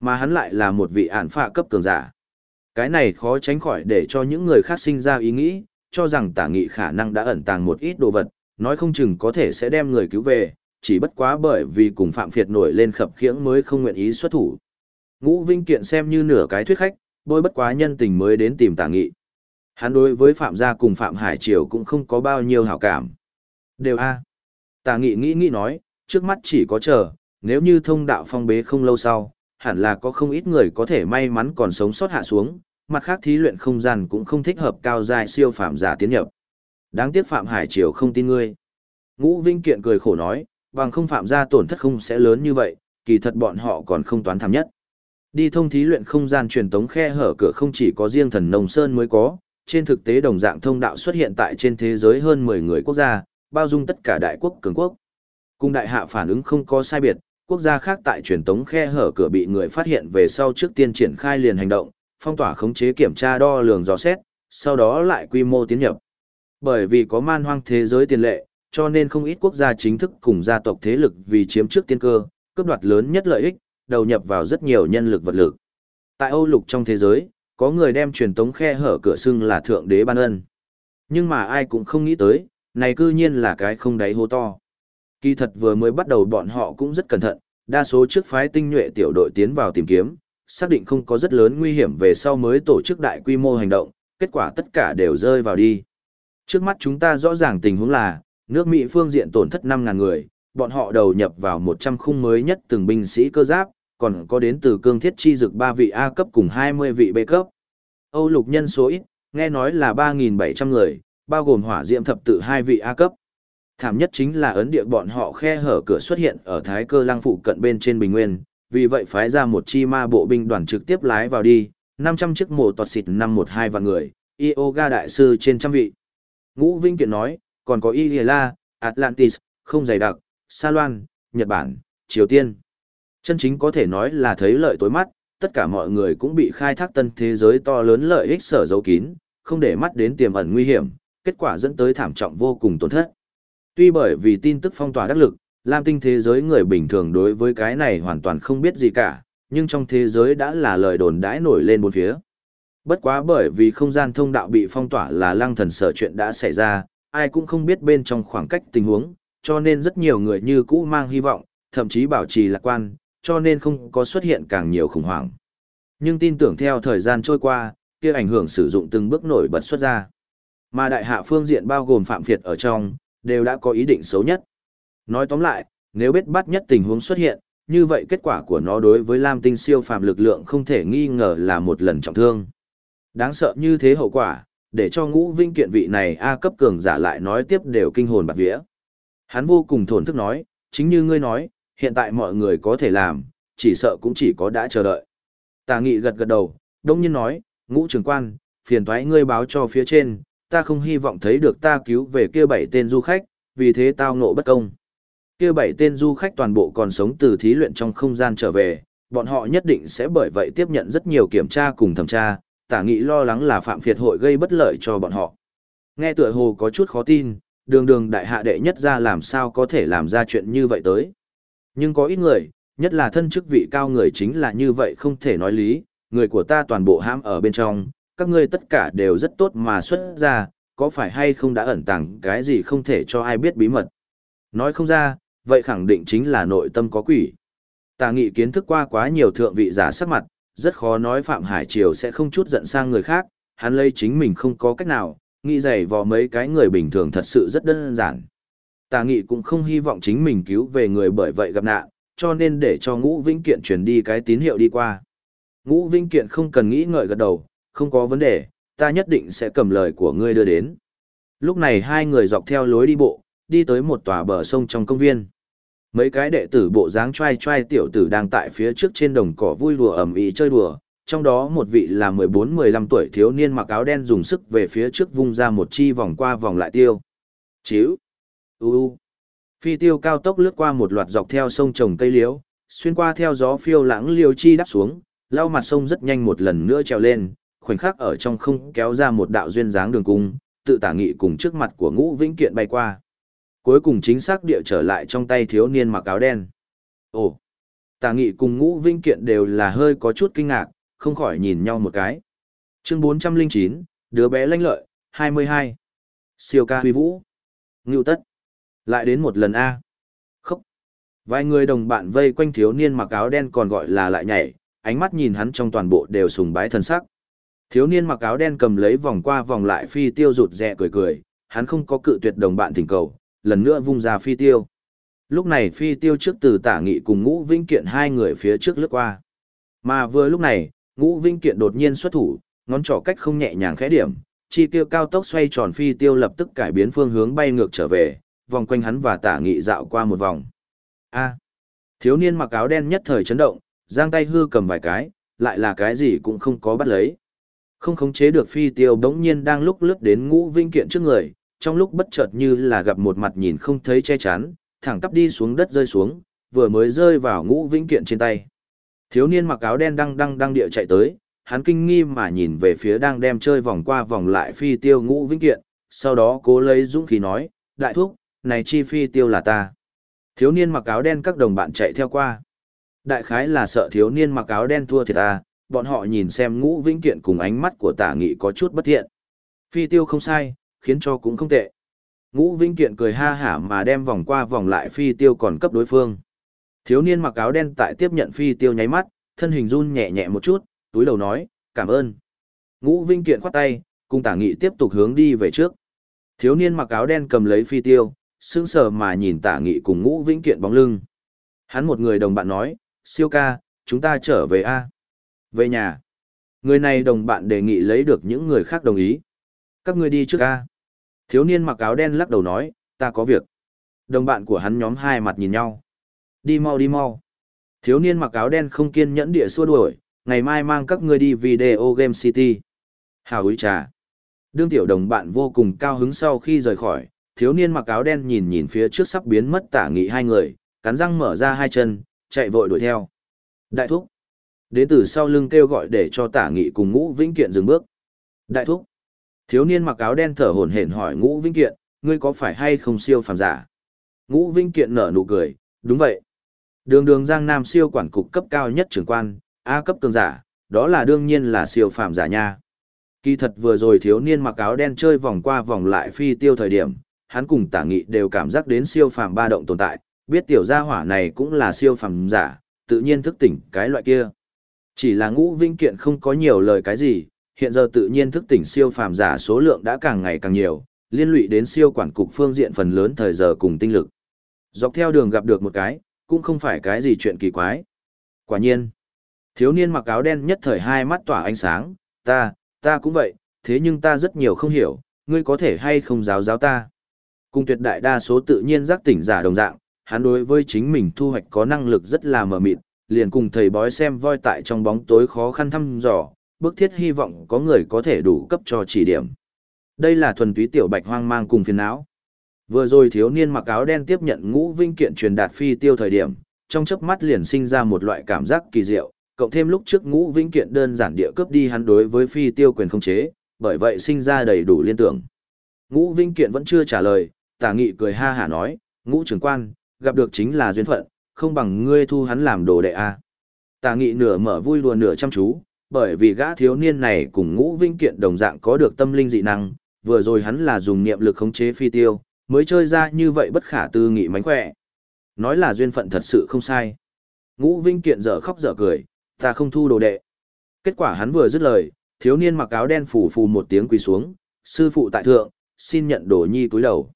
Mà hắn lại là một vị ản phạ cấp cường giả. Cái này khó tránh khỏi để cho những người khác sinh ra ý nghĩ, cho rằng tả nghị khả năng đã ẩn tàng một ít đồ vật, nói không chừng có thể sẽ đem người cứu về, chỉ bất quá bởi vì cùng Phạm Việt nổi lên khập khiễng mới không nguyện ý xuất thủ. Ngũ Vinh Kiện xem như nửa cái thuyết khách, bôi bất quá nhân tình mới đến tìm tả nghị. Hắn đối với Phạm gia cùng Phạm Hải Triều cũng không có bao nhiêu hảo cảm. Đều a à. Tả nghị nghĩ nghĩ nói, trước mắt chỉ có chờ, nếu như thông đạo phong bế không lâu sau, hẳn là có không ít người có thể may mắn còn sống sót hạ xuống, mặt khác thí luyện không gian cũng không thích hợp cao giai siêu phạm giả tiến nhập. Đáng tiếc Phạm Hải Triều không tin ngươi. Ngũ Vinh Kiện cười khổ nói, bằng không phạm ra tổn thất không sẽ lớn như vậy, kỳ thật bọn họ còn không toán thảm nhất. Đi thông thí luyện không gian truyền tống khe hở cửa không chỉ có riêng thần nông sơn mới có, trên thực tế đồng dạng thông đạo xuất hiện tại trên thế giới hơn 10 người quốc gia, bao dung tất cả đại quốc cường quốc. Cung đại hạ phản ứng không có sai biệt, quốc gia khác tại truyền tống khe hở cửa bị người phát hiện về sau trước tiên triển khai liền hành động, phong tỏa khống chế kiểm tra đo lường dò xét, sau đó lại quy mô tiến nhập. Bởi vì có man hoang thế giới tiền lệ, cho nên không ít quốc gia chính thức cùng gia tộc thế lực vì chiếm trước tiên cơ, cướp đoạt lớn nhất lợi ích, đầu nhập vào rất nhiều nhân lực vật lực. Tại Âu lục trong thế giới, có người đem truyền tống khe hở cửa xưng là thượng đế ban ân. Nhưng mà ai cũng không nghĩ tới, này cư nhiên là cái không đáy hô to. Kỳ thật vừa mới bắt đầu bọn họ cũng rất cẩn thận, đa số trước phái tinh nhuệ tiểu đội tiến vào tìm kiếm, xác định không có rất lớn nguy hiểm về sau mới tổ chức đại quy mô hành động, kết quả tất cả đều rơi vào đi. Trước mắt chúng ta rõ ràng tình huống là, nước Mỹ phương diện tổn thất 5.000 người, bọn họ đầu nhập vào 100 khung mới nhất từng binh sĩ cơ giáp, còn có đến từ cương thiết chi dực 3 vị A cấp cùng 20 vị B cấp. Âu lục nhân số ít, nghe nói là 3.700 người, bao gồm hỏa diệm thập tự 2 vị A cấp. Thảm nhất chính là ấn địa bọn họ khe hở cửa xuất hiện ở thái cơ lang phụ cận bên trên bình nguyên, vì vậy phái ra một chi ma bộ binh đoàn trực tiếp lái vào đi, 500 chiếc mổ tọt xịt 512 vạn người, yoga đại sư trên trăm vị. Ngũ Vinh Kiện nói, còn có Iliela, Atlantis, không dày đặc, Sa Loan, Nhật Bản, Triều Tiên. Chân chính có thể nói là thấy lợi tối mắt, tất cả mọi người cũng bị khai thác tân thế giới to lớn lợi ích sở giấu kín, không để mắt đến tiềm ẩn nguy hiểm, kết quả dẫn tới thảm trọng vô cùng tổn thất. Tuy bởi vì tin tức phong tỏa đắc lực, Lam tinh thế giới người bình thường đối với cái này hoàn toàn không biết gì cả, nhưng trong thế giới đã là lời đồn đãi nổi lên bốn phía. Bất quá bởi vì không gian thông đạo bị phong tỏa là lăng thần sở chuyện đã xảy ra, ai cũng không biết bên trong khoảng cách tình huống, cho nên rất nhiều người như cũ mang hy vọng, thậm chí bảo trì lạc quan, cho nên không có xuất hiện càng nhiều khủng hoảng. Nhưng tin tưởng theo thời gian trôi qua, kia ảnh hưởng sử dụng từng bước nổi bật xuất ra. Mà đại hạ phương diện bao gồm phạm phiệt ở trong, đều đã có ý định xấu nhất. Nói tóm lại, nếu biết bắt nhất tình huống xuất hiện, như vậy kết quả của nó đối với Lam Tinh siêu phàm lực lượng không thể nghi ngờ là một lần trọng thương. Đáng sợ như thế hậu quả, để cho ngũ vinh kiện vị này A cấp cường giả lại nói tiếp đều kinh hồn bạc vía. Hắn vô cùng thổn thức nói, chính như ngươi nói, hiện tại mọi người có thể làm, chỉ sợ cũng chỉ có đã chờ đợi. Tà nghị gật gật đầu, đông nhiên nói, ngũ trưởng quan, phiền thoái ngươi báo cho phía trên, ta không hy vọng thấy được ta cứu về kia bảy tên du khách, vì thế tao nộ bất công. Kia bảy tên du khách toàn bộ còn sống từ thí luyện trong không gian trở về, bọn họ nhất định sẽ bởi vậy tiếp nhận rất nhiều kiểm tra cùng thẩm tra, tả nghị lo lắng là phạm phiệt hội gây bất lợi cho bọn họ. Nghe tựa hồ có chút khó tin, đường đường đại hạ đệ nhất ra làm sao có thể làm ra chuyện như vậy tới. Nhưng có ít người, nhất là thân chức vị cao người chính là như vậy không thể nói lý, người của ta toàn bộ hãm ở bên trong, các ngươi tất cả đều rất tốt mà xuất ra, có phải hay không đã ẩn tàng cái gì không thể cho ai biết bí mật. Nói không ra, vậy khẳng định chính là nội tâm có quỷ. Tà nghị kiến thức qua quá nhiều thượng vị giả sắc mặt, rất khó nói Phạm Hải Triều sẽ không chút giận sang người khác, hắn lấy chính mình không có cách nào, nghĩ giày vò mấy cái người bình thường thật sự rất đơn giản. Tà nghị cũng không hy vọng chính mình cứu về người bởi vậy gặp nạn, cho nên để cho ngũ vĩnh kiện truyền đi cái tín hiệu đi qua. Ngũ vĩnh kiện không cần nghĩ ngợi gật đầu, không có vấn đề, ta nhất định sẽ cầm lời của ngươi đưa đến. Lúc này hai người dọc theo lối đi bộ, đi tới một tòa bờ sông trong công viên. Mấy cái đệ tử bộ dáng trai trai tiểu tử đang tại phía trước trên đồng cỏ vui đùa ẩm ý chơi đùa, trong đó một vị là 14-15 tuổi thiếu niên mặc áo đen dùng sức về phía trước vung ra một chi vòng qua vòng lại tiêu. Chíu. U. Phi tiêu cao tốc lướt qua một loạt dọc theo sông trồng cây liễu, xuyên qua theo gió phiêu lãng liều chi đắp xuống, lau mặt sông rất nhanh một lần nữa trèo lên, khoảnh khắc ở trong không kéo ra một đạo duyên dáng đường cung, tự tả nghị cùng trước mặt của ngũ vĩnh kiện bay qua. Cuối cùng chính xác địa trở lại trong tay thiếu niên mặc áo đen. Ồ, Tả nghị cùng ngũ vĩnh kiện đều là hơi có chút kinh ngạc, không khỏi nhìn nhau một cái. Chương 409, đứa bé lanh lợi, 22. Siêu ca huy vũ. Ngưu tất. Lại đến một lần A. Khóc. Vài người đồng bạn vây quanh thiếu niên mặc áo đen còn gọi là lại nhảy, ánh mắt nhìn hắn trong toàn bộ đều sùng bái thần sắc. Thiếu niên mặc áo đen cầm lấy vòng qua vòng lại phi tiêu rụt rẹ cười cười, hắn không có cự tuyệt đồng bạn thỉnh cầu, lần nữa vung ra phi tiêu. Lúc này phi tiêu trước từ tả nghị cùng ngũ vinh kiện hai người phía trước lướt qua. Mà vừa lúc này, ngũ vinh kiện đột nhiên xuất thủ, ngón trỏ cách không nhẹ nhàng khẽ điểm, chi tiêu cao tốc xoay tròn phi tiêu lập tức cải biến phương hướng bay ngược trở về, vòng quanh hắn và tả nghị dạo qua một vòng. A. thiếu niên mặc áo đen nhất thời chấn động, giang tay hư cầm vài cái, lại là cái gì cũng không có bắt lấy. Không khống chế được phi tiêu bỗng nhiên đang lúc lướt đến ngũ vinh kiện trước người, trong lúc bất chợt như là gặp một mặt nhìn không thấy che chắn, thẳng tắp đi xuống đất rơi xuống, vừa mới rơi vào ngũ vinh kiện trên tay. Thiếu niên mặc áo đen đang đang đang địa chạy tới, hắn kinh nghi mà nhìn về phía đang đem chơi vòng qua vòng lại phi tiêu ngũ vinh kiện, sau đó cố lấy dũng khí nói, đại thúc, này chi phi tiêu là ta. Thiếu niên mặc áo đen các đồng bạn chạy theo qua. Đại khái là sợ thiếu niên mặc áo đen thua thiệt ta, bọn họ nhìn xem ngũ vĩnh kiện cùng ánh mắt của tả nghị có chút bất thiện. Phi tiêu không sai, khiến cho cũng không tệ. Ngũ vĩnh kiện cười ha hả mà đem vòng qua vòng lại phi tiêu còn cấp đối phương. Thiếu niên mặc áo đen tại tiếp nhận phi tiêu nháy mắt, thân hình run nhẹ nhẹ một chút, túi đầu nói, cảm ơn. Ngũ vĩnh kiện khoát tay, cùng tả nghị tiếp tục hướng đi về trước. Thiếu niên mặc áo đen cầm lấy phi tiêu, sững sờ mà nhìn tả nghị cùng ngũ vĩnh kiện bóng lưng. Hắn một người đồng bạn nói, siêu ca, chúng ta trở về A. Về nhà. Người này đồng bạn đề nghị lấy được những người khác đồng ý. Các ngươi đi trước ca. Thiếu niên mặc áo đen lắc đầu nói, ta có việc. Đồng bạn của hắn nhóm hai mặt nhìn nhau. Đi mau đi mau. Thiếu niên mặc áo đen không kiên nhẫn địa xua đuổi, ngày mai mang các ngươi đi video game city. Hào húi trà. Đương tiểu đồng bạn vô cùng cao hứng sau khi rời khỏi, thiếu niên mặc áo đen nhìn nhìn phía trước sắp biến mất tả nghị hai người, cắn răng mở ra hai chân, chạy vội đuổi theo. Đại thúc. Đến từ sau lưng kêu gọi để cho tả nghị cùng ngũ vĩnh kiện dừng bước. Đại thúc. Thiếu niên mặc áo đen thở hổn hển hỏi ngũ vĩnh kiện, ngươi có phải hay không siêu phàm giả? Ngũ vĩnh kiện nở nụ cười, đúng vậy. Đường đường Giang Nam siêu quản cục cấp cao nhất trưởng quan, A cấp cường giả, đó là đương nhiên là siêu phàm giả nha. Kỳ thật vừa rồi thiếu niên mặc áo đen chơi vòng qua vòng lại phi tiêu thời điểm, hắn cùng tả nghị đều cảm giác đến siêu phàm ba động tồn tại, biết tiểu gia hỏa này cũng là siêu phàm giả, tự nhiên thức tỉnh cái loại kia. Chỉ là ngũ vinh kiện không có nhiều lời cái gì, hiện giờ tự nhiên thức tỉnh siêu phàm giả số lượng đã càng ngày càng nhiều, liên lụy đến siêu quản cục phương diện phần lớn thời giờ cùng tinh lực. Dọc theo đường gặp được một cái, cũng không phải cái gì chuyện kỳ quái. Quả nhiên, thiếu niên mặc áo đen nhất thời hai mắt tỏa ánh sáng, ta, ta cũng vậy, thế nhưng ta rất nhiều không hiểu, ngươi có thể hay không giáo giáo ta. Cùng tuyệt đại đa số tự nhiên giác tỉnh giả đồng dạng, hắn đối với chính mình thu hoạch có năng lực rất là mờ mịt, liền cùng thầy bói xem voi tại trong bóng tối khó khăn thăm dò, bức thiết hy vọng có người có thể đủ cấp cho chỉ điểm. Đây là thuần túy tiểu bạch hoang mang cùng phiền não. Vừa rồi thiếu niên mặc áo đen tiếp nhận ngũ vinh kiện truyền đạt phi tiêu thời điểm, trong chớp mắt liền sinh ra một loại cảm giác kỳ diệu, cộng thêm lúc trước ngũ vinh kiện đơn giản địa cướp đi hắn đối với phi tiêu quyền không chế, bởi vậy sinh ra đầy đủ liên tưởng. Ngũ vinh kiện vẫn chưa trả lời, tả nghị cười ha hả nói, ngũ trưởng quan, gặp được chính là duyên phận, không bằng ngươi thu hắn làm đồ đệ a. À. Tả nghị nửa mở vui đùa nửa chăm chú, bởi vì gã thiếu niên này cùng ngũ vinh kiện đồng dạng có được tâm linh dị năng, vừa rồi hắn là dùng niệm lực khống chế phi tiêu, mới chơi ra như vậy bất khả tư nghị mánh khỏe. Nói là duyên phận thật sự không sai. Ngũ vinh kiện dở khóc dở cười, ta không thu đồ đệ. Kết quả hắn vừa dứt lời, thiếu niên mặc áo đen phủ phù một tiếng quỳ xuống, sư phụ tại thượng, xin nhận đồ nhi túi đầu.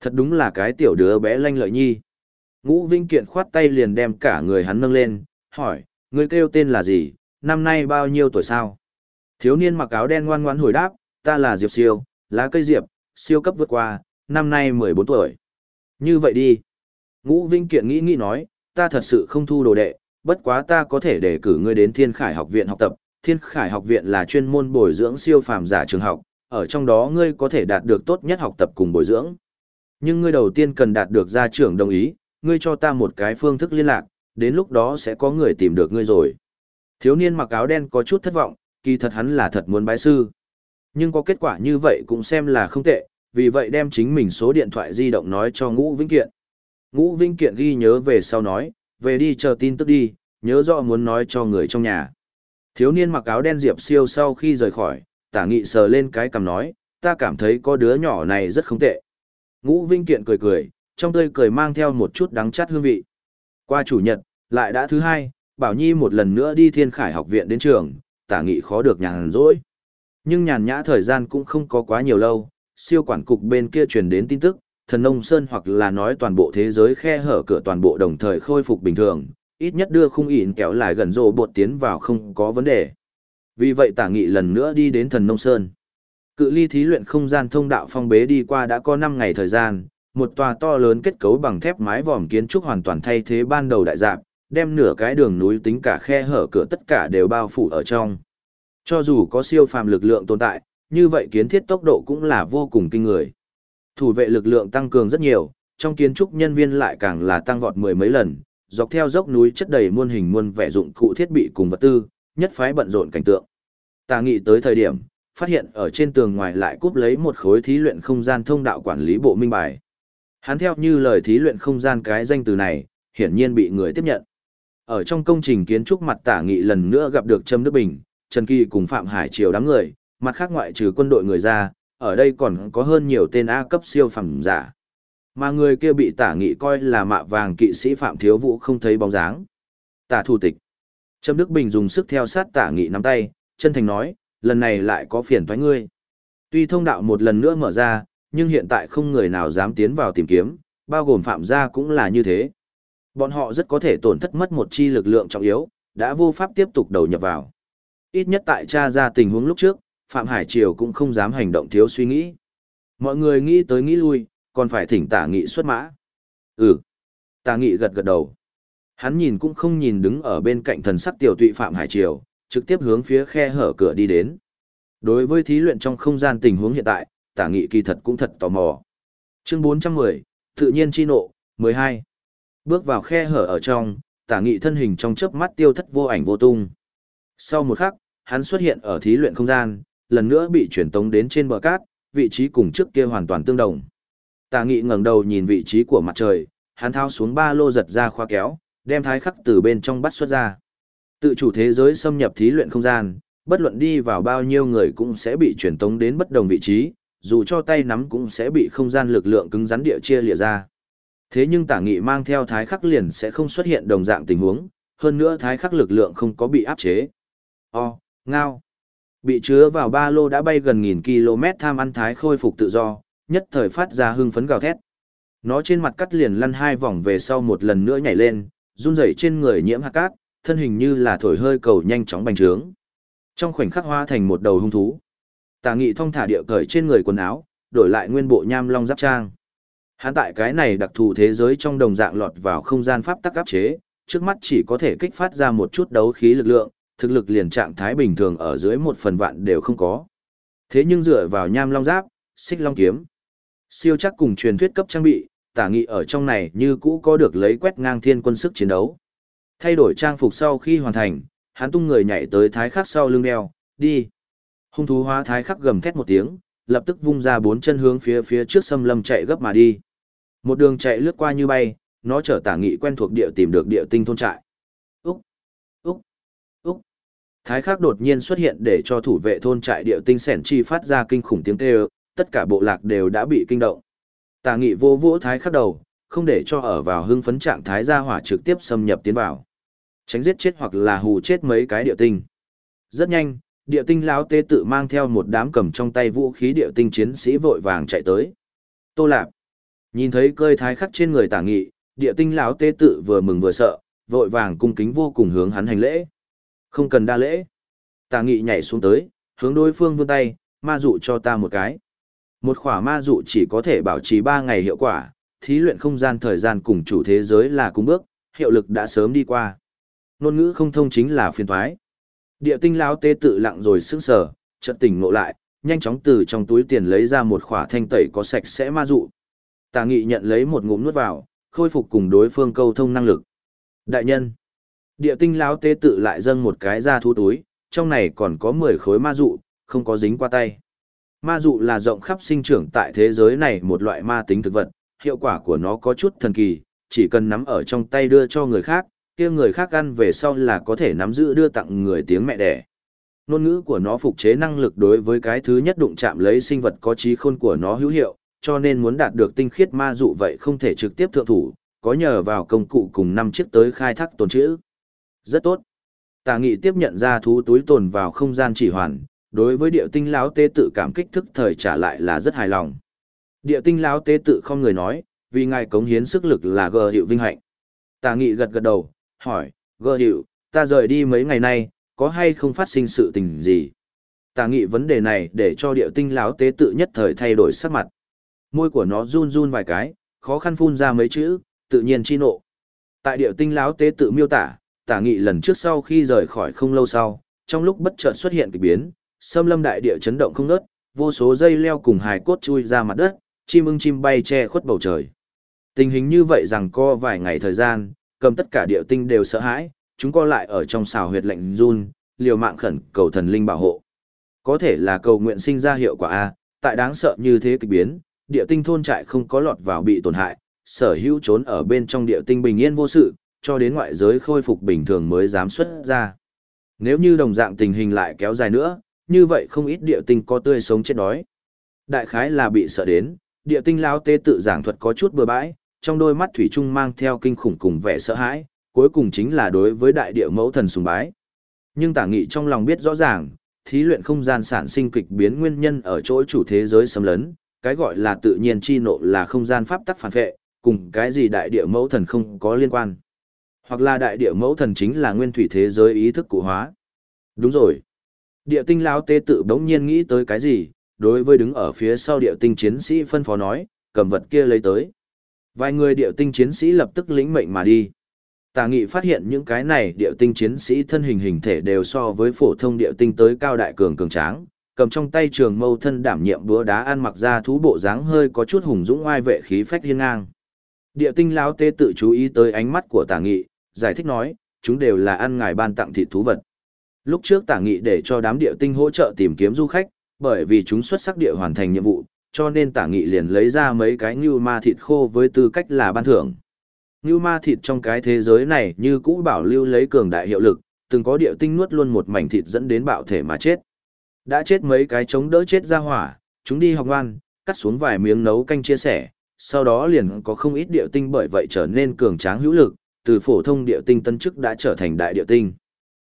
Thật đúng là cái tiểu đứa bé lanh lợi nhi. Ngũ Vinh Kiện khoát tay liền đem cả người hắn nâng lên, hỏi, người kêu tên là gì, năm nay bao nhiêu tuổi sao? Thiếu niên mặc áo đen ngoan ngoãn hồi đáp, ta là Diệp Siêu, lá cây Diệp, siêu cấp vượt qua, năm nay 14 tuổi. Như vậy đi. Ngũ Vinh Kiện nghĩ nghĩ nói, ta thật sự không thu đồ đệ, bất quá ta có thể để cử ngươi đến Thiên Khải học viện học tập. Thiên Khải học viện là chuyên môn bồi dưỡng siêu phàm giả trường học, ở trong đó ngươi có thể đạt được tốt nhất học tập cùng bồi dưỡng. Nhưng ngươi đầu tiên cần đạt được gia trưởng đồng ý, ngươi cho ta một cái phương thức liên lạc, đến lúc đó sẽ có người tìm được ngươi rồi. Thiếu niên mặc áo đen có chút thất vọng, kỳ thật hắn là thật muốn bái sư. Nhưng có kết quả như vậy cũng xem là không tệ, vì vậy đem chính mình số điện thoại di động nói cho Ngũ Vĩnh Kiện. Ngũ Vĩnh Kiện ghi nhớ về sau nói, về đi chờ tin tức đi, nhớ rõ muốn nói cho người trong nhà. Thiếu niên mặc áo đen Diệp Siêu sau khi rời khỏi, tả nghị sờ lên cái cằm nói, ta cảm thấy có đứa nhỏ này rất không tệ. Ngũ Vinh Kiện cười cười, trong tươi cười mang theo một chút đắng chát hương vị. Qua chủ nhật, lại đã thứ hai, Bảo Nhi một lần nữa đi Thiên Khải học viện đến trường, tả nghị khó được nhàn rỗi. Nhưng nhàn nhã thời gian cũng không có quá nhiều lâu, siêu quản cục bên kia truyền đến tin tức, thần nông sơn hoặc là nói toàn bộ thế giới khe hở cửa toàn bộ đồng thời khôi phục bình thường, ít nhất đưa khung ỉn kéo lại gần rộ bột tiến vào không có vấn đề. Vì vậy tả nghị lần nữa đi đến thần nông sơn. Cự ly thí luyện không gian thông đạo phong bế đi qua đã có 5 ngày thời gian, một tòa to lớn kết cấu bằng thép mái vòm kiến trúc hoàn toàn thay thế ban đầu đại dạng, đem nửa cái đường núi tính cả khe hở cửa tất cả đều bao phủ ở trong. Cho dù có siêu phàm lực lượng tồn tại, như vậy kiến thiết tốc độ cũng là vô cùng kinh người. Thủ vệ lực lượng tăng cường rất nhiều, trong kiến trúc nhân viên lại càng là tăng vọt mười mấy lần, dọc theo dốc núi chất đầy muôn hình muôn vẻ dụng cụ thiết bị cùng vật tư, nhất phái bận rộn cảnh tượng. Ta nghĩ tới thời điểm, phát hiện ở trên tường ngoài lại cúp lấy một khối thí luyện không gian thông đạo quản lý bộ minh bài. Hắn theo như lời thí luyện không gian cái danh từ này, hiển nhiên bị người tiếp nhận. Ở trong công trình kiến trúc mặt tả nghị lần nữa gặp được Trâm Đức Bình, Trần Kỳ cùng Phạm Hải Triều đám người, mặt khác ngoại trừ quân đội người ra, ở đây còn có hơn nhiều tên A cấp siêu phẩm giả. Mà người kia bị tả nghị coi là mạ vàng kỵ sĩ Phạm Thiếu Vũ không thấy bóng dáng. Tả thủ tịch. Trâm Đức Bình dùng sức theo sát tả nghị nắm tay, chân thành nói, lần này lại có phiền thoái ngươi. Tuy thông đạo một lần nữa mở ra, nhưng hiện tại không người nào dám tiến vào tìm kiếm, bao gồm Phạm gia cũng là như thế. Bọn họ rất có thể tổn thất mất một chi lực lượng trọng yếu, đã vô pháp tiếp tục đầu nhập vào. Ít nhất tại cha ra tình huống lúc trước, Phạm Hải Triều cũng không dám hành động thiếu suy nghĩ. Mọi người nghĩ tới nghĩ lui, còn phải thỉnh tả nghị xuất mã. Ừ. Tả nghị gật gật đầu. Hắn nhìn cũng không nhìn đứng ở bên cạnh thần sắc tiểu tụy Phạm Hải Triều, trực tiếp hướng phía khe hở cửa đi đến. Đối với thí luyện trong không gian tình huống hiện tại, tả nghị kỳ thật cũng thật tò mò. Chương 410, tự nhiên chi nộ, 12. Bước vào khe hở ở trong, tả nghị thân hình trong chớp mắt tiêu thất vô ảnh vô tung. Sau một khắc, hắn xuất hiện ở thí luyện không gian, lần nữa bị chuyển tống đến trên bờ cát, vị trí cùng trước kia hoàn toàn tương đồng. Tả nghị ngẩng đầu nhìn vị trí của mặt trời, hắn thao xuống ba lô giật ra khoa kéo, đem thái khắc từ bên trong bắt xuất ra. Tự chủ thế giới xâm nhập thí luyện không gian, bất luận đi vào bao nhiêu người cũng sẽ bị chuyển tống đến bất đồng vị trí, dù cho tay nắm cũng sẽ bị không gian lực lượng cứng rắn địa chia lìa ra. Thế nhưng tả nghị mang theo thái khắc liền sẽ không xuất hiện đồng dạng tình huống, hơn nữa thái khắc lực lượng không có bị áp chế. O, ngao. Bị chứa vào ba lô đã bay gần nghìn km tham ăn thái khôi phục tự do, nhất thời phát ra hưng phấn gào thét. Nó trên mặt cắt liền lăn hai vòng về sau một lần nữa nhảy lên, run rẩy trên người nhiễm hạt cát, thân hình như là thổi hơi cầu nhanh chóng bành trướng. Trong khoảnh khắc hoa thành một đầu hung thú. Tà nghị thông thả địa cởi trên người quần áo, đổi lại nguyên bộ nham long giáp trang. Hắn tại cái này đặc thù thế giới trong đồng dạng lọt vào không gian pháp tắc áp chế, trước mắt chỉ có thể kích phát ra một chút đấu khí lực lượng, thực lực liền trạng thái bình thường ở dưới một phần vạn đều không có. Thế nhưng dựa vào nham long giáp, xích long kiếm, siêu chắc cùng truyền thuyết cấp trang bị, tả nghị ở trong này như cũ có được lấy quét ngang thiên quân sức chiến đấu. Thay đổi trang phục sau khi hoàn thành, hắn tung người nhảy tới thái khắc sau lưng đeo, đi. Hung thú hóa thái khắc gầm thét một tiếng, lập tức vung ra bốn chân hướng phía phía trước xâm lâm chạy gấp mà đi. Một đường chạy lướt qua như bay, nó chở tả nghị quen thuộc địa tìm được địa tinh thôn trại. Úc! Úc! Úc! Thái khắc đột nhiên xuất hiện để cho thủ vệ thôn trại địa tinh sẻn chi phát ra kinh khủng tiếng kêu, tất cả bộ lạc đều đã bị kinh động. Tả nghị vô vỗ thái khắc đầu, không để cho ở vào hưng phấn trạng thái ra hỏa trực tiếp xâm nhập tiến vào. Tránh giết chết hoặc là hù chết mấy cái địa tinh. Rất nhanh, địa tinh lão tế tự mang theo một đám cầm trong tay vũ khí địa tinh chiến sĩ vội vàng chạy tới. Tô Lạp. Nhìn thấy cơi thái khắc trên người tả nghị, địa tinh lão tế tự vừa mừng vừa sợ, vội vàng cung kính vô cùng hướng hắn hành lễ. Không cần đa lễ. Tả nghị nhảy xuống tới, hướng đối phương vươn tay, ma dụ cho ta một cái. Một khỏa ma dụ chỉ có thể bảo trì 3 ngày hiệu quả, thí luyện không gian thời gian cùng chủ thế giới là cung bước, hiệu lực đã sớm đi qua. Nôn ngữ không thông chính là phiền thoái. Địa tinh lão Tế tự lặng rồi sững sờ, chợt tỉnh ngộ lại, nhanh chóng từ trong túi tiền lấy ra một khỏa thanh tẩy có sạch sẽ ma dụ. Tà nghị nhận lấy một ngụm nuốt vào, khôi phục cùng đối phương câu thông năng lực. Đại nhân, địa tinh lão Tế tự lại dâng một cái ra thu túi, trong này còn có 10 khối ma dụ, không có dính qua tay. Ma dụ là rộng khắp sinh trưởng tại thế giới này một loại ma tính thực vật, hiệu quả của nó có chút thần kỳ, chỉ cần nắm ở trong tay đưa cho người khác, kia người khác ăn về sau là có thể nắm giữ đưa tặng người tiếng mẹ đẻ. Ngôn ngữ của nó phục chế năng lực đối với cái thứ nhất đụng chạm lấy sinh vật có trí khôn của nó hữu hiệu, cho nên muốn đạt được tinh khiết ma dụ vậy không thể trực tiếp thượng thủ, có nhờ vào công cụ cùng năm chiếc tới khai thác tồn trữ Rất tốt. Tà nghị tiếp nhận ra thú túi tồn vào không gian chỉ hoàn, đối với địa tinh lão tế tự cảm kích thức thời trả lại là rất hài lòng. Địa tinh lão tế tự không người nói, vì ngài cống hiến sức lực là gờ hiệu vinh hạnh. Tà nghị gật gật đầu, hỏi, gờ hiệu, ta rời đi mấy ngày nay, có hay không phát sinh sự tình gì? Tà nghị vấn đề này để cho địa tinh lão tế tự nhất thời thay đổi sắc mặt. Môi của nó run run vài cái, khó khăn phun ra mấy chữ, tự nhiên chi nộ. Tại địa tinh lão tế tự miêu tả, tả nghị lần trước sau khi rời khỏi không lâu sau, trong lúc bất chợt xuất hiện kỳ biến, xâm lâm đại địa chấn động không ngớt, vô số dây leo cùng hài cốt chui ra mặt đất, chim ưng chim bay che khuất bầu trời. Tình hình như vậy rằng co vài ngày thời gian, cầm tất cả địa tinh đều sợ hãi, chúng co lại ở trong xào huyệt lạnh run, liều mạng khẩn cầu thần linh bảo hộ. Có thể là cầu nguyện sinh ra hiệu quả A, tại đáng sợ như thế kịch biến, địa tinh thôn trại không có lọt vào bị tổn hại, sở hữu trốn ở bên trong địa tinh bình yên vô sự, cho đến ngoại giới khôi phục bình thường mới dám xuất ra. Nếu như đồng dạng tình hình lại kéo dài nữa, như vậy không ít địa tinh có tươi sống chết đói. Đại khái là bị sợ đến, địa tinh lao tê tự giảng thuật có chút bừa bãi, trong đôi mắt thủy trung mang theo kinh khủng cùng vẻ sợ hãi, cuối cùng chính là đối với đại địa mẫu thần sùng bái. Nhưng tả nghị trong lòng biết rõ ràng, thí luyện không gian sản sinh kịch biến nguyên nhân ở chỗ chủ thế giới xâm lấn, cái gọi là tự nhiên chi nộ là không gian pháp tắc phản vệ, cùng cái gì đại địa mẫu thần không có liên quan. Hoặc là đại địa mẫu thần chính là nguyên thủy thế giới ý thức cụ hóa. Đúng rồi. Địa tinh lão tê tự bỗng nhiên nghĩ tới cái gì, đối với đứng ở phía sau địa tinh chiến sĩ phân phó nói, cầm vật kia lấy tới. Vài người địa tinh chiến sĩ lập tức lĩnh mệnh mà đi. Tà nghị phát hiện những cái này địa tinh chiến sĩ thân hình hình thể đều so với phổ thông địa tinh tới cao đại cường cường tráng, cầm trong tay trường mâu thân đảm nhiệm búa đá ăn mặc ra thú bộ dáng hơi có chút hùng dũng oai vệ khí phách hiên ngang. Địa tinh láo tê tự chú ý tới ánh mắt của tà nghị, giải thích nói, chúng đều là ăn ngài ban tặng thịt thú vật. Lúc trước tả nghị để cho đám địa tinh hỗ trợ tìm kiếm du khách, bởi vì chúng xuất sắc địa hoàn thành nhiệm vụ, cho nên tả nghị liền lấy ra mấy cái như ma thịt khô với tư cách là ban thưởng. Như ma thịt trong cái thế giới này như cũ bảo lưu lấy cường đại hiệu lực, từng có địa tinh nuốt luôn một mảnh thịt dẫn đến bạo thể mà chết. Đã chết mấy cái chống đỡ chết ra hỏa, chúng đi học ngoan, cắt xuống vài miếng nấu canh chia sẻ, sau đó liền có không ít địa tinh bởi vậy trở nên cường tráng hữu lực, từ phổ thông địa tinh tân chức đã trở thành đại địa tinh.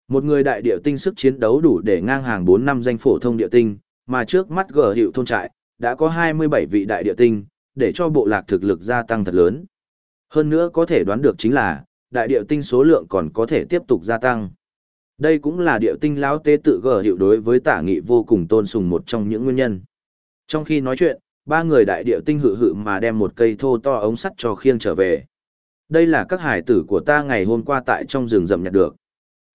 Một người đại địa tinh sức chiến đấu đủ để ngang hàng 4 năm danh phổ thông địa tinh, mà trước mắt gở hiệu thôn trại, đã có 27 vị đại địa tinh, để cho bộ lạc thực lực gia tăng thật lớn. Hơn nữa có thể đoán được chính là, đại địa tinh số lượng còn có thể tiếp tục gia tăng. Đây cũng là địa tinh lão tế tự gở hiệu đối với tả nghị vô cùng tôn sùng một trong những nguyên nhân. Trong khi nói chuyện, ba người đại địa tinh hự hự mà đem một cây thô to ống sắt cho khiêng trở về. Đây là các hải tử của ta ngày hôm qua tại trong rừng rậm nhặt được.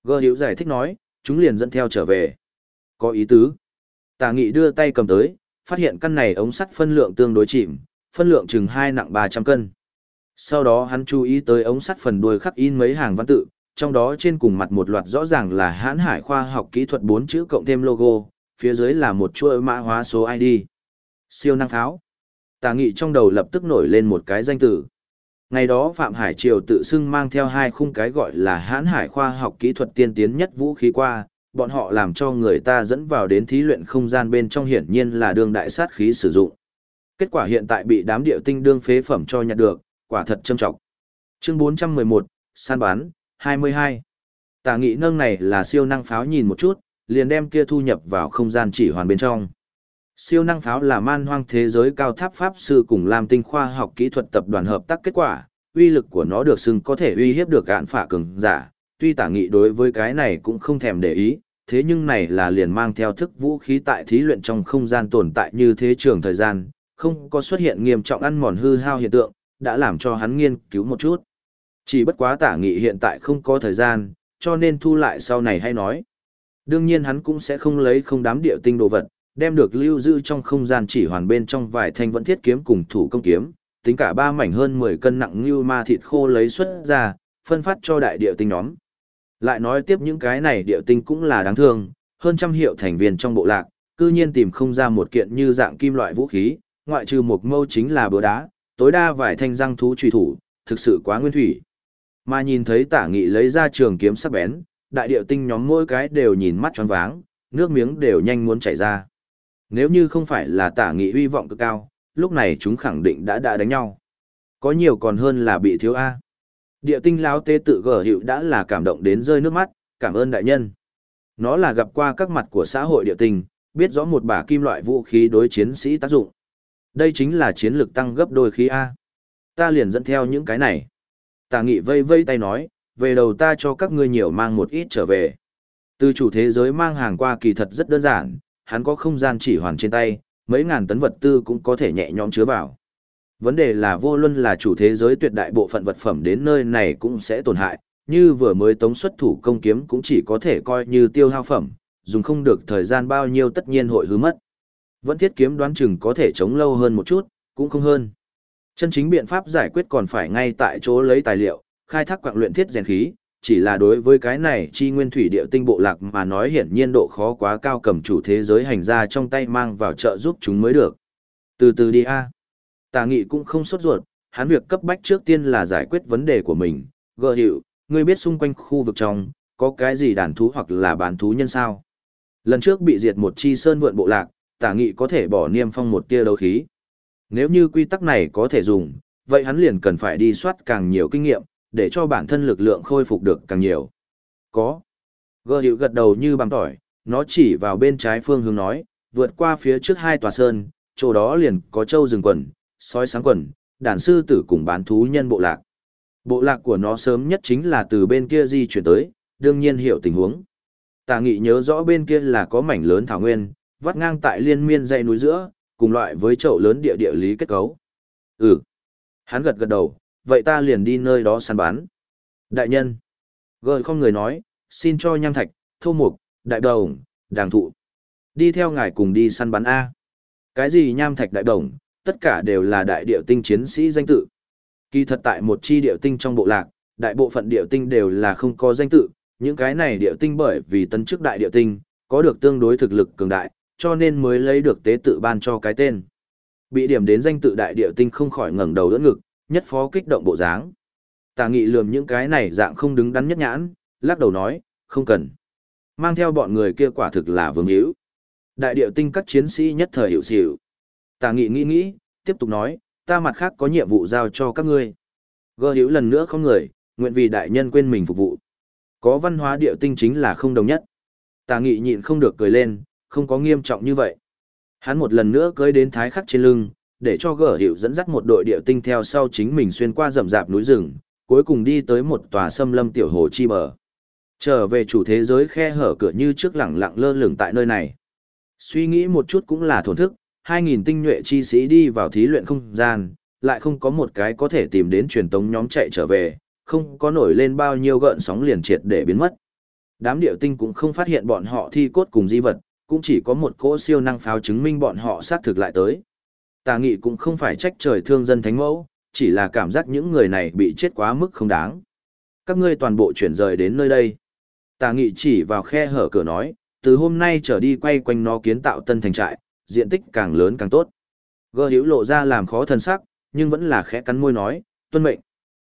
Gơ hiểu giải thích nói, chúng liền dẫn theo trở về. Có ý tứ. Tà nghị đưa tay cầm tới, phát hiện căn này ống sắt phân lượng tương đối chìm, phân lượng chừng hai nặng 300 cân. Sau đó hắn chú ý tới ống sắt phần đuôi khắc in mấy hàng văn tự, trong đó trên cùng mặt một loạt rõ ràng là hãn hải khoa học kỹ thuật 4 chữ cộng thêm logo, phía dưới là một chuỗi mã hóa số ID. Siêu năng pháo. Tà nghị trong đầu lập tức nổi lên một cái danh từ. Ngày đó Phạm Hải Triều tự xưng mang theo hai khung cái gọi là hãn hải khoa học kỹ thuật tiên tiến nhất vũ khí qua, bọn họ làm cho người ta dẫn vào đến thí luyện không gian bên trong hiển nhiên là đương đại sát khí sử dụng. Kết quả hiện tại bị đám điệu tinh đương phế phẩm cho nhặt được, quả thật châm trọng. Chương 411, San bán, 22. Tà nghị nâng này là siêu năng pháo nhìn một chút, liền đem kia thu nhập vào không gian chỉ hoàn bên trong. Siêu năng pháo là man hoang thế giới cao tháp pháp sư cùng làm tinh khoa học kỹ thuật tập đoàn hợp tác kết quả, uy lực của nó được xưng có thể uy hiếp được gạn phả cường giả, tuy tả nghị đối với cái này cũng không thèm để ý, thế nhưng này là liền mang theo thức vũ khí tại thí luyện trong không gian tồn tại như thế trường thời gian, không có xuất hiện nghiêm trọng ăn mòn hư hao hiện tượng, đã làm cho hắn nghiên cứu một chút. Chỉ bất quá tả nghị hiện tại không có thời gian, cho nên thu lại sau này hay nói. Đương nhiên hắn cũng sẽ không lấy không đám địa tinh đồ vật, đem được lưu giữ trong không gian chỉ hoàn bên trong vài thanh vẫn thiết kiếm cùng thủ công kiếm, tính cả ba mảnh hơn 10 cân nặng như ma thịt khô lấy xuất ra, phân phát cho đại địa tinh nhóm. Lại nói tiếp những cái này địa tinh cũng là đáng thương, hơn trăm hiệu thành viên trong bộ lạc, cư nhiên tìm không ra một kiện như dạng kim loại vũ khí, ngoại trừ một mâu chính là búa đá, tối đa vài thanh răng thú truy thủ, thực sự quá nguyên thủy. Mà nhìn thấy tả nghị lấy ra trường kiếm sắc bén, đại điệu tinh nhóm mỗi cái đều nhìn mắt tròn váng, nước miếng đều nhanh muốn chảy ra. Nếu như không phải là tả nghị uy vọng cực cao, lúc này chúng khẳng định đã đã đánh nhau. Có nhiều còn hơn là bị thiếu A. Địa tinh lão Tế tự gở hiệu đã là cảm động đến rơi nước mắt, cảm ơn đại nhân. Nó là gặp qua các mặt của xã hội địa tinh, biết rõ một bả kim loại vũ khí đối chiến sĩ tác dụng. Đây chính là chiến lược tăng gấp đôi khí A. Ta liền dẫn theo những cái này. Tà nghị vây vây tay nói, về đầu ta cho các ngươi nhiều mang một ít trở về. Từ chủ thế giới mang hàng qua kỳ thật rất đơn giản, hắn có không gian chỉ hoàn trên tay, mấy ngàn tấn vật tư cũng có thể nhẹ nhõm chứa vào. Vấn đề là vô luân là chủ thế giới tuyệt đại bộ phận vật phẩm đến nơi này cũng sẽ tổn hại, như vừa mới tống xuất thủ công kiếm cũng chỉ có thể coi như tiêu hao phẩm, dùng không được thời gian bao nhiêu tất nhiên hội hư mất. Vẫn thiết kiếm đoán chừng có thể chống lâu hơn một chút, cũng không hơn. Chân chính biện pháp giải quyết còn phải ngay tại chỗ lấy tài liệu, khai thác quạng luyện thiết rèn khí, chỉ là đối với cái này chi nguyên thủy địa tinh bộ lạc mà nói hiển nhiên độ khó quá cao cầm chủ thế giới hành ra trong tay mang vào trợ giúp chúng mới được. Từ từ đi a. Tà nghị cũng không sốt ruột, hắn việc cấp bách trước tiên là giải quyết vấn đề của mình, Gợ hiệu, ngươi biết xung quanh khu vực trong, có cái gì đàn thú hoặc là bán thú nhân sao. Lần trước bị diệt một chi sơn vượn bộ lạc, tả nghị có thể bỏ niêm phong một tia đấu khí. Nếu như quy tắc này có thể dùng, vậy hắn liền cần phải đi soát càng nhiều kinh nghiệm, để cho bản thân lực lượng khôi phục được càng nhiều. Có. Gơ hiệu gật đầu như bằng tỏi, nó chỉ vào bên trái phương hướng nói, vượt qua phía trước hai tòa sơn, chỗ đó liền có châu rừng quần, sói sáng quần, đàn sư tử cùng bán thú nhân bộ lạc. Bộ lạc của nó sớm nhất chính là từ bên kia di chuyển tới, đương nhiên hiểu tình huống. Tà nghị nhớ rõ bên kia là có mảnh lớn thảo nguyên, vắt ngang tại liên miên dãy núi giữa, cùng loại với chậu lớn địa địa lý kết cấu. Ừ. Hắn gật gật đầu, vậy ta liền đi nơi đó săn bán. Đại nhân. Gợi không người nói, xin cho nham thạch, thô mục, đại đồng, đàng thụ. Đi theo ngài cùng đi săn bắn A. Cái gì nham thạch đại đồng, tất cả đều là đại điệu tinh chiến sĩ danh tự. Kỳ thật tại một chi điệu tinh trong bộ lạc, đại bộ phận điệu tinh đều là không có danh tự, những cái này điệu tinh bởi vì tân chức đại điệu tinh, có được tương đối thực lực cường đại, cho nên mới lấy được tế tự ban cho cái tên. Bị điểm đến danh tự đại điệu tinh không khỏi ngẩng đầu đỡ ngực, nhất phó kích động bộ dáng. Tà nghị lườm những cái này dạng không đứng đắn nhất nhãn, lắc đầu nói, không cần. Mang theo bọn người kia quả thực là vương hữu. Đại điệu tinh các chiến sĩ nhất thời hiểu xỉu. Tà nghị nghĩ nghĩ, tiếp tục nói, ta mặt khác có nhiệm vụ giao cho các ngươi. Gơ hữu lần nữa không người, nguyện vì đại nhân quên mình phục vụ. Có văn hóa địa tinh chính là không đồng nhất. Tà nghị nhịn không được cười lên, không có nghiêm trọng như vậy. Hắn một lần nữa cưới đến thái khắc trên lưng, để cho gở hiệu dẫn dắt một đội địa tinh theo sau chính mình xuyên qua rậm rạp núi rừng, cuối cùng đi tới một tòa xâm lâm tiểu hồ chi bờ. Trở về chủ thế giới khe hở cửa như trước lẳng lặng lơ lửng tại nơi này. Suy nghĩ một chút cũng là thổn thức, 2.000 tinh nhuệ chi sĩ đi vào thí luyện không gian, lại không có một cái có thể tìm đến truyền tống nhóm chạy trở về, không có nổi lên bao nhiêu gợn sóng liền triệt để biến mất. Đám điệu tinh cũng không phát hiện bọn họ thi cốt cùng di vật, cũng chỉ có một cỗ siêu năng pháo chứng minh bọn họ xác thực lại tới. Tà nghị cũng không phải trách trời thương dân thánh mẫu, chỉ là cảm giác những người này bị chết quá mức không đáng. Các ngươi toàn bộ chuyển rời đến nơi đây. Tà nghị chỉ vào khe hở cửa nói, từ hôm nay trở đi quay quanh nó kiến tạo tân thành trại, diện tích càng lớn càng tốt. Gơ hiểu lộ ra làm khó thân sắc, nhưng vẫn là khẽ cắn môi nói, tuân mệnh.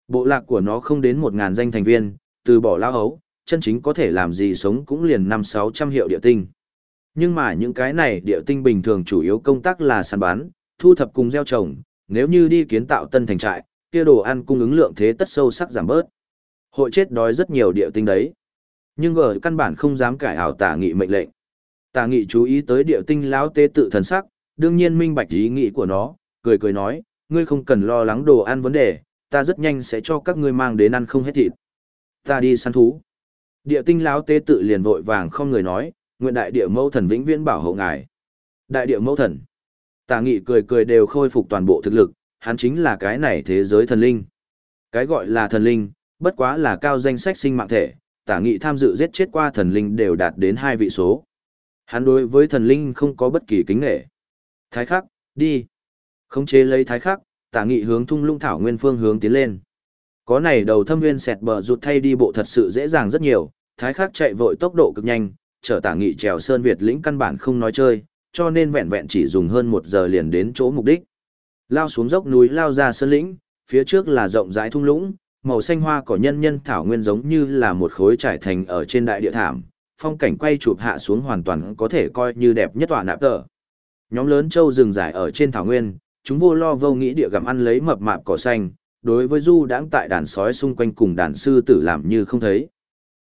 Bộ lạc của nó không đến một ngàn danh thành viên, từ bỏ lao hấu, chân chính có thể làm gì sống cũng liền năm sáu trăm hiệu địa tinh. Nhưng mà những cái này địa tinh bình thường chủ yếu công tác là săn bán, thu thập cùng gieo trồng, nếu như đi kiến tạo tân thành trại, kia đồ ăn cung ứng lượng thế tất sâu sắc giảm bớt. Hội chết đói rất nhiều địa tinh đấy. Nhưng gờ căn bản không dám cải ảo tả nghị mệnh lệnh tà nghị chú ý tới địa tinh lão tế tự thần sắc, đương nhiên minh bạch ý nghĩ của nó, cười cười nói, ngươi không cần lo lắng đồ ăn vấn đề, ta rất nhanh sẽ cho các ngươi mang đến ăn không hết thịt. Ta đi săn thú. Địa tinh lão tế tự liền vội vàng không người nói, nguyện đại địa mẫu thần vĩnh viễn bảo hộ ngài. Đại địa mẫu thần. Tà nghị cười cười đều khôi phục toàn bộ thực lực, hắn chính là cái này thế giới thần linh. Cái gọi là thần linh, bất quá là cao danh sách sinh mạng thể, tả nghị tham dự giết chết qua thần linh đều đạt đến hai vị số. Hắn đối với thần linh không có bất kỳ kính nghệ. Thái khắc, đi. Không chế lấy thái khắc, tả nghị hướng thung lũng thảo nguyên phương hướng tiến lên. Có này đầu thâm nguyên sẹt bờ rụt thay đi bộ thật sự dễ dàng rất nhiều, thái khắc chạy vội tốc độ cực nhanh, chở tả nghị trèo sơn Việt lĩnh căn bản không nói chơi, cho nên vẹn vẹn chỉ dùng hơn một giờ liền đến chỗ mục đích. Lao xuống dốc núi lao ra sơn lĩnh, phía trước là rộng rãi thung lũng, màu xanh hoa cỏ nhân nhân thảo nguyên giống như là một khối trải thành ở trên đại địa thảm, phong cảnh quay chụp hạ xuống hoàn toàn có thể coi như đẹp nhất tòa nạp tờ. Nhóm lớn châu rừng rải ở trên thảo nguyên, chúng vô lo vô nghĩ địa gặm ăn lấy mập mạp cỏ xanh, đối với du đãng tại đàn sói xung quanh cùng đàn sư tử làm như không thấy.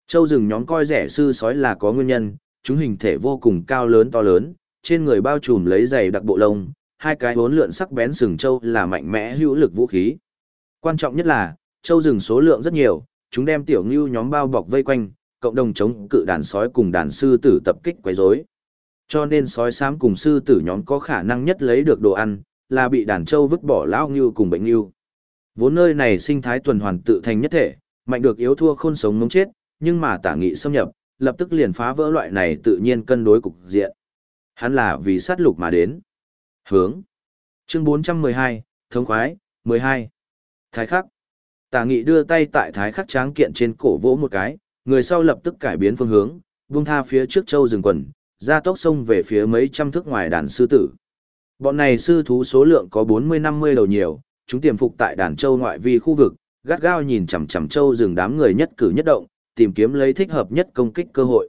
Châu rừng nhóm coi rẻ sư sói là có nguyên nhân, chúng hình thể vô cùng cao lớn to lớn, trên người bao trùm lấy giày đặc bộ lông, hai cái bốn lượn sắc bén sừng châu là mạnh mẽ hữu lực vũ khí. Quan trọng nhất là, châu rừng số lượng rất nhiều, chúng đem tiểu ngưu nhóm bao bọc vây quanh, cộng đồng chống cự đàn sói cùng đàn sư tử tập kích quấy rối. Cho nên sói xám cùng sư tử nhóm có khả năng nhất lấy được đồ ăn, là bị đàn châu vứt bỏ lão ngưu cùng bệnh ngưu. Vốn nơi này sinh thái tuần hoàn tự thành nhất thể, mạnh được yếu thua khôn sống ngống chết, nhưng mà tả nghị xâm nhập, lập tức liền phá vỡ loại này tự nhiên cân đối cục diện. Hắn là vì sát lục mà đến. Hướng. Chương 412, thống khoái, 12. Thái khắc. Tả nghị đưa tay tại thái khắc tráng kiện trên cổ vỗ một cái, người sau lập tức cải biến phương hướng, vung tha phía trước châu rừng quần, ra tốc sông về phía mấy trăm thước ngoài đàn sư tử. Bọn này sư thú số lượng có 40-50 đầu nhiều, chúng tiềm phục tại đàn châu ngoại vi khu vực, gắt gao nhìn chằm chằm châu rừng đám người nhất cử nhất động, tìm kiếm lấy thích hợp nhất công kích cơ hội.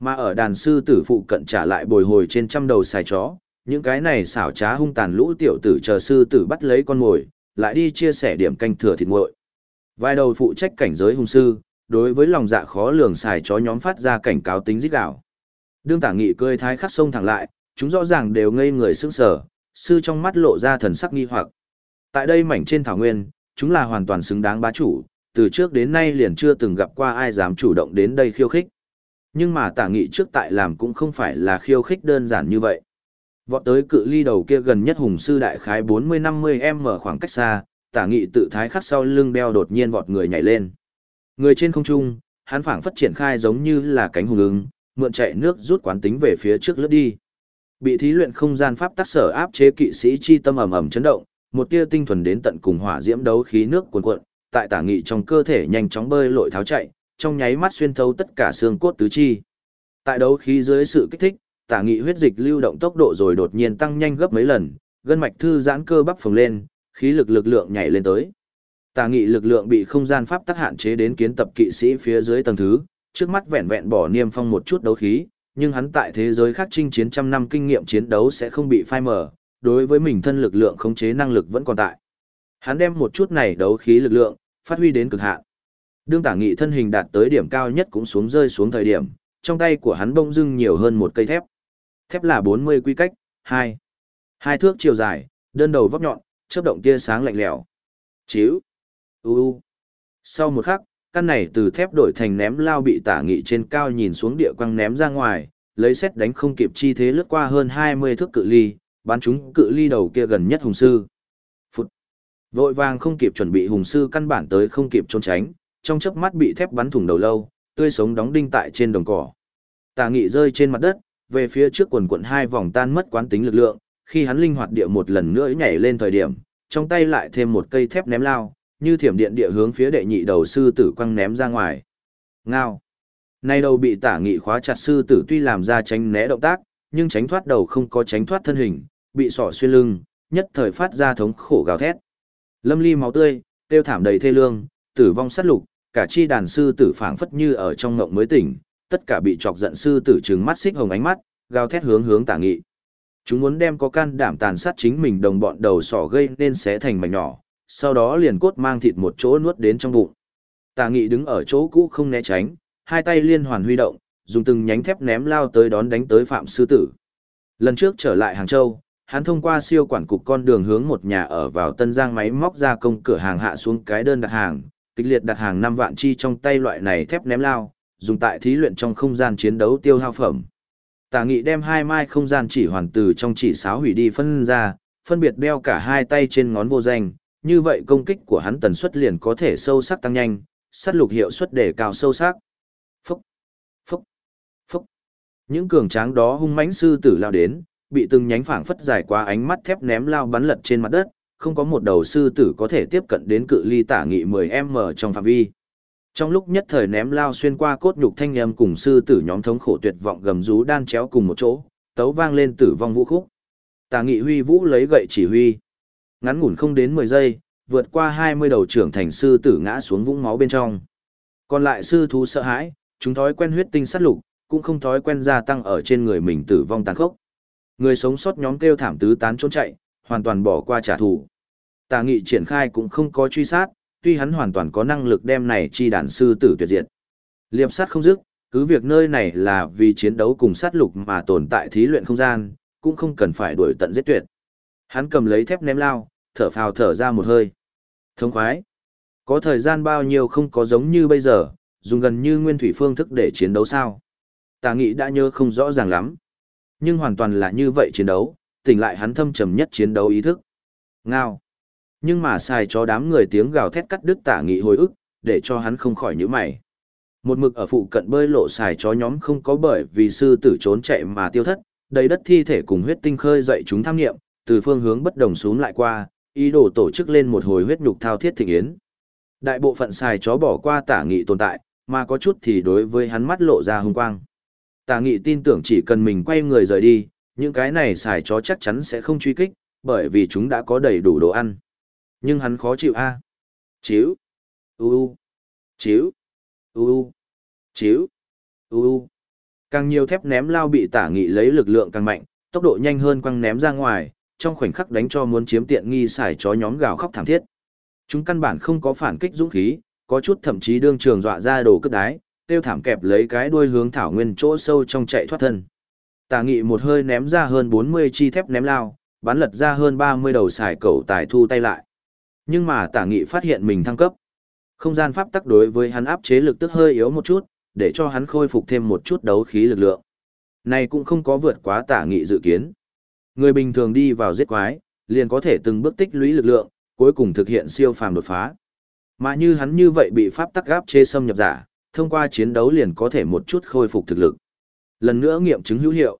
Mà ở đàn sư tử phụ cận trả lại bồi hồi trên trăm đầu xài chó, những cái này xảo trá hung tàn lũ tiểu tử chờ sư tử bắt lấy con mồi, lại đi chia sẻ điểm canh thừa thịt nguội. Vài đầu phụ trách cảnh giới hung sư, đối với lòng dạ khó lường xài chó nhóm phát ra cảnh cáo tính giết đảo. Đương tả nghị cười thái khắc sông thẳng lại, chúng rõ ràng đều ngây người sững sờ, sư trong mắt lộ ra thần sắc nghi hoặc. Tại đây mảnh trên thảo nguyên, chúng là hoàn toàn xứng đáng bá chủ, từ trước đến nay liền chưa từng gặp qua ai dám chủ động đến đây khiêu khích. Nhưng mà tả nghị trước tại làm cũng không phải là khiêu khích đơn giản như vậy. Vọt tới cự ly đầu kia gần nhất hùng sư đại khái 40-50 m khoảng cách xa, tả nghị tự thái khắc sau lưng đeo đột nhiên vọt người nhảy lên. Người trên không trung, hắn phảng phất triển khai giống như là cánh hùng ứng, mượn chạy nước rút quán tính về phía trước lướt đi. Bị thí luyện không gian pháp tác sở áp chế kỵ sĩ chi tâm ầm ầm chấn động, một tia tinh thuần đến tận cùng hỏa diễm đấu khí nước cuồn cuộn, tại tả nghị trong cơ thể nhanh chóng bơi lội tháo chạy, trong nháy mắt xuyên thấu tất cả xương cốt tứ chi. Tại đấu khí dưới sự kích thích, tả nghị huyết dịch lưu động tốc độ rồi đột nhiên tăng nhanh gấp mấy lần, gân mạch thư giãn cơ bắp phồng lên, khí lực lực lượng nhảy lên tới tà nghị lực lượng bị không gian pháp tắc hạn chế đến kiến tập kỵ sĩ phía dưới tầng thứ, trước mắt vẹn vẹn bỏ niêm phong một chút đấu khí, nhưng hắn tại thế giới khác chinh chiến trăm năm kinh nghiệm chiến đấu sẽ không bị phai mờ, đối với mình thân lực lượng khống chế năng lực vẫn còn tại. Hắn đem một chút này đấu khí lực lượng, phát huy đến cực hạn. Đương tả nghị thân hình đạt tới điểm cao nhất cũng xuống rơi xuống thời điểm, trong tay của hắn bỗng dưng nhiều hơn một cây thép. Thép là 40 quy cách, 2. Hai thước chiều dài, đơn đầu vóc nhọn, chớp động tia sáng lạnh lẽo. Chíu. U. Sau một khắc, căn này từ thép đổi thành ném lao bị tả nghị trên cao nhìn xuống địa quăng ném ra ngoài, lấy xét đánh không kịp chi thế lướt qua hơn 20 thước cự ly, bắn chúng cự ly đầu kia gần nhất hùng sư. Phút. Vội vàng không kịp chuẩn bị hùng sư căn bản tới không kịp trốn tránh, trong chớp mắt bị thép bắn thủng đầu lâu, tươi sống đóng đinh tại trên đồng cỏ. Tả nghị rơi trên mặt đất, về phía trước quần quận hai vòng tan mất quán tính lực lượng, khi hắn linh hoạt địa một lần nữa nhảy lên thời điểm, trong tay lại thêm một cây thép ném lao, như thiểm điện địa hướng phía đệ nhị đầu sư tử quăng ném ra ngoài. Ngao. Nay đầu bị tả nghị khóa chặt sư tử tuy làm ra tránh né động tác, nhưng tránh thoát đầu không có tránh thoát thân hình, bị sỏ xuyên lưng, nhất thời phát ra thống khổ gào thét. Lâm ly máu tươi, tiêu thảm đầy thê lương, tử vong sát lục, cả chi đàn sư tử phảng phất như ở trong ngộng mới tỉnh, tất cả bị chọc giận sư tử trừng mắt xích hồng ánh mắt, gào thét hướng hướng tả nghị. Chúng muốn đem có can đảm tàn sát chính mình đồng bọn đầu sỏ gây nên xé thành mảnh nhỏ, sau đó liền cốt mang thịt một chỗ nuốt đến trong bụng. Tà nghị đứng ở chỗ cũ không né tránh, hai tay liên hoàn huy động, dùng từng nhánh thép ném lao tới đón đánh tới phạm sư tử. Lần trước trở lại Hàng Châu, hắn thông qua siêu quản cục con đường hướng một nhà ở vào Tân Giang máy móc ra công cửa hàng hạ xuống cái đơn đặt hàng, kịch liệt đặt hàng 5 vạn chi trong tay loại này thép ném lao, dùng tại thí luyện trong không gian chiến đấu tiêu hao phẩm. Tà nghị đem hai mai không gian chỉ hoàn từ trong chỉ sáo hủy đi phân ra, phân biệt đeo cả hai tay trên ngón vô danh, như vậy công kích của hắn tần suất liền có thể sâu sắc tăng nhanh, sát lục hiệu suất đề cao sâu sắc. Phúc, phúc, phúc. Những cường tráng đó hung mãnh sư tử lao đến, bị từng nhánh phảng phất dài qua ánh mắt thép ném lao bắn lật trên mặt đất, không có một đầu sư tử có thể tiếp cận đến cự ly tả nghị 10m trong phạm vi. Trong lúc nhất thời ném lao xuyên qua cốt nhục thanh âm cùng sư tử nhóm thống khổ tuyệt vọng gầm rú đan chéo cùng một chỗ, tấu vang lên tử vong vũ khúc. Tả nghị huy vũ lấy gậy chỉ huy. Ngắn ngủn không đến 10 giây, vượt qua 20 đầu trưởng thành sư tử ngã xuống vũng máu bên trong. Còn lại sư thú sợ hãi, chúng thói quen huyết tinh sát lục, cũng không thói quen gia tăng ở trên người mình tử vong tàn khốc. Người sống sót nhóm kêu thảm tứ tán trốn chạy, hoàn toàn bỏ qua trả thù. Tà nghị triển khai cũng không có truy sát, tuy hắn hoàn toàn có năng lực đem này chi đàn sư tử tuyệt diệt. Liệp sát không dứt, cứ việc nơi này là vì chiến đấu cùng sát lục mà tồn tại thí luyện không gian, cũng không cần phải đuổi tận giết tuyệt. Hắn cầm lấy thép ném lao, thở phào thở ra một hơi. Thông khoái. Có thời gian bao nhiêu không có giống như bây giờ, dùng gần như nguyên thủy phương thức để chiến đấu sao. Tà nghị đã nhớ không rõ ràng lắm. Nhưng hoàn toàn là như vậy chiến đấu, tỉnh lại hắn thâm trầm nhất chiến đấu ý thức. Ngao. Nhưng mà xài cho đám người tiếng gào thét cắt đứt tả nghị hồi ức, để cho hắn không khỏi nhíu mày. Một mực ở phụ cận bơi lộ xài chó nhóm không có bởi vì sư tử trốn chạy mà tiêu thất, đầy đất thi thể cùng huyết tinh khơi dậy chúng tham nghiệm, từ phương hướng bất đồng xuống lại qua, ý đồ tổ chức lên một hồi huyết nhục thao thiết thịnh yến. Đại bộ phận xài chó bỏ qua tả nghị tồn tại, mà có chút thì đối với hắn mắt lộ ra hung quang. Tả nghị tin tưởng chỉ cần mình quay người rời đi, những cái này xài chó chắc chắn sẽ không truy kích, bởi vì chúng đã có đầy đủ đồ ăn. Nhưng hắn khó chịu a. À? Chiếu. U u. Chiếu. U u. Chiếu. U u. Càng nhiều thép ném lao bị tả nghị lấy lực lượng càng mạnh, tốc độ nhanh hơn quăng ném ra ngoài, trong khoảnh khắc đánh cho muốn chiếm tiện nghi xài chó nhóm gào khóc thảm thiết. Chúng căn bản không có phản kích dũng khí, có chút thậm chí đương trường dọa ra đồ cất đái, tiêu thảm kẹp lấy cái đuôi hướng thảo nguyên chỗ sâu trong chạy thoát thân. Tà nghị một hơi ném ra hơn 40 chi thép ném lao, bắn lật ra hơn 30 đầu xài cầu tài thu tay lại. Nhưng mà tả nghị phát hiện mình thăng cấp. Không gian pháp tắc đối với hắn áp chế lực tức hơi yếu một chút, để cho hắn khôi phục thêm một chút đấu khí lực lượng. Này cũng không có vượt quá tả nghị dự kiến. Người bình thường đi vào giết quái, liền có thể từng bước tích lũy lực lượng, cuối cùng thực hiện siêu phàm đột phá. Mà như hắn như vậy bị pháp tắc gáp chế xâm nhập giả, thông qua chiến đấu liền có thể một chút khôi phục thực lực. Lần nữa nghiệm chứng hữu hiệu.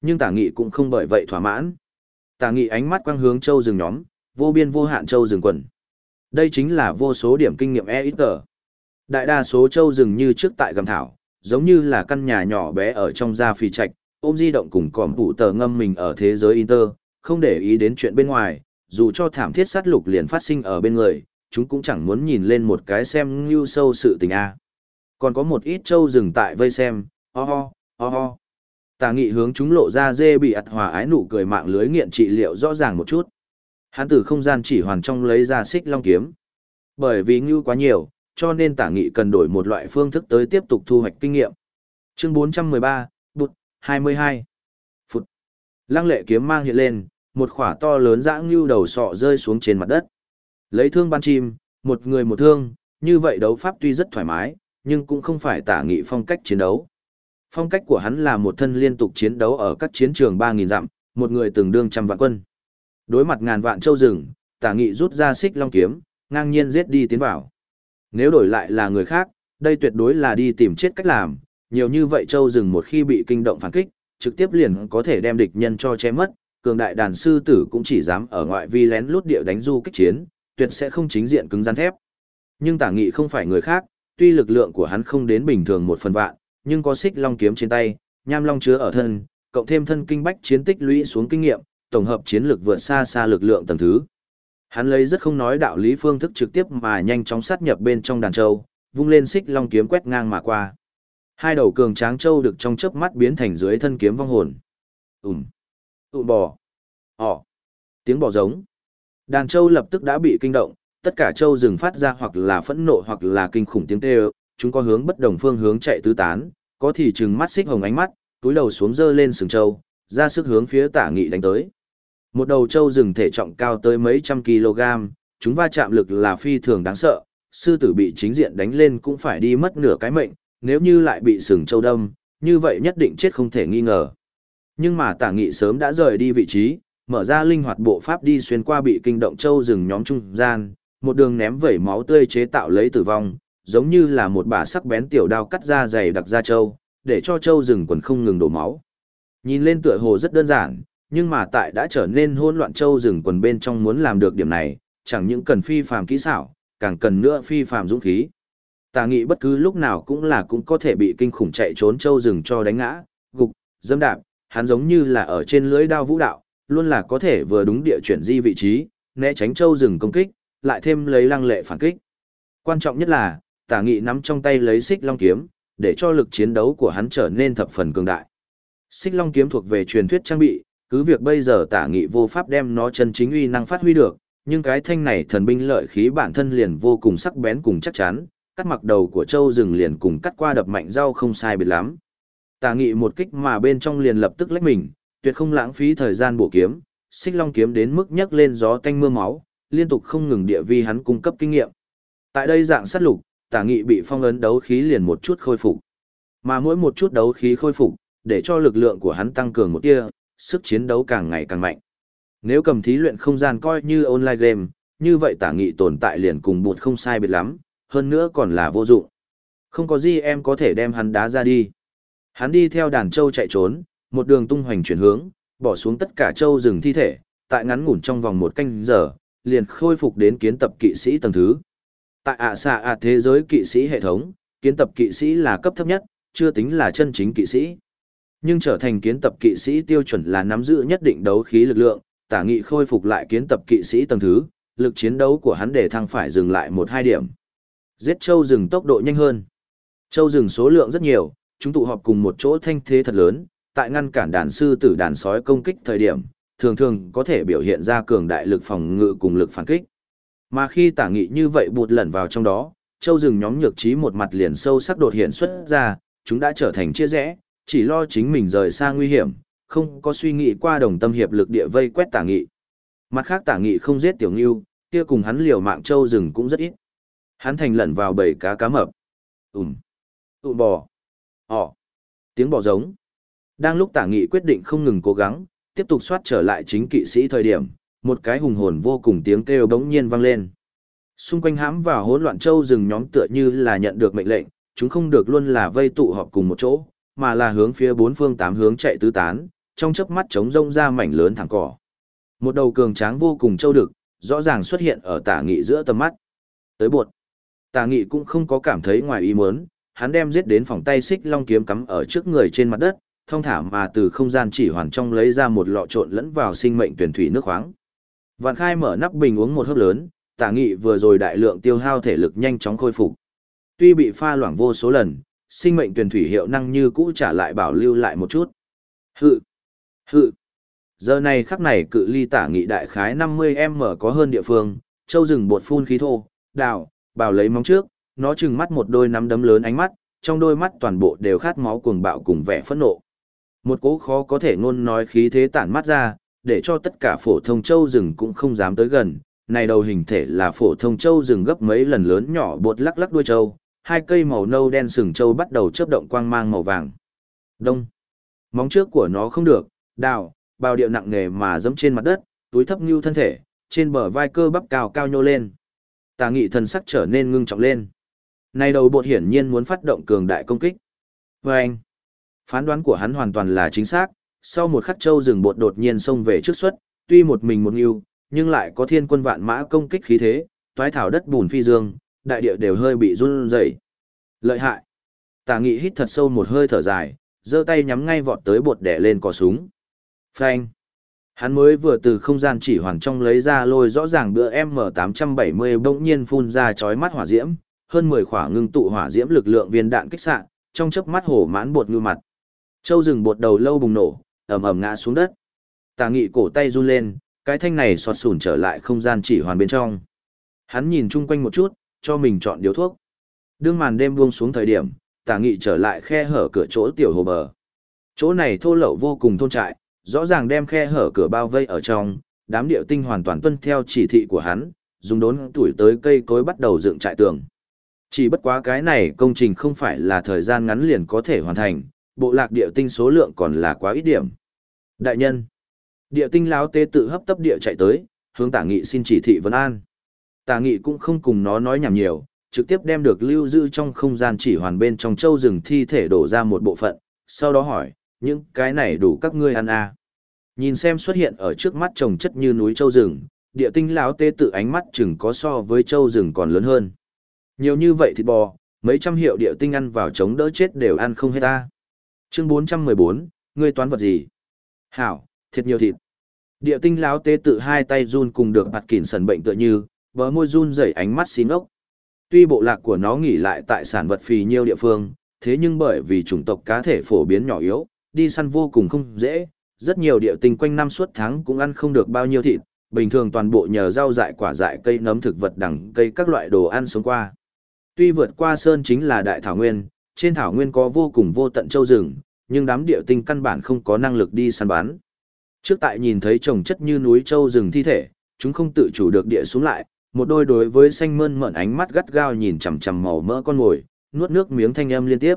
Nhưng tả nghị cũng không bởi vậy thỏa mãn. Tả nghị ánh mắt quang hướng châu rừng nhóm, vô biên vô hạn châu rừng quần. Đây chính là vô số điểm kinh nghiệm e ít tờ. Đại đa số châu rừng như trước tại gầm thảo, giống như là căn nhà nhỏ bé ở trong gia phi trạch, ôm di động cùng còm bụ tờ ngâm mình ở thế giới Inter, không để ý đến chuyện bên ngoài, dù cho thảm thiết sát lục liền phát sinh ở bên người, chúng cũng chẳng muốn nhìn lên một cái xem như sâu sự tình a. Còn có một ít trâu dừng tại vây xem, ho ho, ho ho. Tà nghị hướng chúng lộ ra dê bị ặt hòa ái nụ cười mạng lưới nghiện trị liệu rõ ràng một chút. Hắn từ không gian chỉ hoàn trong lấy ra xích long kiếm. Bởi vì ngưu quá nhiều, cho nên tả nghị cần đổi một loại phương thức tới tiếp tục thu hoạch kinh nghiệm. Chương 413, 22. phút, Lăng lệ kiếm mang hiện lên, một khỏa to lớn dã ngưu đầu sọ rơi xuống trên mặt đất. Lấy thương ban chim, một người một thương, như vậy đấu pháp tuy rất thoải mái, nhưng cũng không phải tả nghị phong cách chiến đấu. Phong cách của hắn là một thân liên tục chiến đấu ở các chiến trường 3.000 dặm, một người từng đương trăm vạn quân. Đối mặt ngàn vạn châu rừng, tả nghị rút ra xích long kiếm, ngang nhiên giết đi tiến vào. Nếu đổi lại là người khác, đây tuyệt đối là đi tìm chết cách làm, nhiều như vậy châu rừng một khi bị kinh động phản kích, trực tiếp liền có thể đem địch nhân cho che mất, cường đại đàn sư tử cũng chỉ dám ở ngoại vi lén lút địa đánh du kích chiến, tuyệt sẽ không chính diện cứng rắn thép. Nhưng tả nghị không phải người khác, tuy lực lượng của hắn không đến bình thường một phần vạn, nhưng có xích long kiếm trên tay, nham long chứa ở thân, cộng thêm thân kinh bách chiến tích lũy xuống kinh nghiệm, tổng hợp chiến lược vượt xa xa lực lượng tầng thứ. Hắn lấy rất không nói đạo lý phương thức trực tiếp mà nhanh chóng sát nhập bên trong đàn châu, vung lên xích long kiếm quét ngang mà qua. Hai đầu cường tráng châu được trong chớp mắt biến thành dưới thân kiếm vong hồn. Ùm. Tụm bò. Ỏ. Tiếng bò giống. Đàn châu lập tức đã bị kinh động, tất cả châu rừng phát ra hoặc là phẫn nộ hoặc là kinh khủng tiếng kêu, chúng có hướng bất đồng phương hướng chạy tứ tán, có thì trừng mắt xích hồng ánh mắt, túi đầu xuống dơ lên sừng châu, ra sức hướng phía tả nghị đánh tới. Một đầu trâu rừng thể trọng cao tới mấy trăm kg, chúng va chạm lực là phi thường đáng sợ, sư tử bị chính diện đánh lên cũng phải đi mất nửa cái mệnh, nếu như lại bị sừng châu đâm, như vậy nhất định chết không thể nghi ngờ. Nhưng mà tả nghị sớm đã rời đi vị trí, mở ra linh hoạt bộ pháp đi xuyên qua bị kinh động châu rừng nhóm trung gian, một đường ném vẩy máu tươi chế tạo lấy tử vong, giống như là một bà sắc bén tiểu đao cắt ra dày đặc ra châu để cho châu rừng quần không ngừng đổ máu. Nhìn lên tựa hồ rất đơn giản, nhưng mà tại đã trở nên hỗn loạn châu rừng quần bên trong muốn làm được điểm này, chẳng những cần phi phàm kỹ xảo, càng cần nữa phi phàm dũng khí. Tà nghị bất cứ lúc nào cũng là cũng có thể bị kinh khủng chạy trốn châu rừng cho đánh ngã, gục, dâm đạp, hắn giống như là ở trên lưới đao vũ đạo, luôn là có thể vừa đúng địa chuyển di vị trí, né tránh châu rừng công kích, lại thêm lấy lăng lệ phản kích. Quan trọng nhất là, tả nghị nắm trong tay lấy xích long kiếm, để cho lực chiến đấu của hắn trở nên thập phần cường đại. Xích long kiếm thuộc về truyền thuyết trang bị, cứ việc bây giờ tả nghị vô pháp đem nó chân chính uy năng phát huy được, nhưng cái thanh này thần binh lợi khí bản thân liền vô cùng sắc bén cùng chắc chắn, cắt mặc đầu của châu rừng liền cùng cắt qua đập mạnh rau không sai biệt lắm. Tà nghị một kích mà bên trong liền lập tức lách mình, tuyệt không lãng phí thời gian bổ kiếm, xích long kiếm đến mức nhấc lên gió tanh mưa máu, liên tục không ngừng địa vi hắn cung cấp kinh nghiệm. Tại đây dạng sát lục, tà nghị bị phong ấn đấu khí liền một chút khôi phục. Mà mỗi một chút đấu khí khôi phục, để cho lực lượng của hắn tăng cường một tia, sức chiến đấu càng ngày càng mạnh. Nếu cầm thí luyện không gian coi như online game, như vậy tả nghị tồn tại liền cùng bụt không sai biệt lắm, hơn nữa còn là vô dụng. Không có gì em có thể đem hắn đá ra đi. Hắn đi theo đàn châu chạy trốn, một đường tung hoành chuyển hướng, bỏ xuống tất cả châu rừng thi thể, tại ngắn ngủn trong vòng một canh giờ, liền khôi phục đến kiến tập kỵ sĩ tầng thứ. Tại ạ xạ ạ thế giới kỵ sĩ hệ thống, kiến tập kỵ sĩ là cấp thấp nhất, chưa tính là chân chính kỵ sĩ. Nhưng trở thành kiến tập kỵ sĩ tiêu chuẩn là nắm giữ nhất định đấu khí lực lượng, tả nghị khôi phục lại kiến tập kỵ sĩ tầng thứ, lực chiến đấu của hắn để thăng phải dừng lại một hai điểm. Giết châu rừng tốc độ nhanh hơn. Châu rừng số lượng rất nhiều, chúng tụ họp cùng một chỗ thanh thế thật lớn, tại ngăn cản đàn sư tử đàn sói công kích thời điểm, thường thường có thể biểu hiện ra cường đại lực phòng ngự cùng lực phản kích. Mà khi tả nghị như vậy bụt lẩn vào trong đó, châu rừng nhóm nhược trí một mặt liền sâu sắc đột hiện xuất ra, chúng đã trở thành chia rẽ, chỉ lo chính mình rời xa nguy hiểm, không có suy nghĩ qua đồng tâm hiệp lực địa vây quét tả nghị. Mặt khác tả nghị không giết tiểu ngưu, kia cùng hắn liều mạng châu rừng cũng rất ít. Hắn thành lẩn vào bầy cá cá mập. Ùm. Ùm bò. Ồ. Tiếng bò giống. Đang lúc tả nghị quyết định không ngừng cố gắng, tiếp tục soát trở lại chính kỵ sĩ thời điểm, một cái hùng hồn vô cùng tiếng kêu bỗng nhiên vang lên. Xung quanh hãm vào hỗn loạn châu rừng nhóm tựa như là nhận được mệnh lệnh, chúng không được luôn là vây tụ họp cùng một chỗ, mà là hướng phía bốn phương tám hướng chạy tứ tán, trong chớp mắt trống rông ra mảnh lớn thẳng cỏ. Một đầu cường tráng vô cùng châu đực, rõ ràng xuất hiện ở tả nghị giữa tầm mắt. Tới buột tà nghị cũng không có cảm thấy ngoài ý muốn, hắn đem giết đến phòng tay xích long kiếm cắm ở trước người trên mặt đất, thông thả mà từ không gian chỉ hoàn trong lấy ra một lọ trộn lẫn vào sinh mệnh tuyển thủy nước khoáng. Vạn khai mở nắp bình uống một hớp lớn, tả nghị vừa rồi đại lượng tiêu hao thể lực nhanh chóng khôi phục. Tuy bị pha loãng vô số lần, sinh mệnh tuyển thủy hiệu năng như cũ trả lại bảo lưu lại một chút. Hự! Hự! Giờ này khắc này cự ly tả nghị đại khái 50m có hơn địa phương, châu rừng bột phun khí thô, đào, bào lấy móng trước, nó trừng mắt một đôi nắm đấm lớn ánh mắt, trong đôi mắt toàn bộ đều khát máu cuồng bạo cùng vẻ phẫn nộ. Một cố khó có thể ngôn nói khí thế tản mắt ra, để cho tất cả phổ thông châu rừng cũng không dám tới gần. Này đầu hình thể là phổ thông châu rừng gấp mấy lần lớn nhỏ bột lắc lắc đuôi châu, hai cây màu nâu đen sừng châu bắt đầu chớp động quang mang màu vàng. Đông. Móng trước của nó không được, đào, bao điệu nặng nề mà giẫm trên mặt đất, túi thấp như thân thể, trên bờ vai cơ bắp cao cao nhô lên. Tà nghị thần sắc trở nên ngưng trọng lên. nay đầu bột hiển nhiên muốn phát động cường đại công kích. Và anh, phán đoán của hắn hoàn toàn là chính xác, sau một khắc châu rừng bột đột nhiên xông về trước xuất, tuy một mình một nghiêu, nhưng lại có thiên quân vạn mã công kích khí thế, toái thảo đất bùn phi dương, đại địa đều hơi bị run rẩy. Lợi hại. Tà nghị hít thật sâu một hơi thở dài, giơ tay nhắm ngay vọt tới bột đẻ lên cò súng. Phanh. Hắn mới vừa từ không gian chỉ hoàn trong lấy ra lôi rõ ràng bữa M870 bỗng nhiên phun ra chói mắt hỏa diễm, hơn 10 khỏa ngưng tụ hỏa diễm lực lượng viên đạn kích xạ, trong chớp mắt hổ mãn bột ngư mặt. Châu rừng bột đầu lâu bùng nổ, ầm ầm ngã xuống đất. Tà nghị cổ tay run lên, cái thanh này xọt sủn trở lại không gian chỉ hoàn bên trong. Hắn nhìn chung quanh một chút, cho mình chọn điếu thuốc. Đương màn đêm buông xuống thời điểm, tà nghị trở lại khe hở cửa chỗ tiểu hồ bờ. Chỗ này thô lậu vô cùng thôn trại, rõ ràng đem khe hở cửa bao vây ở trong, đám điệu tinh hoàn toàn tuân theo chỉ thị của hắn, dùng đốn tuổi tới cây cối bắt đầu dựng trại tường. Chỉ bất quá cái này công trình không phải là thời gian ngắn liền có thể hoàn thành, bộ lạc địa tinh số lượng còn là quá ít điểm. Đại nhân, địa tinh láo tế tự hấp tấp địa chạy tới, hướng tả nghị xin chỉ thị vấn an. Tả nghị cũng không cùng nó nói nhảm nhiều, trực tiếp đem được lưu giữ trong không gian chỉ hoàn bên trong châu rừng thi thể đổ ra một bộ phận, sau đó hỏi, những cái này đủ các ngươi ăn à. Nhìn xem xuất hiện ở trước mắt trồng chất như núi châu rừng, địa tinh lão tế tự ánh mắt chừng có so với châu rừng còn lớn hơn. Nhiều như vậy thịt bò, mấy trăm hiệu địa tinh ăn vào chống đỡ chết đều ăn không hết ta. Chương 414, ngươi toán vật gì? Hảo, thiệt nhiều thịt. Địa tinh lão tế tự hai tay run cùng được bạt kỉn sần bệnh tựa như, Bờ môi run rẩy ánh mắt xin ốc. Tuy bộ lạc của nó nghỉ lại tại sản vật phì nhiêu địa phương, thế nhưng bởi vì chủng tộc cá thể phổ biến nhỏ yếu, đi săn vô cùng không dễ, rất nhiều địa tinh quanh năm suốt tháng cũng ăn không được bao nhiêu thịt, bình thường toàn bộ nhờ rau dại quả dại cây nấm thực vật đẳng cây các loại đồ ăn sống qua. Tuy vượt qua sơn chính là đại thảo nguyên, trên thảo nguyên có vô cùng vô tận châu rừng, nhưng đám địa tinh căn bản không có năng lực đi săn bắn. Trước tại nhìn thấy trồng chất như núi châu rừng thi thể, chúng không tự chủ được địa xuống lại, một đôi đối với xanh mơn mởn ánh mắt gắt gao nhìn chằm chằm màu mỡ con ngồi, nuốt nước miếng thanh âm liên tiếp.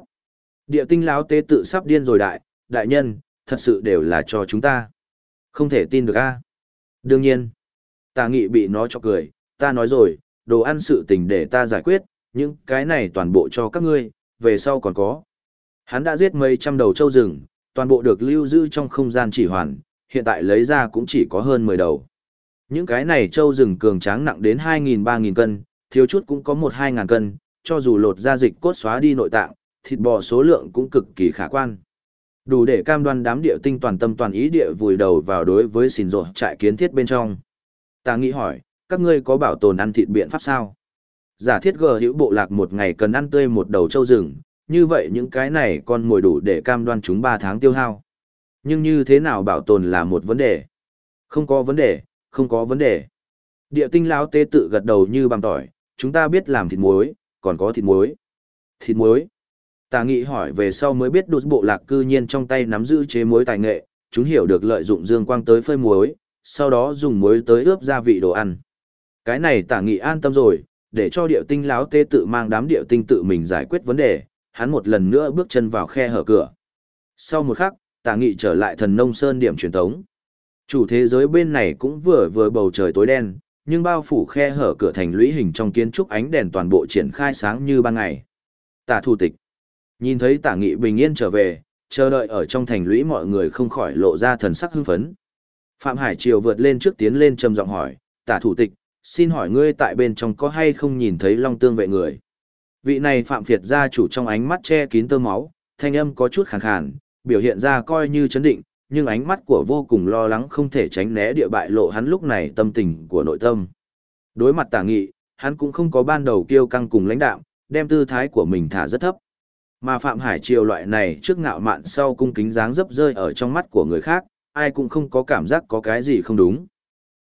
Địa tinh láo tế tự sắp điên rồi đại, đại nhân, thật sự đều là cho chúng ta. Không thể tin được a. Đương nhiên, ta nghị bị nó cho cười, ta nói rồi, đồ ăn sự tình để ta giải quyết, những cái này toàn bộ cho các ngươi, về sau còn có. Hắn đã giết mấy trăm đầu trâu rừng, toàn bộ được lưu giữ trong không gian chỉ hoàn, hiện tại lấy ra cũng chỉ có hơn 10 đầu. Những cái này trâu rừng cường tráng nặng đến 2.000-3.000 cân, thiếu chút cũng có 1-2.000 cân, cho dù lột ra dịch cốt xóa đi nội tạng, thịt bò số lượng cũng cực kỳ khả quan. Đủ để cam đoan đám địa tinh toàn tâm toàn ý địa vùi đầu vào đối với xin rồi. trại kiến thiết bên trong. Ta nghĩ hỏi, các ngươi có bảo tồn ăn thịt biện pháp sao? Giả thiết gờ hữu bộ lạc một ngày cần ăn tươi một đầu trâu rừng, như vậy những cái này còn mồi đủ để cam đoan chúng 3 tháng tiêu hao. Nhưng như thế nào bảo tồn là một vấn đề? Không có vấn đề, không có vấn đề. Địa tinh lão tê tự gật đầu như bằng tỏi, chúng ta biết làm thịt muối, còn có thịt muối. Thịt muối. Tà nghị hỏi về sau mới biết đột bộ lạc cư nhiên trong tay nắm giữ chế muối tài nghệ, chúng hiểu được lợi dụng dương quang tới phơi muối, sau đó dùng muối tới ướp gia vị đồ ăn. Cái này tả nghị an tâm rồi, để cho điệu tinh láo tê tự mang đám điệu tinh tự mình giải quyết vấn đề, hắn một lần nữa bước chân vào khe hở cửa. Sau một khắc, tả nghị trở lại thần nông sơn điểm truyền thống. Chủ thế giới bên này cũng vừa vừa bầu trời tối đen, nhưng bao phủ khe hở cửa thành lũy hình trong kiến trúc ánh đèn toàn bộ triển khai sáng như ban ngày. Tả thủ tịch. Nhìn thấy tả nghị bình yên trở về, chờ đợi ở trong thành lũy mọi người không khỏi lộ ra thần sắc hưng phấn. Phạm Hải Triều vượt lên trước tiến lên trầm giọng hỏi, tả thủ tịch, xin hỏi ngươi tại bên trong có hay không nhìn thấy long tương vệ người? Vị này Phạm Việt gia chủ trong ánh mắt che kín tơ máu, thanh âm có chút khàn khàn, biểu hiện ra coi như chấn định, nhưng ánh mắt của vô cùng lo lắng không thể tránh né địa bại lộ hắn lúc này tâm tình của nội tâm. Đối mặt tả nghị, hắn cũng không có ban đầu kiêu căng cùng lãnh đạm, đem tư thái của mình thả rất thấp. Mà Phạm Hải Triều loại này trước ngạo mạn sau cung kính dáng dấp rơi ở trong mắt của người khác, ai cũng không có cảm giác có cái gì không đúng.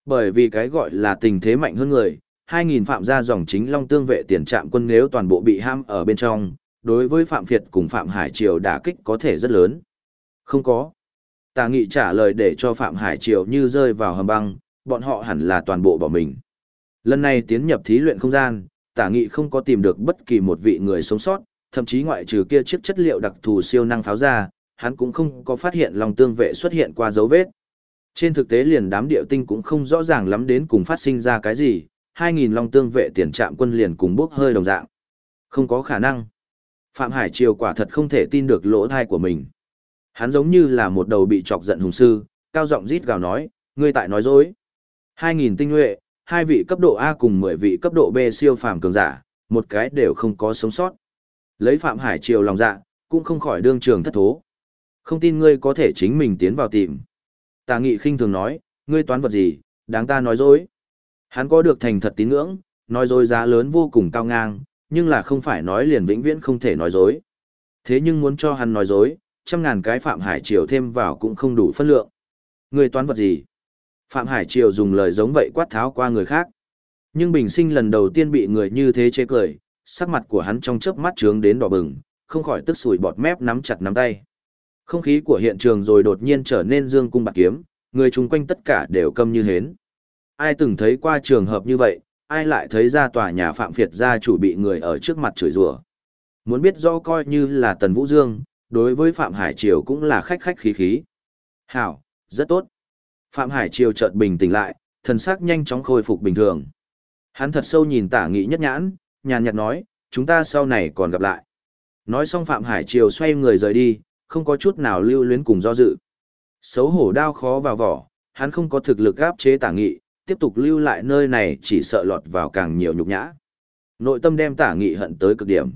Bởi vì cái gọi là tình thế mạnh hơn người, 2.000 phạm gia dòng chính long tương vệ tiền trạm quân nếu toàn bộ bị ham ở bên trong, đối với Phạm Việt cùng Phạm Hải Triều đả kích có thể rất lớn. Không có. Tà nghị trả lời để cho Phạm Hải Triều như rơi vào hầm băng, bọn họ hẳn là toàn bộ bỏ mình. Lần này tiến nhập thí luyện không gian, tả nghị không có tìm được bất kỳ một vị người sống sót, thậm chí ngoại trừ kia chiếc chất liệu đặc thù siêu năng pháo ra, hắn cũng không có phát hiện lòng tương vệ xuất hiện qua dấu vết. Trên thực tế liền đám điệu tinh cũng không rõ ràng lắm đến cùng phát sinh ra cái gì, 2.000 long tương vệ tiền trạm quân liền cùng bốc hơi đồng dạng. Không có khả năng. Phạm Hải Triều quả thật không thể tin được lỗ thai của mình. Hắn giống như là một đầu bị chọc giận hùng sư, cao giọng rít gào nói, ngươi tại nói dối. 2.000 tinh nhuệ, hai vị cấp độ A cùng 10 vị cấp độ B siêu phàm cường giả, một cái đều không có sống sót. Lấy Phạm Hải Triều lòng dạ, cũng không khỏi đương trường thất thố. Không tin ngươi có thể chính mình tiến vào tìm. Tà nghị khinh thường nói, ngươi toán vật gì, đáng ta nói dối. Hắn có được thành thật tín ngưỡng, nói dối giá lớn vô cùng cao ngang, nhưng là không phải nói liền vĩnh viễn không thể nói dối. Thế nhưng muốn cho hắn nói dối, trăm ngàn cái Phạm Hải Triều thêm vào cũng không đủ phân lượng. Ngươi toán vật gì? Phạm Hải Triều dùng lời giống vậy quát tháo qua người khác. Nhưng bình sinh lần đầu tiên bị người như thế chê cười, sắc mặt của hắn trong chớp mắt trướng đến đỏ bừng, không khỏi tức sủi bọt mép nắm chặt nắm tay. Không khí của hiện trường rồi đột nhiên trở nên dương cung bạc kiếm, người chung quanh tất cả đều câm như hến. Ai từng thấy qua trường hợp như vậy, ai lại thấy ra tòa nhà Phạm Việt gia chủ bị người ở trước mặt chửi rủa. Muốn biết rõ coi như là Tần Vũ Dương, đối với Phạm Hải Triều cũng là khách khách khí khí. Hảo, rất tốt. Phạm Hải Triều chợt bình tĩnh lại, thần sắc nhanh chóng khôi phục bình thường. Hắn thật sâu nhìn tả nghị nhất nhãn, nhàn nhạt nói, chúng ta sau này còn gặp lại. Nói xong Phạm Hải Triều xoay người rời đi, không có chút nào lưu luyến cùng do dự. Xấu hổ đao khó vào vỏ, hắn không có thực lực áp chế tả nghị, tiếp tục lưu lại nơi này chỉ sợ lọt vào càng nhiều nhục nhã. Nội tâm đem tả nghị hận tới cực điểm.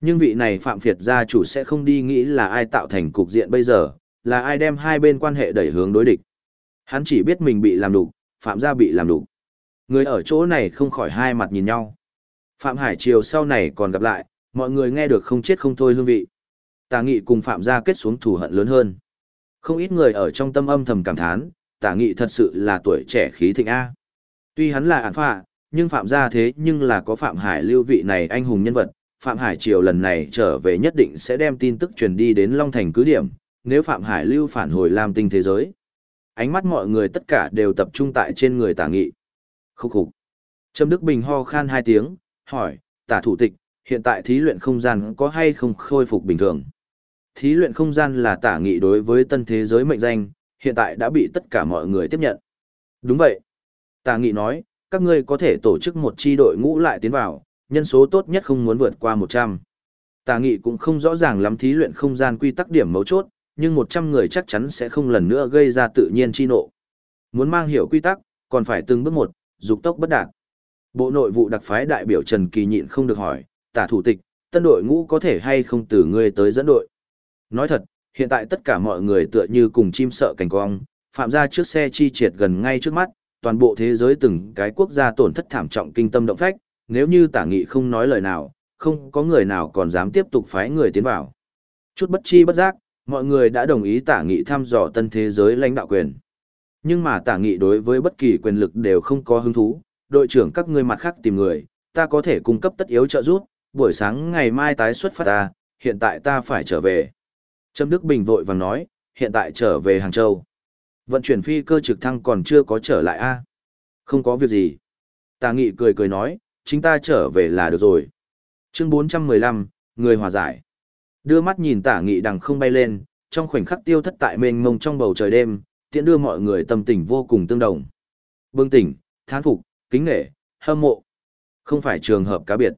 Nhưng vị này Phạm Việt gia chủ sẽ không đi nghĩ là ai tạo thành cục diện bây giờ, là ai đem hai bên quan hệ đẩy hướng đối địch. Hắn chỉ biết mình bị làm đục, Phạm gia bị làm đục. Người ở chỗ này không khỏi hai mặt nhìn nhau. Phạm Hải Triều sau này còn gặp lại, mọi người nghe được không chết không thôi hương vị. Tả nghị cùng Phạm gia kết xuống thù hận lớn hơn. Không ít người ở trong tâm âm thầm cảm thán, tả nghị thật sự là tuổi trẻ khí thịnh A. Tuy hắn là án phạ, nhưng Phạm gia thế nhưng là có Phạm Hải lưu vị này anh hùng nhân vật. Phạm Hải Triều lần này trở về nhất định sẽ đem tin tức truyền đi đến Long Thành cứ điểm, nếu Phạm Hải lưu phản hồi làm tinh thế giới. Ánh mắt mọi người tất cả đều tập trung tại trên người tả nghị. Khúc khục. Trâm Đức Bình ho khan hai tiếng, hỏi, tả thủ tịch, hiện tại thí luyện không gian có hay không khôi phục bình thường? Thí luyện không gian là tả nghị đối với tân thế giới mệnh danh, hiện tại đã bị tất cả mọi người tiếp nhận. Đúng vậy. Tả nghị nói, các ngươi có thể tổ chức một chi đội ngũ lại tiến vào, nhân số tốt nhất không muốn vượt qua 100. Tả nghị cũng không rõ ràng lắm thí luyện không gian quy tắc điểm mấu chốt, nhưng 100 người chắc chắn sẽ không lần nữa gây ra tự nhiên chi nộ. Muốn mang hiểu quy tắc, còn phải từng bước một, dục tốc bất đạt. Bộ nội vụ đặc phái đại biểu Trần Kỳ nhịn không được hỏi, tả thủ tịch, tân đội ngũ có thể hay không từ ngươi tới dẫn đội. Nói thật, hiện tại tất cả mọi người tựa như cùng chim sợ cảnh cong, phạm ra trước xe chi triệt gần ngay trước mắt, toàn bộ thế giới từng cái quốc gia tổn thất thảm trọng kinh tâm động phách, nếu như tả nghị không nói lời nào, không có người nào còn dám tiếp tục phái người tiến vào. Chút bất chi bất giác, mọi người đã đồng ý tả nghị thăm dò tân thế giới lãnh đạo quyền. Nhưng mà tả nghị đối với bất kỳ quyền lực đều không có hứng thú, đội trưởng các ngươi mặt khác tìm người, ta có thể cung cấp tất yếu trợ giúp, buổi sáng ngày mai tái xuất phát ta, hiện tại ta phải trở về. Trâm Đức Bình vội vàng nói, hiện tại trở về Hàng Châu. Vận chuyển phi cơ trực thăng còn chưa có trở lại a Không có việc gì. Tà Nghị cười cười nói, chính ta trở về là được rồi. Chương 415, Người hòa giải. Đưa mắt nhìn tả nghị đằng không bay lên, trong khoảnh khắc tiêu thất tại mênh mông trong bầu trời đêm, tiện đưa mọi người tâm tình vô cùng tương đồng. Bương tỉnh, thán phục, kính nghệ, hâm mộ. Không phải trường hợp cá biệt.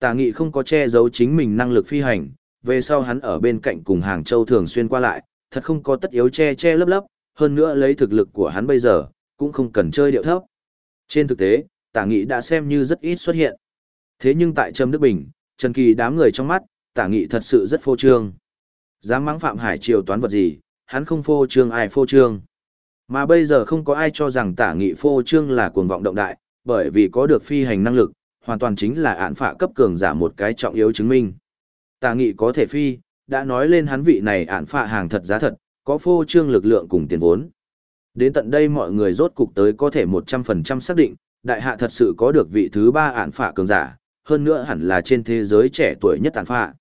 Tả nghị không có che giấu chính mình năng lực phi hành, về sau hắn ở bên cạnh cùng Hàng Châu thường xuyên qua lại, thật không có tất yếu che che lấp lấp, hơn nữa lấy thực lực của hắn bây giờ, cũng không cần chơi điệu thấp. Trên thực tế, tả nghị đã xem như rất ít xuất hiện. Thế nhưng tại Trâm Đức Bình, Trần Kỳ đám người trong mắt, tả nghị thật sự rất phô trương. Dám mắng Phạm Hải triều toán vật gì, hắn không phô trương ai phô trương. Mà bây giờ không có ai cho rằng tả nghị phô trương là cuồng vọng động đại, bởi vì có được phi hành năng lực, hoàn toàn chính là án phạ cấp cường giả một cái trọng yếu chứng minh. Tà nghị có thể phi, đã nói lên hắn vị này án phạ hàng thật giá thật, có phô trương lực lượng cùng tiền vốn. Đến tận đây mọi người rốt cục tới có thể 100% xác định, đại hạ thật sự có được vị thứ ba án phạ cường giả, hơn nữa hẳn là trên thế giới trẻ tuổi nhất án phạ.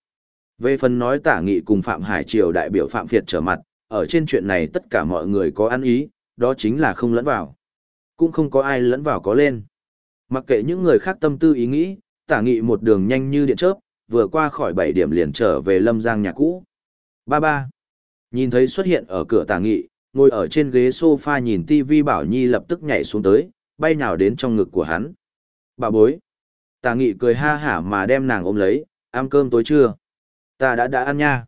Về phần nói tả nghị cùng Phạm Hải Triều đại biểu Phạm Việt trở mặt, ở trên chuyện này tất cả mọi người có ăn ý, đó chính là không lẫn vào. Cũng không có ai lẫn vào có lên. Mặc kệ những người khác tâm tư ý nghĩ, tả nghị một đường nhanh như điện chớp, vừa qua khỏi bảy điểm liền trở về lâm giang nhà cũ. Ba ba. Nhìn thấy xuất hiện ở cửa tả nghị, ngồi ở trên ghế sofa nhìn TV Bảo Nhi lập tức nhảy xuống tới, bay nhào đến trong ngực của hắn. Bà bối. Tả nghị cười ha hả mà đem nàng ôm lấy, ăn cơm tối chưa? Ta đã đã ăn nha.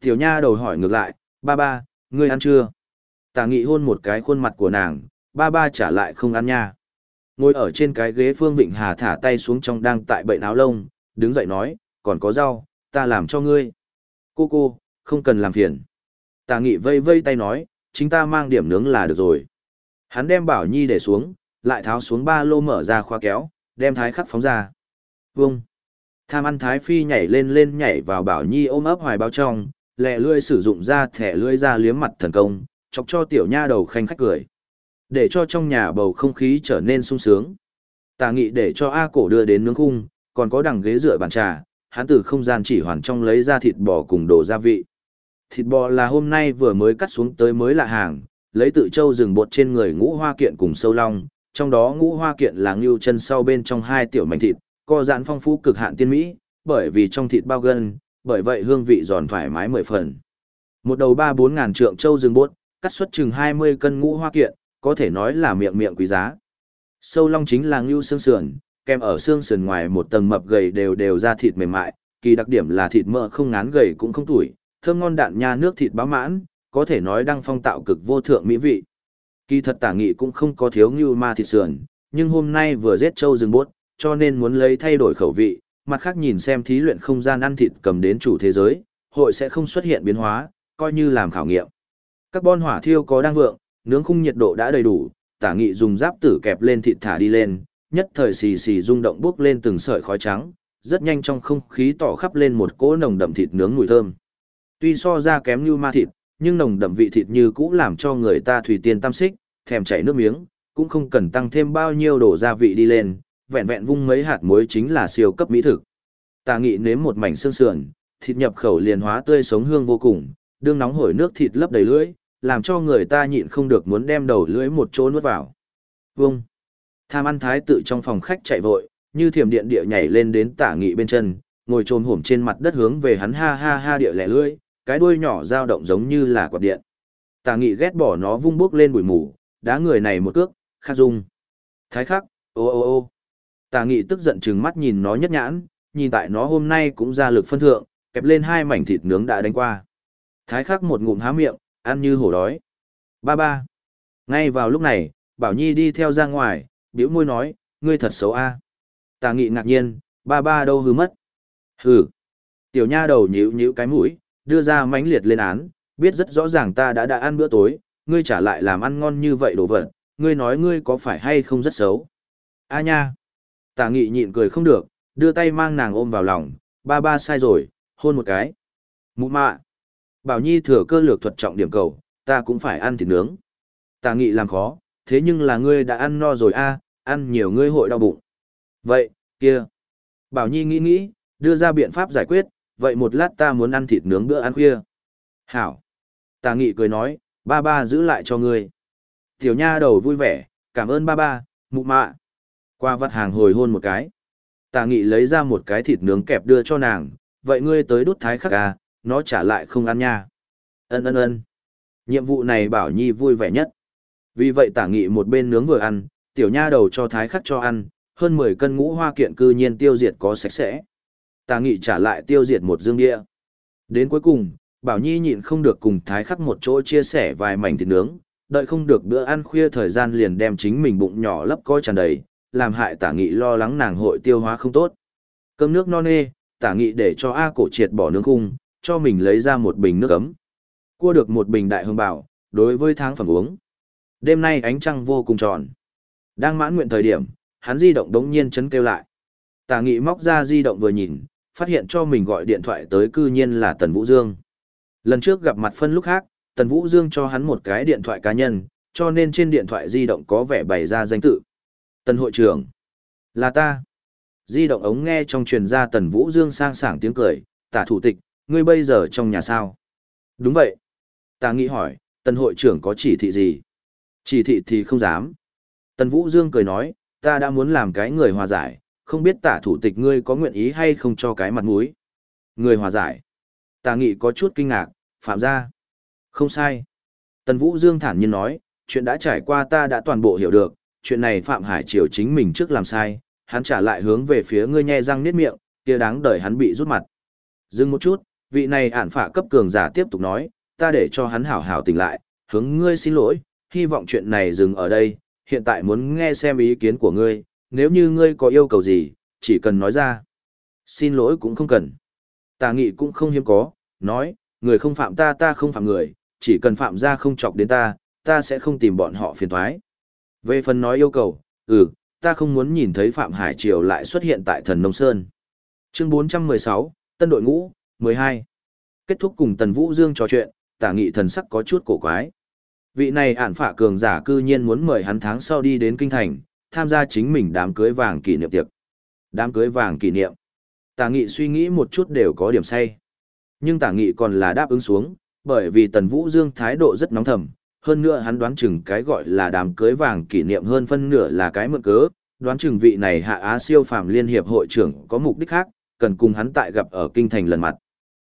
Tiểu nha đầu hỏi ngược lại, ba ba, ngươi ăn chưa? Tả nghị hôn một cái khuôn mặt của nàng, ba ba trả lại không ăn nha. Ngồi ở trên cái ghế Phương Vịnh Hà thả tay xuống trong đang tại bệnh áo lông, đứng dậy nói, còn có rau, ta làm cho ngươi. Cô cô, không cần làm phiền. Tà nghị vây vây tay nói, chính ta mang điểm nướng là được rồi. Hắn đem Bảo Nhi để xuống, lại tháo xuống ba lô mở ra khoa kéo, đem thái khắc phóng ra. Vông. Tham ăn Thái Phi nhảy lên lên nhảy vào Bảo Nhi ôm ấp hoài bao trong, lẹ lươi sử dụng ra thẻ lươi ra liếm mặt thần công, chọc cho tiểu nha đầu khanh khách cười. Để cho trong nhà bầu không khí trở nên sung sướng. Tà nghị để cho A cổ đưa đến nướng khung, còn có đằng ghế dựa bàn trà, hắn từ không gian chỉ hoàn trong lấy ra thịt bò cùng đồ gia vị. Thịt bò là hôm nay vừa mới cắt xuống tới mới là hàng, lấy tự châu rừng bột trên người ngũ hoa kiện cùng sâu long, trong đó ngũ hoa kiện là ngưu chân sau bên trong hai tiểu mảnh thịt, co giãn phong phú cực hạn tiên mỹ, bởi vì trong thịt bao gân, bởi vậy hương vị giòn thoải mái mười phần. Một đầu ba bốn ngàn trượng châu rừng bột, cắt xuất chừng hai mươi cân ngũ hoa kiện, có thể nói là miệng miệng quý giá. Sâu long chính là ngưu xương sườn, kèm ở xương sườn ngoài một tầng mập gầy đều đều ra thịt mềm mại, kỳ đặc điểm là thịt mỡ không ngán gầy cũng không tuổi, thơm ngon đạn nha nước thịt bá mãn, có thể nói đang phong tạo cực vô thượng mỹ vị. Kỳ thật tả nghị cũng không có thiếu ngưu ma thịt sườn, nhưng hôm nay vừa giết châu rừng bốt, cho nên muốn lấy thay đổi khẩu vị, mặt khác nhìn xem thí luyện không gian ăn thịt cầm đến chủ thế giới, hội sẽ không xuất hiện biến hóa, coi như làm khảo nghiệm. Carbon hỏa thiêu có đang vượng, nướng khung nhiệt độ đã đầy đủ, tả nghị dùng giáp tử kẹp lên thịt thả đi lên, nhất thời xì xì rung động bước lên từng sợi khói trắng, rất nhanh trong không khí tỏ khắp lên một cỗ nồng đậm thịt nướng mùi thơm. Tuy so ra kém như ma thịt, nhưng nồng đậm vị thịt như cũ làm cho người ta thủy tiên tam xích, thèm chảy nước miếng, cũng không cần tăng thêm bao nhiêu đổ gia vị đi lên, vẹn vẹn vung mấy hạt muối chính là siêu cấp mỹ thực. Tà nghị nếm một mảnh xương sườn, thịt nhập khẩu liền hóa tươi sống hương vô cùng, đương nóng hổi nước thịt lấp đầy lưỡi, làm cho người ta nhịn không được muốn đem đầu lưỡi một chỗ nuốt vào. Vung. Tham ăn thái tự trong phòng khách chạy vội, như thiểm điện địa nhảy lên đến tả nghị bên chân, ngồi trồm hổm trên mặt đất hướng về hắn ha ha ha địa lẻ lưỡi, cái đuôi nhỏ dao động giống như là quạt điện. Tả nghị ghét bỏ nó vung bước lên bụi mù, đá người này một cước, khắc dung. Thái khắc, ô ô ô. Tả nghị tức giận chừng mắt nhìn nó nhất nhãn, nhìn tại nó hôm nay cũng ra lực phân thượng, kẹp lên hai mảnh thịt nướng đã đánh qua. Thái khắc một ngụm há miệng, ăn như hổ đói. Ba ba. Ngay vào lúc này, Bảo Nhi đi theo ra ngoài, biểu môi nói, ngươi thật xấu a. Tà nghị ngạc nhiên, ba ba đâu hư mất. Hừ. Tiểu nha đầu nhíu nhíu cái mũi, đưa ra mãnh liệt lên án, biết rất rõ ràng ta đã đã ăn bữa tối, ngươi trả lại làm ăn ngon như vậy đồ vật, ngươi nói ngươi có phải hay không rất xấu. A nha. Tà nghị nhịn cười không được, đưa tay mang nàng ôm vào lòng, ba ba sai rồi, hôn một cái. Mụ mạ. Bảo Nhi thừa cơ lược thuật trọng điểm cầu, ta cũng phải ăn thịt nướng. Tà nghị làm khó, thế nhưng là ngươi đã ăn no rồi a, ăn nhiều ngươi hội đau bụng. Vậy, kia. Bảo Nhi nghĩ nghĩ, đưa ra biện pháp giải quyết, vậy một lát ta muốn ăn thịt nướng bữa ăn khuya. Hảo. Tà nghị cười nói, ba ba giữ lại cho ngươi. Tiểu nha đầu vui vẻ, cảm ơn ba ba, mụ mạ. Qua vặt hàng hồi hôn một cái. Tà nghị lấy ra một cái thịt nướng kẹp đưa cho nàng, vậy ngươi tới đút thái khắc à, nó trả lại không ăn nha. Ân ân ân. Nhiệm vụ này bảo nhi vui vẻ nhất. Vì vậy tả nghị một bên nướng vừa ăn, tiểu nha đầu cho thái khắc cho ăn, hơn 10 cân ngũ hoa kiện cư nhiên tiêu diệt có sạch sẽ. Tả nghị trả lại tiêu diệt một dương địa. Đến cuối cùng, bảo nhi nhịn không được cùng thái khắc một chỗ chia sẻ vài mảnh thịt nướng, đợi không được bữa ăn khuya thời gian liền đem chính mình bụng nhỏ lấp coi tràn đầy, làm hại tả nghị lo lắng nàng hội tiêu hóa không tốt. Cơm nước non nê, tả nghị để cho A cổ triệt bỏ nướng khung, cho mình lấy ra một bình nước ấm. Cua được một bình đại hương bảo, đối với tháng phẩm uống. Đêm nay ánh trăng vô cùng tròn. Đang mãn nguyện thời điểm, hắn di động đống nhiên chấn kêu lại. Tả nghị móc ra di động vừa nhìn, phát hiện cho mình gọi điện thoại tới cư nhiên là Tần Vũ Dương. Lần trước gặp mặt phân lúc khác, Tần Vũ Dương cho hắn một cái điện thoại cá nhân, cho nên trên điện thoại di động có vẻ bày ra danh tự. Tần hội trưởng. Là ta. Di động ống nghe trong truyền ra Tần Vũ Dương sang sảng tiếng cười, tả thủ tịch, ngươi bây giờ trong nhà sao? Đúng vậy. Ta nghĩ hỏi, Tần hội trưởng có chỉ thị gì? Chỉ thị thì không dám. Tần Vũ Dương cười nói, ta đã muốn làm cái người hòa giải, không biết tả thủ tịch ngươi có nguyện ý hay không cho cái mặt mũi. Người hòa giải. Tà nghị có chút kinh ngạc, phạm ra. Không sai. Tần Vũ Dương thản nhiên nói, chuyện đã trải qua ta đã toàn bộ hiểu được, chuyện này Phạm Hải Triều chính mình trước làm sai, hắn trả lại hướng về phía ngươi nhe răng niết miệng, kia đáng đời hắn bị rút mặt. Dừng một chút, vị này ản phả cấp cường giả tiếp tục nói, ta để cho hắn hảo hảo tỉnh lại, hướng ngươi xin lỗi, hy vọng chuyện này dừng ở đây, hiện tại muốn nghe xem ý kiến của ngươi, nếu như ngươi có yêu cầu gì, chỉ cần nói ra. Xin lỗi cũng không cần. Tà nghị cũng không hiếm có, nói, người không phạm ta ta không phạm người, chỉ cần phạm ra không chọc đến ta, ta sẽ không tìm bọn họ phiền thoái. Về phần nói yêu cầu, ừ, ta không muốn nhìn thấy Phạm Hải Triều lại xuất hiện tại thần Nông Sơn. Chương 416, Tân đội ngũ, 12. Kết thúc cùng Tần Vũ Dương trò chuyện, tả nghị thần sắc có chút cổ quái. Vị này ản phả cường giả cư nhiên muốn mời hắn tháng sau đi đến Kinh Thành, tham gia chính mình đám cưới vàng kỷ niệm tiệc. Đám cưới vàng kỷ niệm. Tả nghị suy nghĩ một chút đều có điểm say. Nhưng tả nghị còn là đáp ứng xuống, bởi vì Tần Vũ Dương thái độ rất nóng thầm, hơn nữa hắn đoán chừng cái gọi là đám cưới vàng kỷ niệm hơn phân nửa là cái mượn cớ, đoán chừng vị này hạ á siêu phàm liên hiệp hội trưởng có mục đích khác, cần cùng hắn tại gặp ở kinh thành lần mặt.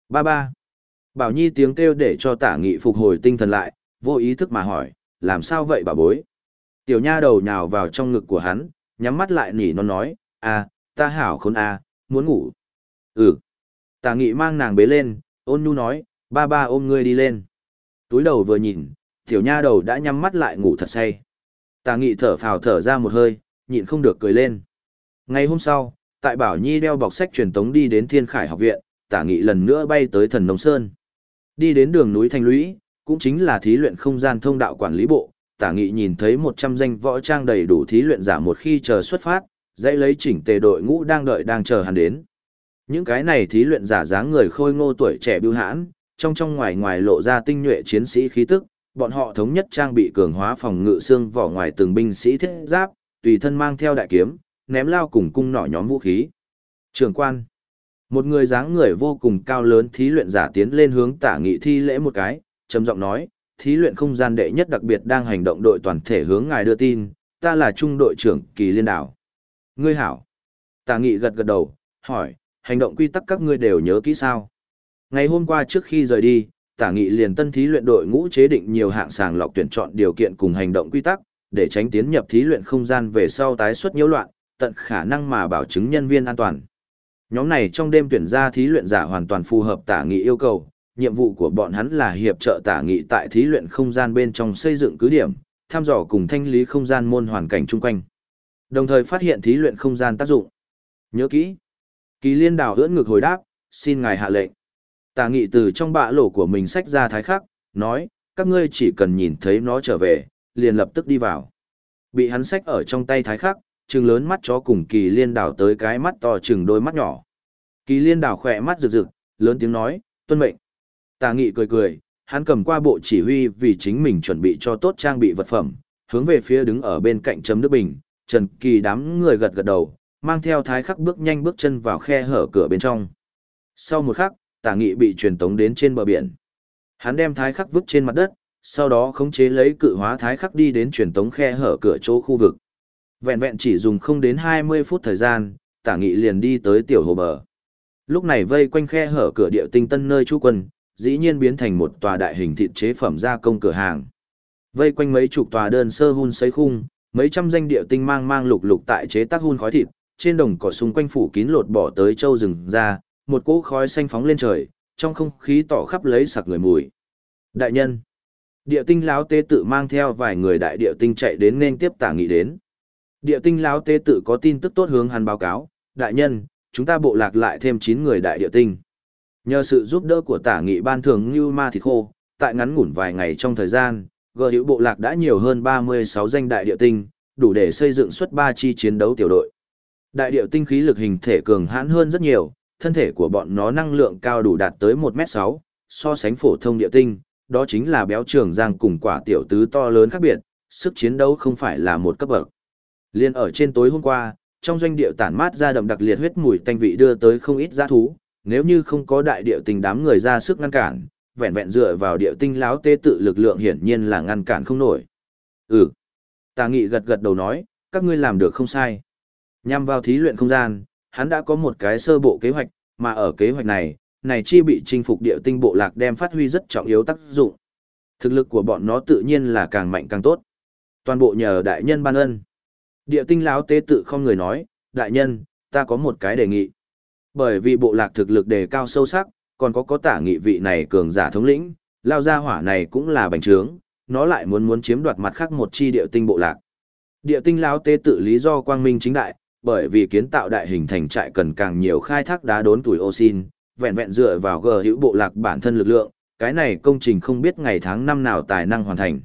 Ba ba. Bảo Nhi tiếng kêu để cho tả nghị phục hồi tinh thần lại, vô ý thức mà hỏi, làm sao vậy bà bối? Tiểu nha đầu nhào vào trong ngực của hắn, nhắm mắt lại nỉ nó nói, à, ta hảo khốn à, muốn ngủ. Ừ. Tả nghị mang nàng bế lên, ôn nhu nói, ba ba ôm ngươi đi lên. Túi đầu vừa nhìn, tiểu nha đầu đã nhắm mắt lại ngủ thật say. Tà nghị thở phào thở ra một hơi, nhịn không được cười lên. Ngày hôm sau, tại Bảo Nhi đeo bọc sách truyền tống đi đến Thiên Khải học viện, tả nghị lần nữa bay tới thần Nông Sơn. Đi đến đường núi Thanh Lũy, cũng chính là thí luyện không gian thông đạo quản lý bộ, tả nghị nhìn thấy 100 danh võ trang đầy đủ thí luyện giả một khi chờ xuất phát, dãy lấy chỉnh tề đội ngũ đang đợi đang chờ hắn đến. Những cái này thí luyện giả dáng người khôi ngô tuổi trẻ bưu hãn, trong trong ngoài ngoài lộ ra tinh nhuệ chiến sĩ khí tức, bọn họ thống nhất trang bị cường hóa phòng ngự xương vỏ ngoài từng binh sĩ thiết giáp, tùy thân mang theo đại kiếm, ném lao cùng cung nỏ nhóm vũ khí. Trường quan. Một người dáng người vô cùng cao lớn thí luyện giả tiến lên hướng tả nghị thi lễ một cái, trầm giọng nói, thí luyện không gian đệ nhất đặc biệt đang hành động đội toàn thể hướng ngài đưa tin, ta là trung đội trưởng kỳ liên đảo. Ngươi hảo. Tả nghị gật gật đầu, hỏi, hành động quy tắc các ngươi đều nhớ kỹ sao? Ngày hôm qua trước khi rời đi, tả nghị liền tân thí luyện đội ngũ chế định nhiều hạng sàng lọc tuyển chọn điều kiện cùng hành động quy tắc, để tránh tiến nhập thí luyện không gian về sau tái xuất nhiễu loạn, tận khả năng mà bảo chứng nhân viên an toàn. Nhóm này trong đêm tuyển ra thí luyện giả hoàn toàn phù hợp tả nghị yêu cầu, nhiệm vụ của bọn hắn là hiệp trợ tả nghị tại thí luyện không gian bên trong xây dựng cứ điểm, tham dò cùng thanh lý không gian môn hoàn cảnh chung quanh. Đồng thời phát hiện thí luyện không gian tác dụng. Nhớ kỹ. Kỳ liên đảo ưỡn ngực hồi đáp, xin ngài hạ lệnh. Tả nghị từ trong bạ lỗ của mình sách ra thái khắc, nói, các ngươi chỉ cần nhìn thấy nó trở về, liền lập tức đi vào. Bị hắn sách ở trong tay thái khắc, trừng lớn mắt chó cùng kỳ liên đảo tới cái mắt to trừng đôi mắt nhỏ. Kỳ liên đảo khỏe mắt rực rực, lớn tiếng nói, tuân mệnh. Tà nghị cười cười, hắn cầm qua bộ chỉ huy vì chính mình chuẩn bị cho tốt trang bị vật phẩm, hướng về phía đứng ở bên cạnh chấm nước bình, Trần Kỳ đám người gật gật đầu, mang theo thái khắc bước nhanh bước chân vào khe hở cửa bên trong. Sau một khắc, tả nghị bị truyền tống đến trên bờ biển. Hắn đem thái khắc vứt trên mặt đất, sau đó khống chế lấy cự hóa thái khắc đi đến truyền tống khe hở cửa chỗ khu vực. Vẹn vẹn chỉ dùng không đến 20 phút thời gian, tả nghị liền đi tới tiểu hồ bờ. Lúc này vây quanh khe hở cửa địa tinh tân nơi trú quân, dĩ nhiên biến thành một tòa đại hình thịt chế phẩm gia công cửa hàng. Vây quanh mấy chục tòa đơn sơ hun sấy khung, mấy trăm danh địa tinh mang mang lục lục tại chế tác hun khói thịt, trên đồng cỏ xung quanh phủ kín lột bỏ tới châu rừng ra, một cỗ khói xanh phóng lên trời, trong không khí tỏ khắp lấy sặc người mùi. Đại nhân, địa tinh lão tế tự mang theo vài người đại địa tinh chạy đến nên tiếp tả nghị đến. Địa tinh lão tế tự có tin tức tốt hướng hắn báo cáo, đại nhân, chúng ta bộ lạc lại thêm 9 người đại địa tinh. Nhờ sự giúp đỡ của tả nghị ban thường như ma thịt khô, tại ngắn ngủn vài ngày trong thời gian, gờ hữu bộ lạc đã nhiều hơn 36 danh đại địa tinh, đủ để xây dựng suất 3 chi chiến đấu tiểu đội. Đại địa tinh khí lực hình thể cường hãn hơn rất nhiều, thân thể của bọn nó năng lượng cao đủ đạt tới 1m6, so sánh phổ thông địa tinh, đó chính là béo trường giang cùng quả tiểu tứ to lớn khác biệt, sức chiến đấu không phải là một cấp bậc. Liên ở trên tối hôm qua, trong doanh địa tản mát ra đậm đặc liệt huyết mùi tanh vị đưa tới không ít giá thú, nếu như không có đại địa tinh đám người ra sức ngăn cản, vẹn vẹn dựa vào địa tinh láo tê tự lực lượng hiển nhiên là ngăn cản không nổi. Ừ. Tà nghị gật gật đầu nói, các ngươi làm được không sai. Nhằm vào thí luyện không gian, hắn đã có một cái sơ bộ kế hoạch, mà ở kế hoạch này, này chi bị chinh phục địa tinh bộ lạc đem phát huy rất trọng yếu tác dụng. Thực lực của bọn nó tự nhiên là càng mạnh càng tốt. Toàn bộ nhờ đại nhân ban ân. Địa tinh lão tế tự không người nói, đại nhân, ta có một cái đề nghị. Bởi vì bộ lạc thực lực đề cao sâu sắc, còn có có tả nghị vị này cường giả thống lĩnh, lao ra hỏa này cũng là bành trướng, nó lại muốn muốn chiếm đoạt mặt khác một chi địa tinh bộ lạc. Địa tinh lão tế tự lý do quang minh chính đại, bởi vì kiến tạo đại hình thành trại cần càng nhiều khai thác đá đốn tuổi oxin, vẹn vẹn dựa vào gờ hữu bộ lạc bản thân lực lượng, cái này công trình không biết ngày tháng năm nào tài năng hoàn thành.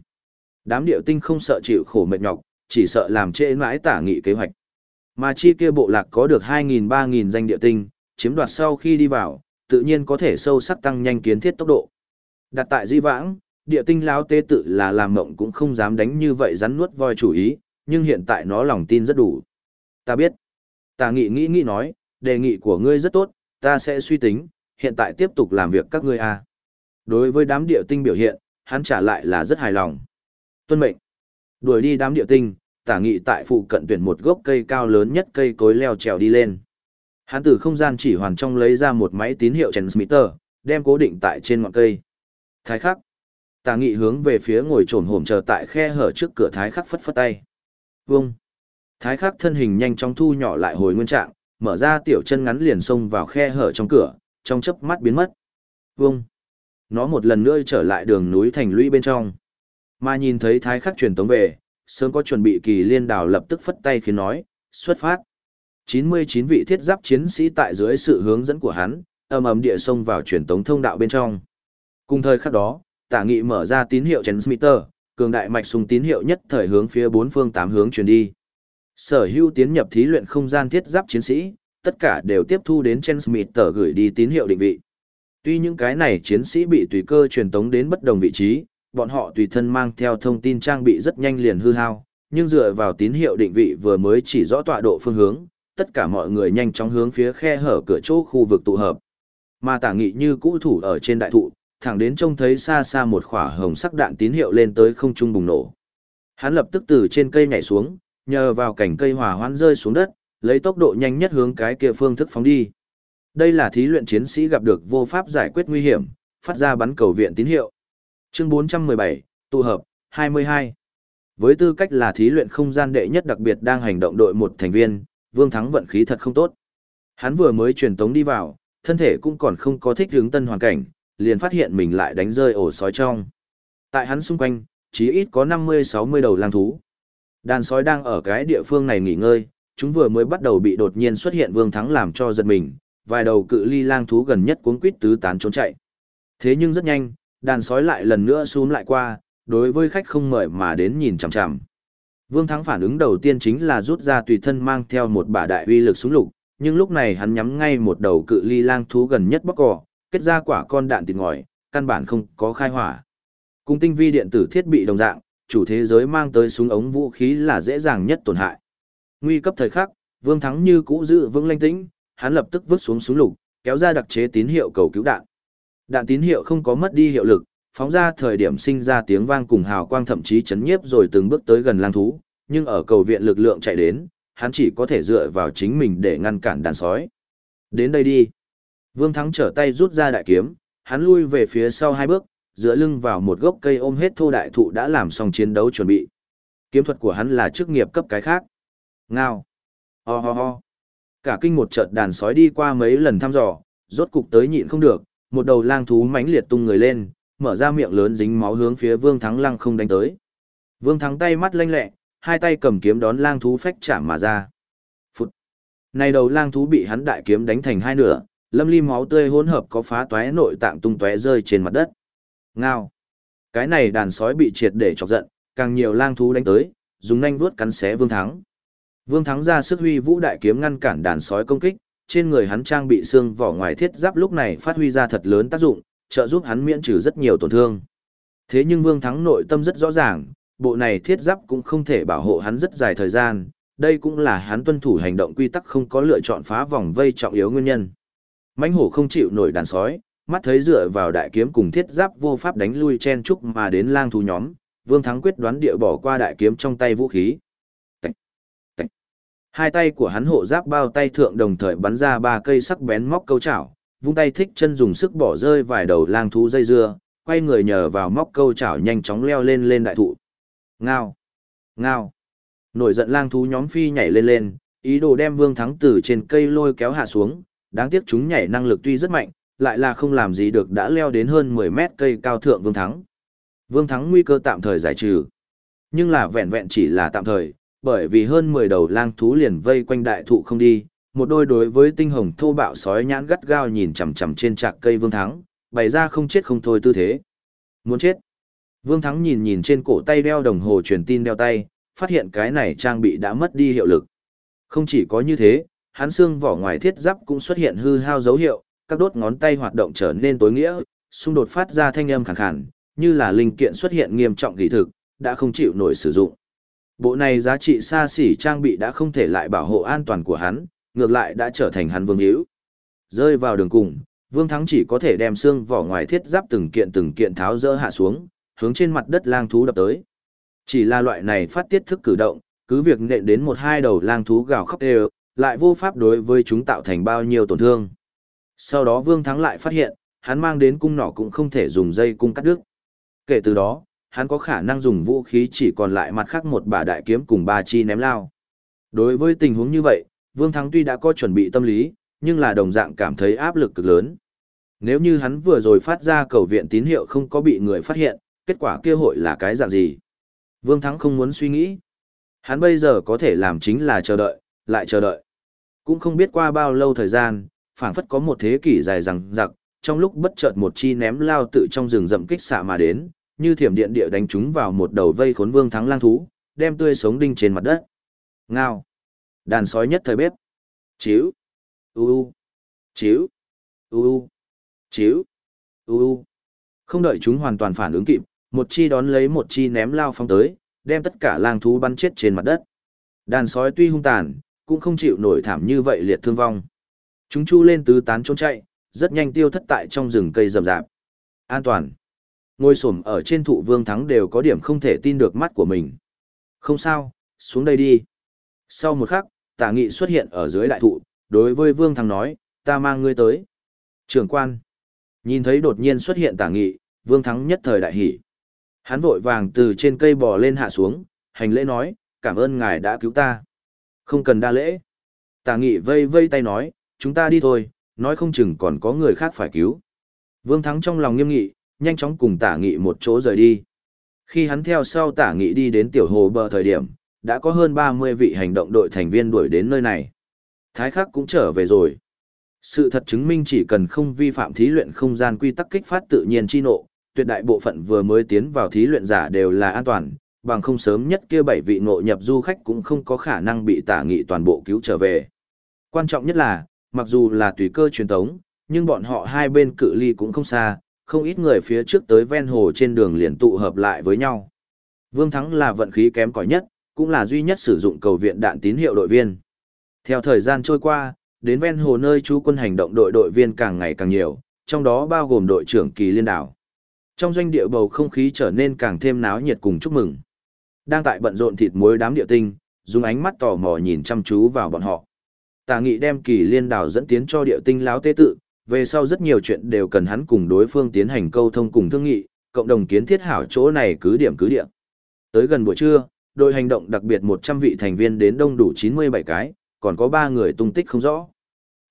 Đám điệu tinh không sợ chịu khổ mệt nhọc, chỉ sợ làm trễ mãi tả nghị kế hoạch. Mà chi kia bộ lạc có được 2.000-3.000 danh địa tinh, chiếm đoạt sau khi đi vào, tự nhiên có thể sâu sắc tăng nhanh kiến thiết tốc độ. Đặt tại di vãng, địa tinh láo tế tự là làm mộng cũng không dám đánh như vậy rắn nuốt voi chủ ý, nhưng hiện tại nó lòng tin rất đủ. Ta biết. Tả nghị nghĩ nghĩ nói, đề nghị của ngươi rất tốt, ta sẽ suy tính, hiện tại tiếp tục làm việc các ngươi a. À. Đối với đám địa tinh biểu hiện, hắn trả lại là rất hài lòng. Tuân mệnh. Đuổi đi đám địa tinh, tả nghị tại phụ cận tuyển một gốc cây cao lớn nhất cây cối leo trèo đi lên. Hắn từ không gian chỉ hoàn trong lấy ra một máy tín hiệu transmitter, đem cố định tại trên ngọn cây. Thái khắc. Tả nghị hướng về phía ngồi trồn hổm chờ tại khe hở trước cửa thái khắc phất phất tay. Vâng. Thái khắc thân hình nhanh chóng thu nhỏ lại hồi nguyên trạng, mở ra tiểu chân ngắn liền xông vào khe hở trong cửa, trong chớp mắt biến mất. Vâng. Nó một lần nữa trở lại đường núi thành lũy bên trong. Mà nhìn thấy thái khắc truyền tống về, sớm có chuẩn bị kỳ liên đảo lập tức phất tay khiến nói, xuất phát. 99 vị thiết giáp chiến sĩ tại dưới sự hướng dẫn của hắn, ầm ầm địa xông vào truyền tống thông đạo bên trong. Cùng thời khắc đó, tả nghị mở ra tín hiệu transmitter, cường đại mạch sùng tín hiệu nhất thời hướng phía bốn phương tám hướng truyền đi. Sở hữu tiến nhập thí luyện không gian thiết giáp chiến sĩ, tất cả đều tiếp thu đến transmitter gửi đi tín hiệu định vị. Tuy những cái này chiến sĩ bị tùy cơ truyền tống đến bất đồng vị trí, bọn họ tùy thân mang theo thông tin trang bị rất nhanh liền hư hao, nhưng dựa vào tín hiệu định vị vừa mới chỉ rõ tọa độ phương hướng, tất cả mọi người nhanh chóng hướng phía khe hở cửa chỗ khu vực tụ hợp. Mà tả nghị như cũ thủ ở trên đại thụ, thẳng đến trông thấy xa xa một khỏa hồng sắc đạn tín hiệu lên tới không trung bùng nổ. Hắn lập tức từ trên cây nhảy xuống, nhờ vào cảnh cây hòa hoãn rơi xuống đất, lấy tốc độ nhanh nhất hướng cái kia phương thức phóng đi. Đây là thí luyện chiến sĩ gặp được vô pháp giải quyết nguy hiểm, phát ra bắn cầu viện tín hiệu. Chương 417, tụ hợp, 22. Với tư cách là thí luyện không gian đệ nhất đặc biệt đang hành động đội một thành viên, Vương Thắng vận khí thật không tốt. Hắn vừa mới truyền tống đi vào, thân thể cũng còn không có thích hướng tân hoàn cảnh, liền phát hiện mình lại đánh rơi ổ sói trong. Tại hắn xung quanh, chí ít có 50-60 đầu lang thú. Đàn sói đang ở cái địa phương này nghỉ ngơi, chúng vừa mới bắt đầu bị đột nhiên xuất hiện Vương Thắng làm cho giật mình, vài đầu cự ly lang thú gần nhất cuống quýt tứ tán trốn chạy. Thế nhưng rất nhanh, đàn sói lại lần nữa xuống lại qua, đối với khách không mời mà đến nhìn chằm chằm. Vương Thắng phản ứng đầu tiên chính là rút ra tùy thân mang theo một bả đại uy lực súng lục, nhưng lúc này hắn nhắm ngay một đầu cự ly lang thú gần nhất bóc cỏ, kết ra quả con đạn tịt ngòi, căn bản không có khai hỏa. Cùng tinh vi điện tử thiết bị đồng dạng, chủ thế giới mang tới súng ống vũ khí là dễ dàng nhất tổn hại. Nguy cấp thời khắc, Vương Thắng như cũ giữ vững linh tĩnh, hắn lập tức vứt xuống súng lục, kéo ra đặc chế tín hiệu cầu cứu đạn. Đạn tín hiệu không có mất đi hiệu lực, phóng ra thời điểm sinh ra tiếng vang cùng hào quang thậm chí chấn nhiếp rồi từng bước tới gần lang thú, nhưng ở cầu viện lực lượng chạy đến, hắn chỉ có thể dựa vào chính mình để ngăn cản đàn sói. Đến đây đi. Vương Thắng trở tay rút ra đại kiếm, hắn lui về phía sau hai bước, dựa lưng vào một gốc cây ôm hết thô đại thụ đã làm xong chiến đấu chuẩn bị. Kiếm thuật của hắn là chức nghiệp cấp cái khác. Ngao. Ho ho ho. Cả kinh một chợt đàn sói đi qua mấy lần thăm dò, rốt cục tới nhịn không được, một đầu lang thú mãnh liệt tung người lên, mở ra miệng lớn dính máu hướng phía Vương Thắng lăng không đánh tới. Vương Thắng tay mắt lanh lẹ, hai tay cầm kiếm đón lang thú phách chạm mà ra. Phụt. Này đầu lang thú bị hắn đại kiếm đánh thành hai nửa, lâm ly máu tươi hỗn hợp có phá toé nội tạng tung tóe rơi trên mặt đất. Ngao. Cái này đàn sói bị triệt để chọc giận, càng nhiều lang thú đánh tới, dùng nhanh vuốt cắn xé Vương Thắng. Vương Thắng ra sức huy vũ đại kiếm ngăn cản đàn sói công kích, trên người hắn trang bị xương vỏ ngoài thiết giáp lúc này phát huy ra thật lớn tác dụng, trợ giúp hắn miễn trừ rất nhiều tổn thương. Thế nhưng Vương Thắng nội tâm rất rõ ràng, bộ này thiết giáp cũng không thể bảo hộ hắn rất dài thời gian, đây cũng là hắn tuân thủ hành động quy tắc không có lựa chọn phá vòng vây trọng yếu nguyên nhân. Mãnh hổ không chịu nổi đàn sói, mắt thấy dựa vào đại kiếm cùng thiết giáp vô pháp đánh lui chen trúc mà đến lang thú nhóm, Vương Thắng quyết đoán địa bỏ qua đại kiếm trong tay vũ khí. Hai tay của hắn hộ giáp bao tay thượng đồng thời bắn ra ba cây sắc bén móc câu chảo, vung tay thích chân dùng sức bỏ rơi vài đầu lang thú dây dưa, quay người nhờ vào móc câu chảo nhanh chóng leo lên lên đại thụ. Ngao! Ngao! Nổi giận lang thú nhóm phi nhảy lên lên, ý đồ đem Vương Thắng từ trên cây lôi kéo hạ xuống, đáng tiếc chúng nhảy năng lực tuy rất mạnh, lại là không làm gì được đã leo đến hơn 10 mét cây cao thượng Vương Thắng. Vương Thắng nguy cơ tạm thời giải trừ. Nhưng là vẹn vẹn chỉ là tạm thời, bởi vì hơn 10 đầu lang thú liền vây quanh đại thụ không đi, một đôi đối với tinh hồng thô bạo sói nhãn gắt gao nhìn chằm chằm trên trạc cây Vương Thắng, bày ra không chết không thôi tư thế. Muốn chết. Vương Thắng nhìn nhìn trên cổ tay đeo đồng hồ truyền tin đeo tay, phát hiện cái này trang bị đã mất đi hiệu lực. Không chỉ có như thế, hắn xương vỏ ngoài thiết giáp cũng xuất hiện hư hao dấu hiệu, các đốt ngón tay hoạt động trở nên tối nghĩa, xung đột phát ra thanh âm khàn khàn, như là linh kiện xuất hiện nghiêm trọng kỳ thực, đã không chịu nổi sử dụng. Bộ này giá trị xa xỉ trang bị đã không thể lại bảo hộ an toàn của hắn, ngược lại đã trở thành hắn vương hữu. Rơi vào đường cùng, Vương Thắng chỉ có thể đem xương vỏ ngoài thiết giáp từng kiện từng kiện tháo dỡ hạ xuống, hướng trên mặt đất lang thú đập tới. Chỉ là loại này phát tiết thức cử động, cứ việc nện đến một hai đầu lang thú gào khóc đều, lại vô pháp đối với chúng tạo thành bao nhiêu tổn thương. Sau đó Vương Thắng lại phát hiện, hắn mang đến cung nỏ cũng không thể dùng dây cung cắt đứt. Kể từ đó, hắn có khả năng dùng vũ khí chỉ còn lại mặt khác một bà đại kiếm cùng ba chi ném lao. Đối với tình huống như vậy, Vương Thắng tuy đã có chuẩn bị tâm lý, nhưng là đồng dạng cảm thấy áp lực cực lớn. Nếu như hắn vừa rồi phát ra cầu viện tín hiệu không có bị người phát hiện, kết quả kia hội là cái dạng gì? Vương Thắng không muốn suy nghĩ. Hắn bây giờ có thể làm chính là chờ đợi, lại chờ đợi. Cũng không biết qua bao lâu thời gian, phảng phất có một thế kỷ dài rằng giặc, trong lúc bất chợt một chi ném lao tự trong rừng rậm kích xạ mà đến, như thiểm điện địa đánh chúng vào một đầu vây khốn vương thắng lang thú, đem tươi sống đinh trên mặt đất. Ngao. Đàn sói nhất thời bếp. Chiếu. U u. Chiếu. U u. Chiếu. U u. Không đợi chúng hoàn toàn phản ứng kịp, một chi đón lấy một chi ném lao phong tới, đem tất cả lang thú bắn chết trên mặt đất. Đàn sói tuy hung tàn, cũng không chịu nổi thảm như vậy liệt thương vong. Chúng chu lên tứ tán trốn chạy, rất nhanh tiêu thất tại trong rừng cây rậm rạp. An toàn. Ngôi xổm ở trên thụ vương thắng đều có điểm không thể tin được mắt của mình. Không sao, xuống đây đi. Sau một khắc, tả nghị xuất hiện ở dưới đại thụ, đối với vương thắng nói, ta mang ngươi tới. Trưởng quan. Nhìn thấy đột nhiên xuất hiện tả nghị, vương thắng nhất thời đại hỷ. Hắn vội vàng từ trên cây bò lên hạ xuống, hành lễ nói, cảm ơn ngài đã cứu ta. Không cần đa lễ. Tả nghị vây vây tay nói, chúng ta đi thôi, nói không chừng còn có người khác phải cứu. Vương Thắng trong lòng nghiêm nghị, nhanh chóng cùng tả nghị một chỗ rời đi. Khi hắn theo sau tả nghị đi đến tiểu hồ bờ thời điểm, đã có hơn 30 vị hành động đội thành viên đuổi đến nơi này. Thái khắc cũng trở về rồi. Sự thật chứng minh chỉ cần không vi phạm thí luyện không gian quy tắc kích phát tự nhiên chi nộ, tuyệt đại bộ phận vừa mới tiến vào thí luyện giả đều là an toàn, bằng không sớm nhất kia bảy vị ngộ nhập du khách cũng không có khả năng bị tả nghị toàn bộ cứu trở về. Quan trọng nhất là, mặc dù là tùy cơ truyền tống, nhưng bọn họ hai bên cự ly cũng không xa, không ít người phía trước tới ven hồ trên đường liền tụ hợp lại với nhau. Vương Thắng là vận khí kém cỏi nhất, cũng là duy nhất sử dụng cầu viện đạn tín hiệu đội viên. Theo thời gian trôi qua, đến ven hồ nơi chú quân hành động đội đội viên càng ngày càng nhiều, trong đó bao gồm đội trưởng Kỳ Liên Đảo. Trong doanh địa bầu không khí trở nên càng thêm náo nhiệt cùng chúc mừng. Đang tại bận rộn thịt muối đám địa tinh, dùng ánh mắt tò mò nhìn chăm chú vào bọn họ. Tà Nghị đem Kỳ Liên Đảo dẫn tiến cho địa tinh láo tế tự, về sau rất nhiều chuyện đều cần hắn cùng đối phương tiến hành câu thông cùng thương nghị, cộng đồng kiến thiết hảo chỗ này cứ điểm cứ điểm. Tới gần buổi trưa, đội hành động đặc biệt 100 vị thành viên đến đông đủ 97 cái, còn có 3 người tung tích không rõ.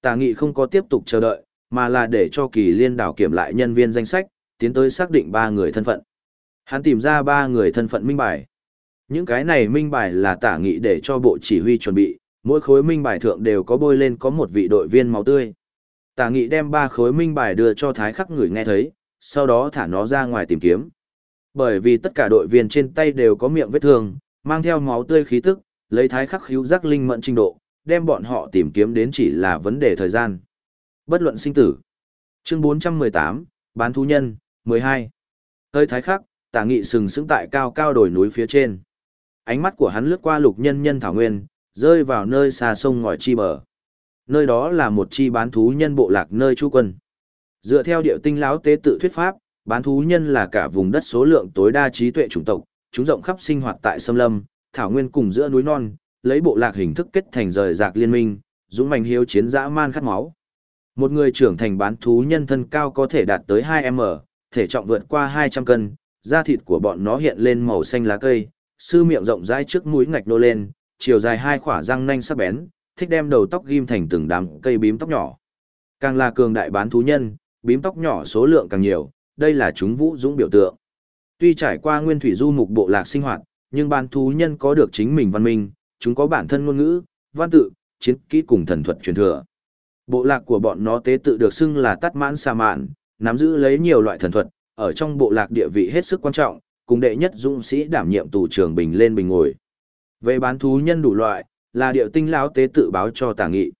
Tà Nghị không có tiếp tục chờ đợi, mà là để cho Kỳ Liên đảo kiểm lại nhân viên danh sách, tiến tới xác định 3 người thân phận. Hắn tìm ra 3 người thân phận minh bài. Những cái này minh bài là Tả Nghị để cho bộ chỉ huy chuẩn bị, mỗi khối minh bài thượng đều có bôi lên có một vị đội viên máu tươi. Tả nghị đem ba khối minh bài đưa cho thái khắc người nghe thấy, sau đó thả nó ra ngoài tìm kiếm. Bởi vì tất cả đội viên trên tay đều có miệng vết thương, mang theo máu tươi khí tức, lấy thái khắc hữu giác linh mẫn trình độ, đem bọn họ tìm kiếm đến chỉ là vấn đề thời gian. Bất luận sinh tử. Chương 418, Bán thú nhân, 12. Hơi thái khắc, tả nghị sừng sững tại cao cao đồi núi phía trên. Ánh mắt của hắn lướt qua lục nhân nhân thảo nguyên, rơi vào nơi xa sông ngòi chi bờ. Nơi đó là một chi bán thú nhân bộ lạc nơi trú quân. Dựa theo điệu tinh lão tế tự thuyết pháp, bán thú nhân là cả vùng đất số lượng tối đa trí tuệ chủng tộc, chúng rộng khắp sinh hoạt tại sâm lâm, thảo nguyên cùng giữa núi non, lấy bộ lạc hình thức kết thành rời rạc liên minh, dũng mạnh hiếu chiến dã man khát máu. Một người trưởng thành bán thú nhân thân cao có thể đạt tới 2m, thể trọng vượt qua 200 cân, da thịt của bọn nó hiện lên màu xanh lá cây, sư miệng rộng rãi trước mũi ngạch nô lên, chiều dài hai khỏa răng nanh sắc bén, thích đem đầu tóc ghim thành từng đám cây bím tóc nhỏ. Càng là cường đại bán thú nhân, bím tóc nhỏ số lượng càng nhiều, đây là chúng vũ dũng biểu tượng. Tuy trải qua nguyên thủy du mục bộ lạc sinh hoạt, nhưng bán thú nhân có được chính mình văn minh, chúng có bản thân ngôn ngữ, văn tự, chiến kỹ cùng thần thuật truyền thừa. Bộ lạc của bọn nó tế tự được xưng là tắt mãn xà mạn, nắm giữ lấy nhiều loại thần thuật, ở trong bộ lạc địa vị hết sức quan trọng, cùng đệ nhất dũng sĩ đảm nhiệm tù trưởng bình lên bình ngồi. Về bán thú nhân đủ loại, là điệu tinh lão tế tự báo cho tả nghị.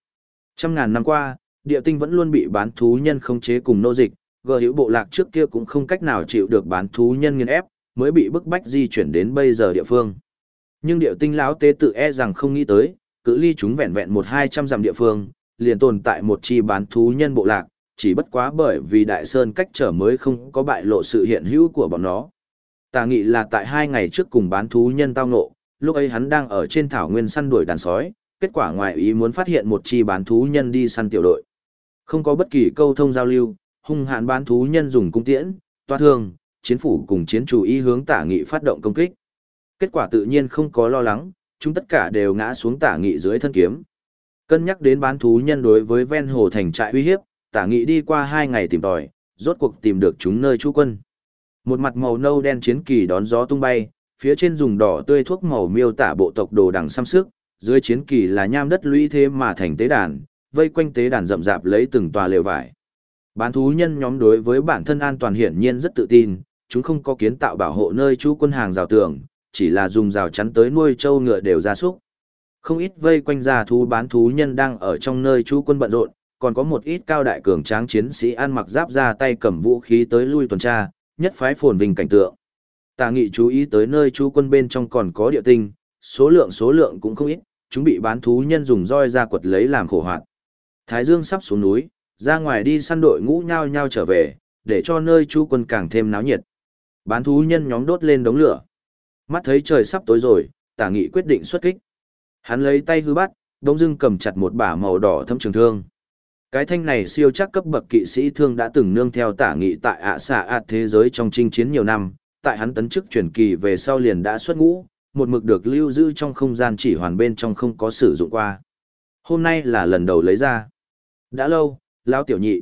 Trăm ngàn năm qua, điệu tinh vẫn luôn bị bán thú nhân khống chế cùng nô dịch, gờ hữu bộ lạc trước kia cũng không cách nào chịu được bán thú nhân nghiên ép, mới bị bức bách di chuyển đến bây giờ địa phương. Nhưng điệu tinh lão tế tự e rằng không nghĩ tới, cự ly chúng vẹn vẹn một hai trăm dặm địa phương, liền tồn tại một chi bán thú nhân bộ lạc, chỉ bất quá bởi vì đại sơn cách trở mới không có bại lộ sự hiện hữu của bọn nó. Tà nghị là tại hai ngày trước cùng bán thú nhân tao ngộ, lúc ấy hắn đang ở trên thảo nguyên săn đuổi đàn sói, kết quả ngoài ý muốn phát hiện một chi bán thú nhân đi săn tiểu đội. Không có bất kỳ câu thông giao lưu, hung hãn bán thú nhân dùng cung tiễn, toa thương, chiến phủ cùng chiến chủ ý hướng tả nghị phát động công kích. Kết quả tự nhiên không có lo lắng, chúng tất cả đều ngã xuống tả nghị dưới thân kiếm. Cân nhắc đến bán thú nhân đối với ven hồ thành trại uy hiếp, tả nghị đi qua hai ngày tìm tòi, rốt cuộc tìm được chúng nơi trú quân. Một mặt màu nâu đen chiến kỳ đón gió tung bay, phía trên dùng đỏ tươi thuốc màu miêu tả bộ tộc đồ đằng xăm sức, dưới chiến kỳ là nham đất lũy thế mà thành tế đàn, vây quanh tế đàn rậm rạp lấy từng tòa lều vải. Bán thú nhân nhóm đối với bản thân an toàn hiển nhiên rất tự tin, chúng không có kiến tạo bảo hộ nơi chú quân hàng rào tường, chỉ là dùng rào chắn tới nuôi trâu ngựa đều gia súc. Không ít vây quanh gia thú bán thú nhân đang ở trong nơi chú quân bận rộn, còn có một ít cao đại cường tráng chiến sĩ ăn mặc giáp ra tay cầm vũ khí tới lui tuần tra, nhất phái phồn vinh cảnh tượng. Tà nghị chú ý tới nơi chú quân bên trong còn có địa tinh, số lượng số lượng cũng không ít, chúng bị bán thú nhân dùng roi ra quật lấy làm khổ hoạt. Thái Dương sắp xuống núi, ra ngoài đi săn đội ngũ nhau nhau trở về, để cho nơi chú quân càng thêm náo nhiệt. Bán thú nhân nhóm đốt lên đống lửa. Mắt thấy trời sắp tối rồi, tả nghị quyết định xuất kích. Hắn lấy tay hư bắt, đông dưng cầm chặt một bả màu đỏ thâm trường thương. Cái thanh này siêu chắc cấp bậc kỵ sĩ thương đã từng nương theo tả nghị tại ạ xạ ạt thế giới trong chinh chiến nhiều năm, tại hắn tấn chức truyền kỳ về sau liền đã xuất ngũ, một mực được lưu giữ trong không gian chỉ hoàn bên trong không có sử dụng qua. Hôm nay là lần đầu lấy ra. Đã lâu, lão tiểu nhị.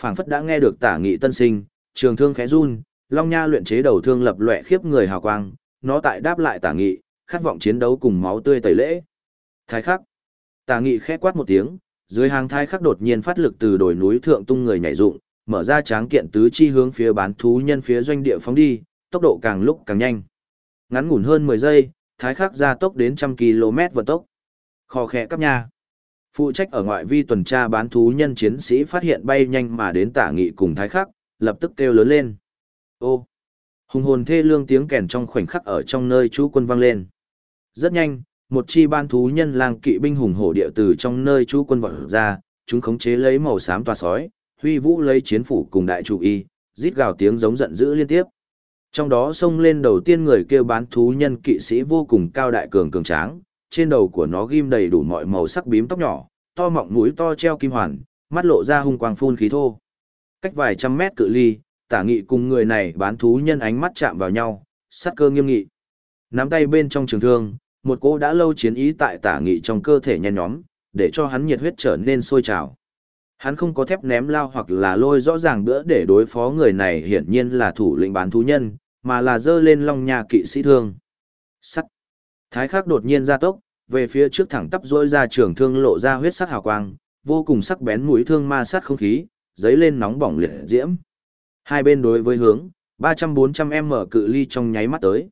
phảng phất đã nghe được tả nghị tân sinh, trường thương khẽ run, long nha luyện chế đầu thương lập loè khiếp người hào quang, nó tại đáp lại tả nghị, khát vọng chiến đấu cùng máu tươi tẩy lễ. Thái khắc. Tả nghị khẽ quát một tiếng, dưới hàng thái khắc đột nhiên phát lực từ đồi núi thượng tung người nhảy dụng, mở ra tráng kiện tứ chi hướng phía bán thú nhân phía doanh địa phóng đi, tốc độ càng lúc càng nhanh. Ngắn ngủn hơn 10 giây, thái khắc ra tốc đến trăm km vận tốc. Kho khẽ cấp nhà, Phụ trách ở ngoại vi tuần tra bán thú nhân chiến sĩ phát hiện bay nhanh mà đến tả nghị cùng thái khắc, lập tức kêu lớn lên. Ô! Hùng hồn thê lương tiếng kèn trong khoảnh khắc ở trong nơi chú quân vang lên. Rất nhanh, một chi ban thú nhân lang kỵ binh hùng hổ địa từ trong nơi chú quân vọt ra, chúng khống chế lấy màu xám tòa sói, huy vũ lấy chiến phủ cùng đại chủ y, rít gào tiếng giống giận dữ liên tiếp. Trong đó xông lên đầu tiên người kêu bán thú nhân kỵ sĩ vô cùng cao đại cường cường tráng, trên đầu của nó ghim đầy đủ mọi màu sắc bím tóc nhỏ, to mọng mũi to treo kim hoàn, mắt lộ ra hung quang phun khí thô. Cách vài trăm mét cự ly, tả nghị cùng người này bán thú nhân ánh mắt chạm vào nhau, sát cơ nghiêm nghị. Nắm tay bên trong trường thương, một cô đã lâu chiến ý tại tả nghị trong cơ thể nhen nhóm, để cho hắn nhiệt huyết trở nên sôi trào. Hắn không có thép ném lao hoặc là lôi rõ ràng bữa để đối phó người này hiển nhiên là thủ lĩnh bán thú nhân, mà là dơ lên long nhà kỵ sĩ thương. Sắt. Thái khắc đột nhiên ra tốc, về phía trước thẳng tắp rỗi ra trường thương lộ ra huyết sắc hào quang, vô cùng sắc bén mũi thương ma sát không khí, giấy lên nóng bỏng liệt diễm. Hai bên đối với hướng, 300-400 m cự ly trong nháy mắt tới.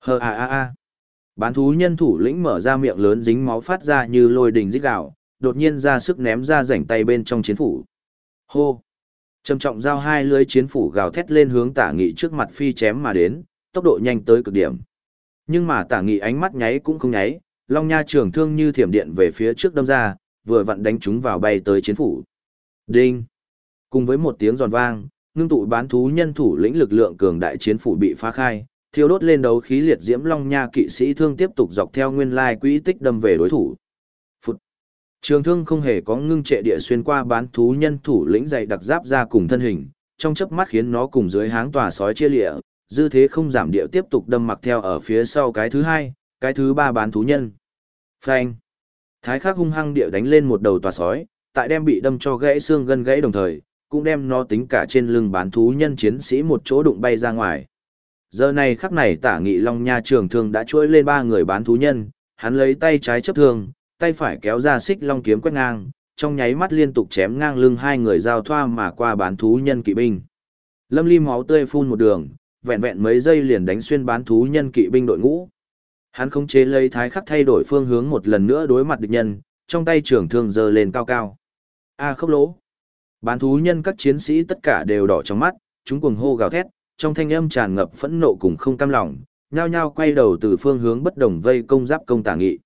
Hờ a a a. Bán thú nhân thủ lĩnh mở ra miệng lớn dính máu phát ra như lôi đình rít gạo, đột nhiên ra sức ném ra rảnh tay bên trong chiến phủ. Hô! Trầm trọng giao hai lưới chiến phủ gào thét lên hướng tả nghị trước mặt phi chém mà đến, tốc độ nhanh tới cực điểm. Nhưng mà tả nghị ánh mắt nháy cũng không nháy, long nha trường thương như thiểm điện về phía trước đâm ra, vừa vặn đánh chúng vào bay tới chiến phủ. Đinh! Cùng với một tiếng giòn vang, ngưng tụ bán thú nhân thủ lĩnh lực lượng cường đại chiến phủ bị phá khai, thiêu đốt lên đấu khí liệt diễm long nha kỵ sĩ thương tiếp tục dọc theo nguyên lai quỹ tích đâm về đối thủ. Trường thương không hề có ngưng trệ địa xuyên qua bán thú nhân thủ lĩnh dày đặc giáp ra cùng thân hình, trong chớp mắt khiến nó cùng dưới háng tòa sói chia lịa, dư thế không giảm địa tiếp tục đâm mặc theo ở phía sau cái thứ hai, cái thứ ba bán thú nhân. Phanh. Thái khắc hung hăng địa đánh lên một đầu tòa sói, tại đem bị đâm cho gãy xương gân gãy đồng thời, cũng đem nó tính cả trên lưng bán thú nhân chiến sĩ một chỗ đụng bay ra ngoài. Giờ này khắc này tả nghị long nha trường thương đã chuỗi lên ba người bán thú nhân, hắn lấy tay trái chấp thương, tay phải kéo ra xích long kiếm quét ngang, trong nháy mắt liên tục chém ngang lưng hai người giao thoa mà qua bán thú nhân kỵ binh. Lâm ly máu tươi phun một đường, vẹn vẹn mấy giây liền đánh xuyên bán thú nhân kỵ binh đội ngũ. Hắn không chế lấy thái khắc thay đổi phương hướng một lần nữa đối mặt địch nhân, trong tay trường thương giơ lên cao cao. A à, khốc lỗ. Bán thú nhân các chiến sĩ tất cả đều đỏ trong mắt, chúng cuồng hô gào thét, trong thanh âm tràn ngập phẫn nộ cùng không cam lòng, nhao nhao quay đầu từ phương hướng bất đồng vây công giáp công tả nghị.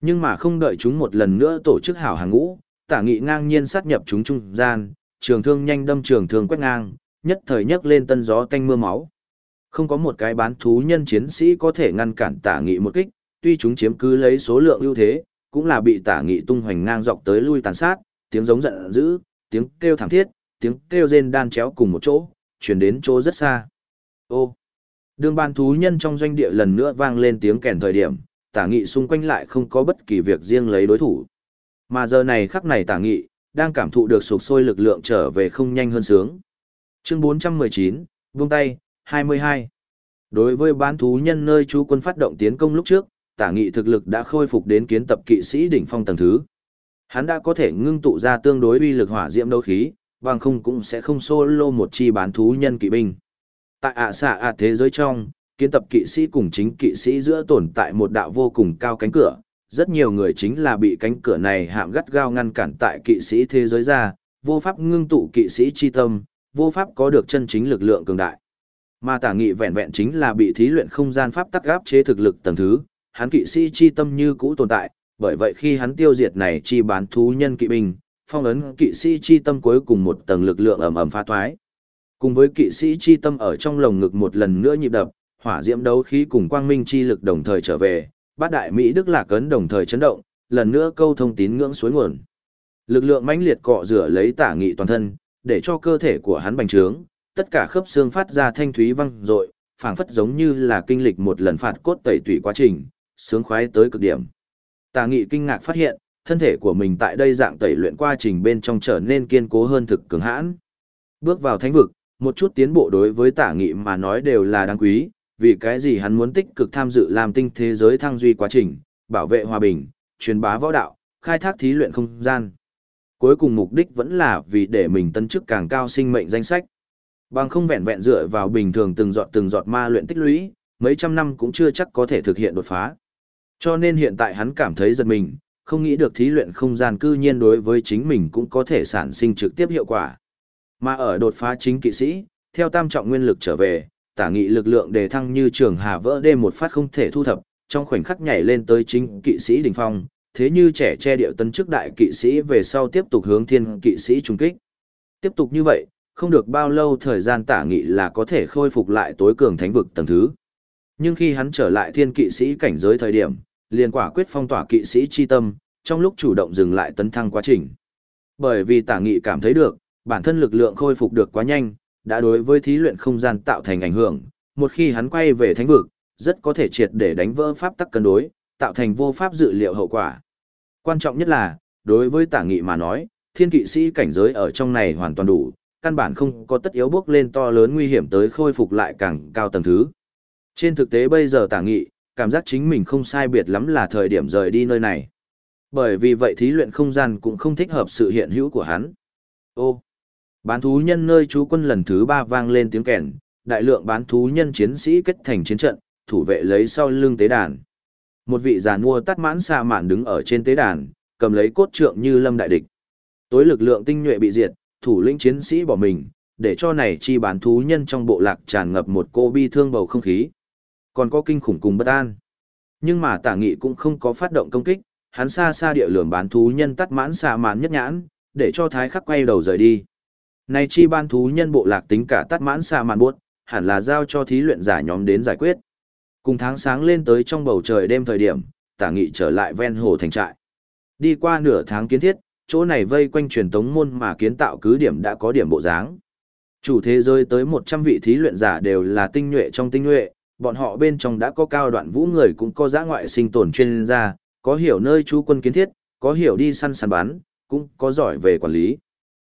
Nhưng mà không đợi chúng một lần nữa tổ chức hảo hàng ngũ, tả nghị ngang nhiên sát nhập chúng trung gian, trường thương nhanh đâm trường thương quét ngang, nhất thời nhấc lên tân gió tanh mưa máu. Không có một cái bán thú nhân chiến sĩ có thể ngăn cản tả nghị một kích, tuy chúng chiếm cứ lấy số lượng ưu thế, cũng là bị tả nghị tung hoành ngang dọc tới lui tàn sát, tiếng giống giận dữ, tiếng kêu thảm thiết, tiếng kêu rên đan chéo cùng một chỗ, chuyển đến chỗ rất xa. Ô! Đường ban thú nhân trong doanh địa lần nữa vang lên tiếng kèn thời điểm, tả nghị xung quanh lại không có bất kỳ việc riêng lấy đối thủ. Mà giờ này khắc này tả nghị, đang cảm thụ được sụp sôi lực lượng trở về không nhanh hơn sướng. Chương 419, vung tay, 22. Đối với bán thú nhân nơi chú quân phát động tiến công lúc trước, tả nghị thực lực đã khôi phục đến kiến tập kỵ sĩ đỉnh phong tầng thứ. Hắn đã có thể ngưng tụ ra tương đối uy lực hỏa diễm đấu khí, bằng không cũng sẽ không solo một chi bán thú nhân kỵ binh. Tại ạ xạ ạ thế giới trong, kiến tập kỵ sĩ cùng chính kỵ sĩ giữa tồn tại một đạo vô cùng cao cánh cửa, rất nhiều người chính là bị cánh cửa này hạm gắt gao ngăn cản tại kỵ sĩ thế giới ra, vô pháp ngưng tụ kỵ sĩ chi tâm, vô pháp có được chân chính lực lượng cường đại. Mà tả nghị vẹn vẹn chính là bị thí luyện không gian pháp tắc gáp chế thực lực tầng thứ, hắn kỵ sĩ chi tâm như cũ tồn tại, bởi vậy khi hắn tiêu diệt này chi bán thú nhân kỵ binh, phong ấn kỵ sĩ chi tâm cuối cùng một tầng lực lượng ầm ầm phá thoái. Cùng với kỵ sĩ chi tâm ở trong lồng ngực một lần nữa nhịp đập, hỏa diễm đấu khí cùng quang minh chi lực đồng thời trở về, bát đại Mỹ Đức Lạc cấn đồng thời chấn động, lần nữa câu thông tín ngưỡng suối nguồn. Lực lượng mãnh liệt cọ rửa lấy tả nghị toàn thân, để cho cơ thể của hắn bành trướng, tất cả khớp xương phát ra thanh thúy vang dội, phảng phất giống như là kinh lịch một lần phạt cốt tẩy tủy quá trình, sướng khoái tới cực điểm. Tả nghị kinh ngạc phát hiện, thân thể của mình tại đây dạng tẩy luyện quá trình bên trong trở nên kiên cố hơn thực cường hãn. Bước vào thánh vực, một chút tiến bộ đối với tả nghị mà nói đều là đáng quý, vì cái gì hắn muốn tích cực tham dự làm tinh thế giới thăng duy quá trình, bảo vệ hòa bình, truyền bá võ đạo, khai thác thí luyện không gian. Cuối cùng mục đích vẫn là vì để mình tân chức càng cao sinh mệnh danh sách. Bằng không vẹn vẹn dựa vào bình thường từng giọt từng giọt ma luyện tích lũy, mấy trăm năm cũng chưa chắc có thể thực hiện đột phá. Cho nên hiện tại hắn cảm thấy giật mình, không nghĩ được thí luyện không gian cư nhiên đối với chính mình cũng có thể sản sinh trực tiếp hiệu quả. Mà ở đột phá chính kỵ sĩ, theo tam trọng nguyên lực trở về, tả nghị lực lượng đề thăng như trường hà vỡ đêm một phát không thể thu thập, trong khoảnh khắc nhảy lên tới chính kỵ sĩ đỉnh phong, thế như trẻ che điệu tấn trước đại kỵ sĩ về sau tiếp tục hướng thiên kỵ sĩ trung kích. Tiếp tục như vậy, không được bao lâu thời gian tả nghị là có thể khôi phục lại tối cường thánh vực tầng thứ. Nhưng khi hắn trở lại thiên kỵ sĩ cảnh giới thời điểm, liền quả quyết phong tỏa kỵ sĩ chi tâm, trong lúc chủ động dừng lại tấn thăng quá trình. Bởi vì tả nghị cảm thấy được, bản thân lực lượng khôi phục được quá nhanh, đã đối với thí luyện không gian tạo thành ảnh hưởng, một khi hắn quay về thánh vực, rất có thể triệt để đánh vỡ pháp tắc cân đối, tạo thành vô pháp dự liệu hậu quả. Quan trọng nhất là, đối với tả nghị mà nói, thiên kỵ sĩ cảnh giới ở trong này hoàn toàn đủ, căn bản không có tất yếu bước lên to lớn nguy hiểm tới khôi phục lại càng cao tầng thứ. Trên thực tế bây giờ tả nghị, cảm giác chính mình không sai biệt lắm là thời điểm rời đi nơi này. Bởi vì vậy thí luyện không gian cũng không thích hợp sự hiện hữu của hắn. Ô, bán thú nhân nơi chú quân lần thứ ba vang lên tiếng kèn, đại lượng bán thú nhân chiến sĩ kết thành chiến trận, thủ vệ lấy sau lưng tế đàn. Một vị già nua tắt mãn xa mạn đứng ở trên tế đàn, cầm lấy cốt trượng như lâm đại địch. Tối lực lượng tinh nhuệ bị diệt, thủ lĩnh chiến sĩ bỏ mình, để cho này chi bán thú nhân trong bộ lạc tràn ngập một cô bi thương bầu không khí. Còn có kinh khủng cùng bất an. Nhưng mà tả nghị cũng không có phát động công kích, hắn xa xa địa lường bán thú nhân tắt mãn xạ mạn nhất nhãn, để cho thái khắc quay đầu rời đi. Này chi ban thú nhân bộ lạc tính cả tắt mãn xa màn buốt, hẳn là giao cho thí luyện giả nhóm đến giải quyết. Cùng tháng sáng lên tới trong bầu trời đêm thời điểm, tả nghị trở lại ven hồ thành trại. Đi qua nửa tháng kiến thiết, chỗ này vây quanh truyền tống môn mà kiến tạo cứ điểm đã có điểm bộ dáng. Chủ thế giới tới 100 vị thí luyện giả đều là tinh nhuệ trong tinh nhuệ, bọn họ bên trong đã có cao đoạn vũ người cũng có giã ngoại sinh tồn chuyên gia, có hiểu nơi chú quân kiến thiết, có hiểu đi săn săn bắn, cũng có giỏi về quản lý.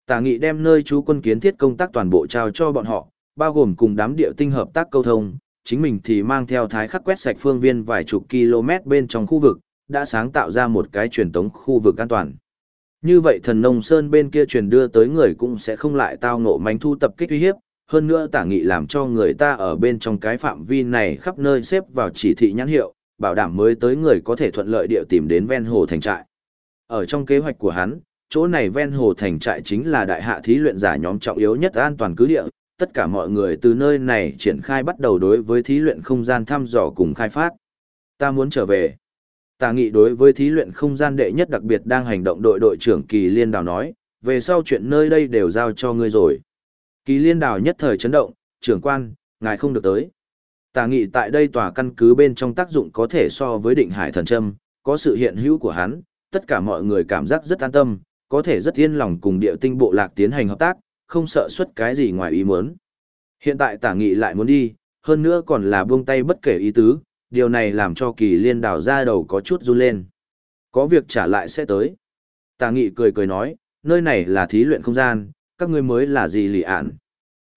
Tả nghị đem nơi chú quân kiến thiết công tác toàn bộ trao cho bọn họ, bao gồm cùng đám địa tinh hợp tác câu thông, chính mình thì mang theo thái khắc quét sạch phương viên vài chục km bên trong khu vực, đã sáng tạo ra một cái truyền tống khu vực an toàn. Như vậy thần nông sơn bên kia truyền đưa tới người cũng sẽ không lại tao ngộ mánh thu tập kích uy hiếp, hơn nữa tả nghị làm cho người ta ở bên trong cái phạm vi này khắp nơi xếp vào chỉ thị nhãn hiệu, bảo đảm mới tới người có thể thuận lợi địa tìm đến ven hồ thành trại. Ở trong kế hoạch của hắn, chỗ này ven hồ thành trại chính là đại hạ thí luyện giả nhóm trọng yếu nhất an toàn cứ địa, tất cả mọi người từ nơi này triển khai bắt đầu đối với thí luyện không gian thăm dò cùng khai phát. Ta muốn trở về. Tà nghị đối với thí luyện không gian đệ nhất đặc biệt đang hành động đội đội trưởng Kỳ Liên Đào nói, về sau chuyện nơi đây đều giao cho ngươi rồi. Kỳ Liên Đào nhất thời chấn động, trưởng quan, ngài không được tới. Tà nghị tại đây tòa căn cứ bên trong tác dụng có thể so với định hải thần châm, có sự hiện hữu của hắn, tất cả mọi người cảm giác rất an tâm, có thể rất yên lòng cùng địa tinh bộ lạc tiến hành hợp tác, không sợ xuất cái gì ngoài ý muốn. Hiện tại tả nghị lại muốn đi, hơn nữa còn là buông tay bất kể ý tứ, điều này làm cho kỳ liên đảo ra đầu có chút run lên. Có việc trả lại sẽ tới. Tả nghị cười cười nói, nơi này là thí luyện không gian, các ngươi mới là gì lì ản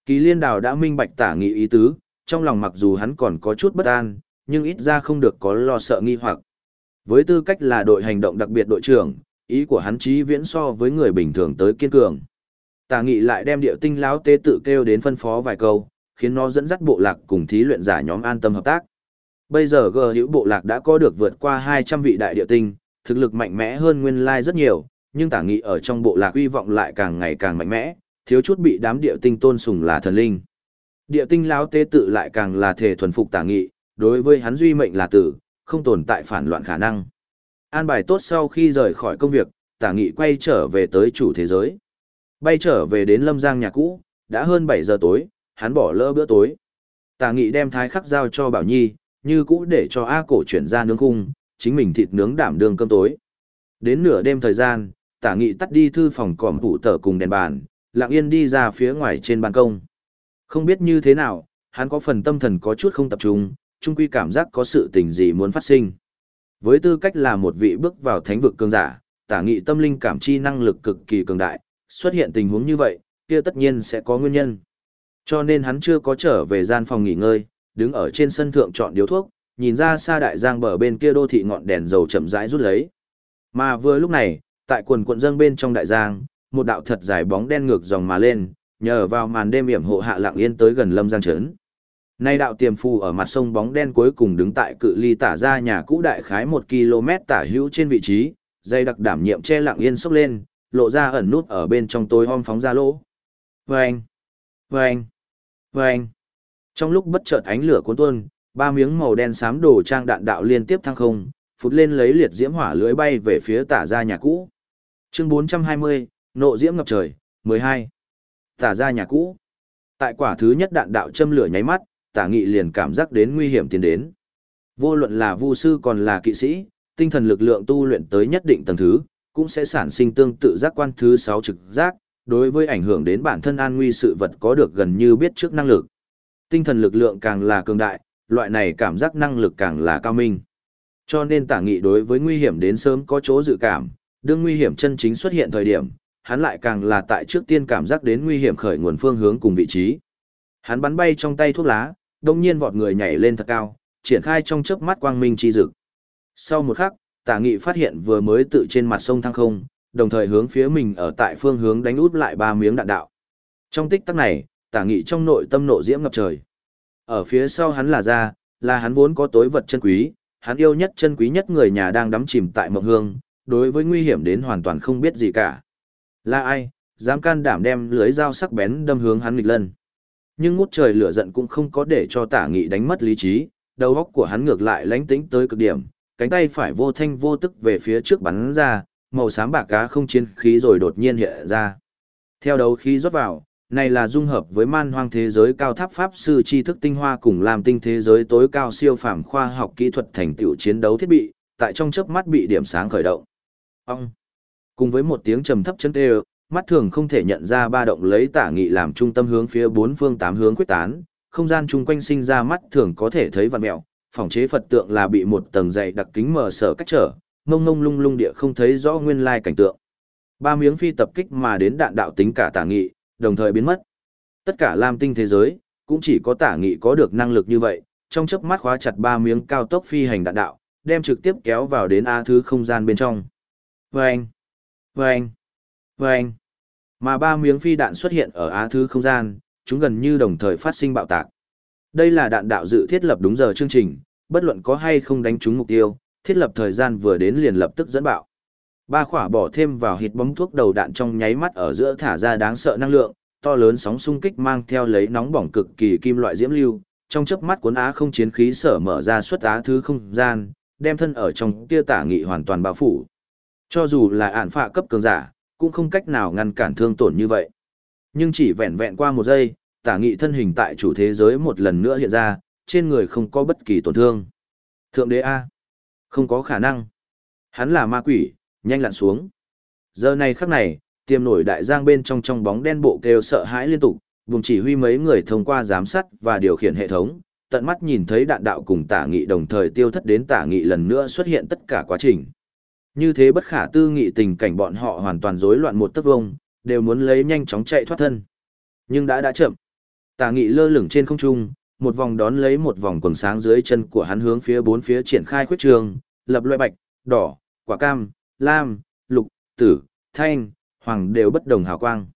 Kỳ liên đảo đã minh bạch tả nghị ý tứ, trong lòng mặc dù hắn còn có chút bất an, nhưng ít ra không được có lo sợ nghi hoặc. Với tư cách là đội hành động đặc biệt đội trưởng, ý của hắn chí viễn so với người bình thường tới kiên cường. Tà nghị lại đem điệu tinh lão tế tự kêu đến phân phó vài câu, khiến nó dẫn dắt bộ lạc cùng thí luyện giả nhóm an tâm hợp tác. Bây giờ gờ hữu bộ lạc đã có được vượt qua 200 vị đại địa tinh, thực lực mạnh mẽ hơn nguyên lai rất nhiều, nhưng tả nghị ở trong bộ lạc uy vọng lại càng ngày càng mạnh mẽ, thiếu chút bị đám địa tinh tôn sùng là thần linh. Địa tinh lão tế tự lại càng là thể thuần phục tả nghị, đối với hắn duy mệnh là tử, không tồn tại phản loạn khả năng. An bài tốt sau khi rời khỏi công việc, tả nghị quay trở về tới chủ thế giới. Bay trở về đến lâm giang nhà cũ, đã hơn 7 giờ tối, hắn bỏ lỡ bữa tối. Tả nghị đem thái khắc giao cho Bảo Nhi, như cũ để cho A cổ chuyển ra nướng khung, chính mình thịt nướng đảm đương cơm tối. Đến nửa đêm thời gian, tả nghị tắt đi thư phòng còm phụ tờ cùng đèn bàn, lặng yên đi ra phía ngoài trên ban công. Không biết như thế nào, hắn có phần tâm thần có chút không tập trung, chung quy cảm giác có sự tình gì muốn phát sinh. Với tư cách là một vị bước vào thánh vực cường giả, tả nghị tâm linh cảm chi năng lực cực kỳ cường đại, xuất hiện tình huống như vậy, kia tất nhiên sẽ có nguyên nhân. Cho nên hắn chưa có trở về gian phòng nghỉ ngơi, đứng ở trên sân thượng chọn điếu thuốc, nhìn ra xa đại giang bờ bên kia đô thị ngọn đèn dầu chậm rãi rút lấy. Mà vừa lúc này, tại quần quận dâng bên trong đại giang, một đạo thật dài bóng đen ngược dòng mà lên, nhờ vào màn đêm yểm hộ hạ lặng yên tới gần lâm giang trấn. Nay đạo tiềm phù ở mặt sông bóng đen cuối cùng đứng tại cự ly tả ra nhà cũ đại khái một km tả hữu trên vị trí, dây đặc đảm nhiệm che lặng yên sốc lên, lộ ra ẩn nút ở bên trong tối om phóng ra lỗ. Vâng! Vâng! Vâng! Trong lúc bất chợt ánh lửa cuốn tuôn, ba miếng màu đen xám đồ trang đạn đạo liên tiếp thăng không, phụt lên lấy liệt diễm hỏa lưới bay về phía tả ra nhà cũ. Chương 420, nộ diễm ngập trời, 12. Tả ra nhà cũ. Tại quả thứ nhất đạn đạo châm lửa nháy mắt, tả nghị liền cảm giác đến nguy hiểm tiến đến. Vô luận là vu sư còn là kỵ sĩ, tinh thần lực lượng tu luyện tới nhất định tầng thứ, cũng sẽ sản sinh tương tự giác quan thứ 6 trực giác, đối với ảnh hưởng đến bản thân an nguy sự vật có được gần như biết trước năng lực. Tinh thần lực lượng càng là cường đại, loại này cảm giác năng lực càng là cao minh. Cho nên tả nghị đối với nguy hiểm đến sớm có chỗ dự cảm, đương nguy hiểm chân chính xuất hiện thời điểm, hắn lại càng là tại trước tiên cảm giác đến nguy hiểm khởi nguồn phương hướng cùng vị trí. Hắn bắn bay trong tay thuốc lá, đông nhiên vọt người nhảy lên thật cao, triển khai trong chớp mắt quang minh chi dực. Sau một khắc, tả nghị phát hiện vừa mới tự trên mặt sông thăng không, đồng thời hướng phía mình ở tại phương hướng đánh út lại ba miếng đạn đạo. Trong tích tắc này, tả nghị trong nội tâm nộ diễm ngập trời. Ở phía sau hắn là ra, là hắn vốn có tối vật chân quý, hắn yêu nhất chân quý nhất người nhà đang đắm chìm tại mộng hương, đối với nguy hiểm đến hoàn toàn không biết gì cả. Là ai, dám can đảm đem lưới dao sắc bén đâm hướng hắn nghịch lân. Nhưng ngút trời lửa giận cũng không có để cho tả nghị đánh mất lý trí, đầu óc của hắn ngược lại lánh tĩnh tới cực điểm, cánh tay phải vô thanh vô tức về phía trước bắn ra, màu xám bạc cá không chiến khí rồi đột nhiên hiện ra. Theo đấu khí rót vào, này là dung hợp với man hoang thế giới cao tháp pháp sư tri thức tinh hoa cùng làm tinh thế giới tối cao siêu phàm khoa học kỹ thuật thành tựu chiến đấu thiết bị, tại trong chớp mắt bị điểm sáng khởi động. Ông! Cùng với một tiếng trầm thấp chân đều mắt thường không thể nhận ra ba động lấy tả nghị làm trung tâm hướng phía bốn phương tám hướng quyết tán, không gian chung quanh sinh ra mắt thường có thể thấy vạn mẹo, phòng chế Phật tượng là bị một tầng dày đặc kính mờ sở cách trở, mông mông lung lung địa không thấy rõ nguyên lai cảnh tượng. Ba miếng phi tập kích mà đến đạn đạo tính cả tả nghị, đồng thời biến mất. Tất cả lam tinh thế giới, cũng chỉ có tả nghị có được năng lực như vậy, trong chớp mắt khóa chặt ba miếng cao tốc phi hành đạn đạo, đem trực tiếp kéo vào đến A thứ không gian bên trong. Vâng! Vâng! Vâng! Mà ba miếng phi đạn xuất hiện ở Á thứ không gian, chúng gần như đồng thời phát sinh bạo tạc. Đây là đạn đạo dự thiết lập đúng giờ chương trình, bất luận có hay không đánh trúng mục tiêu, thiết lập thời gian vừa đến liền lập tức dẫn bạo. Ba khỏa bỏ thêm vào hít bóng thuốc đầu đạn trong nháy mắt ở giữa thả ra đáng sợ năng lượng, to lớn sóng xung kích mang theo lấy nóng bỏng cực kỳ kim loại diễm lưu, trong chớp mắt cuốn á không chiến khí sở mở ra xuất á thứ không gian, đem thân ở trong kia tả nghị hoàn toàn bao phủ. Cho dù là ản phạ cấp cường giả, cũng không cách nào ngăn cản thương tổn như vậy. Nhưng chỉ vẹn vẹn qua một giây, tả nghị thân hình tại chủ thế giới một lần nữa hiện ra, trên người không có bất kỳ tổn thương. Thượng đế A. Không có khả năng. Hắn là ma quỷ, nhanh lặn xuống. Giờ này khắc này, tiêm nổi đại giang bên trong trong bóng đen bộ kêu sợ hãi liên tục, vùng chỉ huy mấy người thông qua giám sát và điều khiển hệ thống, tận mắt nhìn thấy đạn đạo cùng tả nghị đồng thời tiêu thất đến tả nghị lần nữa xuất hiện tất cả quá trình. Như thế bất khả tư nghị tình cảnh bọn họ hoàn toàn rối loạn một tấc vông, đều muốn lấy nhanh chóng chạy thoát thân. Nhưng đã đã chậm. Tà nghị lơ lửng trên không trung, một vòng đón lấy một vòng quần sáng dưới chân của hắn hướng phía bốn phía triển khai khuyết trường, lập loại bạch, đỏ, quả cam, lam, lục, tử, thanh, hoàng đều bất đồng hào quang.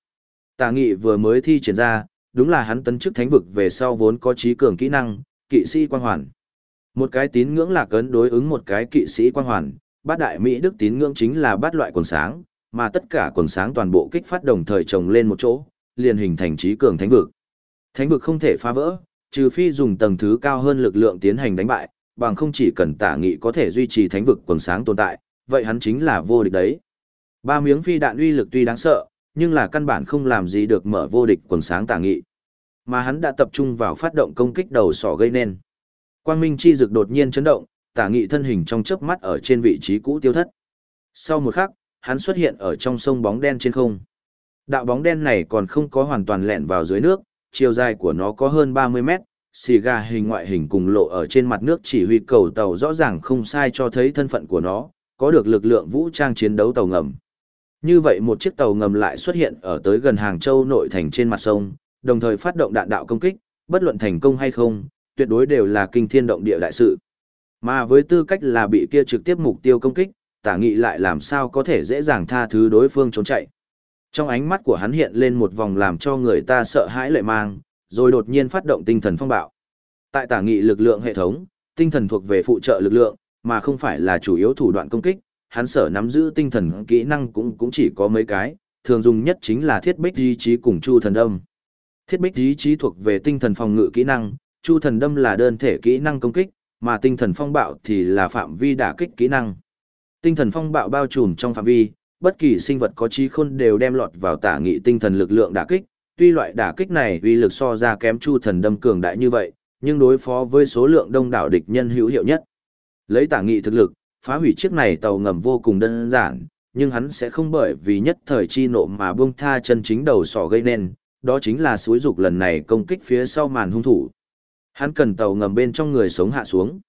Tà nghị vừa mới thi triển ra, đúng là hắn tấn chức thánh vực về sau vốn có trí cường kỹ năng, kỵ sĩ quang hoàn. Một cái tín ngưỡng là cấn đối ứng một cái kỵ sĩ quang hoàn, bát đại Mỹ Đức tín ngưỡng chính là bát loại quần sáng, mà tất cả quần sáng toàn bộ kích phát đồng thời chồng lên một chỗ, liền hình thành trí cường thánh vực. Thánh vực không thể phá vỡ, trừ phi dùng tầng thứ cao hơn lực lượng tiến hành đánh bại, bằng không chỉ cần tả nghị có thể duy trì thánh vực quần sáng tồn tại, vậy hắn chính là vô địch đấy. Ba miếng phi đạn uy lực tuy đáng sợ, nhưng là căn bản không làm gì được mở vô địch quần sáng tả nghị. Mà hắn đã tập trung vào phát động công kích đầu sỏ gây nên. Quang minh chi dực đột nhiên chấn động, tả nghị thân hình trong chớp mắt ở trên vị trí cũ tiêu thất. Sau một khắc, hắn xuất hiện ở trong sông bóng đen trên không. Đạo bóng đen này còn không có hoàn toàn lẹn vào dưới nước, chiều dài của nó có hơn 30 mét, xì gà hình ngoại hình cùng lộ ở trên mặt nước chỉ huy cầu tàu rõ ràng không sai cho thấy thân phận của nó, có được lực lượng vũ trang chiến đấu tàu ngầm. Như vậy một chiếc tàu ngầm lại xuất hiện ở tới gần Hàng Châu nội thành trên mặt sông, đồng thời phát động đạn đạo công kích, bất luận thành công hay không, tuyệt đối đều là kinh thiên động địa đại sự. Mà với tư cách là bị kia trực tiếp mục tiêu công kích, tả nghị lại làm sao có thể dễ dàng tha thứ đối phương trốn chạy. Trong ánh mắt của hắn hiện lên một vòng làm cho người ta sợ hãi lệ mang, rồi đột nhiên phát động tinh thần phong bạo. Tại tả nghị lực lượng hệ thống, tinh thần thuộc về phụ trợ lực lượng, mà không phải là chủ yếu thủ đoạn công kích, hắn sở nắm giữ tinh thần kỹ năng cũng cũng chỉ có mấy cái, thường dùng nhất chính là thiết bích ý chí cùng chu thần đâm. Thiết bích ý chí thuộc về tinh thần phòng ngự kỹ năng, chu thần đâm là đơn thể kỹ năng công kích, mà tinh thần phong bạo thì là phạm vi đả kích kỹ năng. Tinh thần phong bạo bao trùm trong phạm vi, bất kỳ sinh vật có trí khôn đều đem lọt vào tả nghị tinh thần lực lượng đả kích, tuy loại đả kích này uy lực so ra kém chu thần đâm cường đại như vậy, nhưng đối phó với số lượng đông đảo địch nhân hữu hiệu nhất. Lấy tả nghị thực lực, phá hủy chiếc này tàu ngầm vô cùng đơn giản, nhưng hắn sẽ không bởi vì nhất thời chi nộ mà buông tha chân chính đầu sỏ gây nên, đó chính là suối dục lần này công kích phía sau màn hung thủ. Hắn cần tàu ngầm bên trong người sống hạ xuống.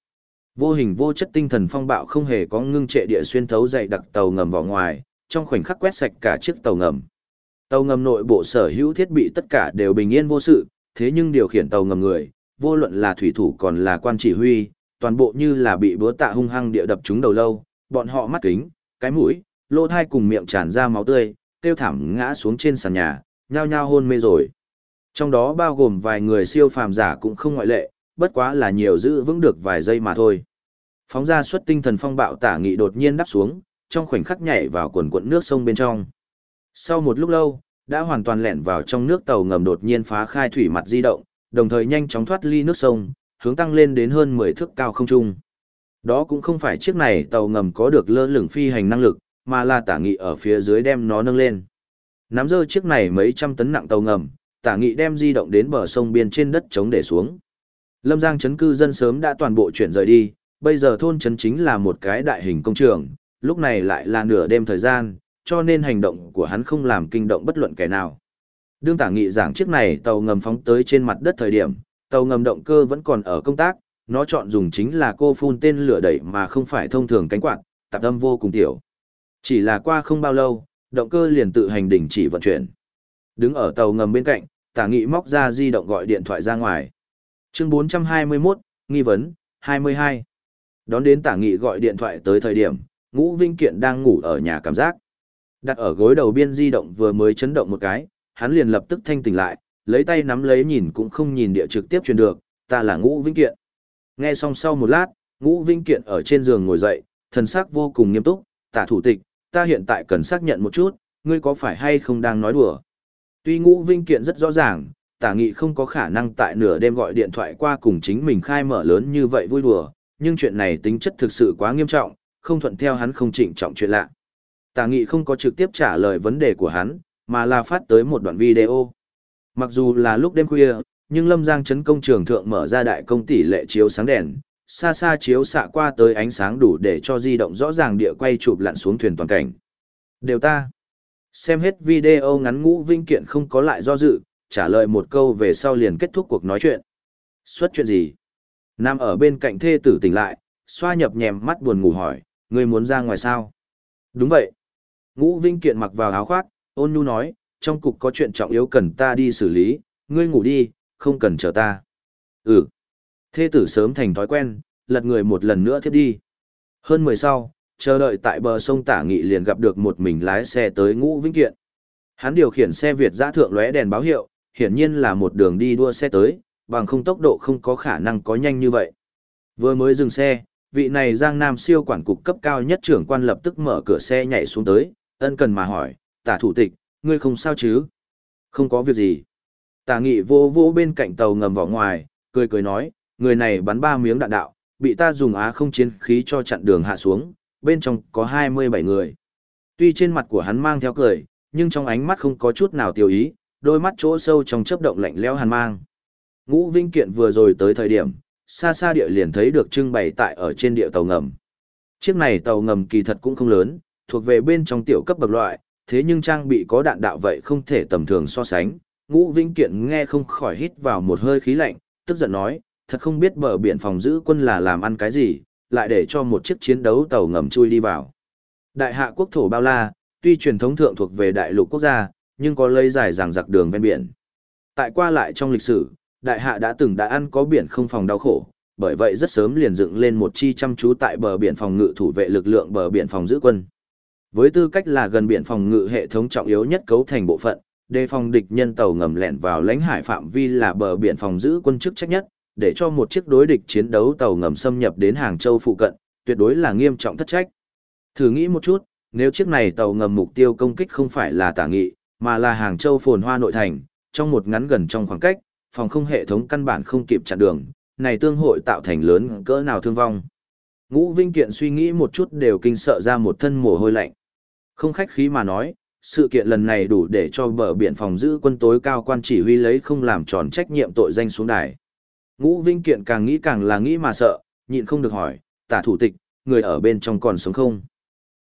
Vô hình vô chất tinh thần phong bạo không hề có ngưng trệ địa xuyên thấu dày đặc tàu ngầm vào ngoài, trong khoảnh khắc quét sạch cả chiếc tàu ngầm. Tàu ngầm nội bộ sở hữu thiết bị tất cả đều bình yên vô sự, thế nhưng điều khiển tàu ngầm người, vô luận là thủy thủ còn là quan chỉ huy, toàn bộ như là bị búa tạ hung hăng địa đập trúng đầu lâu, bọn họ mắt kính, cái mũi, lỗ thai cùng miệng tràn ra máu tươi, tiêu thảm ngã xuống trên sàn nhà, nhao nhao hôn mê rồi. Trong đó bao gồm vài người siêu phàm giả cũng không ngoại lệ, bất quá là nhiều giữ vững được vài giây mà thôi. Phóng ra suất tinh thần phong bạo tả nghị đột nhiên đắp xuống, trong khoảnh khắc nhảy vào quần quận nước sông bên trong. Sau một lúc lâu, đã hoàn toàn lẻn vào trong nước tàu ngầm đột nhiên phá khai thủy mặt di động, đồng thời nhanh chóng thoát ly nước sông, hướng tăng lên đến hơn 10 thước cao không trung. Đó cũng không phải chiếc này tàu ngầm có được lơ lửng phi hành năng lực, mà là tả nghị ở phía dưới đem nó nâng lên. Nắm dơ chiếc này mấy trăm tấn nặng tàu ngầm, tả nghị đem di động đến bờ sông biên trên đất chống để xuống. Lâm Giang chấn cư dân sớm đã toàn bộ chuyển rời đi, bây giờ thôn chấn chính là một cái đại hình công trường, lúc này lại là nửa đêm thời gian, cho nên hành động của hắn không làm kinh động bất luận kẻ nào. Đương tả nghị giảng chiếc này tàu ngầm phóng tới trên mặt đất thời điểm, tàu ngầm động cơ vẫn còn ở công tác, nó chọn dùng chính là cô phun tên lửa đẩy mà không phải thông thường cánh quạt, tạp âm vô cùng tiểu. Chỉ là qua không bao lâu, động cơ liền tự hành đình chỉ vận chuyển. Đứng ở tàu ngầm bên cạnh, tả nghị móc ra di động gọi điện thoại ra ngoài. Chương 421, nghi vấn, 22. Đón đến tả nghị gọi điện thoại tới thời điểm, ngũ vinh kiện đang ngủ ở nhà cảm giác. Đặt ở gối đầu biên di động vừa mới chấn động một cái, hắn liền lập tức thanh tỉnh lại, lấy tay nắm lấy nhìn cũng không nhìn địa trực tiếp truyền được, ta là ngũ vinh kiện. Nghe xong sau một lát, ngũ vinh kiện ở trên giường ngồi dậy, thần sắc vô cùng nghiêm túc, tả thủ tịch, ta hiện tại cần xác nhận một chút, ngươi có phải hay không đang nói đùa. Tuy ngũ vinh kiện rất rõ ràng, tả nghị không có khả năng tại nửa đêm gọi điện thoại qua cùng chính mình khai mở lớn như vậy vui đùa, nhưng chuyện này tính chất thực sự quá nghiêm trọng, không thuận theo hắn không chỉnh trọng chuyện lạ. Tả nghị không có trực tiếp trả lời vấn đề của hắn, mà là phát tới một đoạn video. Mặc dù là lúc đêm khuya, nhưng Lâm Giang chấn công trường thượng mở ra đại công tỷ lệ chiếu sáng đèn, xa xa chiếu xạ qua tới ánh sáng đủ để cho di động rõ ràng địa quay chụp lặn xuống thuyền toàn cảnh. Đều ta. Xem hết video ngắn ngũ vinh kiện không có lại do dự, trả lời một câu về sau liền kết thúc cuộc nói chuyện. Xuất chuyện gì? Nam ở bên cạnh thê tử tỉnh lại, xoa nhập nhèm mắt buồn ngủ hỏi, ngươi muốn ra ngoài sao? Đúng vậy. Ngũ Vinh Kiện mặc vào áo khoác, ôn nhu nói, trong cục có chuyện trọng yếu cần ta đi xử lý, ngươi ngủ đi, không cần chờ ta. Ừ. Thê tử sớm thành thói quen, lật người một lần nữa thiếp đi. Hơn mười sau, chờ đợi tại bờ sông Tả Nghị liền gặp được một mình lái xe tới Ngũ Vĩnh Kiện. Hắn điều khiển xe Việt giã thượng lóe đèn báo hiệu, hiển nhiên là một đường đi đua xe tới, bằng không tốc độ không có khả năng có nhanh như vậy. Vừa mới dừng xe, vị này Giang Nam siêu quản cục cấp cao nhất trưởng quan lập tức mở cửa xe nhảy xuống tới, ân cần mà hỏi, tả thủ tịch, ngươi không sao chứ? Không có việc gì. Tả nghị vô vô bên cạnh tàu ngầm vào ngoài, cười cười nói, người này bắn ba miếng đạn đạo, bị ta dùng á không chiến khí cho chặn đường hạ xuống, bên trong có 27 người. Tuy trên mặt của hắn mang theo cười, nhưng trong ánh mắt không có chút nào tiêu ý, đôi mắt chỗ sâu trong chớp động lạnh lẽo hàn mang. Ngũ Vinh Kiện vừa rồi tới thời điểm, xa xa địa liền thấy được trưng bày tại ở trên địa tàu ngầm. Chiếc này tàu ngầm kỳ thật cũng không lớn, thuộc về bên trong tiểu cấp bậc loại, thế nhưng trang bị có đạn đạo vậy không thể tầm thường so sánh. Ngũ Vinh Kiện nghe không khỏi hít vào một hơi khí lạnh, tức giận nói, thật không biết bờ biển phòng giữ quân là làm ăn cái gì, lại để cho một chiếc chiến đấu tàu ngầm chui đi vào. Đại hạ quốc thổ bao la, tuy truyền thống thượng thuộc về đại lục quốc gia, nhưng có lây dài ràng giặc đường ven biển. Tại qua lại trong lịch sử, đại hạ đã từng đã ăn có biển không phòng đau khổ, bởi vậy rất sớm liền dựng lên một chi chăm chú tại bờ biển phòng ngự thủ vệ lực lượng bờ biển phòng giữ quân. Với tư cách là gần biển phòng ngự hệ thống trọng yếu nhất cấu thành bộ phận, đề phòng địch nhân tàu ngầm lẻn vào lãnh hải phạm vi là bờ biển phòng giữ quân chức trách nhất, để cho một chiếc đối địch chiến đấu tàu ngầm xâm nhập đến Hàng Châu phụ cận, tuyệt đối là nghiêm trọng thất trách. Thử nghĩ một chút, nếu chiếc này tàu ngầm mục tiêu công kích không phải là tả nghị, mà là Hàng Châu phồn hoa nội thành, trong một ngắn gần trong khoảng cách, phòng không hệ thống căn bản không kịp chặn đường, này tương hội tạo thành lớn cỡ nào thương vong. Ngũ Vinh Kiện suy nghĩ một chút đều kinh sợ ra một thân mồ hôi lạnh. Không khách khí mà nói, sự kiện lần này đủ để cho bờ biển phòng giữ quân tối cao quan chỉ huy lấy không làm tròn trách nhiệm tội danh xuống đài. Ngũ Vinh Kiện càng nghĩ càng là nghĩ mà sợ, nhịn không được hỏi, tả thủ tịch, người ở bên trong còn sống không?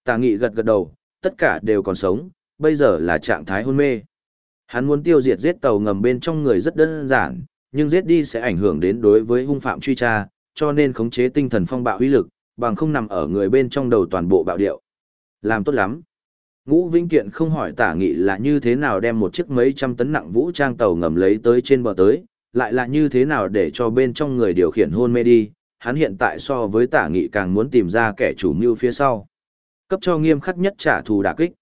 Tả nghị gật gật đầu, tất cả đều còn sống, bây giờ là trạng thái hôn mê. Hắn muốn tiêu diệt giết tàu ngầm bên trong người rất đơn giản, nhưng giết đi sẽ ảnh hưởng đến đối với hung phạm truy tra, cho nên khống chế tinh thần phong bạo uy lực, bằng không nằm ở người bên trong đầu toàn bộ bạo điệu. Làm tốt lắm. Ngũ Vinh Kiện không hỏi tả nghị là như thế nào đem một chiếc mấy trăm tấn nặng vũ trang tàu ngầm lấy tới trên bờ tới, lại là như thế nào để cho bên trong người điều khiển hôn mê đi, hắn hiện tại so với tả nghị càng muốn tìm ra kẻ chủ mưu phía sau. Cấp cho nghiêm khắc nhất trả thù đả kích.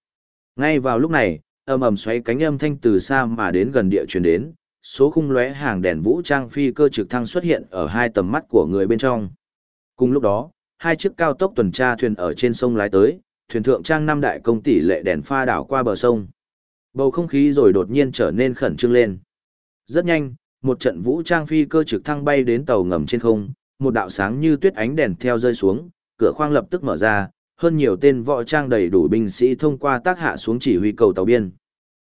Ngay vào lúc này, âm ầm xoáy cánh âm thanh từ xa mà đến gần địa truyền đến, số khung lóe hàng đèn vũ trang phi cơ trực thăng xuất hiện ở hai tầm mắt của người bên trong. Cùng lúc đó, hai chiếc cao tốc tuần tra thuyền ở trên sông lái tới, thuyền thượng trang năm đại công tỷ lệ đèn pha đảo qua bờ sông. Bầu không khí rồi đột nhiên trở nên khẩn trương lên. Rất nhanh, một trận vũ trang phi cơ trực thăng bay đến tàu ngầm trên không, một đạo sáng như tuyết ánh đèn theo rơi xuống, cửa khoang lập tức mở ra, hơn nhiều tên võ trang đầy đủ binh sĩ thông qua tác hạ xuống chỉ huy cầu tàu biên.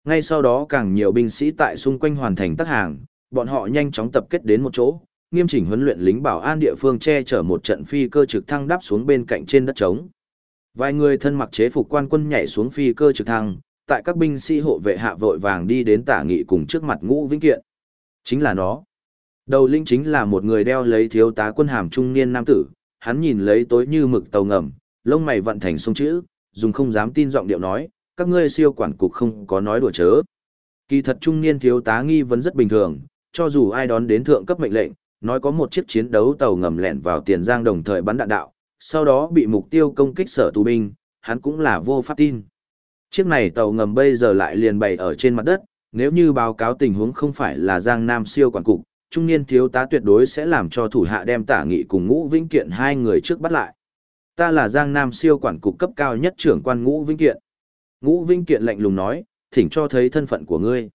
Ngay sau đó càng nhiều binh sĩ tại xung quanh hoàn thành tác hàng, bọn họ nhanh chóng tập kết đến một chỗ, nghiêm chỉnh huấn luyện lính bảo an địa phương che chở một trận phi cơ trực thăng đáp xuống bên cạnh trên đất trống. Vài người thân mặc chế phục quan quân nhảy xuống phi cơ trực thăng, tại các binh sĩ hộ vệ hạ vội vàng đi đến tả nghị cùng trước mặt ngũ vĩnh kiện. Chính là nó. Đầu linh chính là một người đeo lấy thiếu tá quân hàm trung niên nam tử, hắn nhìn lấy tối như mực tàu ngầm, lông mày vận thành sông chữ, dùng không dám tin giọng điệu nói, các ngươi siêu quản cục không có nói đùa chớ. Kỳ thật trung niên thiếu tá nghi vấn rất bình thường, cho dù ai đón đến thượng cấp mệnh lệnh, nói có một chiếc chiến đấu tàu ngầm lẻn vào tiền giang đồng thời bắn đạn đạo, sau đó bị mục tiêu công kích sở tù binh, hắn cũng là vô pháp tin. Chiếc này tàu ngầm bây giờ lại liền bày ở trên mặt đất, nếu như báo cáo tình huống không phải là Giang Nam siêu quản cục, trung niên thiếu tá tuyệt đối sẽ làm cho thủ hạ đem tả nghị cùng ngũ vĩnh kiện hai người trước bắt lại. Ta là Giang Nam siêu quản cục cấp cao nhất trưởng quan ngũ vĩnh kiện. Ngũ vĩnh kiện lạnh lùng nói, thỉnh cho thấy thân phận của ngươi.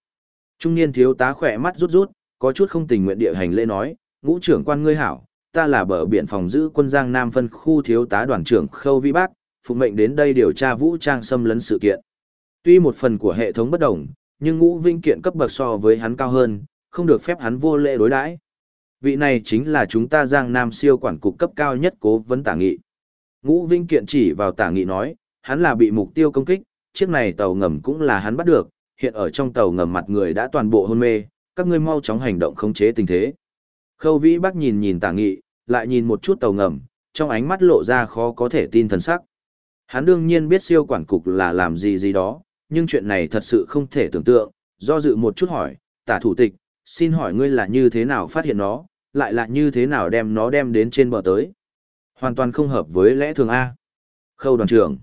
Trung niên thiếu tá khỏe mắt rút rút, có chút không tình nguyện địa hành lễ nói, ngũ trưởng quan ngươi hảo, ta là bờ biển phòng giữ quân Giang Nam phân khu thiếu tá đoàn trưởng Khâu Vi Bác, phụ mệnh đến đây điều tra vũ trang xâm lấn sự kiện. Tuy một phần của hệ thống bất đồng, nhưng ngũ vinh kiện cấp bậc so với hắn cao hơn, không được phép hắn vô lễ đối đãi. Vị này chính là chúng ta Giang Nam siêu quản cục cấp cao nhất cố vấn tả nghị. Ngũ Vinh Kiện chỉ vào tả nghị nói, hắn là bị mục tiêu công kích, chiếc này tàu ngầm cũng là hắn bắt được, hiện ở trong tàu ngầm mặt người đã toàn bộ hôn mê, các ngươi mau chóng hành động khống chế tình thế. Khâu Vĩ Bắc nhìn nhìn tả nghị, lại nhìn một chút tàu ngầm, trong ánh mắt lộ ra khó có thể tin thần sắc. Hắn đương nhiên biết siêu quản cục là làm gì gì đó, nhưng chuyện này thật sự không thể tưởng tượng, do dự một chút hỏi, tả thủ tịch, xin hỏi ngươi là như thế nào phát hiện nó, lại là như thế nào đem nó đem đến trên bờ tới. Hoàn toàn không hợp với lẽ thường A. Khâu đoàn trưởng.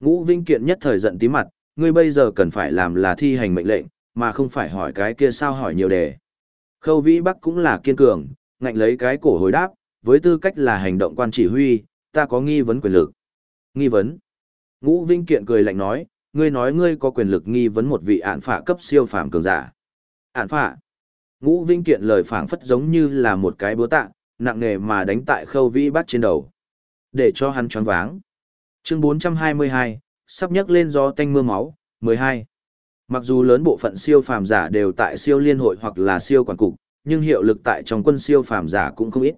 Ngũ Vinh Kiện nhất thời giận tí mặt, ngươi bây giờ cần phải làm là thi hành mệnh lệnh, mà không phải hỏi cái kia sao hỏi nhiều đề. Khâu Vĩ Bắc cũng là kiên cường, ngạnh lấy cái cổ hồi đáp, với tư cách là hành động quan chỉ huy, ta có nghi vấn quyền lực. Nghi vấn? Ngũ Vinh Kiện cười lạnh nói, ngươi nói ngươi có quyền lực nghi vấn một vị ạn phạ cấp siêu phàm cường giả. Ạn phạ? Ngũ Vinh Kiện lời phảng phất giống như là một cái búa tạ, nặng nề mà đánh tại khâu vĩ bắt trên đầu. Để cho hắn choáng váng. Chương 422, sắp nhấc lên gió tanh mưa máu, 12. Mặc dù lớn bộ phận siêu phàm giả đều tại siêu liên hội hoặc là siêu quản cục, nhưng hiệu lực tại trong quân siêu phàm giả cũng không ít.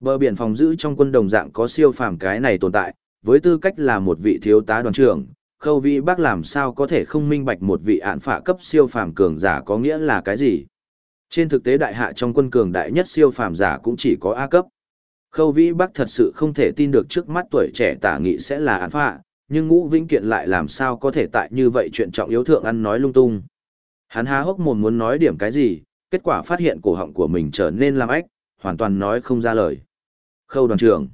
Bờ biển phòng giữ trong quân đồng dạng có siêu phàm cái này tồn tại, với tư cách là một vị thiếu tá đoàn trưởng, khâu vĩ bác làm sao có thể không minh bạch một vị án phả cấp siêu phàm cường giả có nghĩa là cái gì. Trên thực tế đại hạ trong quân cường đại nhất siêu phàm giả cũng chỉ có A cấp. Khâu Vĩ Bắc thật sự không thể tin được trước mắt tuổi trẻ tả nghị sẽ là án phả nhưng ngũ vĩnh kiện lại làm sao có thể tại như vậy chuyện trọng yếu thượng ăn nói lung tung. Hắn há hốc mồm muốn nói điểm cái gì, kết quả phát hiện cổ họng của mình trở nên làm ách, hoàn toàn nói không ra lời. Khâu đoàn trưởng.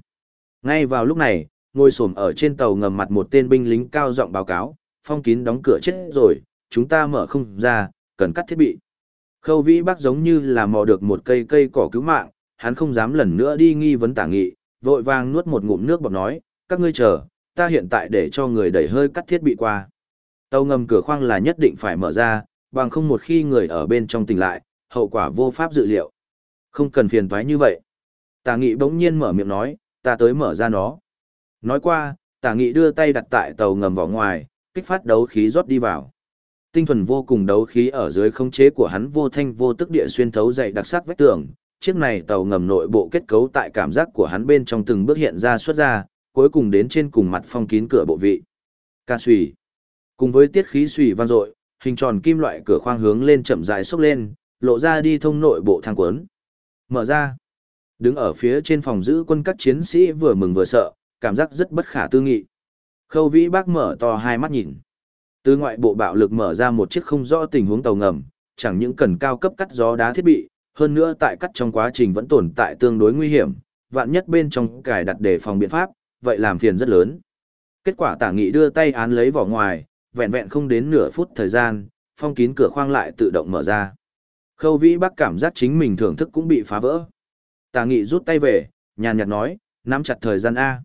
Ngay vào lúc này, ngồi xổm ở trên tàu ngầm mặt một tên binh lính cao giọng báo cáo, phong kín đóng cửa chết rồi, chúng ta mở không ra, cần cắt thiết bị. Khâu vĩ bác giống như là mò được một cây cây cỏ cứu mạng, hắn không dám lần nữa đi nghi vấn tả nghị, vội vàng nuốt một ngụm nước bọt nói, các ngươi chờ, ta hiện tại để cho người đẩy hơi cắt thiết bị qua. Tàu ngầm cửa khoang là nhất định phải mở ra, bằng không một khi người ở bên trong tỉnh lại, hậu quả vô pháp dự liệu. Không cần phiền toái như vậy. Tả nghị bỗng nhiên mở miệng nói, ta tới mở ra nó. Nói qua, tả nghị đưa tay đặt tại tàu ngầm vỏ ngoài, kích phát đấu khí rót đi vào. Tinh thuần vô cùng đấu khí ở dưới khống chế của hắn vô thanh vô tức địa xuyên thấu dày đặc sắc vách tường. Chiếc này tàu ngầm nội bộ kết cấu tại cảm giác của hắn bên trong từng bước hiện ra xuất ra, cuối cùng đến trên cùng mặt phong kín cửa bộ vị. Ca suy. Cùng với tiết khí suy vang dội, hình tròn kim loại cửa khoang hướng lên chậm rãi xốc lên, lộ ra đi thông nội bộ thang cuốn. Mở ra. Đứng ở phía trên phòng giữ quân các chiến sĩ vừa mừng vừa sợ, cảm giác rất bất khả tư nghị. Khâu vĩ bác mở to hai mắt nhìn. Từ ngoại bộ bạo lực mở ra một chiếc không rõ tình huống tàu ngầm, chẳng những cần cao cấp cắt gió đá thiết bị, hơn nữa tại cắt trong quá trình vẫn tồn tại tương đối nguy hiểm, vạn nhất bên trong cài đặt đề phòng biện pháp, vậy làm phiền rất lớn. Kết quả tả nghị đưa tay án lấy vỏ ngoài, vẹn vẹn không đến nửa phút thời gian, phong kín cửa khoang lại tự động mở ra. Khâu vĩ bác cảm giác chính mình thưởng thức cũng bị phá vỡ. Tả nghị rút tay về, nhàn nhạt nói, nắm chặt thời gian A.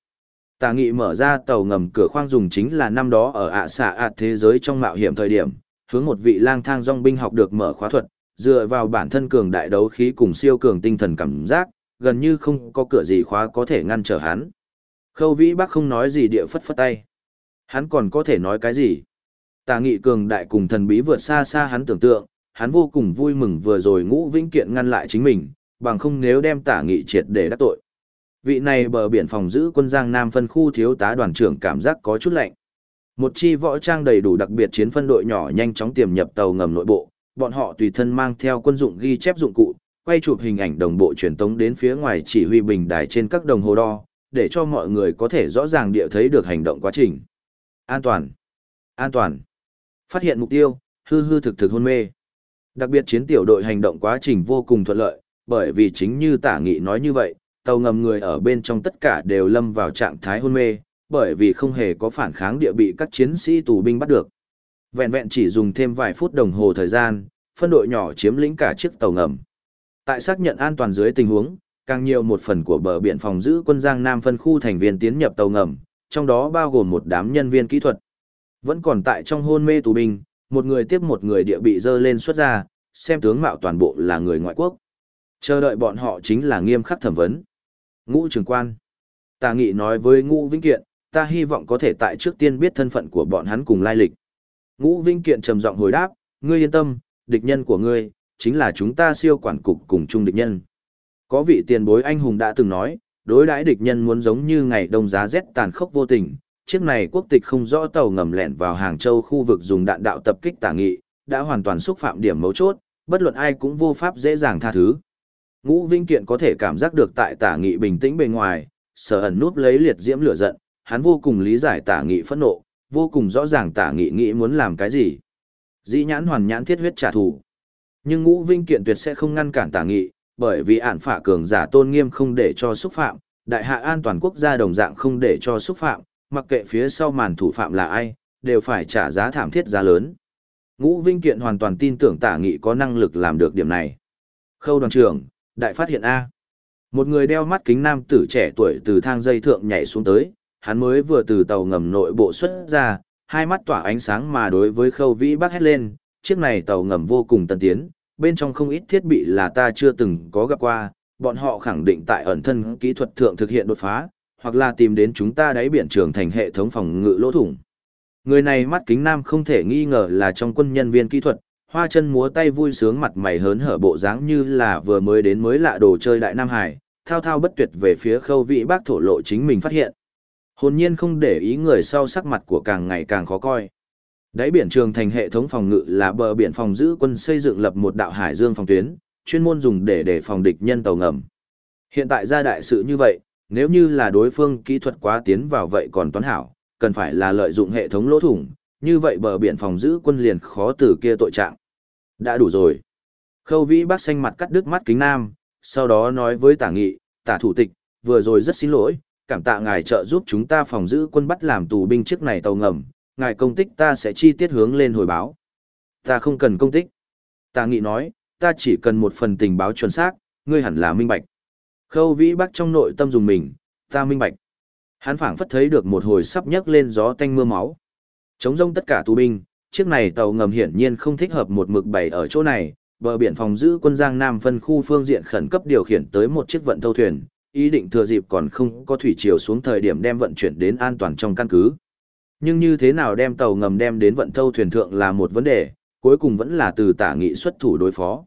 Tà nghị mở ra tàu ngầm cửa khoang dùng chính là năm đó ở ạ xạ ạt thế giới trong mạo hiểm thời điểm, hướng một vị lang thang dòng binh học được mở khóa thuật, dựa vào bản thân cường đại đấu khí cùng siêu cường tinh thần cảm giác, gần như không có cửa gì khóa có thể ngăn trở hắn. Khâu vĩ bác không nói gì địa phất phất tay. Hắn còn có thể nói cái gì? Tà nghị cường đại cùng thần bí vượt xa xa hắn tưởng tượng, hắn vô cùng vui mừng vừa rồi ngũ vĩnh kiện ngăn lại chính mình, bằng không nếu đem tả nghị triệt để đắc tội vị này bờ biển phòng giữ quân giang nam phân khu thiếu tá đoàn trưởng cảm giác có chút lạnh. Một chi võ trang đầy đủ đặc biệt chiến phân đội nhỏ nhanh chóng tiềm nhập tàu ngầm nội bộ, bọn họ tùy thân mang theo quân dụng ghi chép dụng cụ, quay chụp hình ảnh đồng bộ truyền tống đến phía ngoài chỉ huy bình đài trên các đồng hồ đo, để cho mọi người có thể rõ ràng địa thấy được hành động quá trình. An toàn. An toàn. Phát hiện mục tiêu, hư hư thực thực hôn mê. Đặc biệt chiến tiểu đội hành động quá trình vô cùng thuận lợi, bởi vì chính như tả nghị nói như vậy, tàu ngầm người ở bên trong tất cả đều lâm vào trạng thái hôn mê, bởi vì không hề có phản kháng địa bị các chiến sĩ tù binh bắt được. Vẹn vẹn chỉ dùng thêm vài phút đồng hồ thời gian, phân đội nhỏ chiếm lĩnh cả chiếc tàu ngầm. Tại xác nhận an toàn dưới tình huống, càng nhiều một phần của bờ biển phòng giữ quân Giang Nam phân khu thành viên tiến nhập tàu ngầm, trong đó bao gồm một đám nhân viên kỹ thuật. Vẫn còn tại trong hôn mê tù binh, một người tiếp một người địa bị dơ lên xuất ra, xem tướng mạo toàn bộ là người ngoại quốc. Chờ đợi bọn họ chính là nghiêm khắc thẩm vấn. Ngũ trường quan. Tà nghị nói với ngũ vĩnh kiện, ta hy vọng có thể tại trước tiên biết thân phận của bọn hắn cùng lai lịch. Ngũ vĩnh kiện trầm giọng hồi đáp, ngươi yên tâm, địch nhân của ngươi, chính là chúng ta siêu quản cục cùng chung địch nhân. Có vị tiền bối anh hùng đã từng nói, đối đãi địch nhân muốn giống như ngày đông giá rét tàn khốc vô tình, chiếc này quốc tịch không rõ tàu ngầm lẹn vào Hàng Châu khu vực dùng đạn đạo tập kích tả nghị, đã hoàn toàn xúc phạm điểm mấu chốt, bất luận ai cũng vô pháp dễ dàng tha thứ. Ngũ Vinh Kiện có thể cảm giác được tại tả nghị bình tĩnh bề ngoài, sở ẩn núp lấy liệt diễm lửa giận, hắn vô cùng lý giải tả nghị phẫn nộ, vô cùng rõ ràng tả nghị nghĩ muốn làm cái gì. Dĩ nhãn hoàn nhãn thiết huyết trả thù. Nhưng Ngũ Vinh Kiện tuyệt sẽ không ngăn cản tả nghị, bởi vì ản phả cường giả tôn nghiêm không để cho xúc phạm, đại hạ an toàn quốc gia đồng dạng không để cho xúc phạm, mặc kệ phía sau màn thủ phạm là ai, đều phải trả giá thảm thiết giá lớn. Ngũ Vinh Kiện hoàn toàn tin tưởng tả nghị có năng lực làm được điểm này. Khâu đoàn trưởng, đại phát hiện A. Một người đeo mắt kính nam tử trẻ tuổi từ thang dây thượng nhảy xuống tới, hắn mới vừa từ tàu ngầm nội bộ xuất ra, hai mắt tỏa ánh sáng mà đối với khâu vĩ bác hét lên, chiếc này tàu ngầm vô cùng tân tiến, bên trong không ít thiết bị là ta chưa từng có gặp qua, bọn họ khẳng định tại ẩn thân kỹ thuật thượng thực hiện đột phá, hoặc là tìm đến chúng ta đáy biển trường thành hệ thống phòng ngự lỗ thủng. Người này mắt kính nam không thể nghi ngờ là trong quân nhân viên kỹ thuật, hoa chân múa tay vui sướng mặt mày hớn hở bộ dáng như là vừa mới đến mới lạ đồ chơi đại Nam Hải, thao thao bất tuyệt về phía khâu vị bác thổ lộ chính mình phát hiện. Hồn nhiên không để ý người sau sắc mặt của càng ngày càng khó coi. Đáy biển trường thành hệ thống phòng ngự là bờ biển phòng giữ quân xây dựng lập một đạo hải dương phòng tuyến, chuyên môn dùng để để phòng địch nhân tàu ngầm. Hiện tại ra đại sự như vậy, nếu như là đối phương kỹ thuật quá tiến vào vậy còn toán hảo, cần phải là lợi dụng hệ thống lỗ thủng, như vậy bờ biển phòng giữ quân liền khó từ kia tội trạng. Đã đủ rồi. Khâu vĩ bác xanh mặt cắt đứt mắt kính nam, sau đó nói với tả nghị, tả thủ tịch, vừa rồi rất xin lỗi, cảm tạ ngài trợ giúp chúng ta phòng giữ quân bắt làm tù binh chiếc này tàu ngầm, ngài công tích ta sẽ chi tiết hướng lên hồi báo. Ta không cần công tích. Tả nghị nói, ta chỉ cần một phần tình báo chuẩn xác, ngươi hẳn là minh bạch. Khâu vĩ bác trong nội tâm dùng mình, ta minh bạch. Hắn phảng phất thấy được một hồi sắp nhấc lên gió tanh mưa máu. Chống rông tất cả tù binh, chiếc này tàu ngầm hiển nhiên không thích hợp một mực bày ở chỗ này, bờ biển phòng giữ quân Giang Nam phân khu phương diện khẩn cấp điều khiển tới một chiếc vận thâu thuyền, ý định thừa dịp còn không có thủy chiều xuống thời điểm đem vận chuyển đến an toàn trong căn cứ. Nhưng như thế nào đem tàu ngầm đem đến vận thâu thuyền thượng là một vấn đề, cuối cùng vẫn là từ tả nghị xuất thủ đối phó.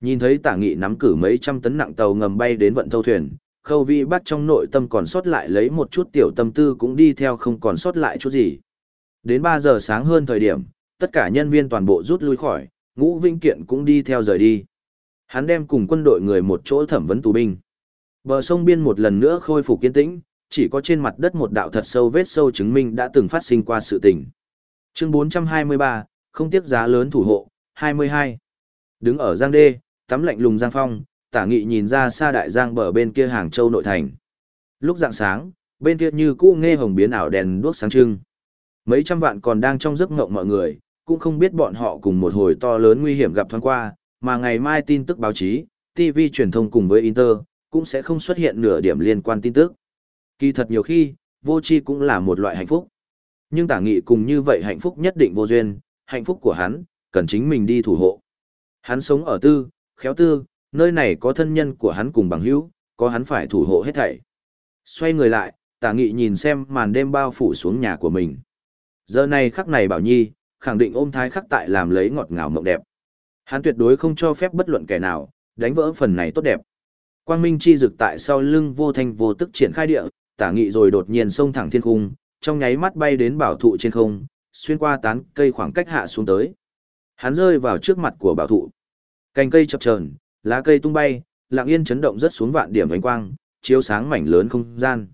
Nhìn thấy tả nghị nắm cử mấy trăm tấn nặng tàu ngầm bay đến vận thâu thuyền, khâu vi bắt trong nội tâm còn sót lại lấy một chút tiểu tâm tư cũng đi theo không còn sót lại chút gì. Đến 3 giờ sáng hơn thời điểm, tất cả nhân viên toàn bộ rút lui khỏi, ngũ vinh kiện cũng đi theo rời đi. Hắn đem cùng quân đội người một chỗ thẩm vấn tù binh. Bờ sông biên một lần nữa khôi phục kiên tĩnh, chỉ có trên mặt đất một đạo thật sâu vết sâu chứng minh đã từng phát sinh qua sự tình. Chương 423, không tiếc giá lớn thủ hộ, 22. Đứng ở Giang Đê, tắm lạnh lùng Giang Phong, tả nghị nhìn ra xa đại giang bờ bên kia Hàng Châu nội thành. Lúc dạng sáng, bên kia như cũ nghe hồng biến ảo đèn đuốc sáng trưng. Mấy trăm vạn còn đang trong giấc ngộng mọi người, cũng không biết bọn họ cùng một hồi to lớn nguy hiểm gặp thoáng qua, mà ngày mai tin tức báo chí, TV truyền thông cùng với Inter, cũng sẽ không xuất hiện nửa điểm liên quan tin tức. Kỳ thật nhiều khi, vô tri cũng là một loại hạnh phúc. Nhưng tả nghị cùng như vậy hạnh phúc nhất định vô duyên, hạnh phúc của hắn, cần chính mình đi thủ hộ. Hắn sống ở tư, khéo tư, nơi này có thân nhân của hắn cùng bằng hữu, có hắn phải thủ hộ hết thảy. Xoay người lại, tả nghị nhìn xem màn đêm bao phủ xuống nhà của mình. Giờ này khắc này bảo nhi, khẳng định ôm thái khắc tại làm lấy ngọt ngào mộng đẹp. Hắn tuyệt đối không cho phép bất luận kẻ nào, đánh vỡ phần này tốt đẹp. Quang minh chi dực tại sau lưng vô thanh vô tức triển khai địa, tả nghị rồi đột nhiên xông thẳng thiên cung, trong nháy mắt bay đến bảo thụ trên không, xuyên qua tán cây khoảng cách hạ xuống tới. Hắn rơi vào trước mặt của bảo thụ. Cành cây chập chờn, lá cây tung bay, lặng yên chấn động rất xuống vạn điểm ánh quang, chiếu sáng mảnh lớn không gian.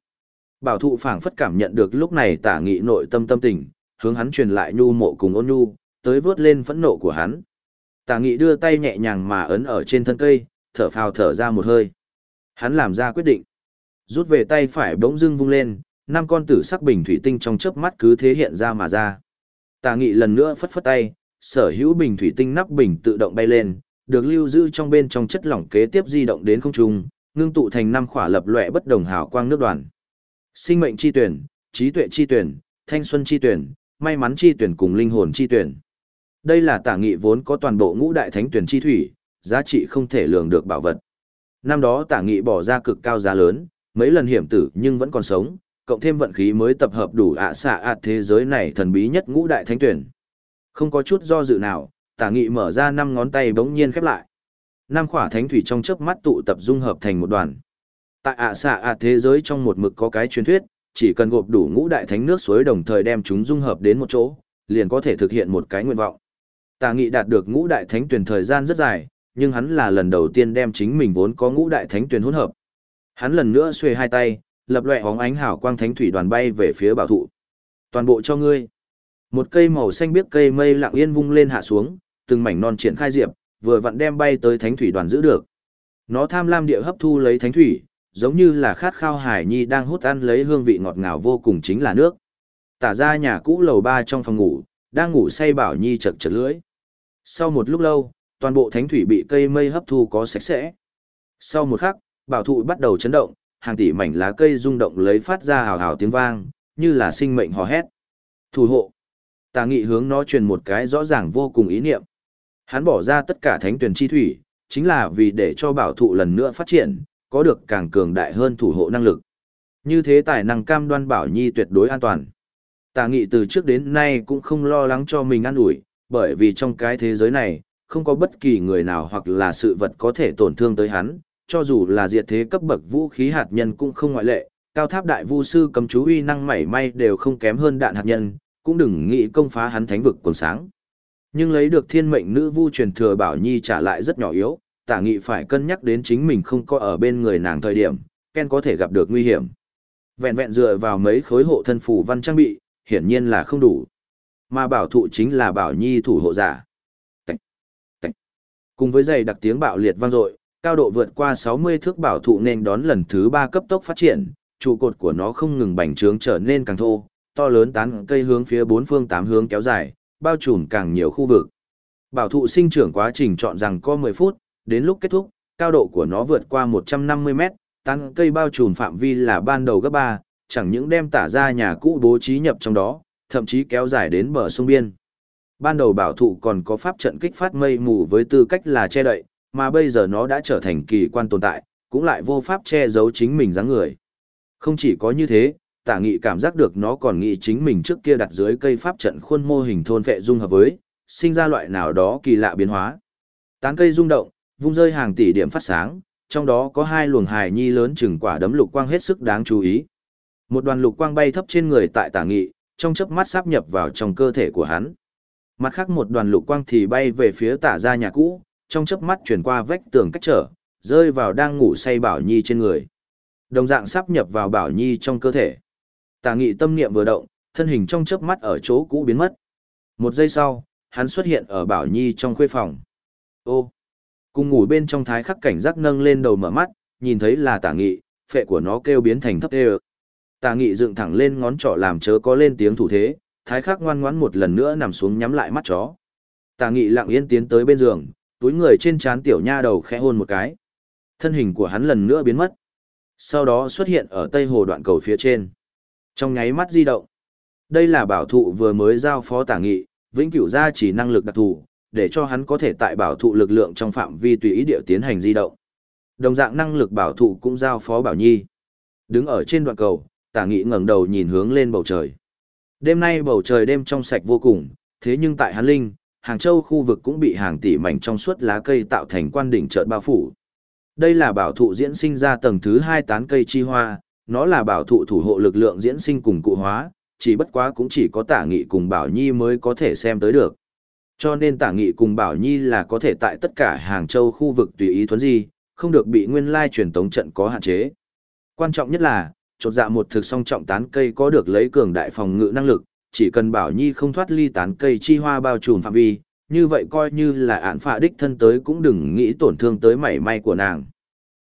Bảo thụ phảng phất cảm nhận được lúc này tả nghị nội tâm tâm tình, hướng hắn truyền lại nhu mộ cùng ôn nhu, tới vớt lên phẫn nộ của hắn. Tả nghị đưa tay nhẹ nhàng mà ấn ở trên thân cây, thở phào thở ra một hơi. Hắn làm ra quyết định. Rút về tay phải bỗng dưng vung lên, năm con tử sắc bình thủy tinh trong chớp mắt cứ thế hiện ra mà ra. Tà nghị lần nữa phất phất tay, sở hữu bình thủy tinh nắp bình tự động bay lên, được lưu giữ trong bên trong chất lỏng kế tiếp di động đến không trung, ngưng tụ thành năm khỏa lập lòe bất đồng hào quang nước đoàn. Sinh mệnh chi tuyển, trí tuệ chi tuyển, thanh xuân chi tuyển, may mắn chi tuyển cùng linh hồn chi tuyển. Đây là tả nghị vốn có toàn bộ ngũ đại thánh tuyển chi thủy, giá trị không thể lường được bảo vật. Năm đó tả nghị bỏ ra cực cao giá lớn, mấy lần hiểm tử nhưng vẫn còn sống, cộng thêm vận khí mới tập hợp đủ ạ xạ ạt thế giới này thần bí nhất ngũ đại thánh tuyển. Không có chút do dự nào, tả nghị mở ra năm ngón tay bỗng nhiên khép lại. Năm khỏa thánh thủy trong chớp mắt tụ tập dung hợp thành một đoàn. Tại ạ xạ ạt thế giới trong một mực có cái truyền thuyết, chỉ cần gộp đủ ngũ đại thánh nước suối đồng thời đem chúng dung hợp đến một chỗ, liền có thể thực hiện một cái nguyện vọng. Tà nghị đạt được ngũ đại thánh tuyển thời gian rất dài, nhưng hắn là lần đầu tiên đem chính mình vốn có ngũ đại thánh tuyển hỗn hợp. Hắn lần nữa xuề hai tay, lập loè hóng ánh hào quang thánh thủy đoàn bay về phía bảo thụ. Toàn bộ cho ngươi. Một cây màu xanh biếc cây mây lặng yên vung lên hạ xuống, từng mảnh non triển khai diệp, vừa vặn đem bay tới thánh thủy đoàn giữ được. Nó tham lam địa hấp thu lấy thánh thủy, giống như là khát khao hải nhi đang hút ăn lấy hương vị ngọt ngào vô cùng chính là nước. Tả ra nhà cũ lầu ba trong phòng ngủ, đang ngủ say Bảo Nhi chật chật lưỡi. Sau một lúc lâu, toàn bộ thánh thủy bị cây mây hấp thu có sạch sẽ. Sau một khắc, bảo thụ bắt đầu chấn động, hàng tỷ mảnh lá cây rung động lấy phát ra hào hào tiếng vang, như là sinh mệnh hò hét. Thủ hộ. Tà nghị hướng nó truyền một cái rõ ràng vô cùng ý niệm. Hắn bỏ ra tất cả thánh tuyển chi thủy, chính là vì để cho bảo thụ lần nữa phát triển, có được càng cường đại hơn thủ hộ năng lực. Như thế tài năng cam đoan bảo nhi tuyệt đối an toàn. Tà nghị từ trước đến nay cũng không lo lắng cho mình an ủi, bởi vì trong cái thế giới này, không có bất kỳ người nào hoặc là sự vật có thể tổn thương tới hắn, cho dù là diệt thế cấp bậc vũ khí hạt nhân cũng không ngoại lệ, cao tháp đại vu sư cầm chú uy năng mảy may đều không kém hơn đạn hạt nhân, cũng đừng nghĩ công phá hắn thánh vực quần sáng. Nhưng lấy được thiên mệnh nữ vu truyền thừa bảo nhi trả lại rất nhỏ yếu, tả nghị phải cân nhắc đến chính mình không có ở bên người nàng thời điểm, Ken có thể gặp được nguy hiểm. Vẹn vẹn dựa vào mấy khối hộ thân phù văn trang bị, hiển nhiên là không đủ. Mà bảo thụ chính là bảo nhi thủ hộ giả. Tạch, tạch. Cùng với giày đặc tiếng bạo liệt vang dội, cao độ vượt qua 60 thước bảo thụ nên đón lần thứ 3 cấp tốc phát triển, trụ cột của nó không ngừng bành trướng trở nên càng thô, to lớn tán cây hướng phía bốn phương tám hướng kéo dài, bao trùm càng nhiều khu vực. Bảo thụ sinh trưởng quá trình chọn rằng có 10 phút, đến lúc kết thúc, cao độ của nó vượt qua 150 mét, tán cây bao trùm phạm vi là ban đầu gấp 3, chẳng những đem tả ra nhà cũ bố trí nhập trong đó, thậm chí kéo dài đến bờ sông biên. Ban đầu bảo thụ còn có pháp trận kích phát mây mù với tư cách là che đậy, mà bây giờ nó đã trở thành kỳ quan tồn tại, cũng lại vô pháp che giấu chính mình dáng người. Không chỉ có như thế, tả nghị cảm giác được nó còn nghĩ chính mình trước kia đặt dưới cây pháp trận khuôn mô hình thôn vệ dung hợp với, sinh ra loại nào đó kỳ lạ biến hóa. Tán cây rung động, vung rơi hàng tỷ điểm phát sáng, trong đó có hai luồng hài nhi lớn chừng quả đấm lục quang hết sức đáng chú ý. Một đoàn lục quang bay thấp trên người tại tả nghị, trong chớp mắt sáp nhập vào trong cơ thể của hắn. Mặt khác một đoàn lục quang thì bay về phía tả ra nhà cũ, trong chớp mắt chuyển qua vách tường cách trở, rơi vào đang ngủ say Bảo Nhi trên người. Đồng dạng sắp nhập vào Bảo Nhi trong cơ thể. Tả nghị tâm niệm vừa động, thân hình trong chớp mắt ở chỗ cũ biến mất. Một giây sau, hắn xuất hiện ở Bảo Nhi trong khuê phòng. Ô! Cùng ngủ bên trong thái khắc cảnh giác nâng lên đầu mở mắt, nhìn thấy là tả nghị, phệ của nó kêu biến thành thấp đê Tả nghị dựng thẳng lên ngón trỏ làm chớ có lên tiếng thủ thế, thái khắc ngoan ngoãn một lần nữa nằm xuống nhắm lại mắt chó. Tả nghị lặng yên tiến tới bên giường, túi người trên trán tiểu nha đầu khẽ hôn một cái. Thân hình của hắn lần nữa biến mất. Sau đó xuất hiện ở tây hồ đoạn cầu phía trên. Trong nháy mắt di động. Đây là bảo thụ vừa mới giao phó tả nghị, vĩnh cửu gia chỉ năng lực đặc thù, để cho hắn có thể tại bảo thụ lực lượng trong phạm vi tùy ý địa tiến hành di động. Đồng dạng năng lực bảo thụ cũng giao phó bảo nhi. Đứng ở trên đoạn cầu, tả nghị ngẩng đầu nhìn hướng lên bầu trời. Đêm nay bầu trời đêm trong sạch vô cùng, thế nhưng tại Hán linh, Hàng Châu khu vực cũng bị hàng tỷ mảnh trong suốt lá cây tạo thành quan đỉnh chợt bao phủ. Đây là bảo thụ diễn sinh ra tầng thứ hai tán cây chi hoa, nó là bảo thụ thủ hộ lực lượng diễn sinh cùng cụ hóa, chỉ bất quá cũng chỉ có tả nghị cùng bảo nhi mới có thể xem tới được. Cho nên tả nghị cùng bảo nhi là có thể tại tất cả hàng châu khu vực tùy ý thuấn di, không được bị nguyên lai truyền tống trận có hạn chế. Quan trọng nhất là, chột dạ một thực song trọng tán cây có được lấy cường đại phòng ngự năng lực, chỉ cần bảo nhi không thoát ly tán cây chi hoa bao trùm phạm vi, như vậy coi như là án phạ đích thân tới cũng đừng nghĩ tổn thương tới mảy may của nàng.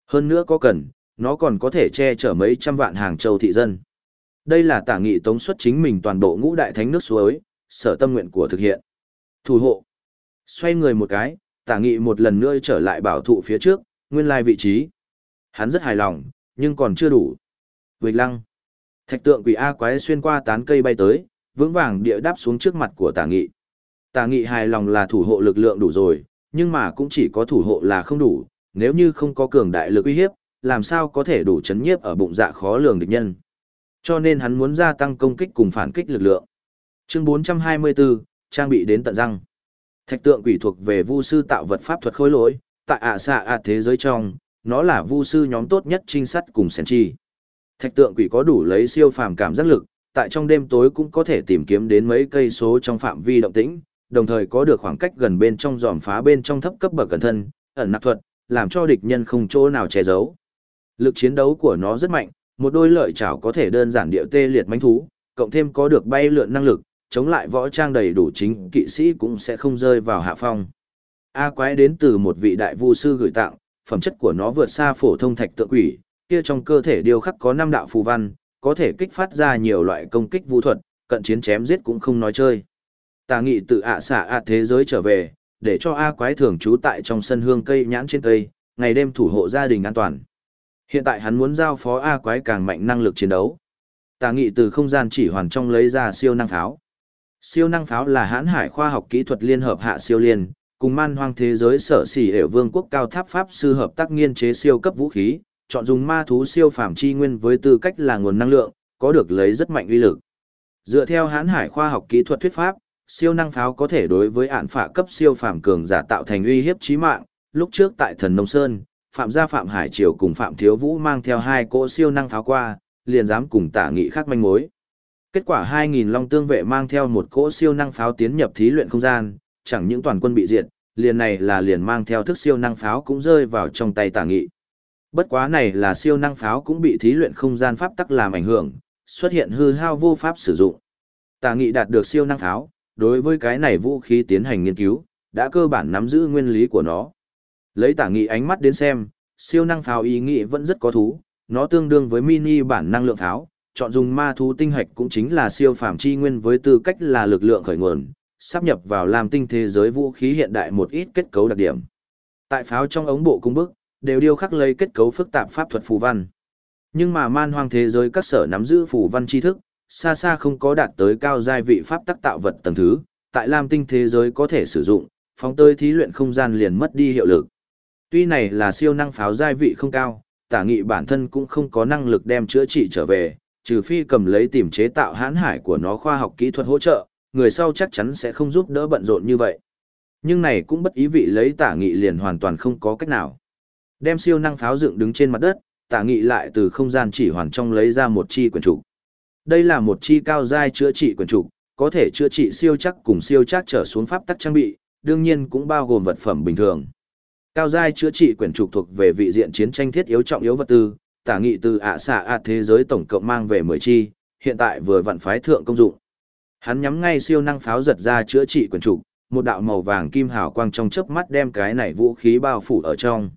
Hơn nữa có cần, nó còn có thể che chở mấy trăm vạn hàng châu thị dân. Đây là tả nghị tống xuất chính mình toàn bộ ngũ đại thánh nước suối, sở tâm nguyện của thực hiện. Thủ hộ. Xoay người một cái, tả nghị một lần nữa trở lại bảo thụ phía trước, nguyên lai vị trí. Hắn rất hài lòng, nhưng còn chưa đủ. Vịt lăng. Thạch tượng quỷ A quái xuyên qua tán cây bay tới, vững vàng địa đáp xuống trước mặt của tả nghị. Tả nghị hài lòng là thủ hộ lực lượng đủ rồi, nhưng mà cũng chỉ có thủ hộ là không đủ, nếu như không có cường đại lực uy hiếp, làm sao có thể đủ chấn nhiếp ở bụng dạ khó lường địch nhân. Cho nên hắn muốn gia tăng công kích cùng phản kích lực lượng. Chương 424, trang bị đến tận răng. Thạch tượng quỷ thuộc về vu sư tạo vật pháp thuật khối lỗi, tại ạ xạ ạ thế giới trong, nó là vu sư nhóm tốt nhất trinh sát cùng sen chi. Thạch tượng quỷ có đủ lấy siêu phàm cảm giác lực, tại trong đêm tối cũng có thể tìm kiếm đến mấy cây số trong phạm vi động tĩnh, đồng thời có được khoảng cách gần bên trong giòm phá bên trong thấp cấp bậc cẩn thân, ẩn nặc thuật, làm cho địch nhân không chỗ nào che giấu. Lực chiến đấu của nó rất mạnh, một đôi lợi chảo có thể đơn giản điệu tê liệt mãnh thú, cộng thêm có được bay lượn năng lực, chống lại võ trang đầy đủ chính kỵ sĩ cũng sẽ không rơi vào hạ phong. A quái đến từ một vị đại vu sư gửi tặng, phẩm chất của nó vượt xa phổ thông thạch tượng quỷ, kia trong cơ thể điêu khắc có năm đạo phù văn, có thể kích phát ra nhiều loại công kích vũ thuật, cận chiến chém giết cũng không nói chơi. Tà nghị tự ạ xạ ạ thế giới trở về, để cho A quái thường trú tại trong sân hương cây nhãn trên cây, ngày đêm thủ hộ gia đình an toàn. Hiện tại hắn muốn giao phó A quái càng mạnh năng lực chiến đấu. Tà nghị từ không gian chỉ hoàn trong lấy ra siêu năng pháo. Siêu năng pháo là hãn hải khoa học kỹ thuật liên hợp hạ siêu liên, cùng man hoang thế giới sở xỉ hệ vương quốc cao tháp pháp sư hợp tác nghiên chế siêu cấp vũ khí, chọn dùng ma thú siêu phàm chi nguyên với tư cách là nguồn năng lượng, có được lấy rất mạnh uy lực. Dựa theo hãn hải khoa học kỹ thuật thuyết pháp, siêu năng pháo có thể đối với ạn phả cấp siêu phàm cường giả tạo thành uy hiếp chí mạng. Lúc trước tại thần nông sơn, phạm gia phạm hải triều cùng phạm thiếu vũ mang theo hai cỗ siêu năng pháo qua, liền dám cùng tả nghị khác manh mối. Kết quả 2.000 long tương vệ mang theo một cỗ siêu năng pháo tiến nhập thí luyện không gian, chẳng những toàn quân bị diệt, liền này là liền mang theo thức siêu năng pháo cũng rơi vào trong tay tả nghị. Bất quá này là siêu năng pháo cũng bị thí luyện không gian pháp tắc làm ảnh hưởng, xuất hiện hư hao vô pháp sử dụng. Tả nghị đạt được siêu năng pháo, đối với cái này vũ khí tiến hành nghiên cứu, đã cơ bản nắm giữ nguyên lý của nó. Lấy tả nghị ánh mắt đến xem, siêu năng pháo ý nghĩ vẫn rất có thú, nó tương đương với mini bản năng lượng pháo, chọn dùng ma thú tinh hạch cũng chính là siêu phàm chi nguyên với tư cách là lực lượng khởi nguồn, sắp nhập vào làm tinh thế giới vũ khí hiện đại một ít kết cấu đặc điểm. Tại pháo trong ống bộ cung bức, đều điêu khắc lấy kết cấu phức tạp pháp thuật phù văn. Nhưng mà man hoang thế giới các sở nắm giữ phù văn tri thức, xa xa không có đạt tới cao giai vị pháp tác tạo vật tầng thứ, tại lam tinh thế giới có thể sử dụng, phóng tới thí luyện không gian liền mất đi hiệu lực. Tuy này là siêu năng pháo giai vị không cao, tả nghị bản thân cũng không có năng lực đem chữa trị trở về, trừ phi cầm lấy tìm chế tạo hãn hải của nó khoa học kỹ thuật hỗ trợ, người sau chắc chắn sẽ không giúp đỡ bận rộn như vậy. Nhưng này cũng bất ý vị lấy tả nghị liền hoàn toàn không có cách nào. Đem siêu năng pháo dựng đứng trên mặt đất, tả nghị lại từ không gian chỉ hoàn trong lấy ra một chi quyển trục. Đây là một chi cao giai chữa trị quyển trục, có thể chữa trị siêu chắc cùng siêu chắc trở xuống pháp tắc trang bị, đương nhiên cũng bao gồm vật phẩm bình thường. Cao giai chữa trị quyển trục thuộc về vị diện chiến tranh thiết yếu trọng yếu vật tư, tả nghị từ ạ xạ ạ thế giới tổng cộng mang về 10 chi, hiện tại vừa vặn phái thượng công dụng. Hắn nhắm ngay siêu năng pháo giật ra chữa trị quần trục, một đạo màu vàng kim hào quang trong chớp mắt đem cái này vũ khí bao phủ ở trong.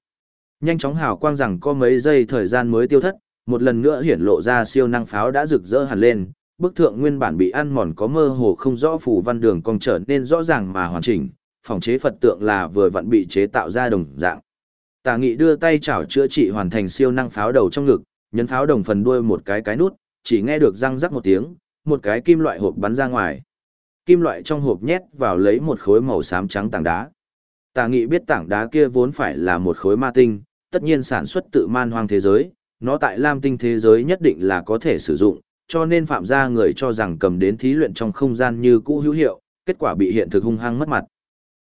Nhanh chóng hào quang rằng có mấy giây thời gian mới tiêu thất, một lần nữa hiển lộ ra siêu năng pháo đã rực rỡ hẳn lên, bức thượng nguyên bản bị ăn mòn có mơ hồ không rõ phủ văn đường cong trở nên rõ ràng mà hoàn chỉnh, phòng chế Phật tượng là vừa vặn bị chế tạo ra đồng dạng. Tà nghị đưa tay chảo chữa trị hoàn thành siêu năng pháo đầu trong ngực, nhấn pháo đồng phần đuôi một cái cái nút, chỉ nghe được răng rắc một tiếng, một cái kim loại hộp bắn ra ngoài. Kim loại trong hộp nhét vào lấy một khối màu xám trắng tảng đá. Tà nghị biết tảng đá kia vốn phải là một khối ma tinh, tất nhiên sản xuất tự man hoang thế giới, nó tại lam tinh thế giới nhất định là có thể sử dụng, cho nên phạm gia người cho rằng cầm đến thí luyện trong không gian như cũ hữu hiệu, kết quả bị hiện thực hung hăng mất mặt.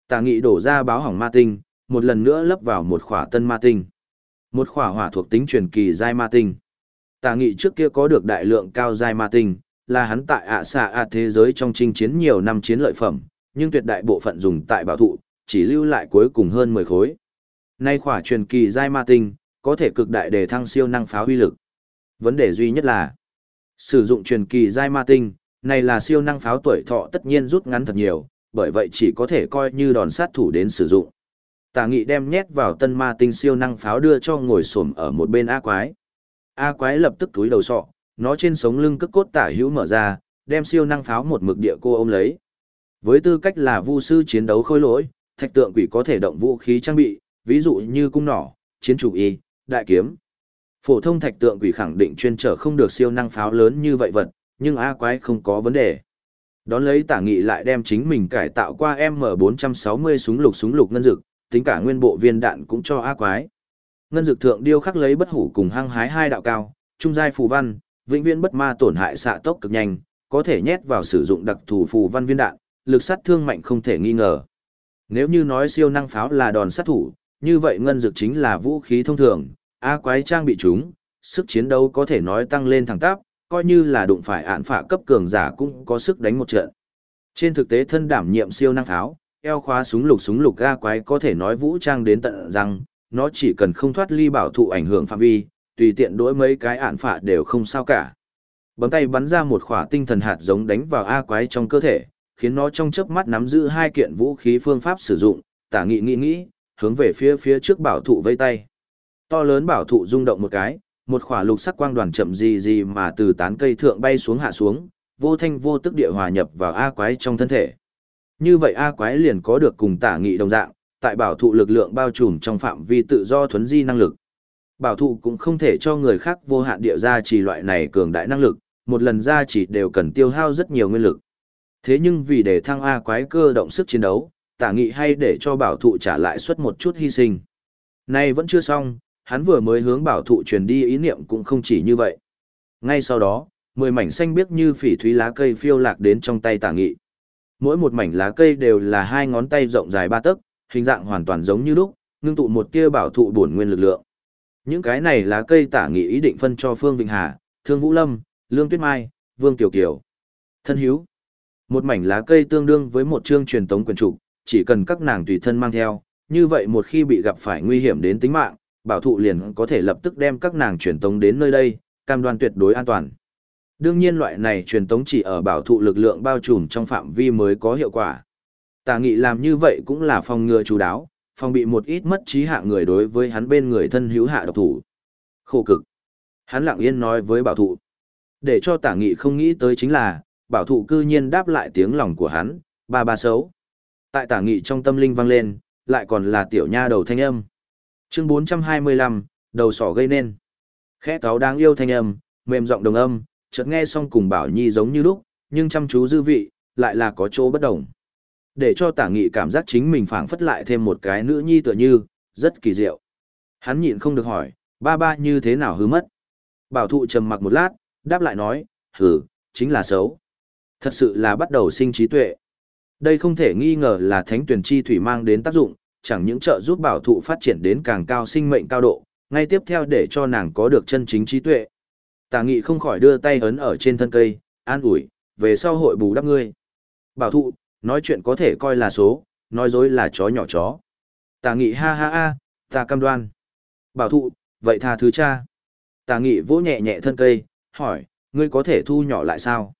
Tà nghị đổ ra báo hỏng ma tinh, một lần nữa lấp vào một khỏa tân ma tinh. Một khỏa hỏa thuộc tính truyền kỳ giai ma tinh. Tà nghị trước kia có được đại lượng cao giai ma tinh, là hắn tại ạ xạ ạ thế giới trong chinh chiến nhiều năm chiến lợi phẩm, nhưng tuyệt đại bộ phận dùng tại bảo thụ, chỉ lưu lại cuối cùng hơn 10 khối. Nay khỏa truyền kỳ giai ma tinh, có thể cực đại để thăng siêu năng pháo uy lực. Vấn đề duy nhất là sử dụng truyền kỳ giai ma tinh, này là siêu năng pháo tuổi thọ tất nhiên rút ngắn thật nhiều, bởi vậy chỉ có thể coi như đòn sát thủ đến sử dụng. Tả nghị đem nhét vào tân ma tinh siêu năng pháo đưa cho ngồi xổm ở một bên A quái. A quái lập tức túi đầu sọ, nó trên sống lưng cất cốt tả hữu mở ra, đem siêu năng pháo một mực địa cô ôm lấy. Với tư cách là vu sư chiến đấu khôi lỗi, thạch tượng quỷ có thể động vũ khí trang bị, ví dụ như cung nỏ, chiến chủ y, đại kiếm. Phổ thông thạch tượng quỷ khẳng định chuyên trở không được siêu năng pháo lớn như vậy vật, nhưng A quái không có vấn đề. Đón lấy tả nghị lại đem chính mình cải tạo qua M460 súng lục súng lục ngân dực, tính cả nguyên bộ viên đạn cũng cho ác quái. Ngân dực thượng điêu khắc lấy bất hủ cùng hăng hái hai đạo cao, trung giai phù văn, vĩnh viễn bất ma tổn hại xạ tốc cực nhanh, có thể nhét vào sử dụng đặc thù phù văn viên đạn, lực sát thương mạnh không thể nghi ngờ. Nếu như nói siêu năng pháo là đòn sát thủ, như vậy ngân dược chính là vũ khí thông thường, A quái trang bị chúng, sức chiến đấu có thể nói tăng lên thẳng tắp, coi như là đụng phải án phạ cấp cường giả cũng có sức đánh một trận. Trên thực tế thân đảm nhiệm siêu năng pháo, eo khóa súng lục súng lục A quái có thể nói vũ trang đến tận rằng, nó chỉ cần không thoát ly bảo thụ ảnh hưởng phạm vi, tùy tiện đối mấy cái ạn phạ đều không sao cả. Bấm tay bắn ra một khỏa tinh thần hạt giống đánh vào A quái trong cơ thể, khiến nó trong chớp mắt nắm giữ hai kiện vũ khí phương pháp sử dụng, tả nghị nghĩ nghĩ, hướng về phía phía trước bảo thụ vây tay. To lớn bảo thụ rung động một cái, một khỏa lục sắc quang đoàn chậm gì gì mà từ tán cây thượng bay xuống hạ xuống, vô thanh vô tức địa hòa nhập vào A quái trong thân thể. Như vậy A quái liền có được cùng tả nghị đồng dạng, tại bảo thụ lực lượng bao trùm trong phạm vi tự do thuấn di năng lực. Bảo thụ cũng không thể cho người khác vô hạn địa ra chỉ loại này cường đại năng lực, một lần ra chỉ đều cần tiêu hao rất nhiều nguyên lực. Thế nhưng vì để thăng A quái cơ động sức chiến đấu, tả nghị hay để cho bảo thụ trả lại suất một chút hy sinh. Nay vẫn chưa xong, hắn vừa mới hướng bảo thụ truyền đi ý niệm cũng không chỉ như vậy. Ngay sau đó, mười mảnh xanh biếc như phỉ thúy lá cây phiêu lạc đến trong tay tả nghị. Mỗi một mảnh lá cây đều là hai ngón tay rộng dài ba tấc, hình dạng hoàn toàn giống như lúc, ngưng tụ một tia bảo thụ bổn nguyên lực lượng. Những cái này lá cây tả nghị ý định phân cho Phương Vịnh Hà, Thương Vũ Lâm, Lương Tuyết Mai, Vương Kiều Kiều. Thân hiếu. Một mảnh lá cây tương đương với một chương truyền tống quyền trục, chỉ cần các nàng tùy thân mang theo, như vậy một khi bị gặp phải nguy hiểm đến tính mạng, bảo thụ liền có thể lập tức đem các nàng truyền tống đến nơi đây, cam đoan tuyệt đối an toàn. Đương nhiên loại này truyền tống chỉ ở bảo thụ lực lượng bao trùm trong phạm vi mới có hiệu quả. Tà nghị làm như vậy cũng là phòng ngừa chú đáo, phòng bị một ít mất trí hạ người đối với hắn bên người thân hữu hạ độc thủ. Khổ cực. Hắn lặng yên nói với bảo thụ. Để cho tả nghị không nghĩ tới chính là, bảo thụ cư nhiên đáp lại tiếng lòng của hắn, ba ba xấu. Tại tả nghị trong tâm linh vang lên, lại còn là tiểu nha đầu thanh âm. Chương 425, đầu sỏ gây nên. Khẽ cáo đáng yêu thanh âm, mềm giọng đồng âm, chợt nghe xong cùng Bảo Nhi giống như lúc, nhưng chăm chú dư vị, lại là có chỗ bất đồng. Để cho tả nghị cảm giác chính mình phảng phất lại thêm một cái nữ nhi tựa như, rất kỳ diệu. Hắn nhịn không được hỏi, ba ba như thế nào hư mất. Bảo thụ trầm mặc một lát, đáp lại nói, hừ, chính là xấu. Thật sự là bắt đầu sinh trí tuệ. Đây không thể nghi ngờ là thánh tuyển chi thủy mang đến tác dụng, chẳng những trợ giúp bảo thụ phát triển đến càng cao sinh mệnh cao độ, ngay tiếp theo để cho nàng có được chân chính trí tuệ. Tà nghị không khỏi đưa tay ấn ở trên thân cây, an ủi, về sau hội bù đắp ngươi. Bảo thụ, nói chuyện có thể coi là số, nói dối là chó nhỏ chó. Tà nghị ha ha ha, ta cam đoan. Bảo thụ, vậy tha thứ cha. Tà nghị vỗ nhẹ nhẹ thân cây, hỏi, ngươi có thể thu nhỏ lại sao?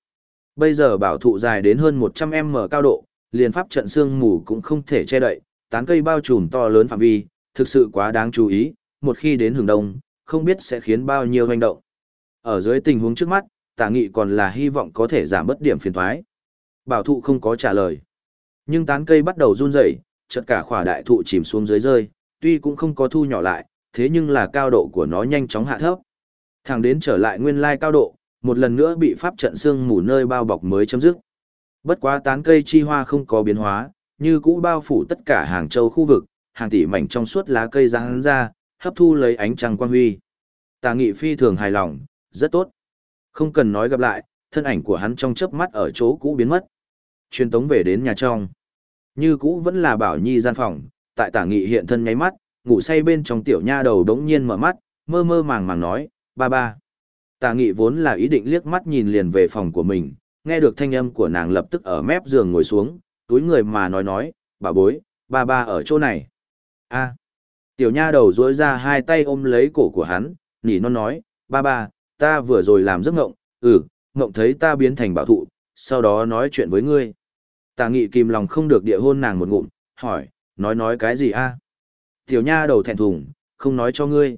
Bây giờ bảo thụ dài đến hơn 100m cao độ, liền pháp trận xương mù cũng không thể che đậy, tán cây bao trùm to lớn phạm vi, thực sự quá đáng chú ý, một khi đến hừng đông, không biết sẽ khiến bao nhiêu hoành động. Ở dưới tình huống trước mắt, tả nghị còn là hy vọng có thể giảm bớt điểm phiền thoái. Bảo thụ không có trả lời. Nhưng tán cây bắt đầu run rẩy, chợt cả khỏa đại thụ chìm xuống dưới rơi, tuy cũng không có thu nhỏ lại, thế nhưng là cao độ của nó nhanh chóng hạ thấp. Thẳng đến trở lại nguyên lai cao độ, một lần nữa bị pháp trận xương mù nơi bao bọc mới chấm dứt. Bất quá tán cây chi hoa không có biến hóa, như cũ bao phủ tất cả hàng châu khu vực, hàng tỷ mảnh trong suốt lá cây răng ra, hấp thu lấy ánh trăng quang huy. Tà nghị phi thường hài lòng, rất tốt. Không cần nói gặp lại, thân ảnh của hắn trong chớp mắt ở chỗ cũ biến mất. Truyền tống về đến nhà trong. Như cũ vẫn là bảo nhi gian phòng, tại tả nghị hiện thân nháy mắt, ngủ say bên trong tiểu nha đầu đống nhiên mở mắt, mơ mơ màng màng nói, ba ba. Tả nghị vốn là ý định liếc mắt nhìn liền về phòng của mình, nghe được thanh âm của nàng lập tức ở mép giường ngồi xuống, túi người mà nói nói, bà bối, ba ba ở chỗ này. a tiểu nha đầu dối ra hai tay ôm lấy cổ của hắn, nỉ non nói, ba ba, ta vừa rồi làm giấc ngộng, ừ, ngộng thấy ta biến thành bảo thụ, sau đó nói chuyện với ngươi. Tà nghị kìm lòng không được địa hôn nàng một ngụm, hỏi, nói nói cái gì a? Tiểu nha đầu thẹn thùng, không nói cho ngươi.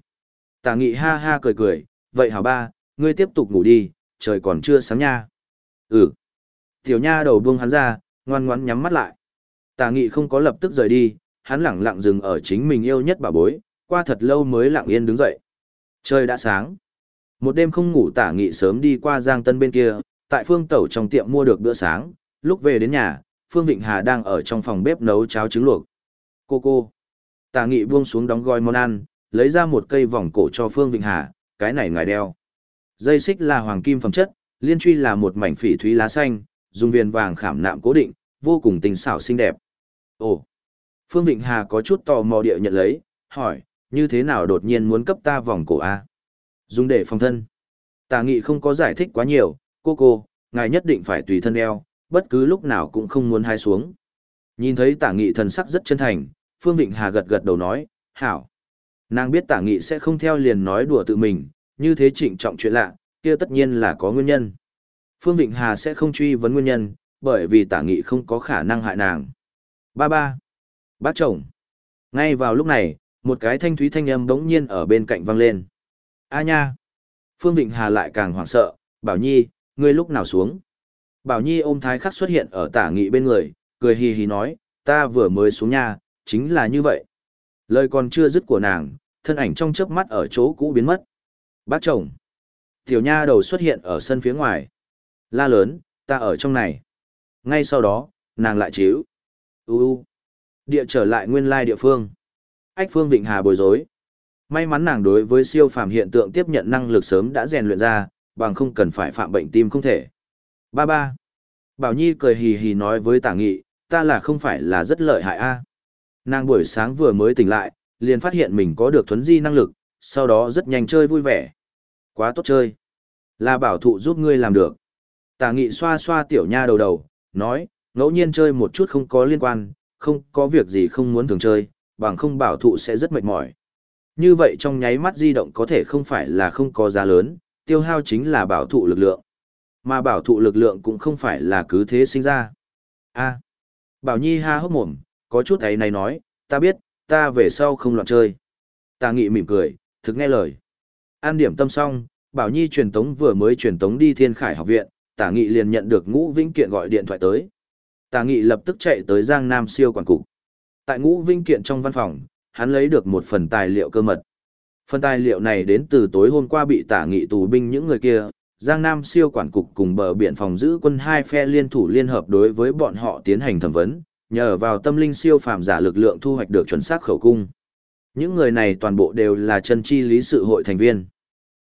Tà nghị ha ha cười cười, vậy hảo ba, ngươi tiếp tục ngủ đi, trời còn chưa sáng nha. Ừ. Tiểu nha đầu buông hắn ra, ngoan ngoãn nhắm mắt lại. Tà nghị không có lập tức rời đi, hắn lẳng lặng dừng ở chính mình yêu nhất bà bối, qua thật lâu mới lặng yên đứng dậy. Trời đã sáng. Một đêm không ngủ tả nghị sớm đi qua Giang Tân bên kia, tại Phương Tẩu trong tiệm mua được bữa sáng, lúc về đến nhà, Phương Vịnh Hà đang ở trong phòng bếp nấu cháo trứng luộc. Cô cô. Tả nghị buông xuống đóng gói món ăn, lấy ra một cây vòng cổ cho Phương Vịnh Hà, cái này ngài đeo. Dây xích là hoàng kim phẩm chất, liên truy là một mảnh phỉ thúy lá xanh, dùng viền vàng khảm nạm cố định, vô cùng tinh xảo xinh đẹp. Ồ! Phương Vịnh Hà có chút tò mò địa nhận lấy, hỏi, như thế nào đột nhiên muốn cấp ta vòng cổ A? Dùng để phòng thân. Tà nghị không có giải thích quá nhiều, cô cô, ngài nhất định phải tùy thân đeo, bất cứ lúc nào cũng không muốn hai xuống. Nhìn thấy tả nghị thần sắc rất chân thành, Phương Vịnh Hà gật gật đầu nói, hảo. Nàng biết tả nghị sẽ không theo liền nói đùa tự mình, như thế trịnh trọng chuyện lạ, kia tất nhiên là có nguyên nhân. Phương Vịnh Hà sẽ không truy vấn nguyên nhân, bởi vì tả nghị không có khả năng hại nàng. Ba ba. Bác chồng. Ngay vào lúc này, một cái thanh thúy thanh âm bỗng nhiên ở bên cạnh vang lên. A nha. Phương Vịnh Hà lại càng hoảng sợ, Bảo Nhi, ngươi lúc nào xuống. Bảo Nhi ôm thái khắc xuất hiện ở tả nghị bên người, cười hì hì nói, ta vừa mới xuống nhà, chính là như vậy. Lời còn chưa dứt của nàng, thân ảnh trong chớp mắt ở chỗ cũ biến mất. Bác chồng. Tiểu nha đầu xuất hiện ở sân phía ngoài. La lớn, ta ở trong này. Ngay sau đó, nàng lại chíu. U u. Địa trở lại nguyên lai địa phương. Ách phương Vịnh Hà bối rối. May mắn nàng đối với siêu phàm hiện tượng tiếp nhận năng lực sớm đã rèn luyện ra, bằng không cần phải phạm bệnh tim không thể. Ba ba. Bảo Nhi cười hì hì nói với Tả Nghị, ta là không phải là rất lợi hại a. Nàng buổi sáng vừa mới tỉnh lại, liền phát hiện mình có được thuấn di năng lực, sau đó rất nhanh chơi vui vẻ. Quá tốt chơi. Là bảo thụ giúp ngươi làm được. Tả Nghị xoa xoa tiểu nha đầu đầu, nói, ngẫu nhiên chơi một chút không có liên quan, không có việc gì không muốn thường chơi, bằng không bảo thụ sẽ rất mệt mỏi. Như vậy trong nháy mắt di động có thể không phải là không có giá lớn, tiêu hao chính là bảo thụ lực lượng. Mà bảo thụ lực lượng cũng không phải là cứ thế sinh ra. a Bảo Nhi ha hốc mồm, có chút ấy này nói, ta biết, ta về sau không loạn chơi. Tà nghị mỉm cười, thực nghe lời. An điểm tâm xong, Bảo Nhi truyền tống vừa mới truyền tống đi Thiên Khải học viện, Tả Nghị liền nhận được Ngũ Vĩnh Kiện gọi điện thoại tới. Tả Nghị lập tức chạy tới Giang Nam siêu quản cục. Tại Ngũ Vĩnh Kiện trong văn phòng, hắn lấy được một phần tài liệu cơ mật. Phần tài liệu này đến từ tối hôm qua bị Tả Nghị tù binh những người kia, Giang Nam siêu quản cục cùng bờ biển phòng giữ quân hai phe liên thủ liên hợp đối với bọn họ tiến hành thẩm vấn, nhờ vào tâm linh siêu phàm giả lực lượng thu hoạch được chuẩn xác khẩu cung. Những người này toàn bộ đều là chân chi lý sự hội thành viên.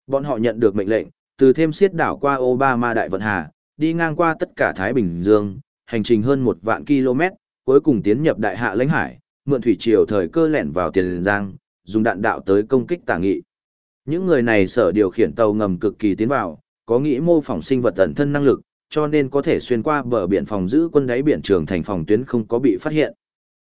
Bọn họ nhận được mệnh lệnh, từ thêm siết đảo qua Obama Đại Vận Hà, đi ngang qua tất cả Thái Bình Dương, hành trình hơn một vạn km, cuối cùng tiến nhập Đại Hạ lãnh hải, mượn thủy triều thời cơ lẻn vào Tiền Giang, dùng đạn đạo tới công kích tả nghị. Những người này sở điều khiển tàu ngầm cực kỳ tiến vào, có nghĩ mô phỏng sinh vật ẩn thân năng lực, cho nên có thể xuyên qua bờ biển phòng giữ quân đáy biển trường thành phòng tuyến không có bị phát hiện.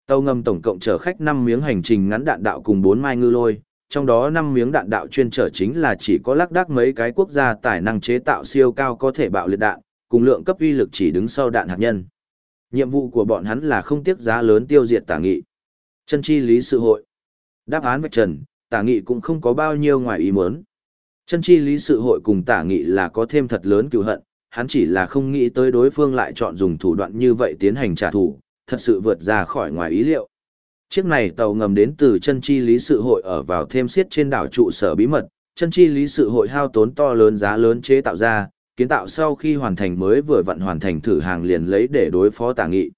Tàu ngầm tổng cộng chở khách 5 miếng hành trình ngắn đạn đạo cùng 4 mai ngư lôi, trong đó 5 miếng đạn đạo chuyên chở chính là chỉ có lác đác mấy cái quốc gia tài năng chế tạo siêu cao có thể bạo liệt đạn, cùng lượng cấp uy lực chỉ đứng sau đạn hạt nhân. Nhiệm vụ của bọn hắn là không tiếc giá lớn tiêu diệt tả nghị. Chân chi lý sự hội. Đáp án vạch trần, tả nghị cũng không có bao nhiêu ngoài ý muốn. Chân chi lý sự hội cùng tả nghị là có thêm thật lớn cựu hận, hắn chỉ là không nghĩ tới đối phương lại chọn dùng thủ đoạn như vậy tiến hành trả thù, thật sự vượt ra khỏi ngoài ý liệu. Chiếc này tàu ngầm đến từ chân chi lý sự hội ở vào thêm xiết trên đảo trụ sở bí mật, chân chi lý sự hội hao tốn to lớn giá lớn chế tạo ra, kiến tạo sau khi hoàn thành mới vừa vận hoàn thành thử hàng liền lấy để đối phó tả nghị.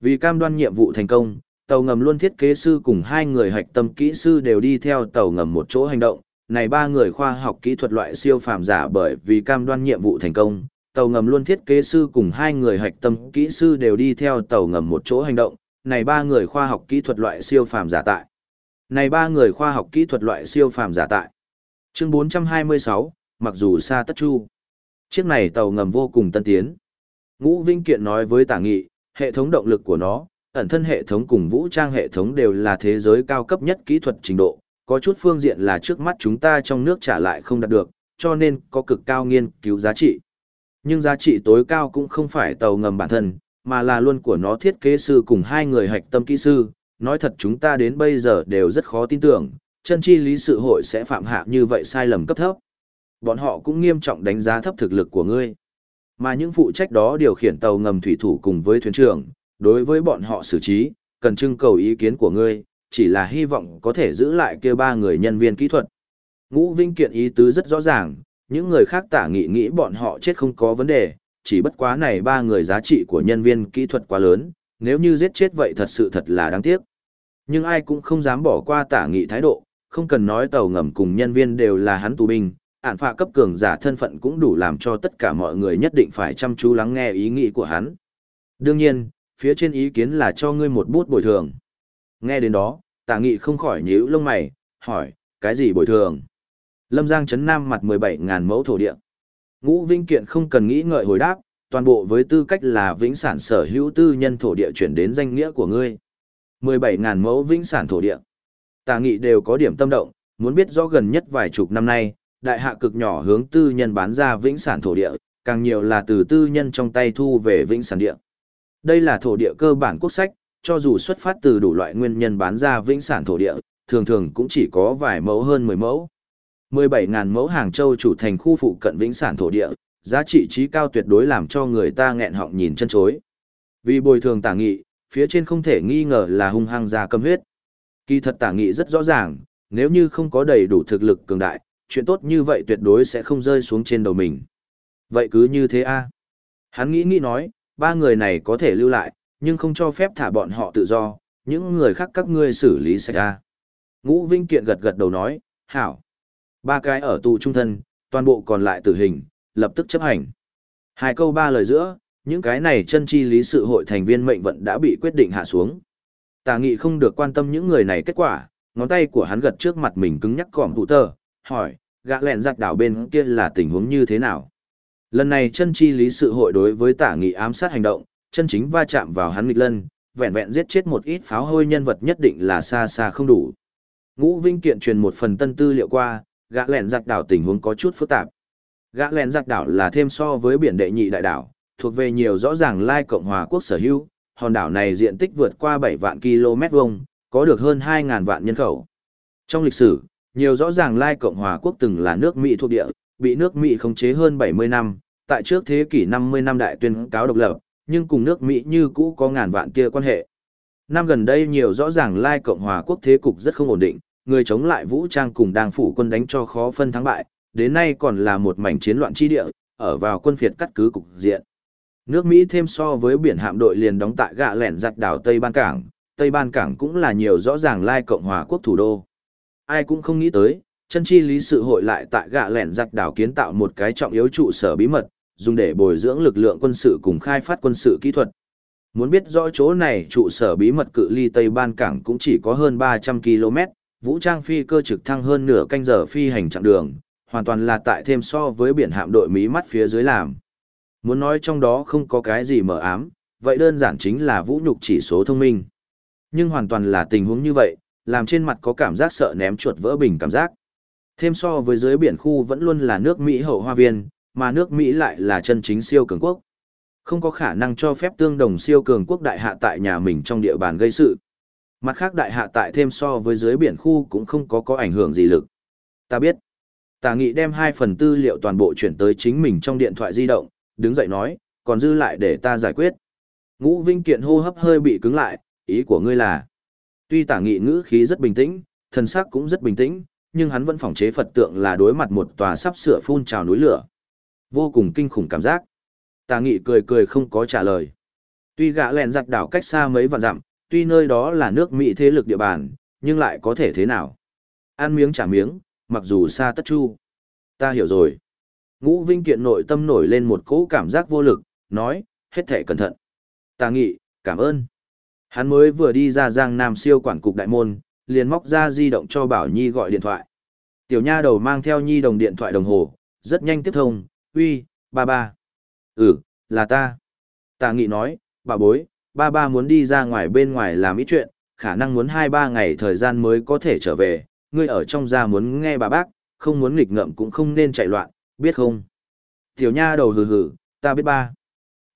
Vì cam đoan nhiệm vụ thành công, tàu ngầm luôn thiết kế sư cùng hai người hạch tâm kỹ sư đều đi theo tàu ngầm một chỗ hành động, này ba người khoa học kỹ thuật loại siêu phàm giả bởi vì cam đoan nhiệm vụ thành công, tàu ngầm luôn thiết kế sư cùng hai người hạch tâm kỹ sư đều đi theo tàu ngầm một chỗ hành động, này ba người khoa học kỹ thuật loại siêu phàm giả tại. Này ba người khoa học kỹ thuật loại siêu phàm giả tại. Chương 426, mặc dù xa tất chu. Chiếc này tàu ngầm vô cùng tân tiến. Ngũ Vinh Kiện nói với Tả Nghị, hệ thống động lực của nó, ẩn thân hệ thống cùng vũ trang hệ thống đều là thế giới cao cấp nhất kỹ thuật trình độ, có chút phương diện là trước mắt chúng ta trong nước trả lại không đạt được, cho nên có cực cao nghiên cứu giá trị. Nhưng giá trị tối cao cũng không phải tàu ngầm bản thân, mà là luôn của nó thiết kế sư cùng hai người hạch tâm kỹ sư. Nói thật chúng ta đến bây giờ đều rất khó tin tưởng, chân chi lý sự hội sẽ phạm hạ như vậy sai lầm cấp thấp. Bọn họ cũng nghiêm trọng đánh giá thấp thực lực của ngươi. Mà những phụ trách đó điều khiển tàu ngầm thủy thủ cùng với thuyền trưởng, đối với bọn họ xử trí, cần trưng cầu ý kiến của ngươi, chỉ là hy vọng có thể giữ lại kia ba người nhân viên kỹ thuật. Ngũ Vinh kiện ý tứ rất rõ ràng, những người khác tả nghị nghĩ bọn họ chết không có vấn đề, chỉ bất quá này ba người giá trị của nhân viên kỹ thuật quá lớn, nếu như giết chết vậy thật sự thật là đáng tiếc. Nhưng ai cũng không dám bỏ qua tả nghị thái độ, không cần nói tàu ngầm cùng nhân viên đều là hắn tù binh, ản phạ cấp cường giả thân phận cũng đủ làm cho tất cả mọi người nhất định phải chăm chú lắng nghe ý nghĩ của hắn. Đương nhiên, phía trên ý kiến là cho ngươi một bút bồi thường. Nghe đến đó, tả nghị không khỏi nhíu lông mày, hỏi, cái gì bồi thường? Lâm Giang chấn nam mặt 17.000 mẫu thổ địa. Ngũ Vinh Kiện không cần nghĩ ngợi hồi đáp, toàn bộ với tư cách là vĩnh sản sở hữu tư nhân thổ địa chuyển đến danh nghĩa của ngươi. 17.000 mẫu vĩnh sản thổ địa. Tà nghị đều có điểm tâm động, muốn biết rõ gần nhất vài chục năm nay, đại hạ cực nhỏ hướng tư nhân bán ra vĩnh sản thổ địa, càng nhiều là từ tư nhân trong tay thu về vĩnh sản địa. Đây là thổ địa cơ bản quốc sách, cho dù xuất phát từ đủ loại nguyên nhân bán ra vĩnh sản thổ địa, thường thường cũng chỉ có vài mẫu hơn 10 mẫu. 17.000 mẫu Hàng Châu chủ thành khu phụ cận vĩnh sản thổ địa, giá trị trí cao tuyệt đối làm cho người ta nghẹn họng nhìn chân chối. Vì bồi thường tả nghị, phía trên không thể nghi ngờ là hung hăng ra cầm huyết. Kỳ thật tả nghị rất rõ ràng, nếu như không có đầy đủ thực lực cường đại, chuyện tốt như vậy tuyệt đối sẽ không rơi xuống trên đầu mình. Vậy cứ như thế a Hắn nghĩ nghĩ nói, ba người này có thể lưu lại, nhưng không cho phép thả bọn họ tự do, những người khác các ngươi xử lý sạch ra. Ngũ Vinh Kiện gật gật đầu nói, hảo. Ba cái ở tù trung thân, toàn bộ còn lại tử hình, lập tức chấp hành. Hai câu ba lời giữa, những cái này chân chi lý sự hội thành viên mệnh vận đã bị quyết định hạ xuống. Tà nghị không được quan tâm những người này kết quả, ngón tay của hắn gật trước mặt mình cứng nhắc còm thủ tờ, hỏi, gã lẹn giặc đảo bên kia là tình huống như thế nào? Lần này chân chi lý sự hội đối với tả nghị ám sát hành động, chân chính va chạm vào hắn nghịch lân, vẹn vẹn giết chết một ít pháo hôi nhân vật nhất định là xa xa không đủ. Ngũ Vinh Kiện truyền một phần tân tư liệu qua, gã lẹn giặc đảo tình huống có chút phức tạp. Gã lẹn giặc đảo là thêm so với biển đệ nhị đại đảo, thuộc về nhiều rõ ràng Lai Cộng hòa quốc sở hữu, hòn đảo này diện tích vượt qua 7 vạn km vuông, có được hơn 2.000 vạn nhân khẩu. Trong lịch sử, nhiều rõ ràng Lai Cộng hòa quốc từng là nước Mỹ thuộc địa, bị nước Mỹ khống chế hơn 70 năm, tại trước thế kỷ 50 năm đại tuyên cáo độc lập, nhưng cùng nước Mỹ như cũ có ngàn vạn kia quan hệ. Năm gần đây nhiều rõ ràng Lai Cộng hòa quốc thế cục rất không ổn định, người chống lại vũ trang cùng đang phủ quân đánh cho khó phân thắng bại, đến nay còn là một mảnh chiến loạn chi địa, ở vào quân phiệt cắt cứ cục diện. Nước Mỹ thêm so với biển hạm đội liền đóng tại gạ lẻn giặt đảo Tây Ban Cảng, Tây Ban Cảng cũng là nhiều rõ ràng lai Cộng hòa quốc thủ đô. Ai cũng không nghĩ tới, chân chi lý sự hội lại tại gạ lẻn giặt đảo kiến tạo một cái trọng yếu trụ sở bí mật, dùng để bồi dưỡng lực lượng quân sự cùng khai phát quân sự kỹ thuật. Muốn biết rõ chỗ này trụ sở bí mật cự ly Tây Ban Cảng cũng chỉ có hơn 300 km, vũ trang phi cơ trực thăng hơn nửa canh giờ phi hành chặng đường, hoàn toàn là tại thêm so với biển hạm đội mí mắt phía dưới làm. Muốn nói trong đó không có cái gì mờ ám, vậy đơn giản chính là vũ nhục chỉ số thông minh. Nhưng hoàn toàn là tình huống như vậy, làm trên mặt có cảm giác sợ ném chuột vỡ bình cảm giác. Thêm so với dưới biển khu vẫn luôn là nước Mỹ hậu hoa viên, mà nước Mỹ lại là chân chính siêu cường quốc. Không có khả năng cho phép tương đồng siêu cường quốc đại hạ tại nhà mình trong địa bàn gây sự. Mặt khác đại hạ tại thêm so với dưới biển khu cũng không có có ảnh hưởng gì lực. Ta biết. Tà nghị đem hai phần tư liệu toàn bộ chuyển tới chính mình trong điện thoại di động, đứng dậy nói, còn dư lại để ta giải quyết. Ngũ Vinh Kiện hô hấp hơi bị cứng lại, ý của ngươi là. Tuy tả nghị ngữ khí rất bình tĩnh, thần sắc cũng rất bình tĩnh, nhưng hắn vẫn phòng chế Phật tượng là đối mặt một tòa sắp sửa phun trào núi lửa. Vô cùng kinh khủng cảm giác. Tà nghị cười cười không có trả lời. Tuy gã lẹn giặt đảo cách xa mấy vạn dặm, tuy nơi đó là nước Mỹ thế lực địa bàn, nhưng lại có thể thế nào? Ăn miếng trả miếng, mặc dù xa tất chu. Ta hiểu rồi. Ngũ Vinh Kiện nội tâm nổi lên một cỗ cảm giác vô lực, nói, hết thể cẩn thận. Ta nghị, cảm ơn. Hắn mới vừa đi ra Giang Nam siêu quản cục đại môn, liền móc ra di động cho Bảo Nhi gọi điện thoại. Tiểu nha đầu mang theo Nhi đồng điện thoại đồng hồ, rất nhanh tiếp thông, uy, ba ba. Ừ, là ta. Tà nghị nói, bà bối, ba ba muốn đi ra ngoài bên ngoài làm ít chuyện, khả năng muốn hai ba ngày thời gian mới có thể trở về, ngươi ở trong gia muốn nghe bà bác, không muốn nghịch ngợm cũng không nên chạy loạn, biết không? Tiểu nha đầu hừ hừ, ta biết ba.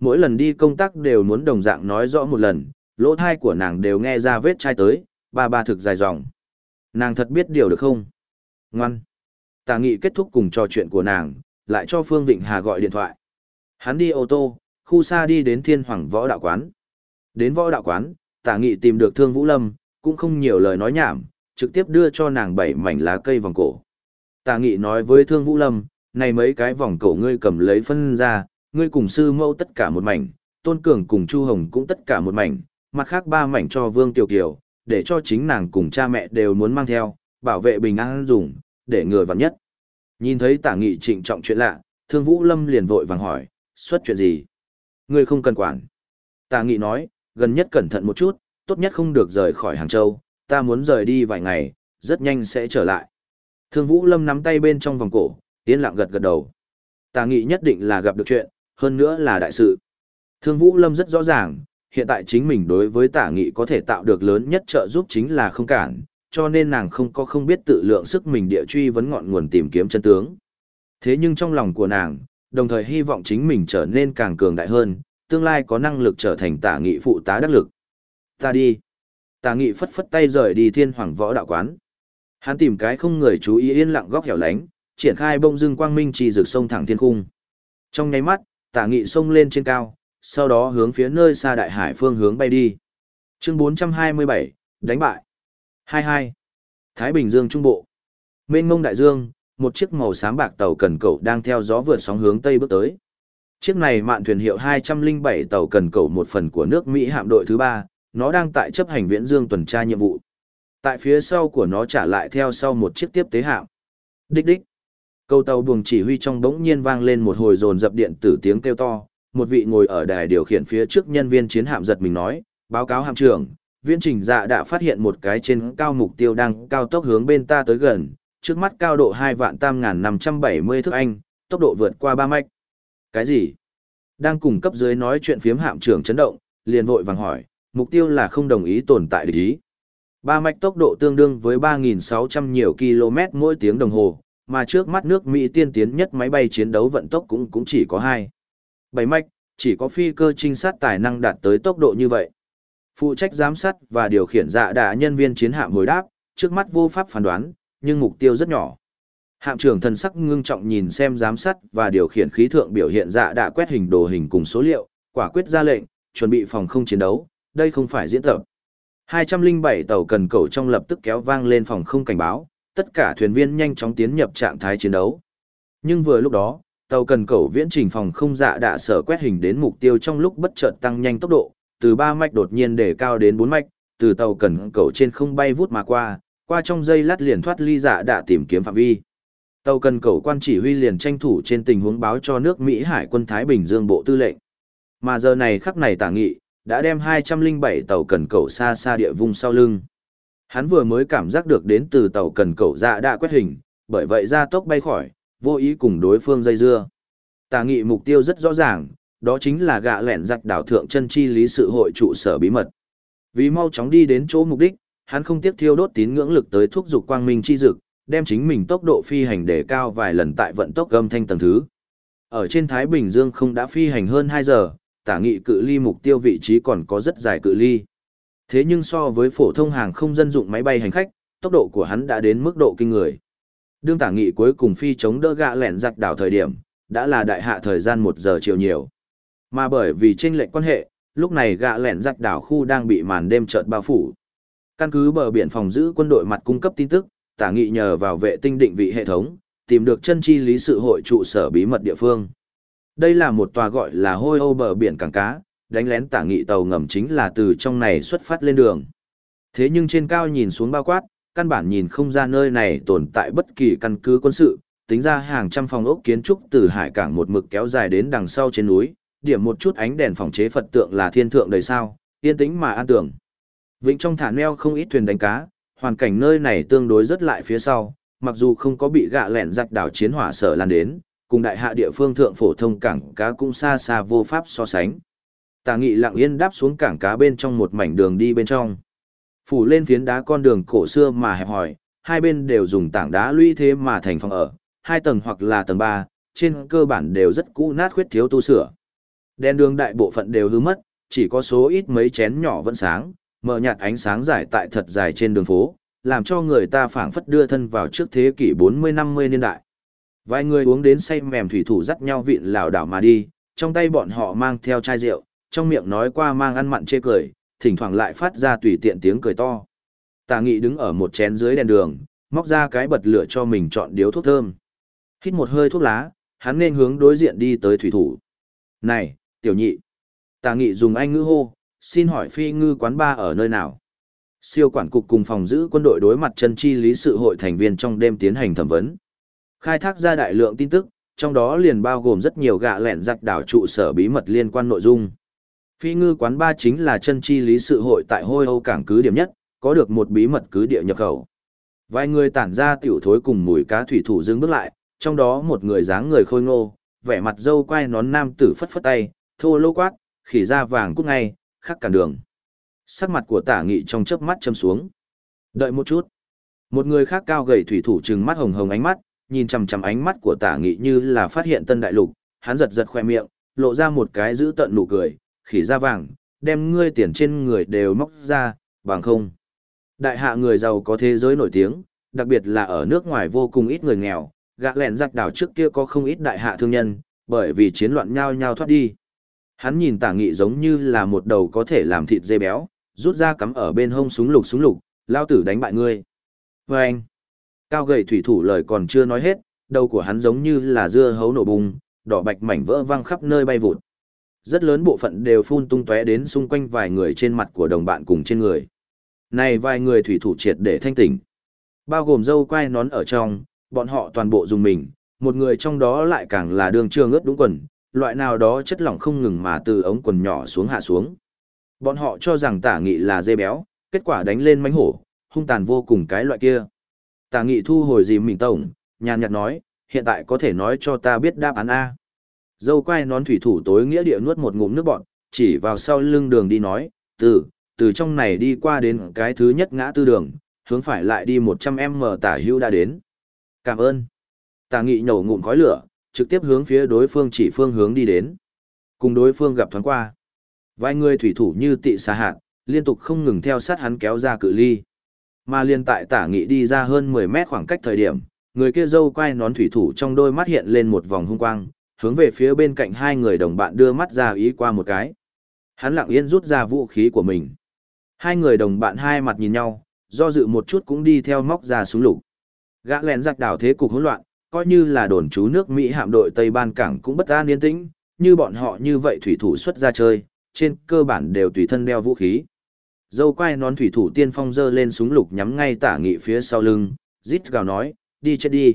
Mỗi lần đi công tác đều muốn đồng dạng nói rõ một lần, lỗ thai của nàng đều nghe ra vết chai tới, ba ba thực dài dòng. Nàng thật biết điều được không? Ngoan. Tà nghị kết thúc cùng trò chuyện của nàng, lại cho Phương Vịnh Hà gọi điện thoại. Hắn đi ô tô, khu xa đi đến thiên hoàng võ đạo quán. Đến võ đạo quán, tà nghị tìm được thương Vũ Lâm, cũng không nhiều lời nói nhảm, trực tiếp đưa cho nàng bảy mảnh lá cây vòng cổ. Tà nghị nói với thương Vũ Lâm, này mấy cái vòng cổ ngươi cầm lấy phân ra, ngươi cùng sư mẫu tất cả một mảnh, tôn cường cùng Chu Hồng cũng tất cả một mảnh, mặt khác ba mảnh cho Vương Tiểu Kiều, để cho chính nàng cùng cha mẹ đều muốn mang theo, bảo vệ bình an dùng, để người vặn nhất. Nhìn thấy tả nghị trịnh trọng chuyện lạ, thương Vũ Lâm liền vội vàng hỏi, xuất chuyện gì? Ngươi không cần quản. Tả nghị nói, gần nhất cẩn thận một chút, tốt nhất không được rời khỏi Hàng Châu, ta muốn rời đi vài ngày, rất nhanh sẽ trở lại. Thương Vũ Lâm nắm tay bên trong vòng cổ, yên lặng gật gật đầu. Tả nghị nhất định là gặp được chuyện, hơn nữa là đại sự. Thương Vũ Lâm rất rõ ràng, hiện tại chính mình đối với tả nghị có thể tạo được lớn nhất trợ giúp chính là không cản, cho nên nàng không có không biết tự lượng sức mình địa truy vấn ngọn nguồn tìm kiếm chân tướng. Thế nhưng trong lòng của nàng, đồng thời hy vọng chính mình trở nên càng cường đại hơn, tương lai có năng lực trở thành tả nghị phụ tá đắc lực. Ta đi. Tả nghị phất phất tay rời đi thiên hoàng võ đạo quán. Hắn tìm cái không người chú ý yên lặng góc hẻo lánh, triển khai bông dưng quang minh trì rực sông thẳng thiên cung. Trong nháy mắt, tả nghị sông lên trên cao, sau đó hướng phía nơi xa đại hải phương hướng bay đi. Chương 427, đánh bại. 22. Thái Bình Dương Trung Bộ. Mênh mông đại dương, một chiếc màu xám bạc tàu cần cẩu đang theo gió vượt sóng hướng tây bước tới. Chiếc này mạn thuyền hiệu 207 tàu cần cẩu một phần của nước Mỹ hạm đội thứ ba, nó đang tại chấp hành viễn dương tuần tra nhiệm vụ. Tại phía sau của nó trả lại theo sau một chiếc tiếp tế hạm. Đích đích. Câu tàu buồng chỉ huy trong bỗng nhiên vang lên một hồi dồn dập điện tử tiếng kêu to, một vị ngồi ở đài điều khiển phía trước nhân viên chiến hạm giật mình nói, báo cáo hạm trưởng, viễn trình dạ đã phát hiện một cái trên cao mục tiêu đang cao tốc hướng bên ta tới gần, trước mắt cao độ 2 vạn tam ngàn 570 thước anh, tốc độ vượt qua ba mạch. Cái gì? Đang cùng cấp dưới nói chuyện phiếm hạm trưởng chấn động, liền vội vàng hỏi, mục tiêu là không đồng ý tồn tại địch ý. Ba mạch tốc độ tương đương với 3.600 nhiều km mỗi tiếng đồng hồ, mà trước mắt nước Mỹ tiên tiến nhất máy bay chiến đấu vận tốc cũng cũng chỉ có 2. Bảy mạch, chỉ có phi cơ trinh sát tài năng đạt tới tốc độ như vậy. Phụ trách giám sát và điều khiển dạ đà nhân viên chiến hạm hồi đáp, trước mắt vô pháp phán đoán, nhưng mục tiêu rất nhỏ. Hạm trưởng thần sắc ngưng trọng nhìn xem giám sát và điều khiển khí thượng biểu hiện dạ đã quét hình đồ hình cùng số liệu, quả quyết ra lệnh, chuẩn bị phòng không chiến đấu, đây không phải diễn tập. 207 tàu cần cầu trong lập tức kéo vang lên phòng không cảnh báo, tất cả thuyền viên nhanh chóng tiến nhập trạng thái chiến đấu. Nhưng vừa lúc đó, tàu cần cầu viễn trình phòng không dạ đã sở quét hình đến mục tiêu trong lúc bất chợt tăng nhanh tốc độ, từ 3 mạch đột nhiên để cao đến 4 mạch, từ tàu cần cầu trên không bay vút mà qua, qua trong dây lát liền thoát ly dạ đã tìm kiếm phạm vi. Tàu cần cầu quan chỉ huy liền tranh thủ trên tình huống báo cho nước Mỹ Hải quân Thái Bình Dương Bộ Tư lệnh. Mà giờ này khắc này tả nghị, đã đem 207 tàu cần cầu xa xa địa vùng sau lưng. Hắn vừa mới cảm giác được đến từ tàu cần cầu dạ đã quét hình, bởi vậy ra tốc bay khỏi, vô ý cùng đối phương dây dưa. Tà nghị mục tiêu rất rõ ràng, đó chính là gạ lẻn giặc đảo thượng chân chi lý sự hội trụ sở bí mật. Vì mau chóng đi đến chỗ mục đích, hắn không tiếc thiêu đốt tín ngưỡng lực tới thúc dục quang minh chi dực, đem chính mình tốc độ phi hành để cao vài lần tại vận tốc âm thanh tầng thứ. Ở trên Thái Bình Dương không đã phi hành hơn 2 giờ, tả nghị cự ly mục tiêu vị trí còn có rất dài cự ly. Thế nhưng so với phổ thông hàng không dân dụng máy bay hành khách, tốc độ của hắn đã đến mức độ kinh người. Đương tả nghị cuối cùng phi chống đỡ gạ lẹn giặc đảo thời điểm, đã là đại hạ thời gian một giờ chiều nhiều. Mà bởi vì chênh lệch quan hệ, lúc này gạ lẹn giặc đảo khu đang bị màn đêm chợt bao phủ. Căn cứ bờ biển phòng giữ quân đội mặt cung cấp tin tức, tả nghị nhờ vào vệ tinh định vị hệ thống, tìm được chân chi lý sự hội trụ sở bí mật địa phương. Đây là một tòa gọi là hôi âu bờ biển cảng cá, đánh lén tả nghị tàu ngầm chính là từ trong này xuất phát lên đường. Thế nhưng trên cao nhìn xuống bao quát, căn bản nhìn không ra nơi này tồn tại bất kỳ căn cứ quân sự, tính ra hàng trăm phòng ốc kiến trúc từ hải cảng một mực kéo dài đến đằng sau trên núi, điểm một chút ánh đèn phòng chế Phật tượng là thiên thượng đầy sao, yên tĩnh mà an tưởng. Vịnh trong thả neo không ít thuyền đánh cá, hoàn cảnh nơi này tương đối rất lại phía sau, mặc dù không có bị gạ lẹn giặc đảo chiến hỏa sở lan đến, cùng đại hạ địa phương thượng phổ thông cảng cá cũng xa xa vô pháp so sánh. Tà nghị lặng yên đáp xuống cảng cá bên trong một mảnh đường đi bên trong. Phủ lên phiến đá con đường cổ xưa mà hẹp hỏi, hai bên đều dùng tảng đá lũy thế mà thành phòng ở, hai tầng hoặc là tầng ba, trên cơ bản đều rất cũ nát khuyết thiếu tu sửa. Đèn đường đại bộ phận đều hư mất, chỉ có số ít mấy chén nhỏ vẫn sáng, mở nhạt ánh sáng dài tại thật dài trên đường phố, làm cho người ta phảng phất đưa thân vào trước thế kỷ 40-50 niên đại. Vài người uống đến say mềm thủy thủ dắt nhau vịn lảo đảo mà đi, trong tay bọn họ mang theo chai rượu, trong miệng nói qua mang ăn mặn chê cười, thỉnh thoảng lại phát ra tùy tiện tiếng cười to. Tà nghị đứng ở một chén dưới đèn đường, móc ra cái bật lửa cho mình chọn điếu thuốc thơm. Hít một hơi thuốc lá, hắn nên hướng đối diện đi tới thủy thủ. Này, tiểu nhị. Tà nghị dùng anh ngữ hô, xin hỏi phi ngư quán ba ở nơi nào? Siêu quản cục cùng phòng giữ quân đội đối mặt chân chi lý sự hội thành viên trong đêm tiến hành thẩm vấn. Khai thác ra đại lượng tin tức, trong đó liền bao gồm rất nhiều gạ lẹn giặc đảo trụ sở bí mật liên quan nội dung. Phi ngư quán ba chính là chân chi lý sự hội tại hôi Âu cảng cứ điểm nhất, có được một bí mật cứ địa nhập khẩu. Vài người tản ra tiểu thối cùng mùi cá thủy thủ dưng bước lại, trong đó một người dáng người khôi ngô, vẻ mặt dâu quai nón nam tử phất phất tay, thô lô quát, khỉ da vàng cút ngay, khắc cản đường. Sắc mặt của tả nghị trong chớp mắt châm xuống. Đợi một chút. Một người khác cao gầy thủy thủ trừng mắt hồng hồng ánh mắt, nhìn chằm chằm ánh mắt của tả nghị như là phát hiện tân đại lục, hắn giật giật khoe miệng, lộ ra một cái giữ tận nụ cười, khỉ da vàng, đem ngươi tiền trên người đều móc ra, bằng không. Đại hạ người giàu có thế giới nổi tiếng, đặc biệt là ở nước ngoài vô cùng ít người nghèo, gạ lẹn giặc đảo trước kia có không ít đại hạ thương nhân, bởi vì chiến loạn nhau nhau thoát đi. Hắn nhìn tả nghị giống như là một đầu có thể làm thịt dê béo, rút ra cắm ở bên hông súng lục súng lục, lao tử đánh bại ngươi. Và anh, cao gầy thủy thủ lời còn chưa nói hết, đầu của hắn giống như là dưa hấu nổ bùng, đỏ bạch mảnh vỡ văng khắp nơi bay vụt. Rất lớn bộ phận đều phun tung tóe đến xung quanh vài người trên mặt của đồng bạn cùng trên người. Này vài người thủy thủ triệt để thanh tỉnh. Bao gồm dâu quai nón ở trong, bọn họ toàn bộ dùng mình, một người trong đó lại càng là đường trường ướt đúng quần, loại nào đó chất lỏng không ngừng mà từ ống quần nhỏ xuống hạ xuống. Bọn họ cho rằng tả nghị là dê béo, kết quả đánh lên mánh hổ, hung tàn vô cùng cái loại kia. Tả nghị thu hồi dìm mình tổng, nhàn nhạt nói, hiện tại có thể nói cho ta biết đáp án A. Dâu quai nón thủy thủ tối nghĩa địa nuốt một ngụm nước bọn, chỉ vào sau lưng đường đi nói, từ, từ trong này đi qua đến cái thứ nhất ngã tư đường, hướng phải lại đi 100m tả hưu đã đến. Cảm ơn. Tả nghị nổ ngụm khói lửa, trực tiếp hướng phía đối phương chỉ phương hướng đi đến. Cùng đối phương gặp thoáng qua. Vài người thủy thủ như tị xa hạn, liên tục không ngừng theo sát hắn kéo ra cự ly. Mà liên tại tả nghị đi ra hơn 10 mét khoảng cách thời điểm, người kia dâu quay nón thủy thủ trong đôi mắt hiện lên một vòng hung quang, hướng về phía bên cạnh hai người đồng bạn đưa mắt ra ý qua một cái. Hắn lặng yên rút ra vũ khí của mình. Hai người đồng bạn hai mặt nhìn nhau, do dự một chút cũng đi theo móc ra súng lục. Gã lén giặc đảo thế cục hỗn loạn, coi như là đồn trú nước Mỹ hạm đội Tây Ban Cảng cũng bất an yên tĩnh, như bọn họ như vậy thủy thủ xuất ra chơi, trên cơ bản đều tùy thân đeo vũ khí. Dâu quai nón thủy thủ tiên phong dơ lên súng lục nhắm ngay tả nghị phía sau lưng, rít gào nói, đi chết đi.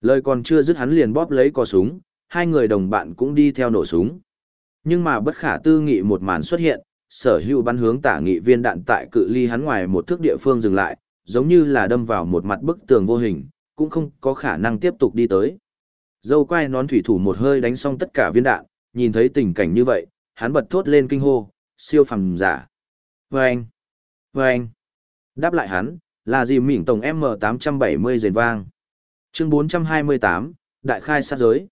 Lời còn chưa dứt hắn liền bóp lấy cò súng, hai người đồng bạn cũng đi theo nổ súng. Nhưng mà bất khả tư nghị một màn xuất hiện, sở hữu bắn hướng tả nghị viên đạn tại cự ly hắn ngoài một thước địa phương dừng lại, giống như là đâm vào một mặt bức tường vô hình, cũng không có khả năng tiếp tục đi tới. Dâu quai nón thủy thủ một hơi đánh xong tất cả viên đạn, nhìn thấy tình cảnh như vậy, hắn bật thốt lên kinh hô, siêu phàm giả. Vâng! Vâng! Đáp lại hắn, là gì mỉn tổng M870 rền vang. Chương 428, Đại khai sát giới.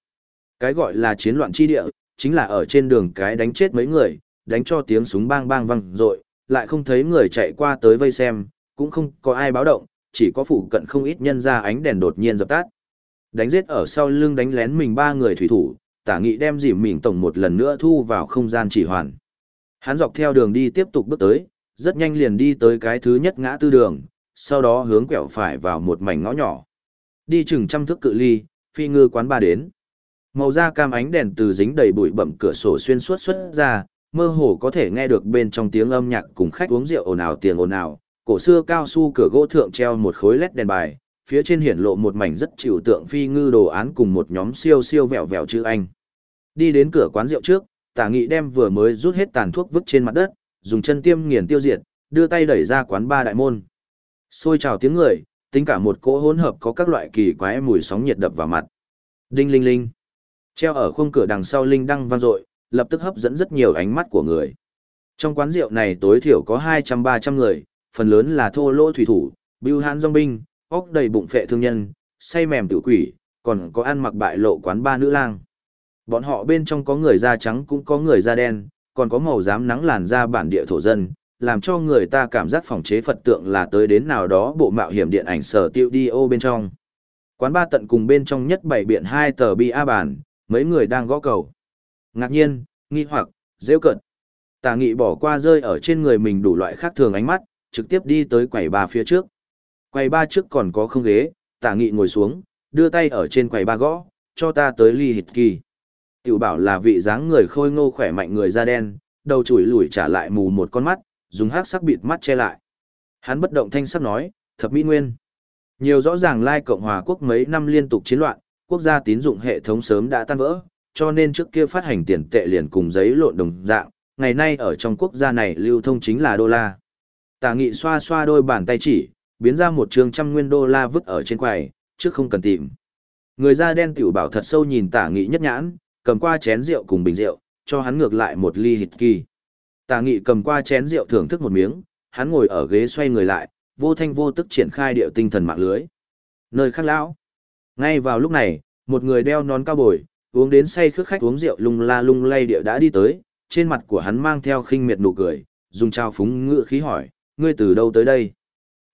Cái gọi là chiến loạn chi địa, chính là ở trên đường cái đánh chết mấy người, đánh cho tiếng súng bang bang vang rội, lại không thấy người chạy qua tới vây xem, cũng không có ai báo động, chỉ có phụ cận không ít nhân ra ánh đèn đột nhiên dập tắt. Đánh giết ở sau lưng đánh lén mình ba người thủy thủ, tả nghị đem dìm mình tổng một lần nữa thu vào không gian chỉ hoàn. Hắn dọc theo đường đi tiếp tục bước tới, rất nhanh liền đi tới cái thứ nhất ngã tư đường, sau đó hướng quẹo phải vào một mảnh ngõ nhỏ. Đi chừng trăm thước cự ly, phi ngư quán ba đến. Màu da cam ánh đèn từ dính đầy bụi bậm cửa sổ xuyên suốt xuất ra, mơ hồ có thể nghe được bên trong tiếng âm nhạc cùng khách uống rượu ồn ào tiền ồn ào. Cổ xưa cao su cửa gỗ thượng treo một khối led đèn bài, phía trên hiển lộ một mảnh rất chịu tượng phi ngư đồ án cùng một nhóm siêu siêu vẹo vẹo chữ anh. Đi đến cửa quán rượu trước, Tả Nghị đem vừa mới rút hết tàn thuốc vứt trên mặt đất, dùng chân tiêm nghiền tiêu diệt, đưa tay đẩy ra quán ba đại môn. Xôi chào tiếng người, tính cả một cỗ hỗn hợp có các loại kỳ quái mùi sóng nhiệt đập vào mặt. Đinh linh linh. Treo ở khung cửa đằng sau linh đăng vang dội, lập tức hấp dẫn rất nhiều ánh mắt của người. Trong quán rượu này tối thiểu có 200-300 người, phần lớn là thô lỗ thủy thủ, bưu hãn dòng binh, óc đầy bụng phệ thương nhân, say mềm tự quỷ, còn có ăn mặc bại lộ quán ba nữ lang. Bọn họ bên trong có người da trắng cũng có người da đen, còn có màu dám nắng làn da bản địa thổ dân, làm cho người ta cảm giác phòng chế Phật tượng là tới đến nào đó bộ mạo hiểm điện ảnh sở tiêu đi ô bên trong. Quán ba tận cùng bên trong nhất bảy biện hai tờ bi a bản, mấy người đang gõ cầu. Ngạc nhiên, nghi hoặc, dễ cận. Tà nghị bỏ qua rơi ở trên người mình đủ loại khác thường ánh mắt, trực tiếp đi tới quầy ba phía trước. Quầy ba trước còn có không ghế, tà nghị ngồi xuống, đưa tay ở trên quầy ba gõ, cho ta tới ly hít kỳ. Tiểu bảo là vị dáng người khôi ngô khỏe mạnh người da đen, đầu chùi lùi trả lại mù một con mắt, dùng hắc sắc bịt mắt che lại. Hắn bất động thanh sắc nói, thập mỹ nguyên. Nhiều rõ ràng Lai Cộng Hòa Quốc mấy năm liên tục chiến loạn, quốc gia tín dụng hệ thống sớm đã tan vỡ, cho nên trước kia phát hành tiền tệ liền cùng giấy lộn đồng dạng, ngày nay ở trong quốc gia này lưu thông chính là đô la. Tả nghị xoa xoa đôi bàn tay chỉ, biến ra một trường trăm nguyên đô la vứt ở trên quầy, trước không cần tìm. Người da đen tiểu bảo thật sâu nhìn tả nghị nhất nhãn, cầm qua chén rượu cùng bình rượu, cho hắn ngược lại một ly hịt kỳ. Tả nghị cầm qua chén rượu thưởng thức một miếng, hắn ngồi ở ghế xoay người lại, vô thanh vô tức triển khai điệu tinh thần mạng lưới. Nơi khác lão. Ngay vào lúc này, một người đeo nón cao bồi, uống đến say khước khách uống rượu lung la lung lay địa đã đi tới, trên mặt của hắn mang theo khinh miệt nụ cười, dùng trao phúng ngựa khí hỏi, ngươi từ đâu tới đây?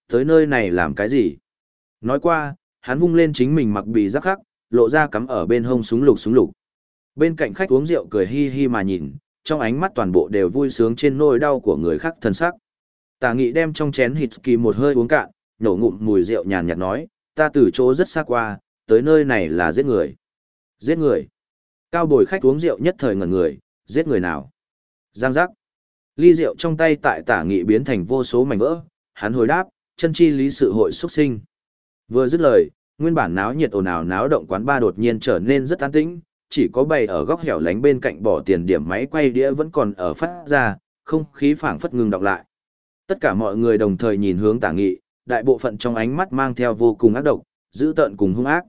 Tới nơi này làm cái gì? Nói qua, hắn vung lên chính mình mặc bì giáp khắc, lộ ra cắm ở bên hông súng lục súng lục. Bên cạnh khách uống rượu cười hi hi mà nhìn, trong ánh mắt toàn bộ đều vui sướng trên nỗi đau của người khác thân sắc. Tả nghị đem trong chén hít kỳ một hơi uống cạn, nổ ngụm mùi rượu nhàn nhạt nói, ta từ chỗ rất xa qua, tới nơi này là giết người. Giết người. Cao bồi khách uống rượu nhất thời ngẩn người, giết người nào? Giang giác. Ly rượu trong tay tại tả nghị biến thành vô số mảnh vỡ, hắn hồi đáp, chân chi lý sự hội xuất sinh. Vừa dứt lời, nguyên bản náo nhiệt ồn ào náo động quán ba đột nhiên trở nên rất an tĩnh, chỉ có bày ở góc hẻo lánh bên cạnh bỏ tiền điểm máy quay đĩa vẫn còn ở phát ra, không khí phảng phất ngừng đọc lại. Tất cả mọi người đồng thời nhìn hướng tả nghị, đại bộ phận trong ánh mắt mang theo vô cùng ác độc, dữ tợn cùng hung ác.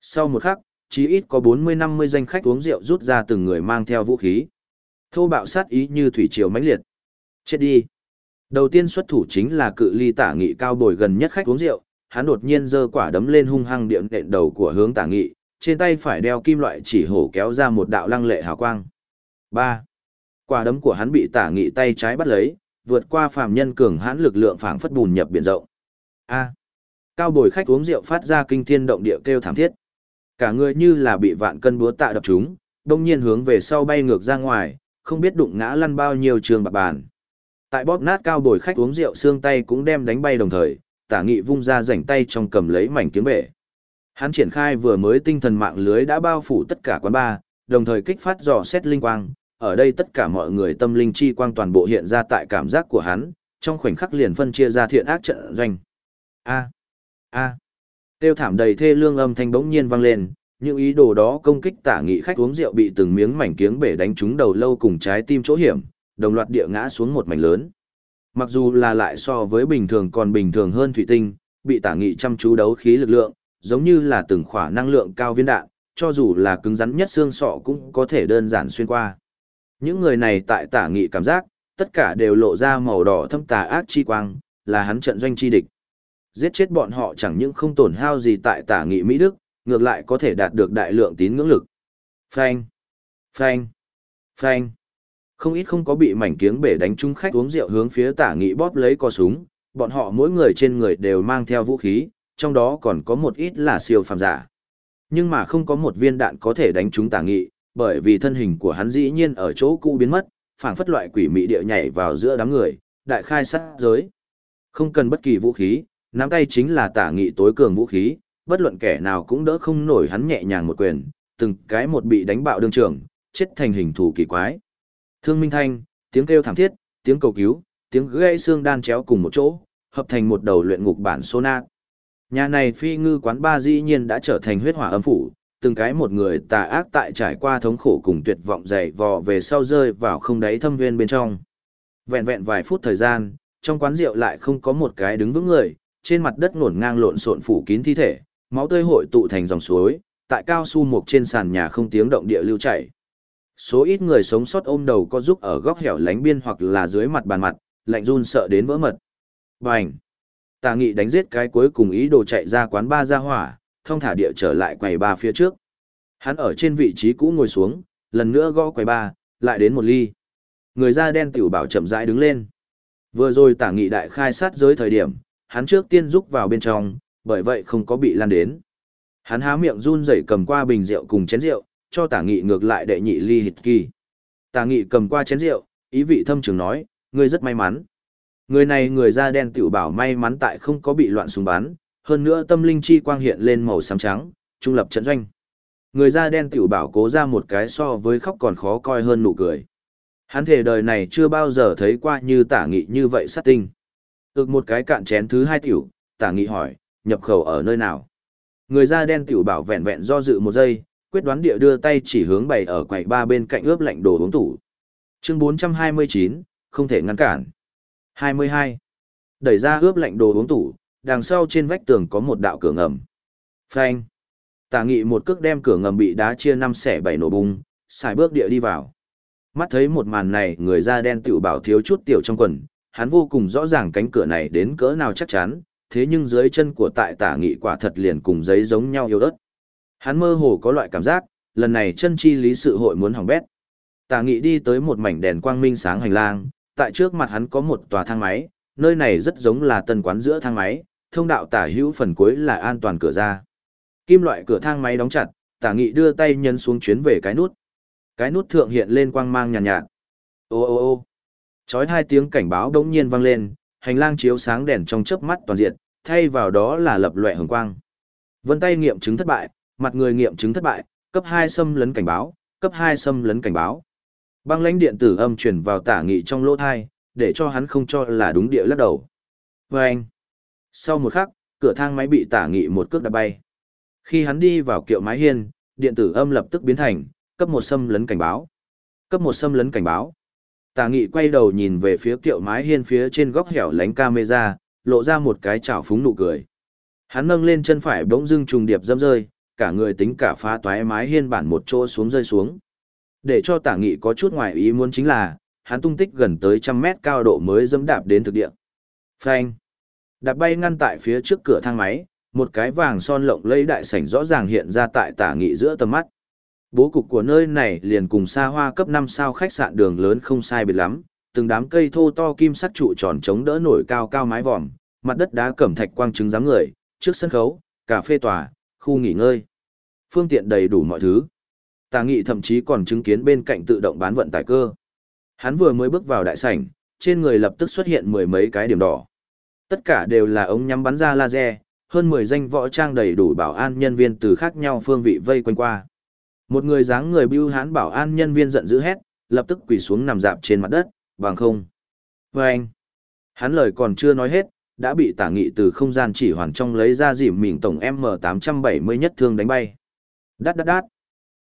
Sau một khắc, chí ít có 40-50 danh khách uống rượu rút ra từng người mang theo vũ khí. Thô bạo sát ý như thủy triều mãnh liệt. Chết đi. Đầu tiên xuất thủ chính là cự ly tả nghị cao bồi gần nhất khách uống rượu, hắn đột nhiên giơ quả đấm lên hung hăng điện đện đầu của hướng tả nghị, trên tay phải đeo kim loại chỉ hổ kéo ra một đạo lăng lệ hào quang. 3. Quả đấm của hắn bị tả nghị tay trái bắt lấy, vượt qua phàm nhân cường hãn lực lượng phảng phất bùn nhập biển rộng. A. Cao bồi khách uống rượu phát ra kinh thiên động địa kêu thảm thiết. Cả người như là bị vạn cân búa tạ đập trúng, đông nhiên hướng về sau bay ngược ra ngoài, không biết đụng ngã lăn bao nhiêu trường bạc bàn. Tại bóp nát cao bồi khách uống rượu xương tay cũng đem đánh bay đồng thời, tả nghị vung ra rảnh tay trong cầm lấy mảnh kiếm bể. Hắn triển khai vừa mới tinh thần mạng lưới đã bao phủ tất cả quán bar, đồng thời kích phát dò xét linh quang, ở đây tất cả mọi người tâm linh chi quang toàn bộ hiện ra tại cảm giác của hắn, trong khoảnh khắc liền phân chia ra thiện ác trận doanh. A. A. Tiêu thảm đầy thê lương âm thanh bỗng nhiên vang lên, những ý đồ đó công kích tả nghị khách uống rượu bị từng miếng mảnh kiếng bể đánh trúng đầu lâu cùng trái tim chỗ hiểm, đồng loạt địa ngã xuống một mảnh lớn. Mặc dù là lại so với bình thường còn bình thường hơn thủy tinh, bị tả nghị chăm chú đấu khí lực lượng, giống như là từng khỏa năng lượng cao viên đạn, cho dù là cứng rắn nhất xương sọ cũng có thể đơn giản xuyên qua. Những người này tại tả nghị cảm giác, tất cả đều lộ ra màu đỏ thâm tà ác chi quang, là hắn trận doanh chi địch. Giết chết bọn họ chẳng những không tổn hao gì tại tả nghị Mỹ Đức, ngược lại có thể đạt được đại lượng tín ngưỡng lực. Phanh, phanh, phanh. Không ít không có bị mảnh kiếng bể đánh trúng khách uống rượu hướng phía tả nghị bóp lấy co súng, bọn họ mỗi người trên người đều mang theo vũ khí, trong đó còn có một ít là siêu phàm giả. Nhưng mà không có một viên đạn có thể đánh trúng tả nghị, bởi vì thân hình của hắn dĩ nhiên ở chỗ cũ biến mất, phảng phất loại quỷ mị địa nhảy vào giữa đám người, đại khai sát giới. Không cần bất kỳ vũ khí, nắm tay chính là tả nghị tối cường vũ khí, bất luận kẻ nào cũng đỡ không nổi hắn nhẹ nhàng một quyền, từng cái một bị đánh bạo đương trường, chết thành hình thủ kỳ quái. Thương minh thanh, tiếng kêu thảm thiết, tiếng cầu cứu, tiếng gãy xương đan chéo cùng một chỗ, hợp thành một đầu luyện ngục bản sonat. Nhà này phi ngư quán ba dĩ nhiên đã trở thành huyết hỏa âm phủ, từng cái một người tà ác tại trải qua thống khổ cùng tuyệt vọng dày vò về sau rơi vào không đáy thâm nguyên bên trong. Vẹn vẹn vài phút thời gian, trong quán rượu lại không có một cái đứng vững người, trên mặt đất ngổn ngang lộn xộn phủ kín thi thể, máu tươi hội tụ thành dòng suối, tại cao su mục trên sàn nhà không tiếng động địa lưu chảy. Số ít người sống sót ôm đầu có giúp ở góc hẻo lánh biên hoặc là dưới mặt bàn mặt, lạnh run sợ đến vỡ mật. Bành! Tà nghị đánh giết cái cuối cùng ý đồ chạy ra quán ba ra hỏa, thông thả địa trở lại quầy ba phía trước. Hắn ở trên vị trí cũ ngồi xuống, lần nữa gõ quầy ba, lại đến một ly. Người da đen tiểu bảo chậm rãi đứng lên. Vừa rồi tả nghị đại khai sát giới thời điểm, hắn trước tiên rúc vào bên trong, bởi vậy không có bị lan đến. Hắn há miệng run rẩy cầm qua bình rượu cùng chén rượu, cho tả nghị ngược lại đệ nhị ly hít kỳ. Tả nghị cầm qua chén rượu, ý vị thâm trường nói, ngươi rất may mắn. Người này người da đen tiểu bảo may mắn tại không có bị loạn súng bắn, hơn nữa tâm linh chi quang hiện lên màu xám trắng, trung lập trận doanh. Người da đen tiểu bảo cố ra một cái so với khóc còn khó coi hơn nụ cười. Hắn thể đời này chưa bao giờ thấy qua như tả nghị như vậy sát tinh. Ước một cái cạn chén thứ hai tiểu, tả nghị hỏi, nhập khẩu ở nơi nào? Người da đen tiểu bảo vẹn vẹn do dự một giây, quyết đoán địa đưa tay chỉ hướng bày ở quầy ba bên cạnh ướp lạnh đồ uống tủ. Chương 429, không thể ngăn cản. 22. Đẩy ra ướp lạnh đồ uống tủ, đằng sau trên vách tường có một đạo cửa ngầm. Phanh. Tả nghị một cước đem cửa ngầm bị đá chia năm xẻ bảy nổ bung, xài bước địa đi vào. Mắt thấy một màn này người da đen tiểu bảo thiếu chút tiểu trong quần, hắn vô cùng rõ ràng cánh cửa này đến cỡ nào chắc chắn, thế nhưng dưới chân của tại tả nghị quả thật liền cùng giấy giống nhau yếu ớt. Hắn mơ hồ có loại cảm giác, lần này chân chi lý sự hội muốn hỏng bét. Tả nghị đi tới một mảnh đèn quang minh sáng hành lang, tại trước mặt hắn có một tòa thang máy, nơi này rất giống là tân quán giữa thang máy, thông đạo tả hữu phần cuối là an toàn cửa ra. Kim loại cửa thang máy đóng chặt, tả nghị đưa tay nhấn xuống chuyến về cái nút. Cái nút thượng hiện lên quang mang nhàn nhạt, nhạt, Ô ô ô chói hai tiếng cảnh báo đống nhiên vang lên, hành lang chiếu sáng đèn trong chớp mắt toàn diện, thay vào đó là lập loè hồng quang. Vân tay nghiệm chứng thất bại, mặt người nghiệm chứng thất bại, cấp 2 xâm lấn cảnh báo, cấp 2 xâm lấn cảnh báo. Băng lãnh điện tử âm truyền vào tả nghị trong lỗ thai, để cho hắn không cho là đúng địa lắc đầu. Vâng! anh, sau một khắc, cửa thang máy bị tả nghị một cước đạp bay. Khi hắn đi vào kiệu mái hiên, điện tử âm lập tức biến thành, cấp một xâm lấn cảnh báo. Cấp một xâm lấn cảnh báo. Tả nghị quay đầu nhìn về phía kiệu mái hiên phía trên góc hẻo lánh camera, lộ ra một cái chảo phúng nụ cười. Hắn nâng lên chân phải bỗng dưng trùng điệp dâm rơi, cả người tính cả phá toái mái hiên bản một chỗ xuống rơi xuống. Để cho tả nghị có chút ngoài ý muốn chính là, hắn tung tích gần tới trăm mét cao độ mới dẫm đạp đến thực địa. Phanh. Đạp bay ngăn tại phía trước cửa thang máy, một cái vàng son lộng lẫy đại sảnh rõ ràng hiện ra tại tả nghị giữa tầm mắt. Bố cục của nơi này liền cùng xa hoa cấp 5 sao khách sạn đường lớn không sai biệt lắm, từng đám cây thô to kim sắt trụ tròn chống đỡ nổi cao cao mái vòm, mặt đất đá cẩm thạch quang trứng dáng người, trước sân khấu, cà phê tòa, khu nghỉ ngơi. Phương tiện đầy đủ mọi thứ. Tà nghị thậm chí còn chứng kiến bên cạnh tự động bán vận tải cơ. Hắn vừa mới bước vào đại sảnh, trên người lập tức xuất hiện mười mấy cái điểm đỏ. Tất cả đều là ống nhắm bắn ra laser, hơn 10 danh võ trang đầy đủ bảo an nhân viên từ khác nhau phương vị vây quanh qua. Một người dáng người bưu hán bảo an nhân viên giận dữ hét, lập tức quỳ xuống nằm dạp trên mặt đất, bằng không. Và anh, hắn lời còn chưa nói hết, đã bị tả nghị từ không gian chỉ hoàn trong lấy ra dìm mình tổng M870 nhất thương đánh bay. Đát đát đát.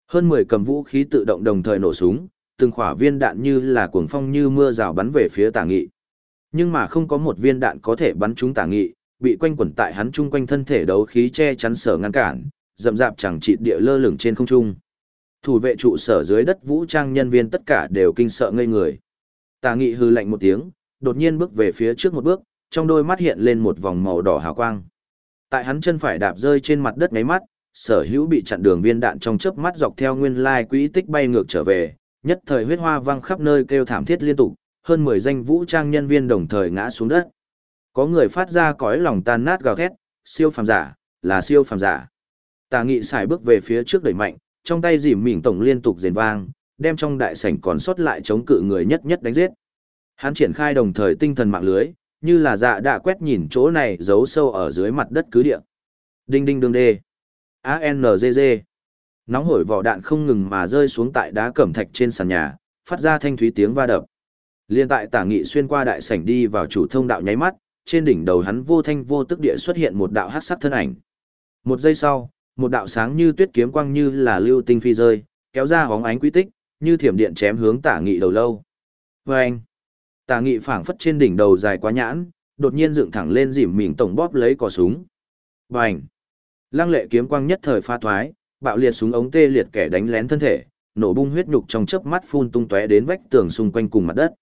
Hơn 10 cầm vũ khí tự động đồng thời nổ súng, từng khỏa viên đạn như là cuồng phong như mưa rào bắn về phía tả nghị. Nhưng mà không có một viên đạn có thể bắn trúng tả nghị, bị quanh quẩn tại hắn chung quanh thân thể đấu khí che chắn sở ngăn cản, dậm dạp chẳng trị địa lơ lửng trên không trung. Thủ vệ trụ sở dưới đất vũ trang nhân viên tất cả đều kinh sợ ngây người. Tà nghị hư lạnh một tiếng, đột nhiên bước về phía trước một bước, trong đôi mắt hiện lên một vòng màu đỏ hào quang. Tại hắn chân phải đạp rơi trên mặt đất ngáy mắt, sở hữu bị chặn đường viên đạn trong chớp mắt dọc theo nguyên lai quỹ tích bay ngược trở về, nhất thời huyết hoa văng khắp nơi kêu thảm thiết liên tục, hơn 10 danh vũ trang nhân viên đồng thời ngã xuống đất. Có người phát ra cõi lòng tan nát gào thét, siêu phàm giả, là siêu phàm giả. Tà nghị xài bước về phía trước đẩy mạnh, trong tay dìm mỉm tổng liên tục rền vang, đem trong đại sảnh còn sót lại chống cự người nhất nhất đánh giết. Hắn triển khai đồng thời tinh thần mạng lưới, như là dạ đã quét nhìn chỗ này giấu sâu ở dưới mặt đất cứ địa. Đinh đinh đường đê. ANGG. Nóng hổi vỏ đạn không ngừng mà rơi xuống tại đá cẩm thạch trên sàn nhà, phát ra thanh thúy tiếng va đập. Liên tại tả nghị xuyên qua đại sảnh đi vào chủ thông đạo nháy mắt, trên đỉnh đầu hắn vô thanh vô tức địa xuất hiện một đạo hắc sắc thân ảnh. Một giây sau, một đạo sáng như tuyết kiếm quang như là lưu tinh phi rơi, kéo ra hóng ánh quy tích, như thiểm điện chém hướng tả nghị đầu lâu. Và anh, tả nghị phảng phất trên đỉnh đầu dài quá nhãn, đột nhiên dựng thẳng lên dìm mình tổng bóp lấy cò súng. Bành! Lăng lệ kiếm quang nhất thời pha thoái, bạo liệt súng ống tê liệt kẻ đánh lén thân thể, nổ bung huyết nhục trong chớp mắt phun tung tóe đến vách tường xung quanh cùng mặt đất.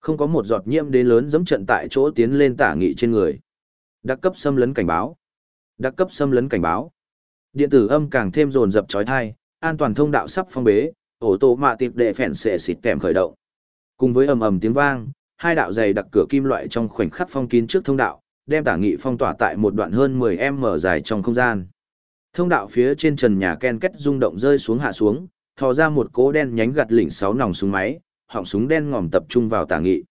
Không có một giọt nhiễm đến lớn giẫm trận tại chỗ tiến lên tả nghị trên người. Đặc cấp xâm lấn cảnh báo. Đặc cấp xâm lấn cảnh báo. Điện tử âm càng thêm rồn rập chói tai, an toàn thông đạo sắp phong bế, ổ tổ mạ tiệp đệ phèn xệ xịt kèm khởi động. Cùng với ầm ầm tiếng vang, hai đạo dày đặc cửa kim loại trong khoảnh khắc phong kín trước thông đạo, đem tả nghị phong tỏa tại một đoạn hơn 10m dài trong không gian. Thông đạo phía trên trần nhà ken kết rung động rơi xuống hạ xuống, thò ra một cố đen nhánh gặt lỉnh sáu nòng súng máy, họng súng đen ngòm tập trung vào tả nghị.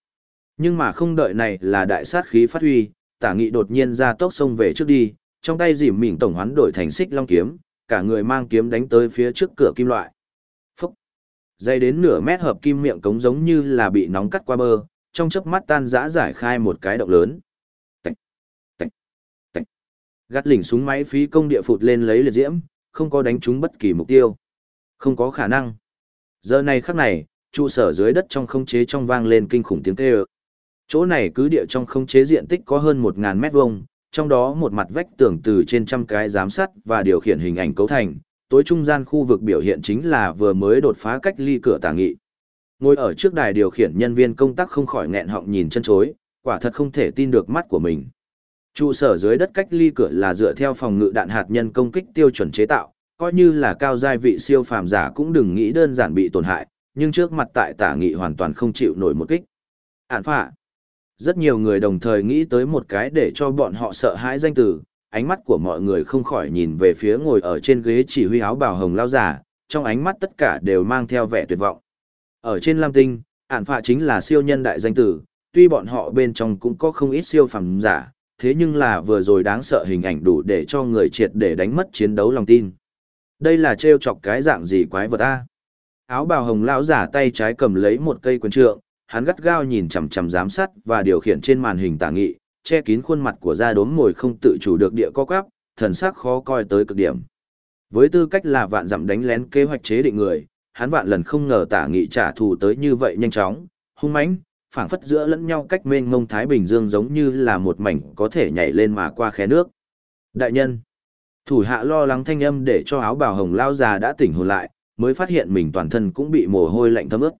Nhưng mà không đợi này là đại sát khí phát huy, tả nghị đột nhiên ra tốc sông về trước đi, trong tay dìm mình tổng hoán đổi thành xích long kiếm, cả người mang kiếm đánh tới phía trước cửa kim loại. Phúc! Dây đến nửa mét hợp kim miệng cống giống như là bị nóng cắt qua bơ, trong chớp mắt tan rã giải khai một cái động lớn. Tạch! Tạch! Tạch! Gắt lỉnh súng máy phí công địa phụt lên lấy liệt diễm, không có đánh trúng bất kỳ mục tiêu. Không có khả năng. Giờ này khắc này, trụ sở dưới đất trong không chế trong vang lên kinh khủng tiếng kêu. Chỗ này cứ địa trong không chế diện tích có hơn 1000 mét vuông, trong đó một mặt vách tường từ trên trăm cái giám sát và điều khiển hình ảnh cấu thành, tối trung gian khu vực biểu hiện chính là vừa mới đột phá cách ly cửa tàng nghị. Ngồi ở trước đài điều khiển nhân viên công tác không khỏi nghẹn họng nhìn chân chối, quả thật không thể tin được mắt của mình. Trụ sở dưới đất cách ly cửa là dựa theo phòng ngự đạn hạt nhân công kích tiêu chuẩn chế tạo, coi như là cao giai vị siêu phàm giả cũng đừng nghĩ đơn giản bị tổn hại, nhưng trước mặt tại tả nghị hoàn toàn không chịu nổi một kích. Ản phạ. Rất nhiều người đồng thời nghĩ tới một cái để cho bọn họ sợ hãi danh từ, ánh mắt của mọi người không khỏi nhìn về phía ngồi ở trên ghế chỉ huy áo bào hồng lao giả, trong ánh mắt tất cả đều mang theo vẻ tuyệt vọng. Ở trên Lam Tinh, Ản phạ chính là siêu nhân đại danh tử, tuy bọn họ bên trong cũng có không ít siêu phẩm giả, thế nhưng là vừa rồi đáng sợ hình ảnh đủ để cho người triệt để đánh mất chiến đấu lòng tin. Đây là trêu chọc cái dạng gì quái vật a? Áo bào hồng lão giả tay trái cầm lấy một cây quyền trượng, hắn gắt gao nhìn chằm chằm giám sát và điều khiển trên màn hình tả nghị, che kín khuôn mặt của da đốm mồi không tự chủ được địa co quắp, thần sắc khó coi tới cực điểm. Với tư cách là vạn dặm đánh lén kế hoạch chế định người, hắn vạn lần không ngờ tả nghị trả thù tới như vậy nhanh chóng, hung mãnh, phảng phất giữa lẫn nhau cách mênh mông Thái Bình Dương giống như là một mảnh có thể nhảy lên mà qua khe nước. Đại nhân, thủ hạ lo lắng thanh âm để cho áo bào hồng lao già đã tỉnh hồn lại, mới phát hiện mình toàn thân cũng bị mồ hôi lạnh thấm ướt.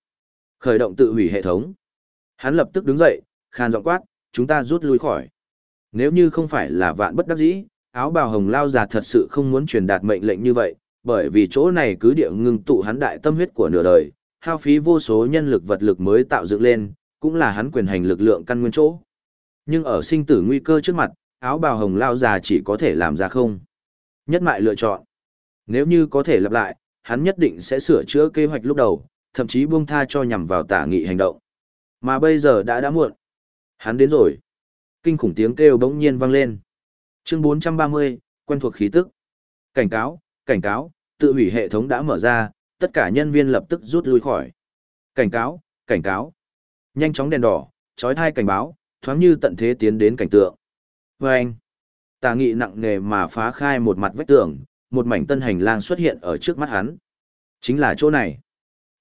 Khởi động tự hủy hệ thống. Hắn lập tức đứng dậy, khan giọng quát, chúng ta rút lui khỏi. Nếu như không phải là vạn bất đắc dĩ, áo bào hồng lao già thật sự không muốn truyền đạt mệnh lệnh như vậy, bởi vì chỗ này cứ địa ngưng tụ hắn đại tâm huyết của nửa đời, hao phí vô số nhân lực vật lực mới tạo dựng lên, cũng là hắn quyền hành lực lượng căn nguyên chỗ. Nhưng ở sinh tử nguy cơ trước mặt, áo bào hồng lao già chỉ có thể làm ra không. Nhất mại lựa chọn. Nếu như có thể lặp lại, hắn nhất định sẽ sửa chữa kế hoạch lúc đầu, thậm chí buông tha cho nhằm vào tả nghị hành động. Mà bây giờ đã đã muộn. Hắn đến rồi. Kinh khủng tiếng kêu bỗng nhiên vang lên. Chương 430, quen thuộc khí tức. Cảnh cáo, cảnh cáo, tự hủy hệ thống đã mở ra, tất cả nhân viên lập tức rút lui khỏi. Cảnh cáo, cảnh cáo. Nhanh chóng đèn đỏ, chói thai cảnh báo, thoáng như tận thế tiến đến cảnh tượng. Vâng! anh, tà nghị nặng nề mà phá khai một mặt vách tường, một mảnh tân hành lang xuất hiện ở trước mắt hắn. Chính là chỗ này.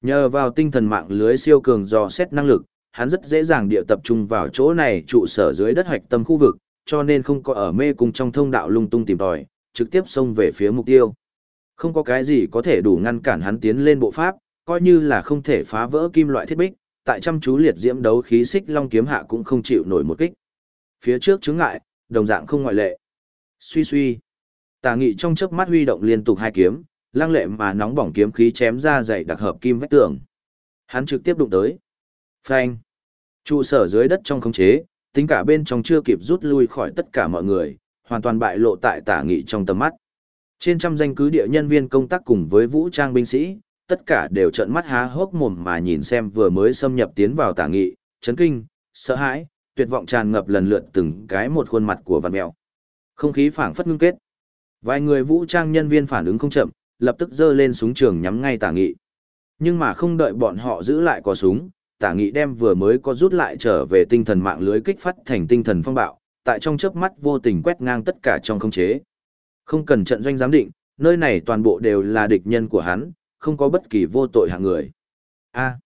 Nhờ vào tinh thần mạng lưới siêu cường dò xét năng lực, hắn rất dễ dàng địa tập trung vào chỗ này trụ sở dưới đất hoạch tâm khu vực, cho nên không có ở mê cung trong thông đạo lung tung tìm tòi, trực tiếp xông về phía mục tiêu. Không có cái gì có thể đủ ngăn cản hắn tiến lên bộ pháp, coi như là không thể phá vỡ kim loại thiết bích, tại chăm chú liệt diễm đấu khí xích long kiếm hạ cũng không chịu nổi một kích. Phía trước chứng ngại, đồng dạng không ngoại lệ. Suy suy. Tà nghị trong chớp mắt huy động liên tục hai kiếm, lăng lệ mà nóng bỏng kiếm khí chém ra dày đặc hợp kim vách tường. Hắn trực tiếp đụng tới. Phanh. Trụ sở dưới đất trong khống chế, tính cả bên trong chưa kịp rút lui khỏi tất cả mọi người, hoàn toàn bại lộ tại tả nghị trong tầm mắt. Trên trăm danh cứ địa nhân viên công tác cùng với vũ trang binh sĩ, tất cả đều trợn mắt há hốc mồm mà nhìn xem vừa mới xâm nhập tiến vào tả nghị, chấn kinh, sợ hãi, tuyệt vọng tràn ngập lần lượt từng cái một khuôn mặt của văn mèo. Không khí phảng phất ngưng kết. Vài người vũ trang nhân viên phản ứng không chậm, lập tức giơ lên súng trường nhắm ngay tả nghị. Nhưng mà không đợi bọn họ giữ lại có súng, tả nghị đem vừa mới có rút lại trở về tinh thần mạng lưới kích phát thành tinh thần phong bạo, tại trong chớp mắt vô tình quét ngang tất cả trong không chế. Không cần trận doanh giám định, nơi này toàn bộ đều là địch nhân của hắn, không có bất kỳ vô tội hạng người. A.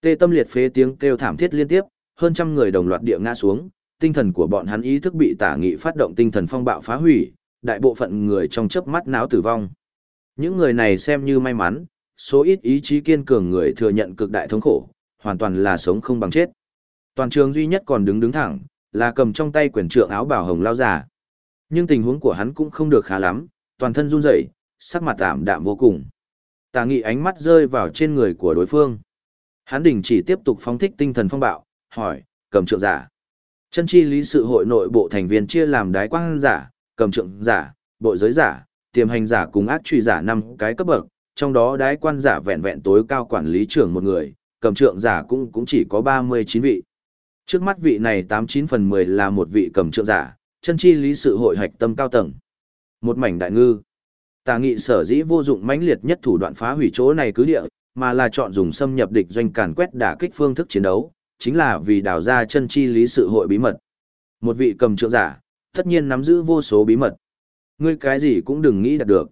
Tê tâm liệt phế tiếng kêu thảm thiết liên tiếp, hơn trăm người đồng loạt địa ngã xuống, tinh thần của bọn hắn ý thức bị tả nghị phát động tinh thần phong bạo phá hủy, đại bộ phận người trong chớp mắt não tử vong. Những người này xem như may mắn, số ít ý chí kiên cường người thừa nhận cực đại thống khổ, hoàn toàn là sống không bằng chết. Toàn trường duy nhất còn đứng đứng thẳng, là cầm trong tay quyển trượng áo bảo hồng lao giả. Nhưng tình huống của hắn cũng không được khá lắm, toàn thân run rẩy, sắc mặt tạm đạm vô cùng. Tà nghị ánh mắt rơi vào trên người của đối phương. Hắn đình chỉ tiếp tục phóng thích tinh thần phong bạo, hỏi, cầm trượng giả. Chân chi lý sự hội nội bộ thành viên chia làm đái quang giả, cầm trượng giả, bộ giới giả, tiềm hành giả cùng ác truy giả năm cái cấp bậc, trong đó đái quan giả vẹn vẹn tối cao quản lý trưởng một người, cầm trượng giả cũng cũng chỉ có 39 vị. Trước mắt vị này 89 phần 10 là một vị cầm trượng giả, chân chi lý sự hội hạch tâm cao tầng. Một mảnh đại ngư. Tà nghị sở dĩ vô dụng mãnh liệt nhất thủ đoạn phá hủy chỗ này cứ địa, mà là chọn dùng xâm nhập địch doanh càn quét đả kích phương thức chiến đấu, chính là vì đào ra chân chi lý sự hội bí mật. Một vị cầm trượng giả, tất nhiên nắm giữ vô số bí mật. Ngươi cái gì cũng đừng nghĩ đạt được.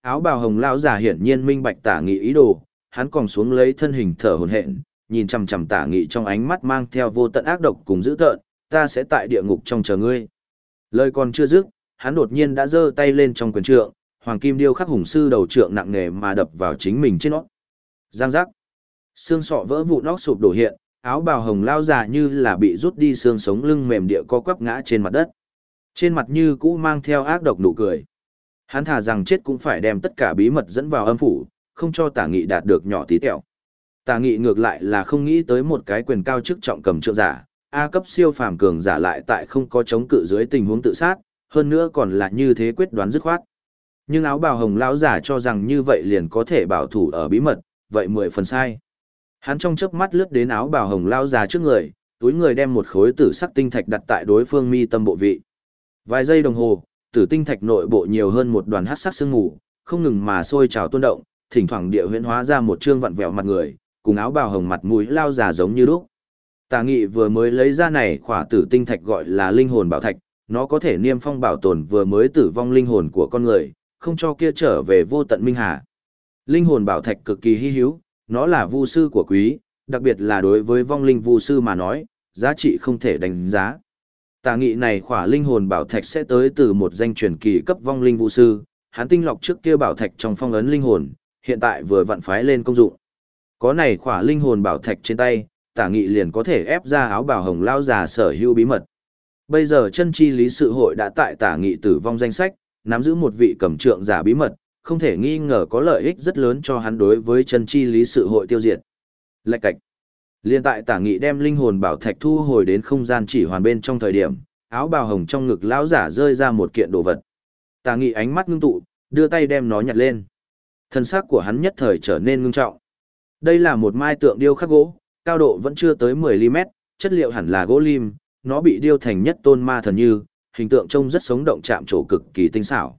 Áo bào hồng lão giả hiển nhiên minh bạch tả nghị ý đồ, hắn còn xuống lấy thân hình thở hổn hển, nhìn chằm chằm tả nghị trong ánh mắt mang theo vô tận ác độc cùng dữ tợn, ta sẽ tại địa ngục trong chờ ngươi. Lời còn chưa dứt, hắn đột nhiên đã giơ tay lên trong quyền trượng, hoàng kim điêu khắc hùng sư đầu trượng nặng nề mà đập vào chính mình trên nó. Giang giác. Xương sọ vỡ vụn nóc sụp đổ hiện, áo bào hồng lao giả như là bị rút đi xương sống lưng mềm địa co quắp ngã trên mặt đất. Trên mặt như cũ mang theo ác độc nụ cười. Hắn thà rằng chết cũng phải đem tất cả bí mật dẫn vào âm phủ, không cho tả nghị đạt được nhỏ tí tẹo. Tả nghị ngược lại là không nghĩ tới một cái quyền cao chức trọng cầm trượng giả, A cấp siêu phàm cường giả lại tại không có chống cự dưới tình huống tự sát, hơn nữa còn là như thế quyết đoán dứt khoát. Nhưng áo bào hồng lão giả cho rằng như vậy liền có thể bảo thủ ở bí mật, vậy mười phần sai. Hắn trong chớp mắt lướt đến áo bào hồng lão giả trước người, túi người đem một khối tử sắc tinh thạch đặt tại đối phương mi tâm bộ vị. Vài giây đồng hồ, tử tinh thạch nội bộ nhiều hơn một đoàn hắc sắc sương mù, không ngừng mà sôi trào tuôn động, thỉnh thoảng địa huyễn hóa ra một trương vặn vẹo mặt người, cùng áo bào hồng mặt mũi lao già giống như lúc. Tà Nghị vừa mới lấy ra này khỏa tử tinh thạch gọi là linh hồn bảo thạch, nó có thể niêm phong bảo tồn vừa mới tử vong linh hồn của con người, không cho kia trở về vô tận minh hà. Linh hồn bảo thạch cực kỳ hi hữu, nó là vu sư của quý, đặc biệt là đối với vong linh vu sư mà nói, giá trị không thể đánh giá. Tà nghị này khỏa linh hồn bảo thạch sẽ tới từ một danh truyền kỳ cấp vong linh vũ sư, hắn tinh lọc trước kia bảo thạch trong phong ấn linh hồn, hiện tại vừa vặn phái lên công dụng. Có này khỏa linh hồn bảo thạch trên tay, tả nghị liền có thể ép ra áo bào hồng lao già sở hữu bí mật. Bây giờ chân chi lý sự hội đã tại tả nghị tử vong danh sách, nắm giữ một vị cầm trượng giả bí mật, không thể nghi ngờ có lợi ích rất lớn cho hắn đối với chân chi lý sự hội tiêu diệt. Lạch cạch. Liên tại tả nghị đem linh hồn bảo thạch thu hồi đến không gian chỉ hoàn bên trong thời điểm, áo bào hồng trong ngực lão giả rơi ra một kiện đồ vật. Tả nghị ánh mắt ngưng tụ, đưa tay đem nó nhặt lên. Thân xác của hắn nhất thời trở nên ngưng trọng. Đây là một mai tượng điêu khắc gỗ, cao độ vẫn chưa tới 10 mm, chất liệu hẳn là gỗ lim, nó bị điêu thành nhất tôn ma thần như, hình tượng trông rất sống động chạm trổ cực kỳ tinh xảo.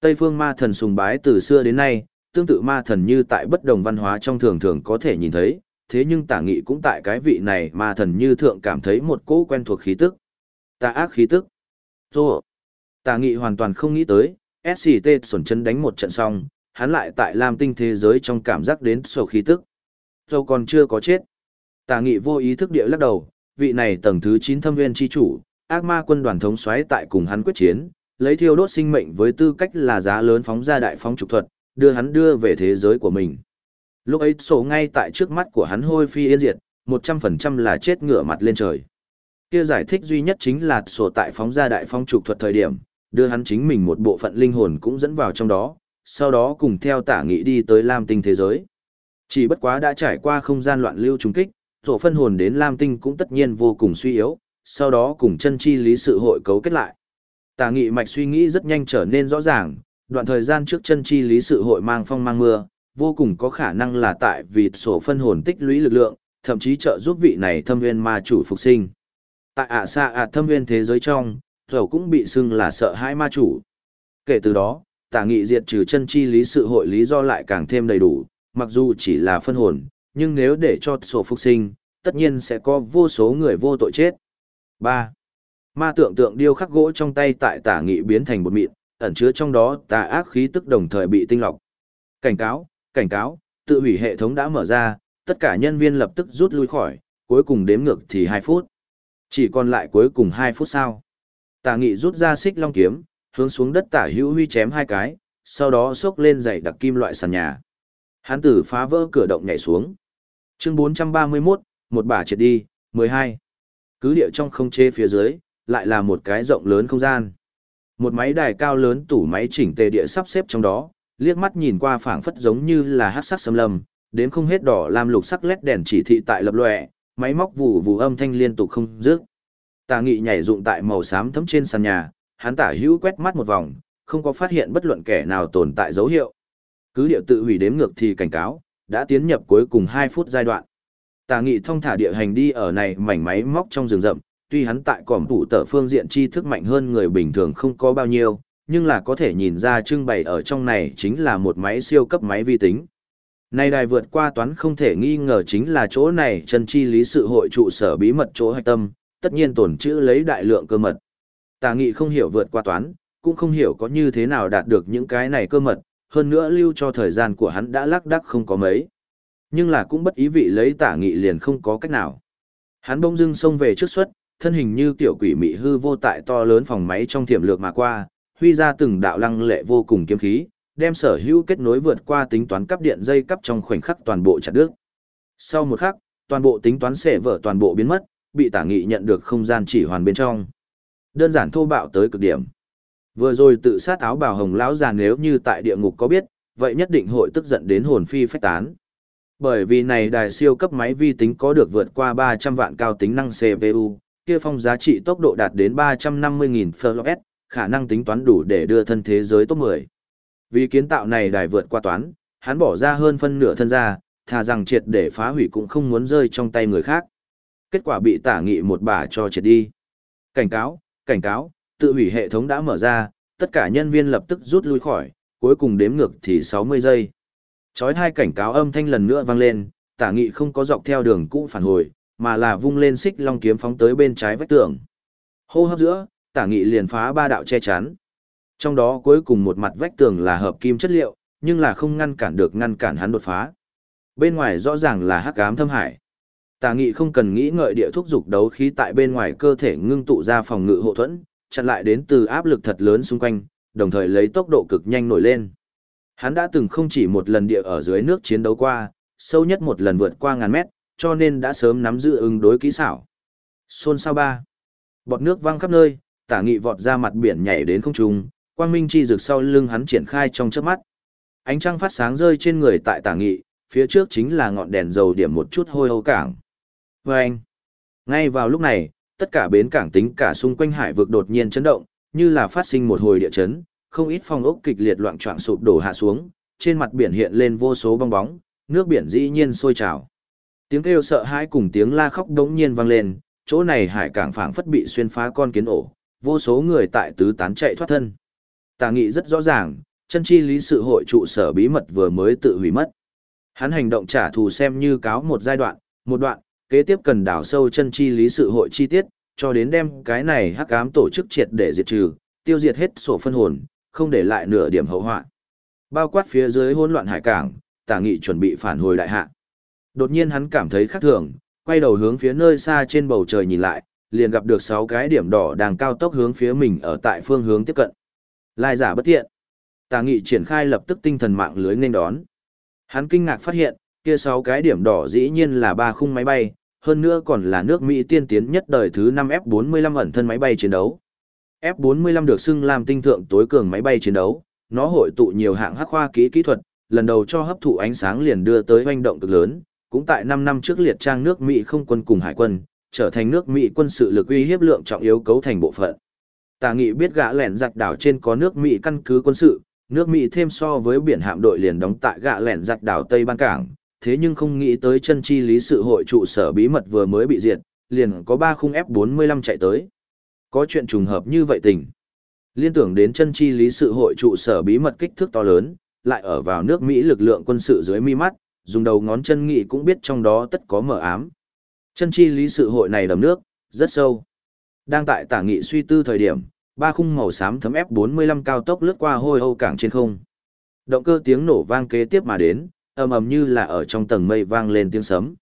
Tây phương ma thần sùng bái từ xưa đến nay, tương tự ma thần như tại bất đồng văn hóa trong thường thường có thể nhìn thấy, thế nhưng tả nghị cũng tại cái vị này mà thần như thượng cảm thấy một cỗ quen thuộc khí tức. Tà ác khí tức. Rô. Tả nghị hoàn toàn không nghĩ tới, SCT sổn chân đánh một trận xong, hắn lại tại Lam tinh thế giới trong cảm giác đến sổ khí tức. Dâu còn chưa có chết. Tả nghị vô ý thức địa lắc đầu, vị này tầng thứ chín thâm viên chi chủ, ác ma quân đoàn thống xoáy tại cùng hắn quyết chiến, lấy thiêu đốt sinh mệnh với tư cách là giá lớn phóng ra đại phóng trục thuật, đưa hắn đưa về thế giới của mình. Lúc ấy sổ ngay tại trước mắt của hắn hôi phi yên diệt, 100% là chết ngửa mặt lên trời. Kia giải thích duy nhất chính là sổ tại phóng ra đại phong trục thuật thời điểm, đưa hắn chính mình một bộ phận linh hồn cũng dẫn vào trong đó, sau đó cùng theo tả nghị đi tới Lam Tinh thế giới. Chỉ bất quá đã trải qua không gian loạn lưu trùng kích, sổ phân hồn đến Lam Tinh cũng tất nhiên vô cùng suy yếu, sau đó cùng chân chi lý sự hội cấu kết lại. Tả nghị mạch suy nghĩ rất nhanh trở nên rõ ràng, đoạn thời gian trước chân chi lý sự hội mang phong mang mưa, vô cùng có khả năng là tại vì sổ phân hồn tích lũy lực lượng, thậm chí trợ giúp vị này thâm nguyên ma chủ phục sinh. Tại ạ xa ạ thâm nguyên thế giới trong, dầu cũng bị xưng là sợ hãi ma chủ. Kể từ đó, tả nghị diệt trừ chân chi lý sự hội lý do lại càng thêm đầy đủ, mặc dù chỉ là phân hồn, nhưng nếu để cho sổ phục sinh, tất nhiên sẽ có vô số người vô tội chết. 3. Ma tượng tượng điêu khắc gỗ trong tay tại tả nghị biến thành một mịn, ẩn chứa trong đó tà ác khí tức đồng thời bị tinh lọc. Cảnh cáo, cảnh cáo, tự hủy hệ thống đã mở ra, tất cả nhân viên lập tức rút lui khỏi, cuối cùng đếm ngược thì 2 phút. Chỉ còn lại cuối cùng 2 phút sau. Tả nghị rút ra xích long kiếm, hướng xuống đất tả hữu huy chém hai cái, sau đó xốc lên dày đặc kim loại sàn nhà. Hán tử phá vỡ cửa động nhảy xuống. Chương 431, một bả triệt đi, 12. Cứ địa trong không chê phía dưới, lại là một cái rộng lớn không gian. Một máy đài cao lớn tủ máy chỉnh tề địa sắp xếp trong đó, liếc mắt nhìn qua phảng phất giống như là hát sắc xâm lâm, đến không hết đỏ làm lục sắc lét đèn chỉ thị tại lập lòe, máy móc vụ vụ âm thanh liên tục không dứt. Tà nghị nhảy dụng tại màu xám thấm trên sàn nhà, hắn tả hữu quét mắt một vòng, không có phát hiện bất luận kẻ nào tồn tại dấu hiệu. Cứ điệu tự hủy đếm ngược thì cảnh cáo, đã tiến nhập cuối cùng 2 phút giai đoạn. Tà nghị thông thả địa hành đi ở này mảnh máy móc trong rừng rậm, tuy hắn tại cỏm thủ tờ phương diện tri thức mạnh hơn người bình thường không có bao nhiêu, nhưng là có thể nhìn ra trưng bày ở trong này chính là một máy siêu cấp máy vi tính. Này đài vượt qua toán không thể nghi ngờ chính là chỗ này chân chi lý sự hội trụ sở bí mật chỗ hạch tâm, tất nhiên tổn chữ lấy đại lượng cơ mật. Tà nghị không hiểu vượt qua toán, cũng không hiểu có như thế nào đạt được những cái này cơ mật, hơn nữa lưu cho thời gian của hắn đã lắc đắc không có mấy. Nhưng là cũng bất ý vị lấy tả nghị liền không có cách nào. Hắn bỗng dưng xông về trước suất, thân hình như tiểu quỷ mị hư vô tại to lớn phòng máy trong tiềm lược mà qua, huy ra từng đạo lăng lệ vô cùng kiếm khí, đem sở hữu kết nối vượt qua tính toán cấp điện dây cấp trong khoảnh khắc toàn bộ chặt đứt. Sau một khắc, toàn bộ tính toán sẽ vỡ toàn bộ biến mất, bị tả nghị nhận được không gian chỉ hoàn bên trong. Đơn giản thô bạo tới cực điểm. Vừa rồi tự sát áo bào hồng lão già nếu như tại địa ngục có biết, vậy nhất định hội tức giận đến hồn phi phách tán. Bởi vì này đài siêu cấp máy vi tính có được vượt qua 300 vạn cao tính năng CPU, kia phong giá trị tốc độ đạt đến 350.000 FPS, khả năng tính toán đủ để đưa thân thế giới top 10. Vì kiến tạo này đài vượt qua toán, hắn bỏ ra hơn phân nửa thân ra, thà rằng triệt để phá hủy cũng không muốn rơi trong tay người khác. Kết quả bị tả nghị một bà cho triệt đi. Cảnh cáo, cảnh cáo, tự hủy hệ thống đã mở ra, tất cả nhân viên lập tức rút lui khỏi, cuối cùng đếm ngược thì 60 giây. Chói hai cảnh cáo âm thanh lần nữa vang lên, tả nghị không có dọc theo đường cũ phản hồi, mà là vung lên xích long kiếm phóng tới bên trái vách tường. Hô hấp giữa, tả nghị liền phá ba đạo che chắn. Trong đó cuối cùng một mặt vách tường là hợp kim chất liệu, nhưng là không ngăn cản được ngăn cản hắn đột phá. Bên ngoài rõ ràng là hắc ám thâm hải. Tả nghị không cần nghĩ ngợi địa thúc dục đấu khí tại bên ngoài cơ thể ngưng tụ ra phòng ngự hộ thuẫn, chặn lại đến từ áp lực thật lớn xung quanh, đồng thời lấy tốc độ cực nhanh nổi lên. Hắn đã từng không chỉ một lần địa ở dưới nước chiến đấu qua, sâu nhất một lần vượt qua ngàn mét, cho nên đã sớm nắm giữ ứng đối kỹ xảo. Xôn sao ba. Bọt nước văng khắp nơi, tả nghị vọt ra mặt biển nhảy đến không trung, quang minh chi rực sau lưng hắn triển khai trong chớp mắt. Ánh trăng phát sáng rơi trên người tại tả nghị, phía trước chính là ngọn đèn dầu điểm một chút hôi âu cảng. Và anh, ngay vào lúc này, tất cả bến cảng tính cả xung quanh hải vực đột nhiên chấn động, như là phát sinh một hồi địa chấn, không ít phong ốc kịch liệt loạn choạng sụp đổ hạ xuống, trên mặt biển hiện lên vô số bong bóng, nước biển dĩ nhiên sôi trào. Tiếng kêu sợ hãi cùng tiếng la khóc đống nhiên vang lên, chỗ này hải cảng phảng phất bị xuyên phá con kiến ổ, vô số người tại tứ tán chạy thoát thân. Tà nghị rất rõ ràng, chân chi lý sự hội trụ sở bí mật vừa mới tự hủy mất. Hắn hành động trả thù xem như cáo một giai đoạn, một đoạn, kế tiếp cần đào sâu chân chi lý sự hội chi tiết, cho đến đem cái này hắc ám tổ chức triệt để diệt trừ, tiêu diệt hết sổ phân hồn, không để lại nửa điểm hậu họa. Bao quát phía dưới hỗn loạn hải cảng, Tả Nghị chuẩn bị phản hồi đại hạ. Đột nhiên hắn cảm thấy khác thường, quay đầu hướng phía nơi xa trên bầu trời nhìn lại, liền gặp được 6 cái điểm đỏ đang cao tốc hướng phía mình ở tại phương hướng tiếp cận. Lai giả bất thiện. Tà Nghị triển khai lập tức tinh thần mạng lưới nên đón. Hắn kinh ngạc phát hiện, kia 6 cái điểm đỏ dĩ nhiên là ba khung máy bay, hơn nữa còn là nước Mỹ tiên tiến nhất đời thứ 5 F-45 ẩn thân máy bay chiến đấu. F-45 được xưng làm tinh thượng tối cường máy bay chiến đấu, nó hội tụ nhiều hạng hắc khoa kỹ kỹ thuật, lần đầu cho hấp thụ ánh sáng liền đưa tới hoành động cực lớn, cũng tại 5 năm trước liệt trang nước Mỹ không quân cùng hải quân, trở thành nước Mỹ quân sự lực uy hiếp lượng trọng yếu cấu thành bộ phận. Tà nghị biết gã lẻn giặc đảo trên có nước Mỹ căn cứ quân sự, nước Mỹ thêm so với biển hạm đội liền đóng tại gã lẻn giặc đảo Tây Ban Cảng, thế nhưng không nghĩ tới chân chi lý sự hội trụ sở bí mật vừa mới bị diệt, liền có 3 khung F-45 chạy tới. Có chuyện trùng hợp như vậy tình. Liên tưởng đến chân chi lý sự hội trụ sở bí mật kích thước to lớn, lại ở vào nước Mỹ lực lượng quân sự dưới mi mắt, dùng đầu ngón chân nghị cũng biết trong đó tất có mở ám. Chân chi lý sự hội này đầm nước, rất sâu. Đang tại tả nghị suy tư thời điểm, ba khung màu xám thấm F45 cao tốc lướt qua hôi âu cảng trên không. Động cơ tiếng nổ vang kế tiếp mà đến, ầm ầm như là ở trong tầng mây vang lên tiếng sấm.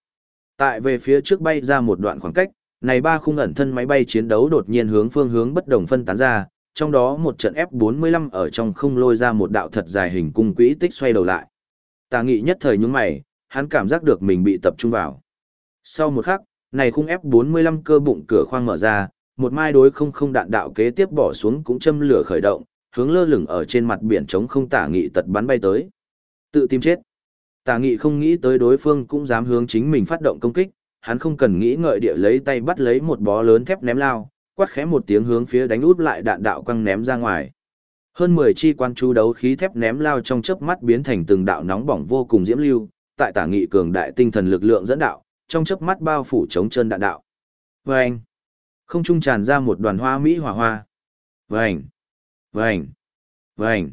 Tại về phía trước bay ra một đoạn khoảng cách, này ba khung ẩn thân máy bay chiến đấu đột nhiên hướng phương hướng bất đồng phân tán ra, trong đó một trận F45 ở trong không lôi ra một đạo thật dài hình cung quỹ tích xoay đầu lại. Tà nghị nhất thời nhướng mày, hắn cảm giác được mình bị tập trung vào. Sau một khắc, này khung F45 cơ bụng cửa khoang mở ra, một mai đối không không đạn đạo kế tiếp bỏ xuống cũng châm lửa khởi động, hướng lơ lửng ở trên mặt biển trống không tả nghị tật bắn bay tới. Tự tìm chết. Tả nghị không nghĩ tới đối phương cũng dám hướng chính mình phát động công kích, hắn không cần nghĩ ngợi địa lấy tay bắt lấy một bó lớn thép ném lao, quát khẽ một tiếng hướng phía đánh út lại đạn đạo quăng ném ra ngoài. Hơn 10 chi quan chú đấu khí thép ném lao trong chớp mắt biến thành từng đạo nóng bỏng vô cùng diễm lưu, tại tả nghị cường đại tinh thần lực lượng dẫn đạo, trong chớp mắt bao phủ chống chân đạn đạo. Vâng! Không trung tràn ra một đoàn hoa mỹ hỏa hoa. Vâng! Vâng! Vâng!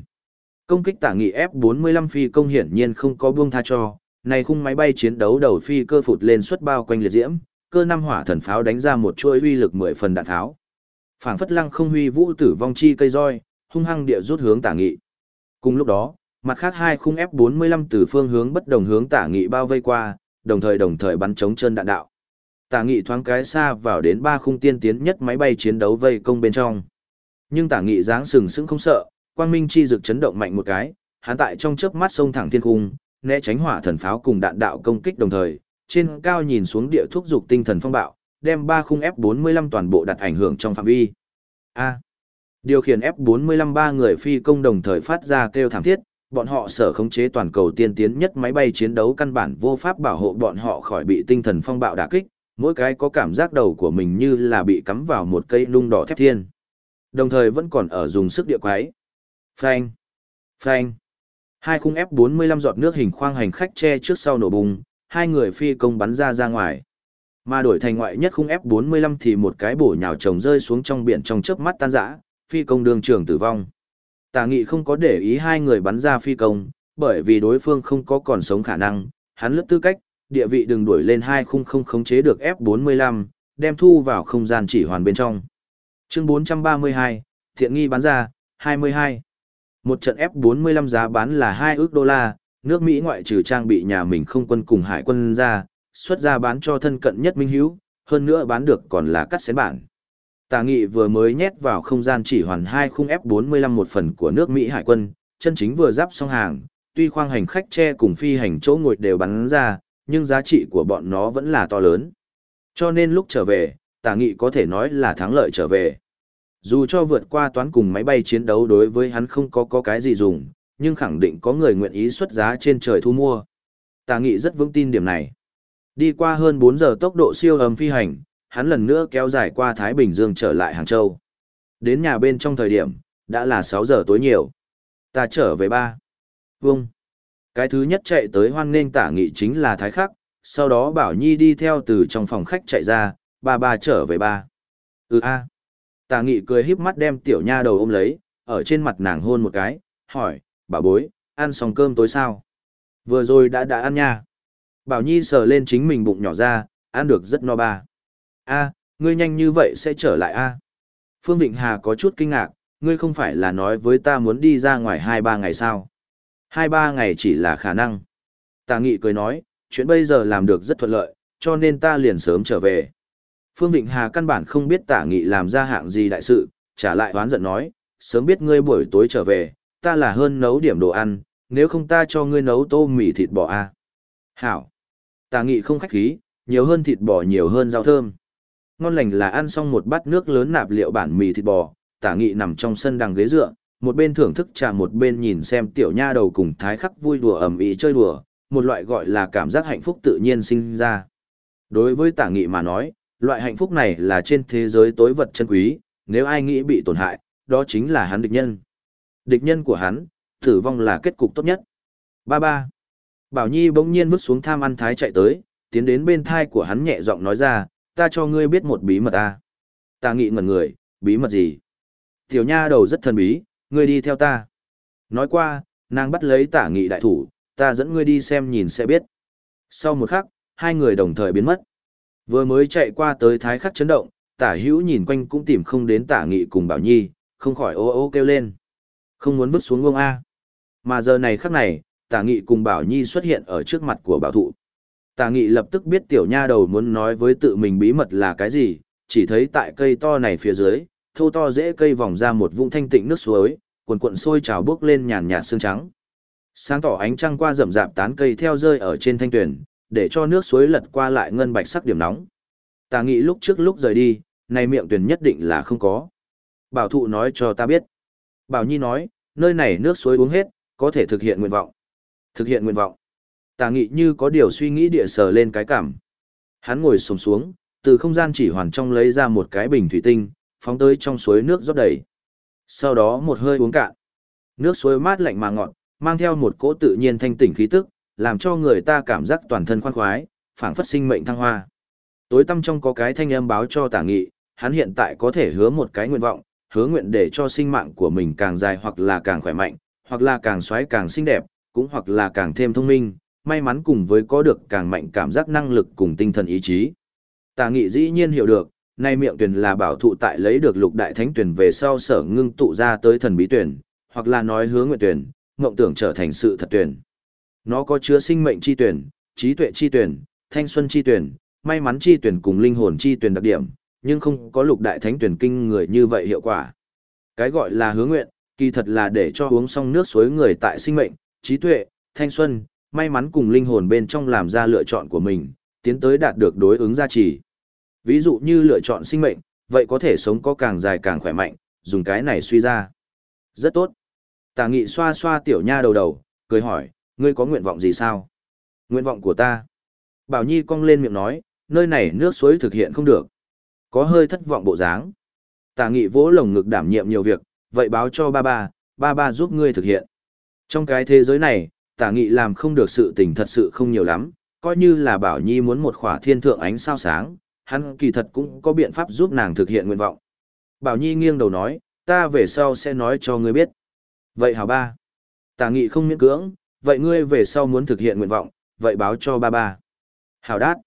Công kích tả nghị F-45 phi công hiển nhiên không có buông tha cho, này khung máy bay chiến đấu đầu phi cơ phụt lên suốt bao quanh liệt diễm, cơ năm hỏa thần pháo đánh ra một chuỗi uy lực mười phần đạn tháo. Phảng phất lăng không huy vũ tử vong chi cây roi, hung hăng địa rút hướng tả nghị. Cùng lúc đó, mặt khác hai khung F-45 từ phương hướng bất đồng hướng tả nghị bao vây qua, đồng thời đồng thời bắn chống chân đạn đạo. Tả nghị thoáng cái xa vào đến ba khung tiên tiến nhất máy bay chiến đấu vây công bên trong. Nhưng tả nghị dáng sừng sững không sợ, quang minh chi rực chấn động mạnh một cái, hắn tại trong chớp mắt sông thẳng thiên cung, né tránh hỏa thần pháo cùng đạn đạo công kích đồng thời, trên cao nhìn xuống địa thuốc dục tinh thần phong bạo, đem ba khung F45 toàn bộ đặt ảnh hưởng trong phạm vi. A. Điều khiển F45 ba người phi công đồng thời phát ra kêu thảm thiết, bọn họ sở khống chế toàn cầu tiên tiến nhất máy bay chiến đấu căn bản vô pháp bảo hộ bọn họ khỏi bị tinh thần phong bạo đả kích, mỗi cái có cảm giác đầu của mình như là bị cắm vào một cây nung đỏ thép thiên. Đồng thời vẫn còn ở dùng sức địa quái. Phanh, phanh, Hai khung F45 giọt nước hình khoang hành khách che trước sau nổ bùng, hai người phi công bắn ra ra ngoài. Mà đổi thành ngoại nhất khung F45 thì một cái bổ nhào chồng rơi xuống trong biển trong chớp mắt tan rã, phi công đường trường tử vong. Tả nghị không có để ý hai người bắn ra phi công, bởi vì đối phương không có còn sống khả năng, hắn lướt tư cách, địa vị đừng đuổi lên hai khung không khống chế được F45, đem thu vào không gian chỉ hoàn bên trong. Chương 432, thiện nghi bán ra, 22. Một trận F45 giá bán là 2 ước đô la, nước Mỹ ngoại trừ trang bị nhà mình không quân cùng hải quân ra, xuất ra bán cho thân cận nhất minh hữu, hơn nữa bán được còn là cắt xén bản. Tà nghị vừa mới nhét vào không gian chỉ hoàn hai khung F45 một phần của nước Mỹ hải quân, chân chính vừa giáp xong hàng, tuy khoang hành khách che cùng phi hành chỗ ngồi đều bắn ra, nhưng giá trị của bọn nó vẫn là to lớn. Cho nên lúc trở về, tà nghị có thể nói là thắng lợi trở về. Dù cho vượt qua toán cùng máy bay chiến đấu đối với hắn không có có cái gì dùng, nhưng khẳng định có người nguyện ý xuất giá trên trời thu mua. Tà nghị rất vững tin điểm này. Đi qua hơn 4 giờ tốc độ siêu âm phi hành, hắn lần nữa kéo dài qua Thái Bình Dương trở lại Hàng Châu. Đến nhà bên trong thời điểm, đã là 6 giờ tối nhiều. Ta trở về ba. Vâng. Cái thứ nhất chạy tới hoan nghênh tả nghị chính là Thái Khắc, sau đó Bảo Nhi đi theo từ trong phòng khách chạy ra, ba ba trở về ba. Ừ a. À. Tả nghị cười híp mắt đem tiểu nha đầu ôm lấy, ở trên mặt nàng hôn một cái, hỏi, bà bối, ăn xong cơm tối sao? Vừa rồi đã đã ăn nha. Bảo Nhi sờ lên chính mình bụng nhỏ ra, ăn được rất no ba. A, ngươi nhanh như vậy sẽ trở lại a? Phương Vịnh Hà có chút kinh ngạc, ngươi không phải là nói với ta muốn đi ra ngoài hai ba ngày sao? Hai ba ngày chỉ là khả năng. Tà Nghị cười nói, chuyện bây giờ làm được rất thuận lợi, cho nên ta liền sớm trở về. Phương Vịnh Hà căn bản không biết Tả Nghị làm ra hạng gì đại sự, trả lại oán giận nói, sớm biết ngươi buổi tối trở về, ta là hơn nấu điểm đồ ăn, nếu không ta cho ngươi nấu tô mì thịt bò a. À? Hảo. Tả Nghị không khách khí, nhiều hơn thịt bò nhiều hơn rau thơm. Ngon lành là ăn xong một bát nước lớn nạp liệu bản mì thịt bò, Tả Nghị nằm trong sân đằng ghế dựa, một bên thưởng thức trà một bên nhìn xem tiểu nha đầu cùng thái khắc vui đùa ầm ĩ chơi đùa, một loại gọi là cảm giác hạnh phúc tự nhiên sinh ra. Đối với Tả Nghị mà nói, loại hạnh phúc này là trên thế giới tối vật chân quý, nếu ai nghĩ bị tổn hại, đó chính là hắn địch nhân. Địch nhân của hắn, tử vong là kết cục tốt nhất. Ba ba. Bảo Nhi bỗng nhiên vứt xuống tham ăn thái chạy tới, tiến đến bên thai của hắn nhẹ giọng nói ra, ta cho ngươi biết một bí mật ta. Ta nghị ngẩn người, bí mật gì? Tiểu nha đầu rất thần bí, ngươi đi theo ta. Nói qua, nàng bắt lấy tả nghị đại thủ, ta dẫn ngươi đi xem nhìn sẽ biết. Sau một khắc, hai người đồng thời biến mất. Vừa mới chạy qua tới thái khắc chấn động, tả hữu nhìn quanh cũng tìm không đến tả nghị cùng bảo nhi, không khỏi ô ô kêu lên. Không muốn vứt xuống vông A. Mà giờ này khắc này, tả nghị cùng bảo nhi xuất hiện ở trước mặt của bảo thụ. Tà nghị lập tức biết tiểu nha đầu muốn nói với tự mình bí mật là cái gì, chỉ thấy tại cây to này phía dưới, thô to dễ cây vòng ra một vũng thanh tịnh nước suối, cuồn cuộn sôi trào bước lên nhàn nhạt sương trắng. Sáng tỏ ánh trăng qua rậm rạp tán cây theo rơi ở trên thanh tuyển, để cho nước suối lật qua lại ngân bạch sắc điểm nóng. Tà nghị lúc trước lúc rời đi, này miệng tuyển nhất định là không có. Bảo thụ nói cho ta biết. Bảo Nhi nói, nơi này nước suối uống hết, có thể thực hiện nguyện vọng. Thực hiện nguyện vọng. Tà nghị như có điều suy nghĩ địa sờ lên cái cảm. Hắn ngồi sồm xuống, từ không gian chỉ hoàn trong lấy ra một cái bình thủy tinh, phóng tới trong suối nước rót đầy. Sau đó một hơi uống cạn. Nước suối mát lạnh mà ngọt, mang theo một cỗ tự nhiên thanh tỉnh khí tức, làm cho người ta cảm giác toàn thân khoan khoái, phảng phất sinh mệnh thăng hoa. Tối tâm trong có cái thanh âm báo cho tả nghị, hắn hiện tại có thể hứa một cái nguyện vọng, hứa nguyện để cho sinh mạng của mình càng dài hoặc là càng khỏe mạnh, hoặc là càng xoáy càng xinh đẹp, cũng hoặc là càng thêm thông minh, may mắn cùng với có được càng mạnh cảm giác năng lực cùng tinh thần ý chí. Tà nghị dĩ nhiên hiểu được, nay miệng tuyển là bảo thụ tại lấy được lục đại thánh tuyển về sau sở ngưng tụ ra tới thần bí tuyển, hoặc là nói hướng nguyện tuyển, mộng tưởng trở thành sự thật tuyển. Nó có chứa sinh mệnh chi tuyển, trí tuệ chi tuyển, thanh xuân chi tuyển, may mắn chi tuyển cùng linh hồn chi tuyển đặc điểm, nhưng không có lục đại thánh tuyển kinh người như vậy hiệu quả. Cái gọi là hướng nguyện, kỳ thật là để cho uống xong nước suối người tại sinh mệnh, trí tuệ, thanh xuân, may mắn cùng linh hồn bên trong làm ra lựa chọn của mình, tiến tới đạt được đối ứng gia trì. Ví dụ như lựa chọn sinh mệnh, vậy có thể sống có càng dài càng khỏe mạnh, dùng cái này suy ra. Rất tốt. Tà nghị xoa xoa tiểu nha đầu đầu, cười hỏi, ngươi có nguyện vọng gì sao? Nguyện vọng của ta. Bảo Nhi cong lên miệng nói, nơi này nước suối thực hiện không được. Có hơi thất vọng bộ dáng. Tà nghị vỗ lồng ngực đảm nhiệm nhiều việc, vậy báo cho ba ba, ba ba giúp ngươi thực hiện. Trong cái thế giới này, tả nghị làm không được sự tình thật sự không nhiều lắm, coi như là Bảo Nhi muốn một khỏa thiên thượng ánh sao sáng, hắn kỳ thật cũng có biện pháp giúp nàng thực hiện nguyện vọng. Bảo Nhi nghiêng đầu nói, ta về sau sẽ nói cho ngươi biết. Vậy hảo ba. Tả nghị không miễn cưỡng, vậy ngươi về sau muốn thực hiện nguyện vọng, vậy báo cho ba ba. Hảo đát.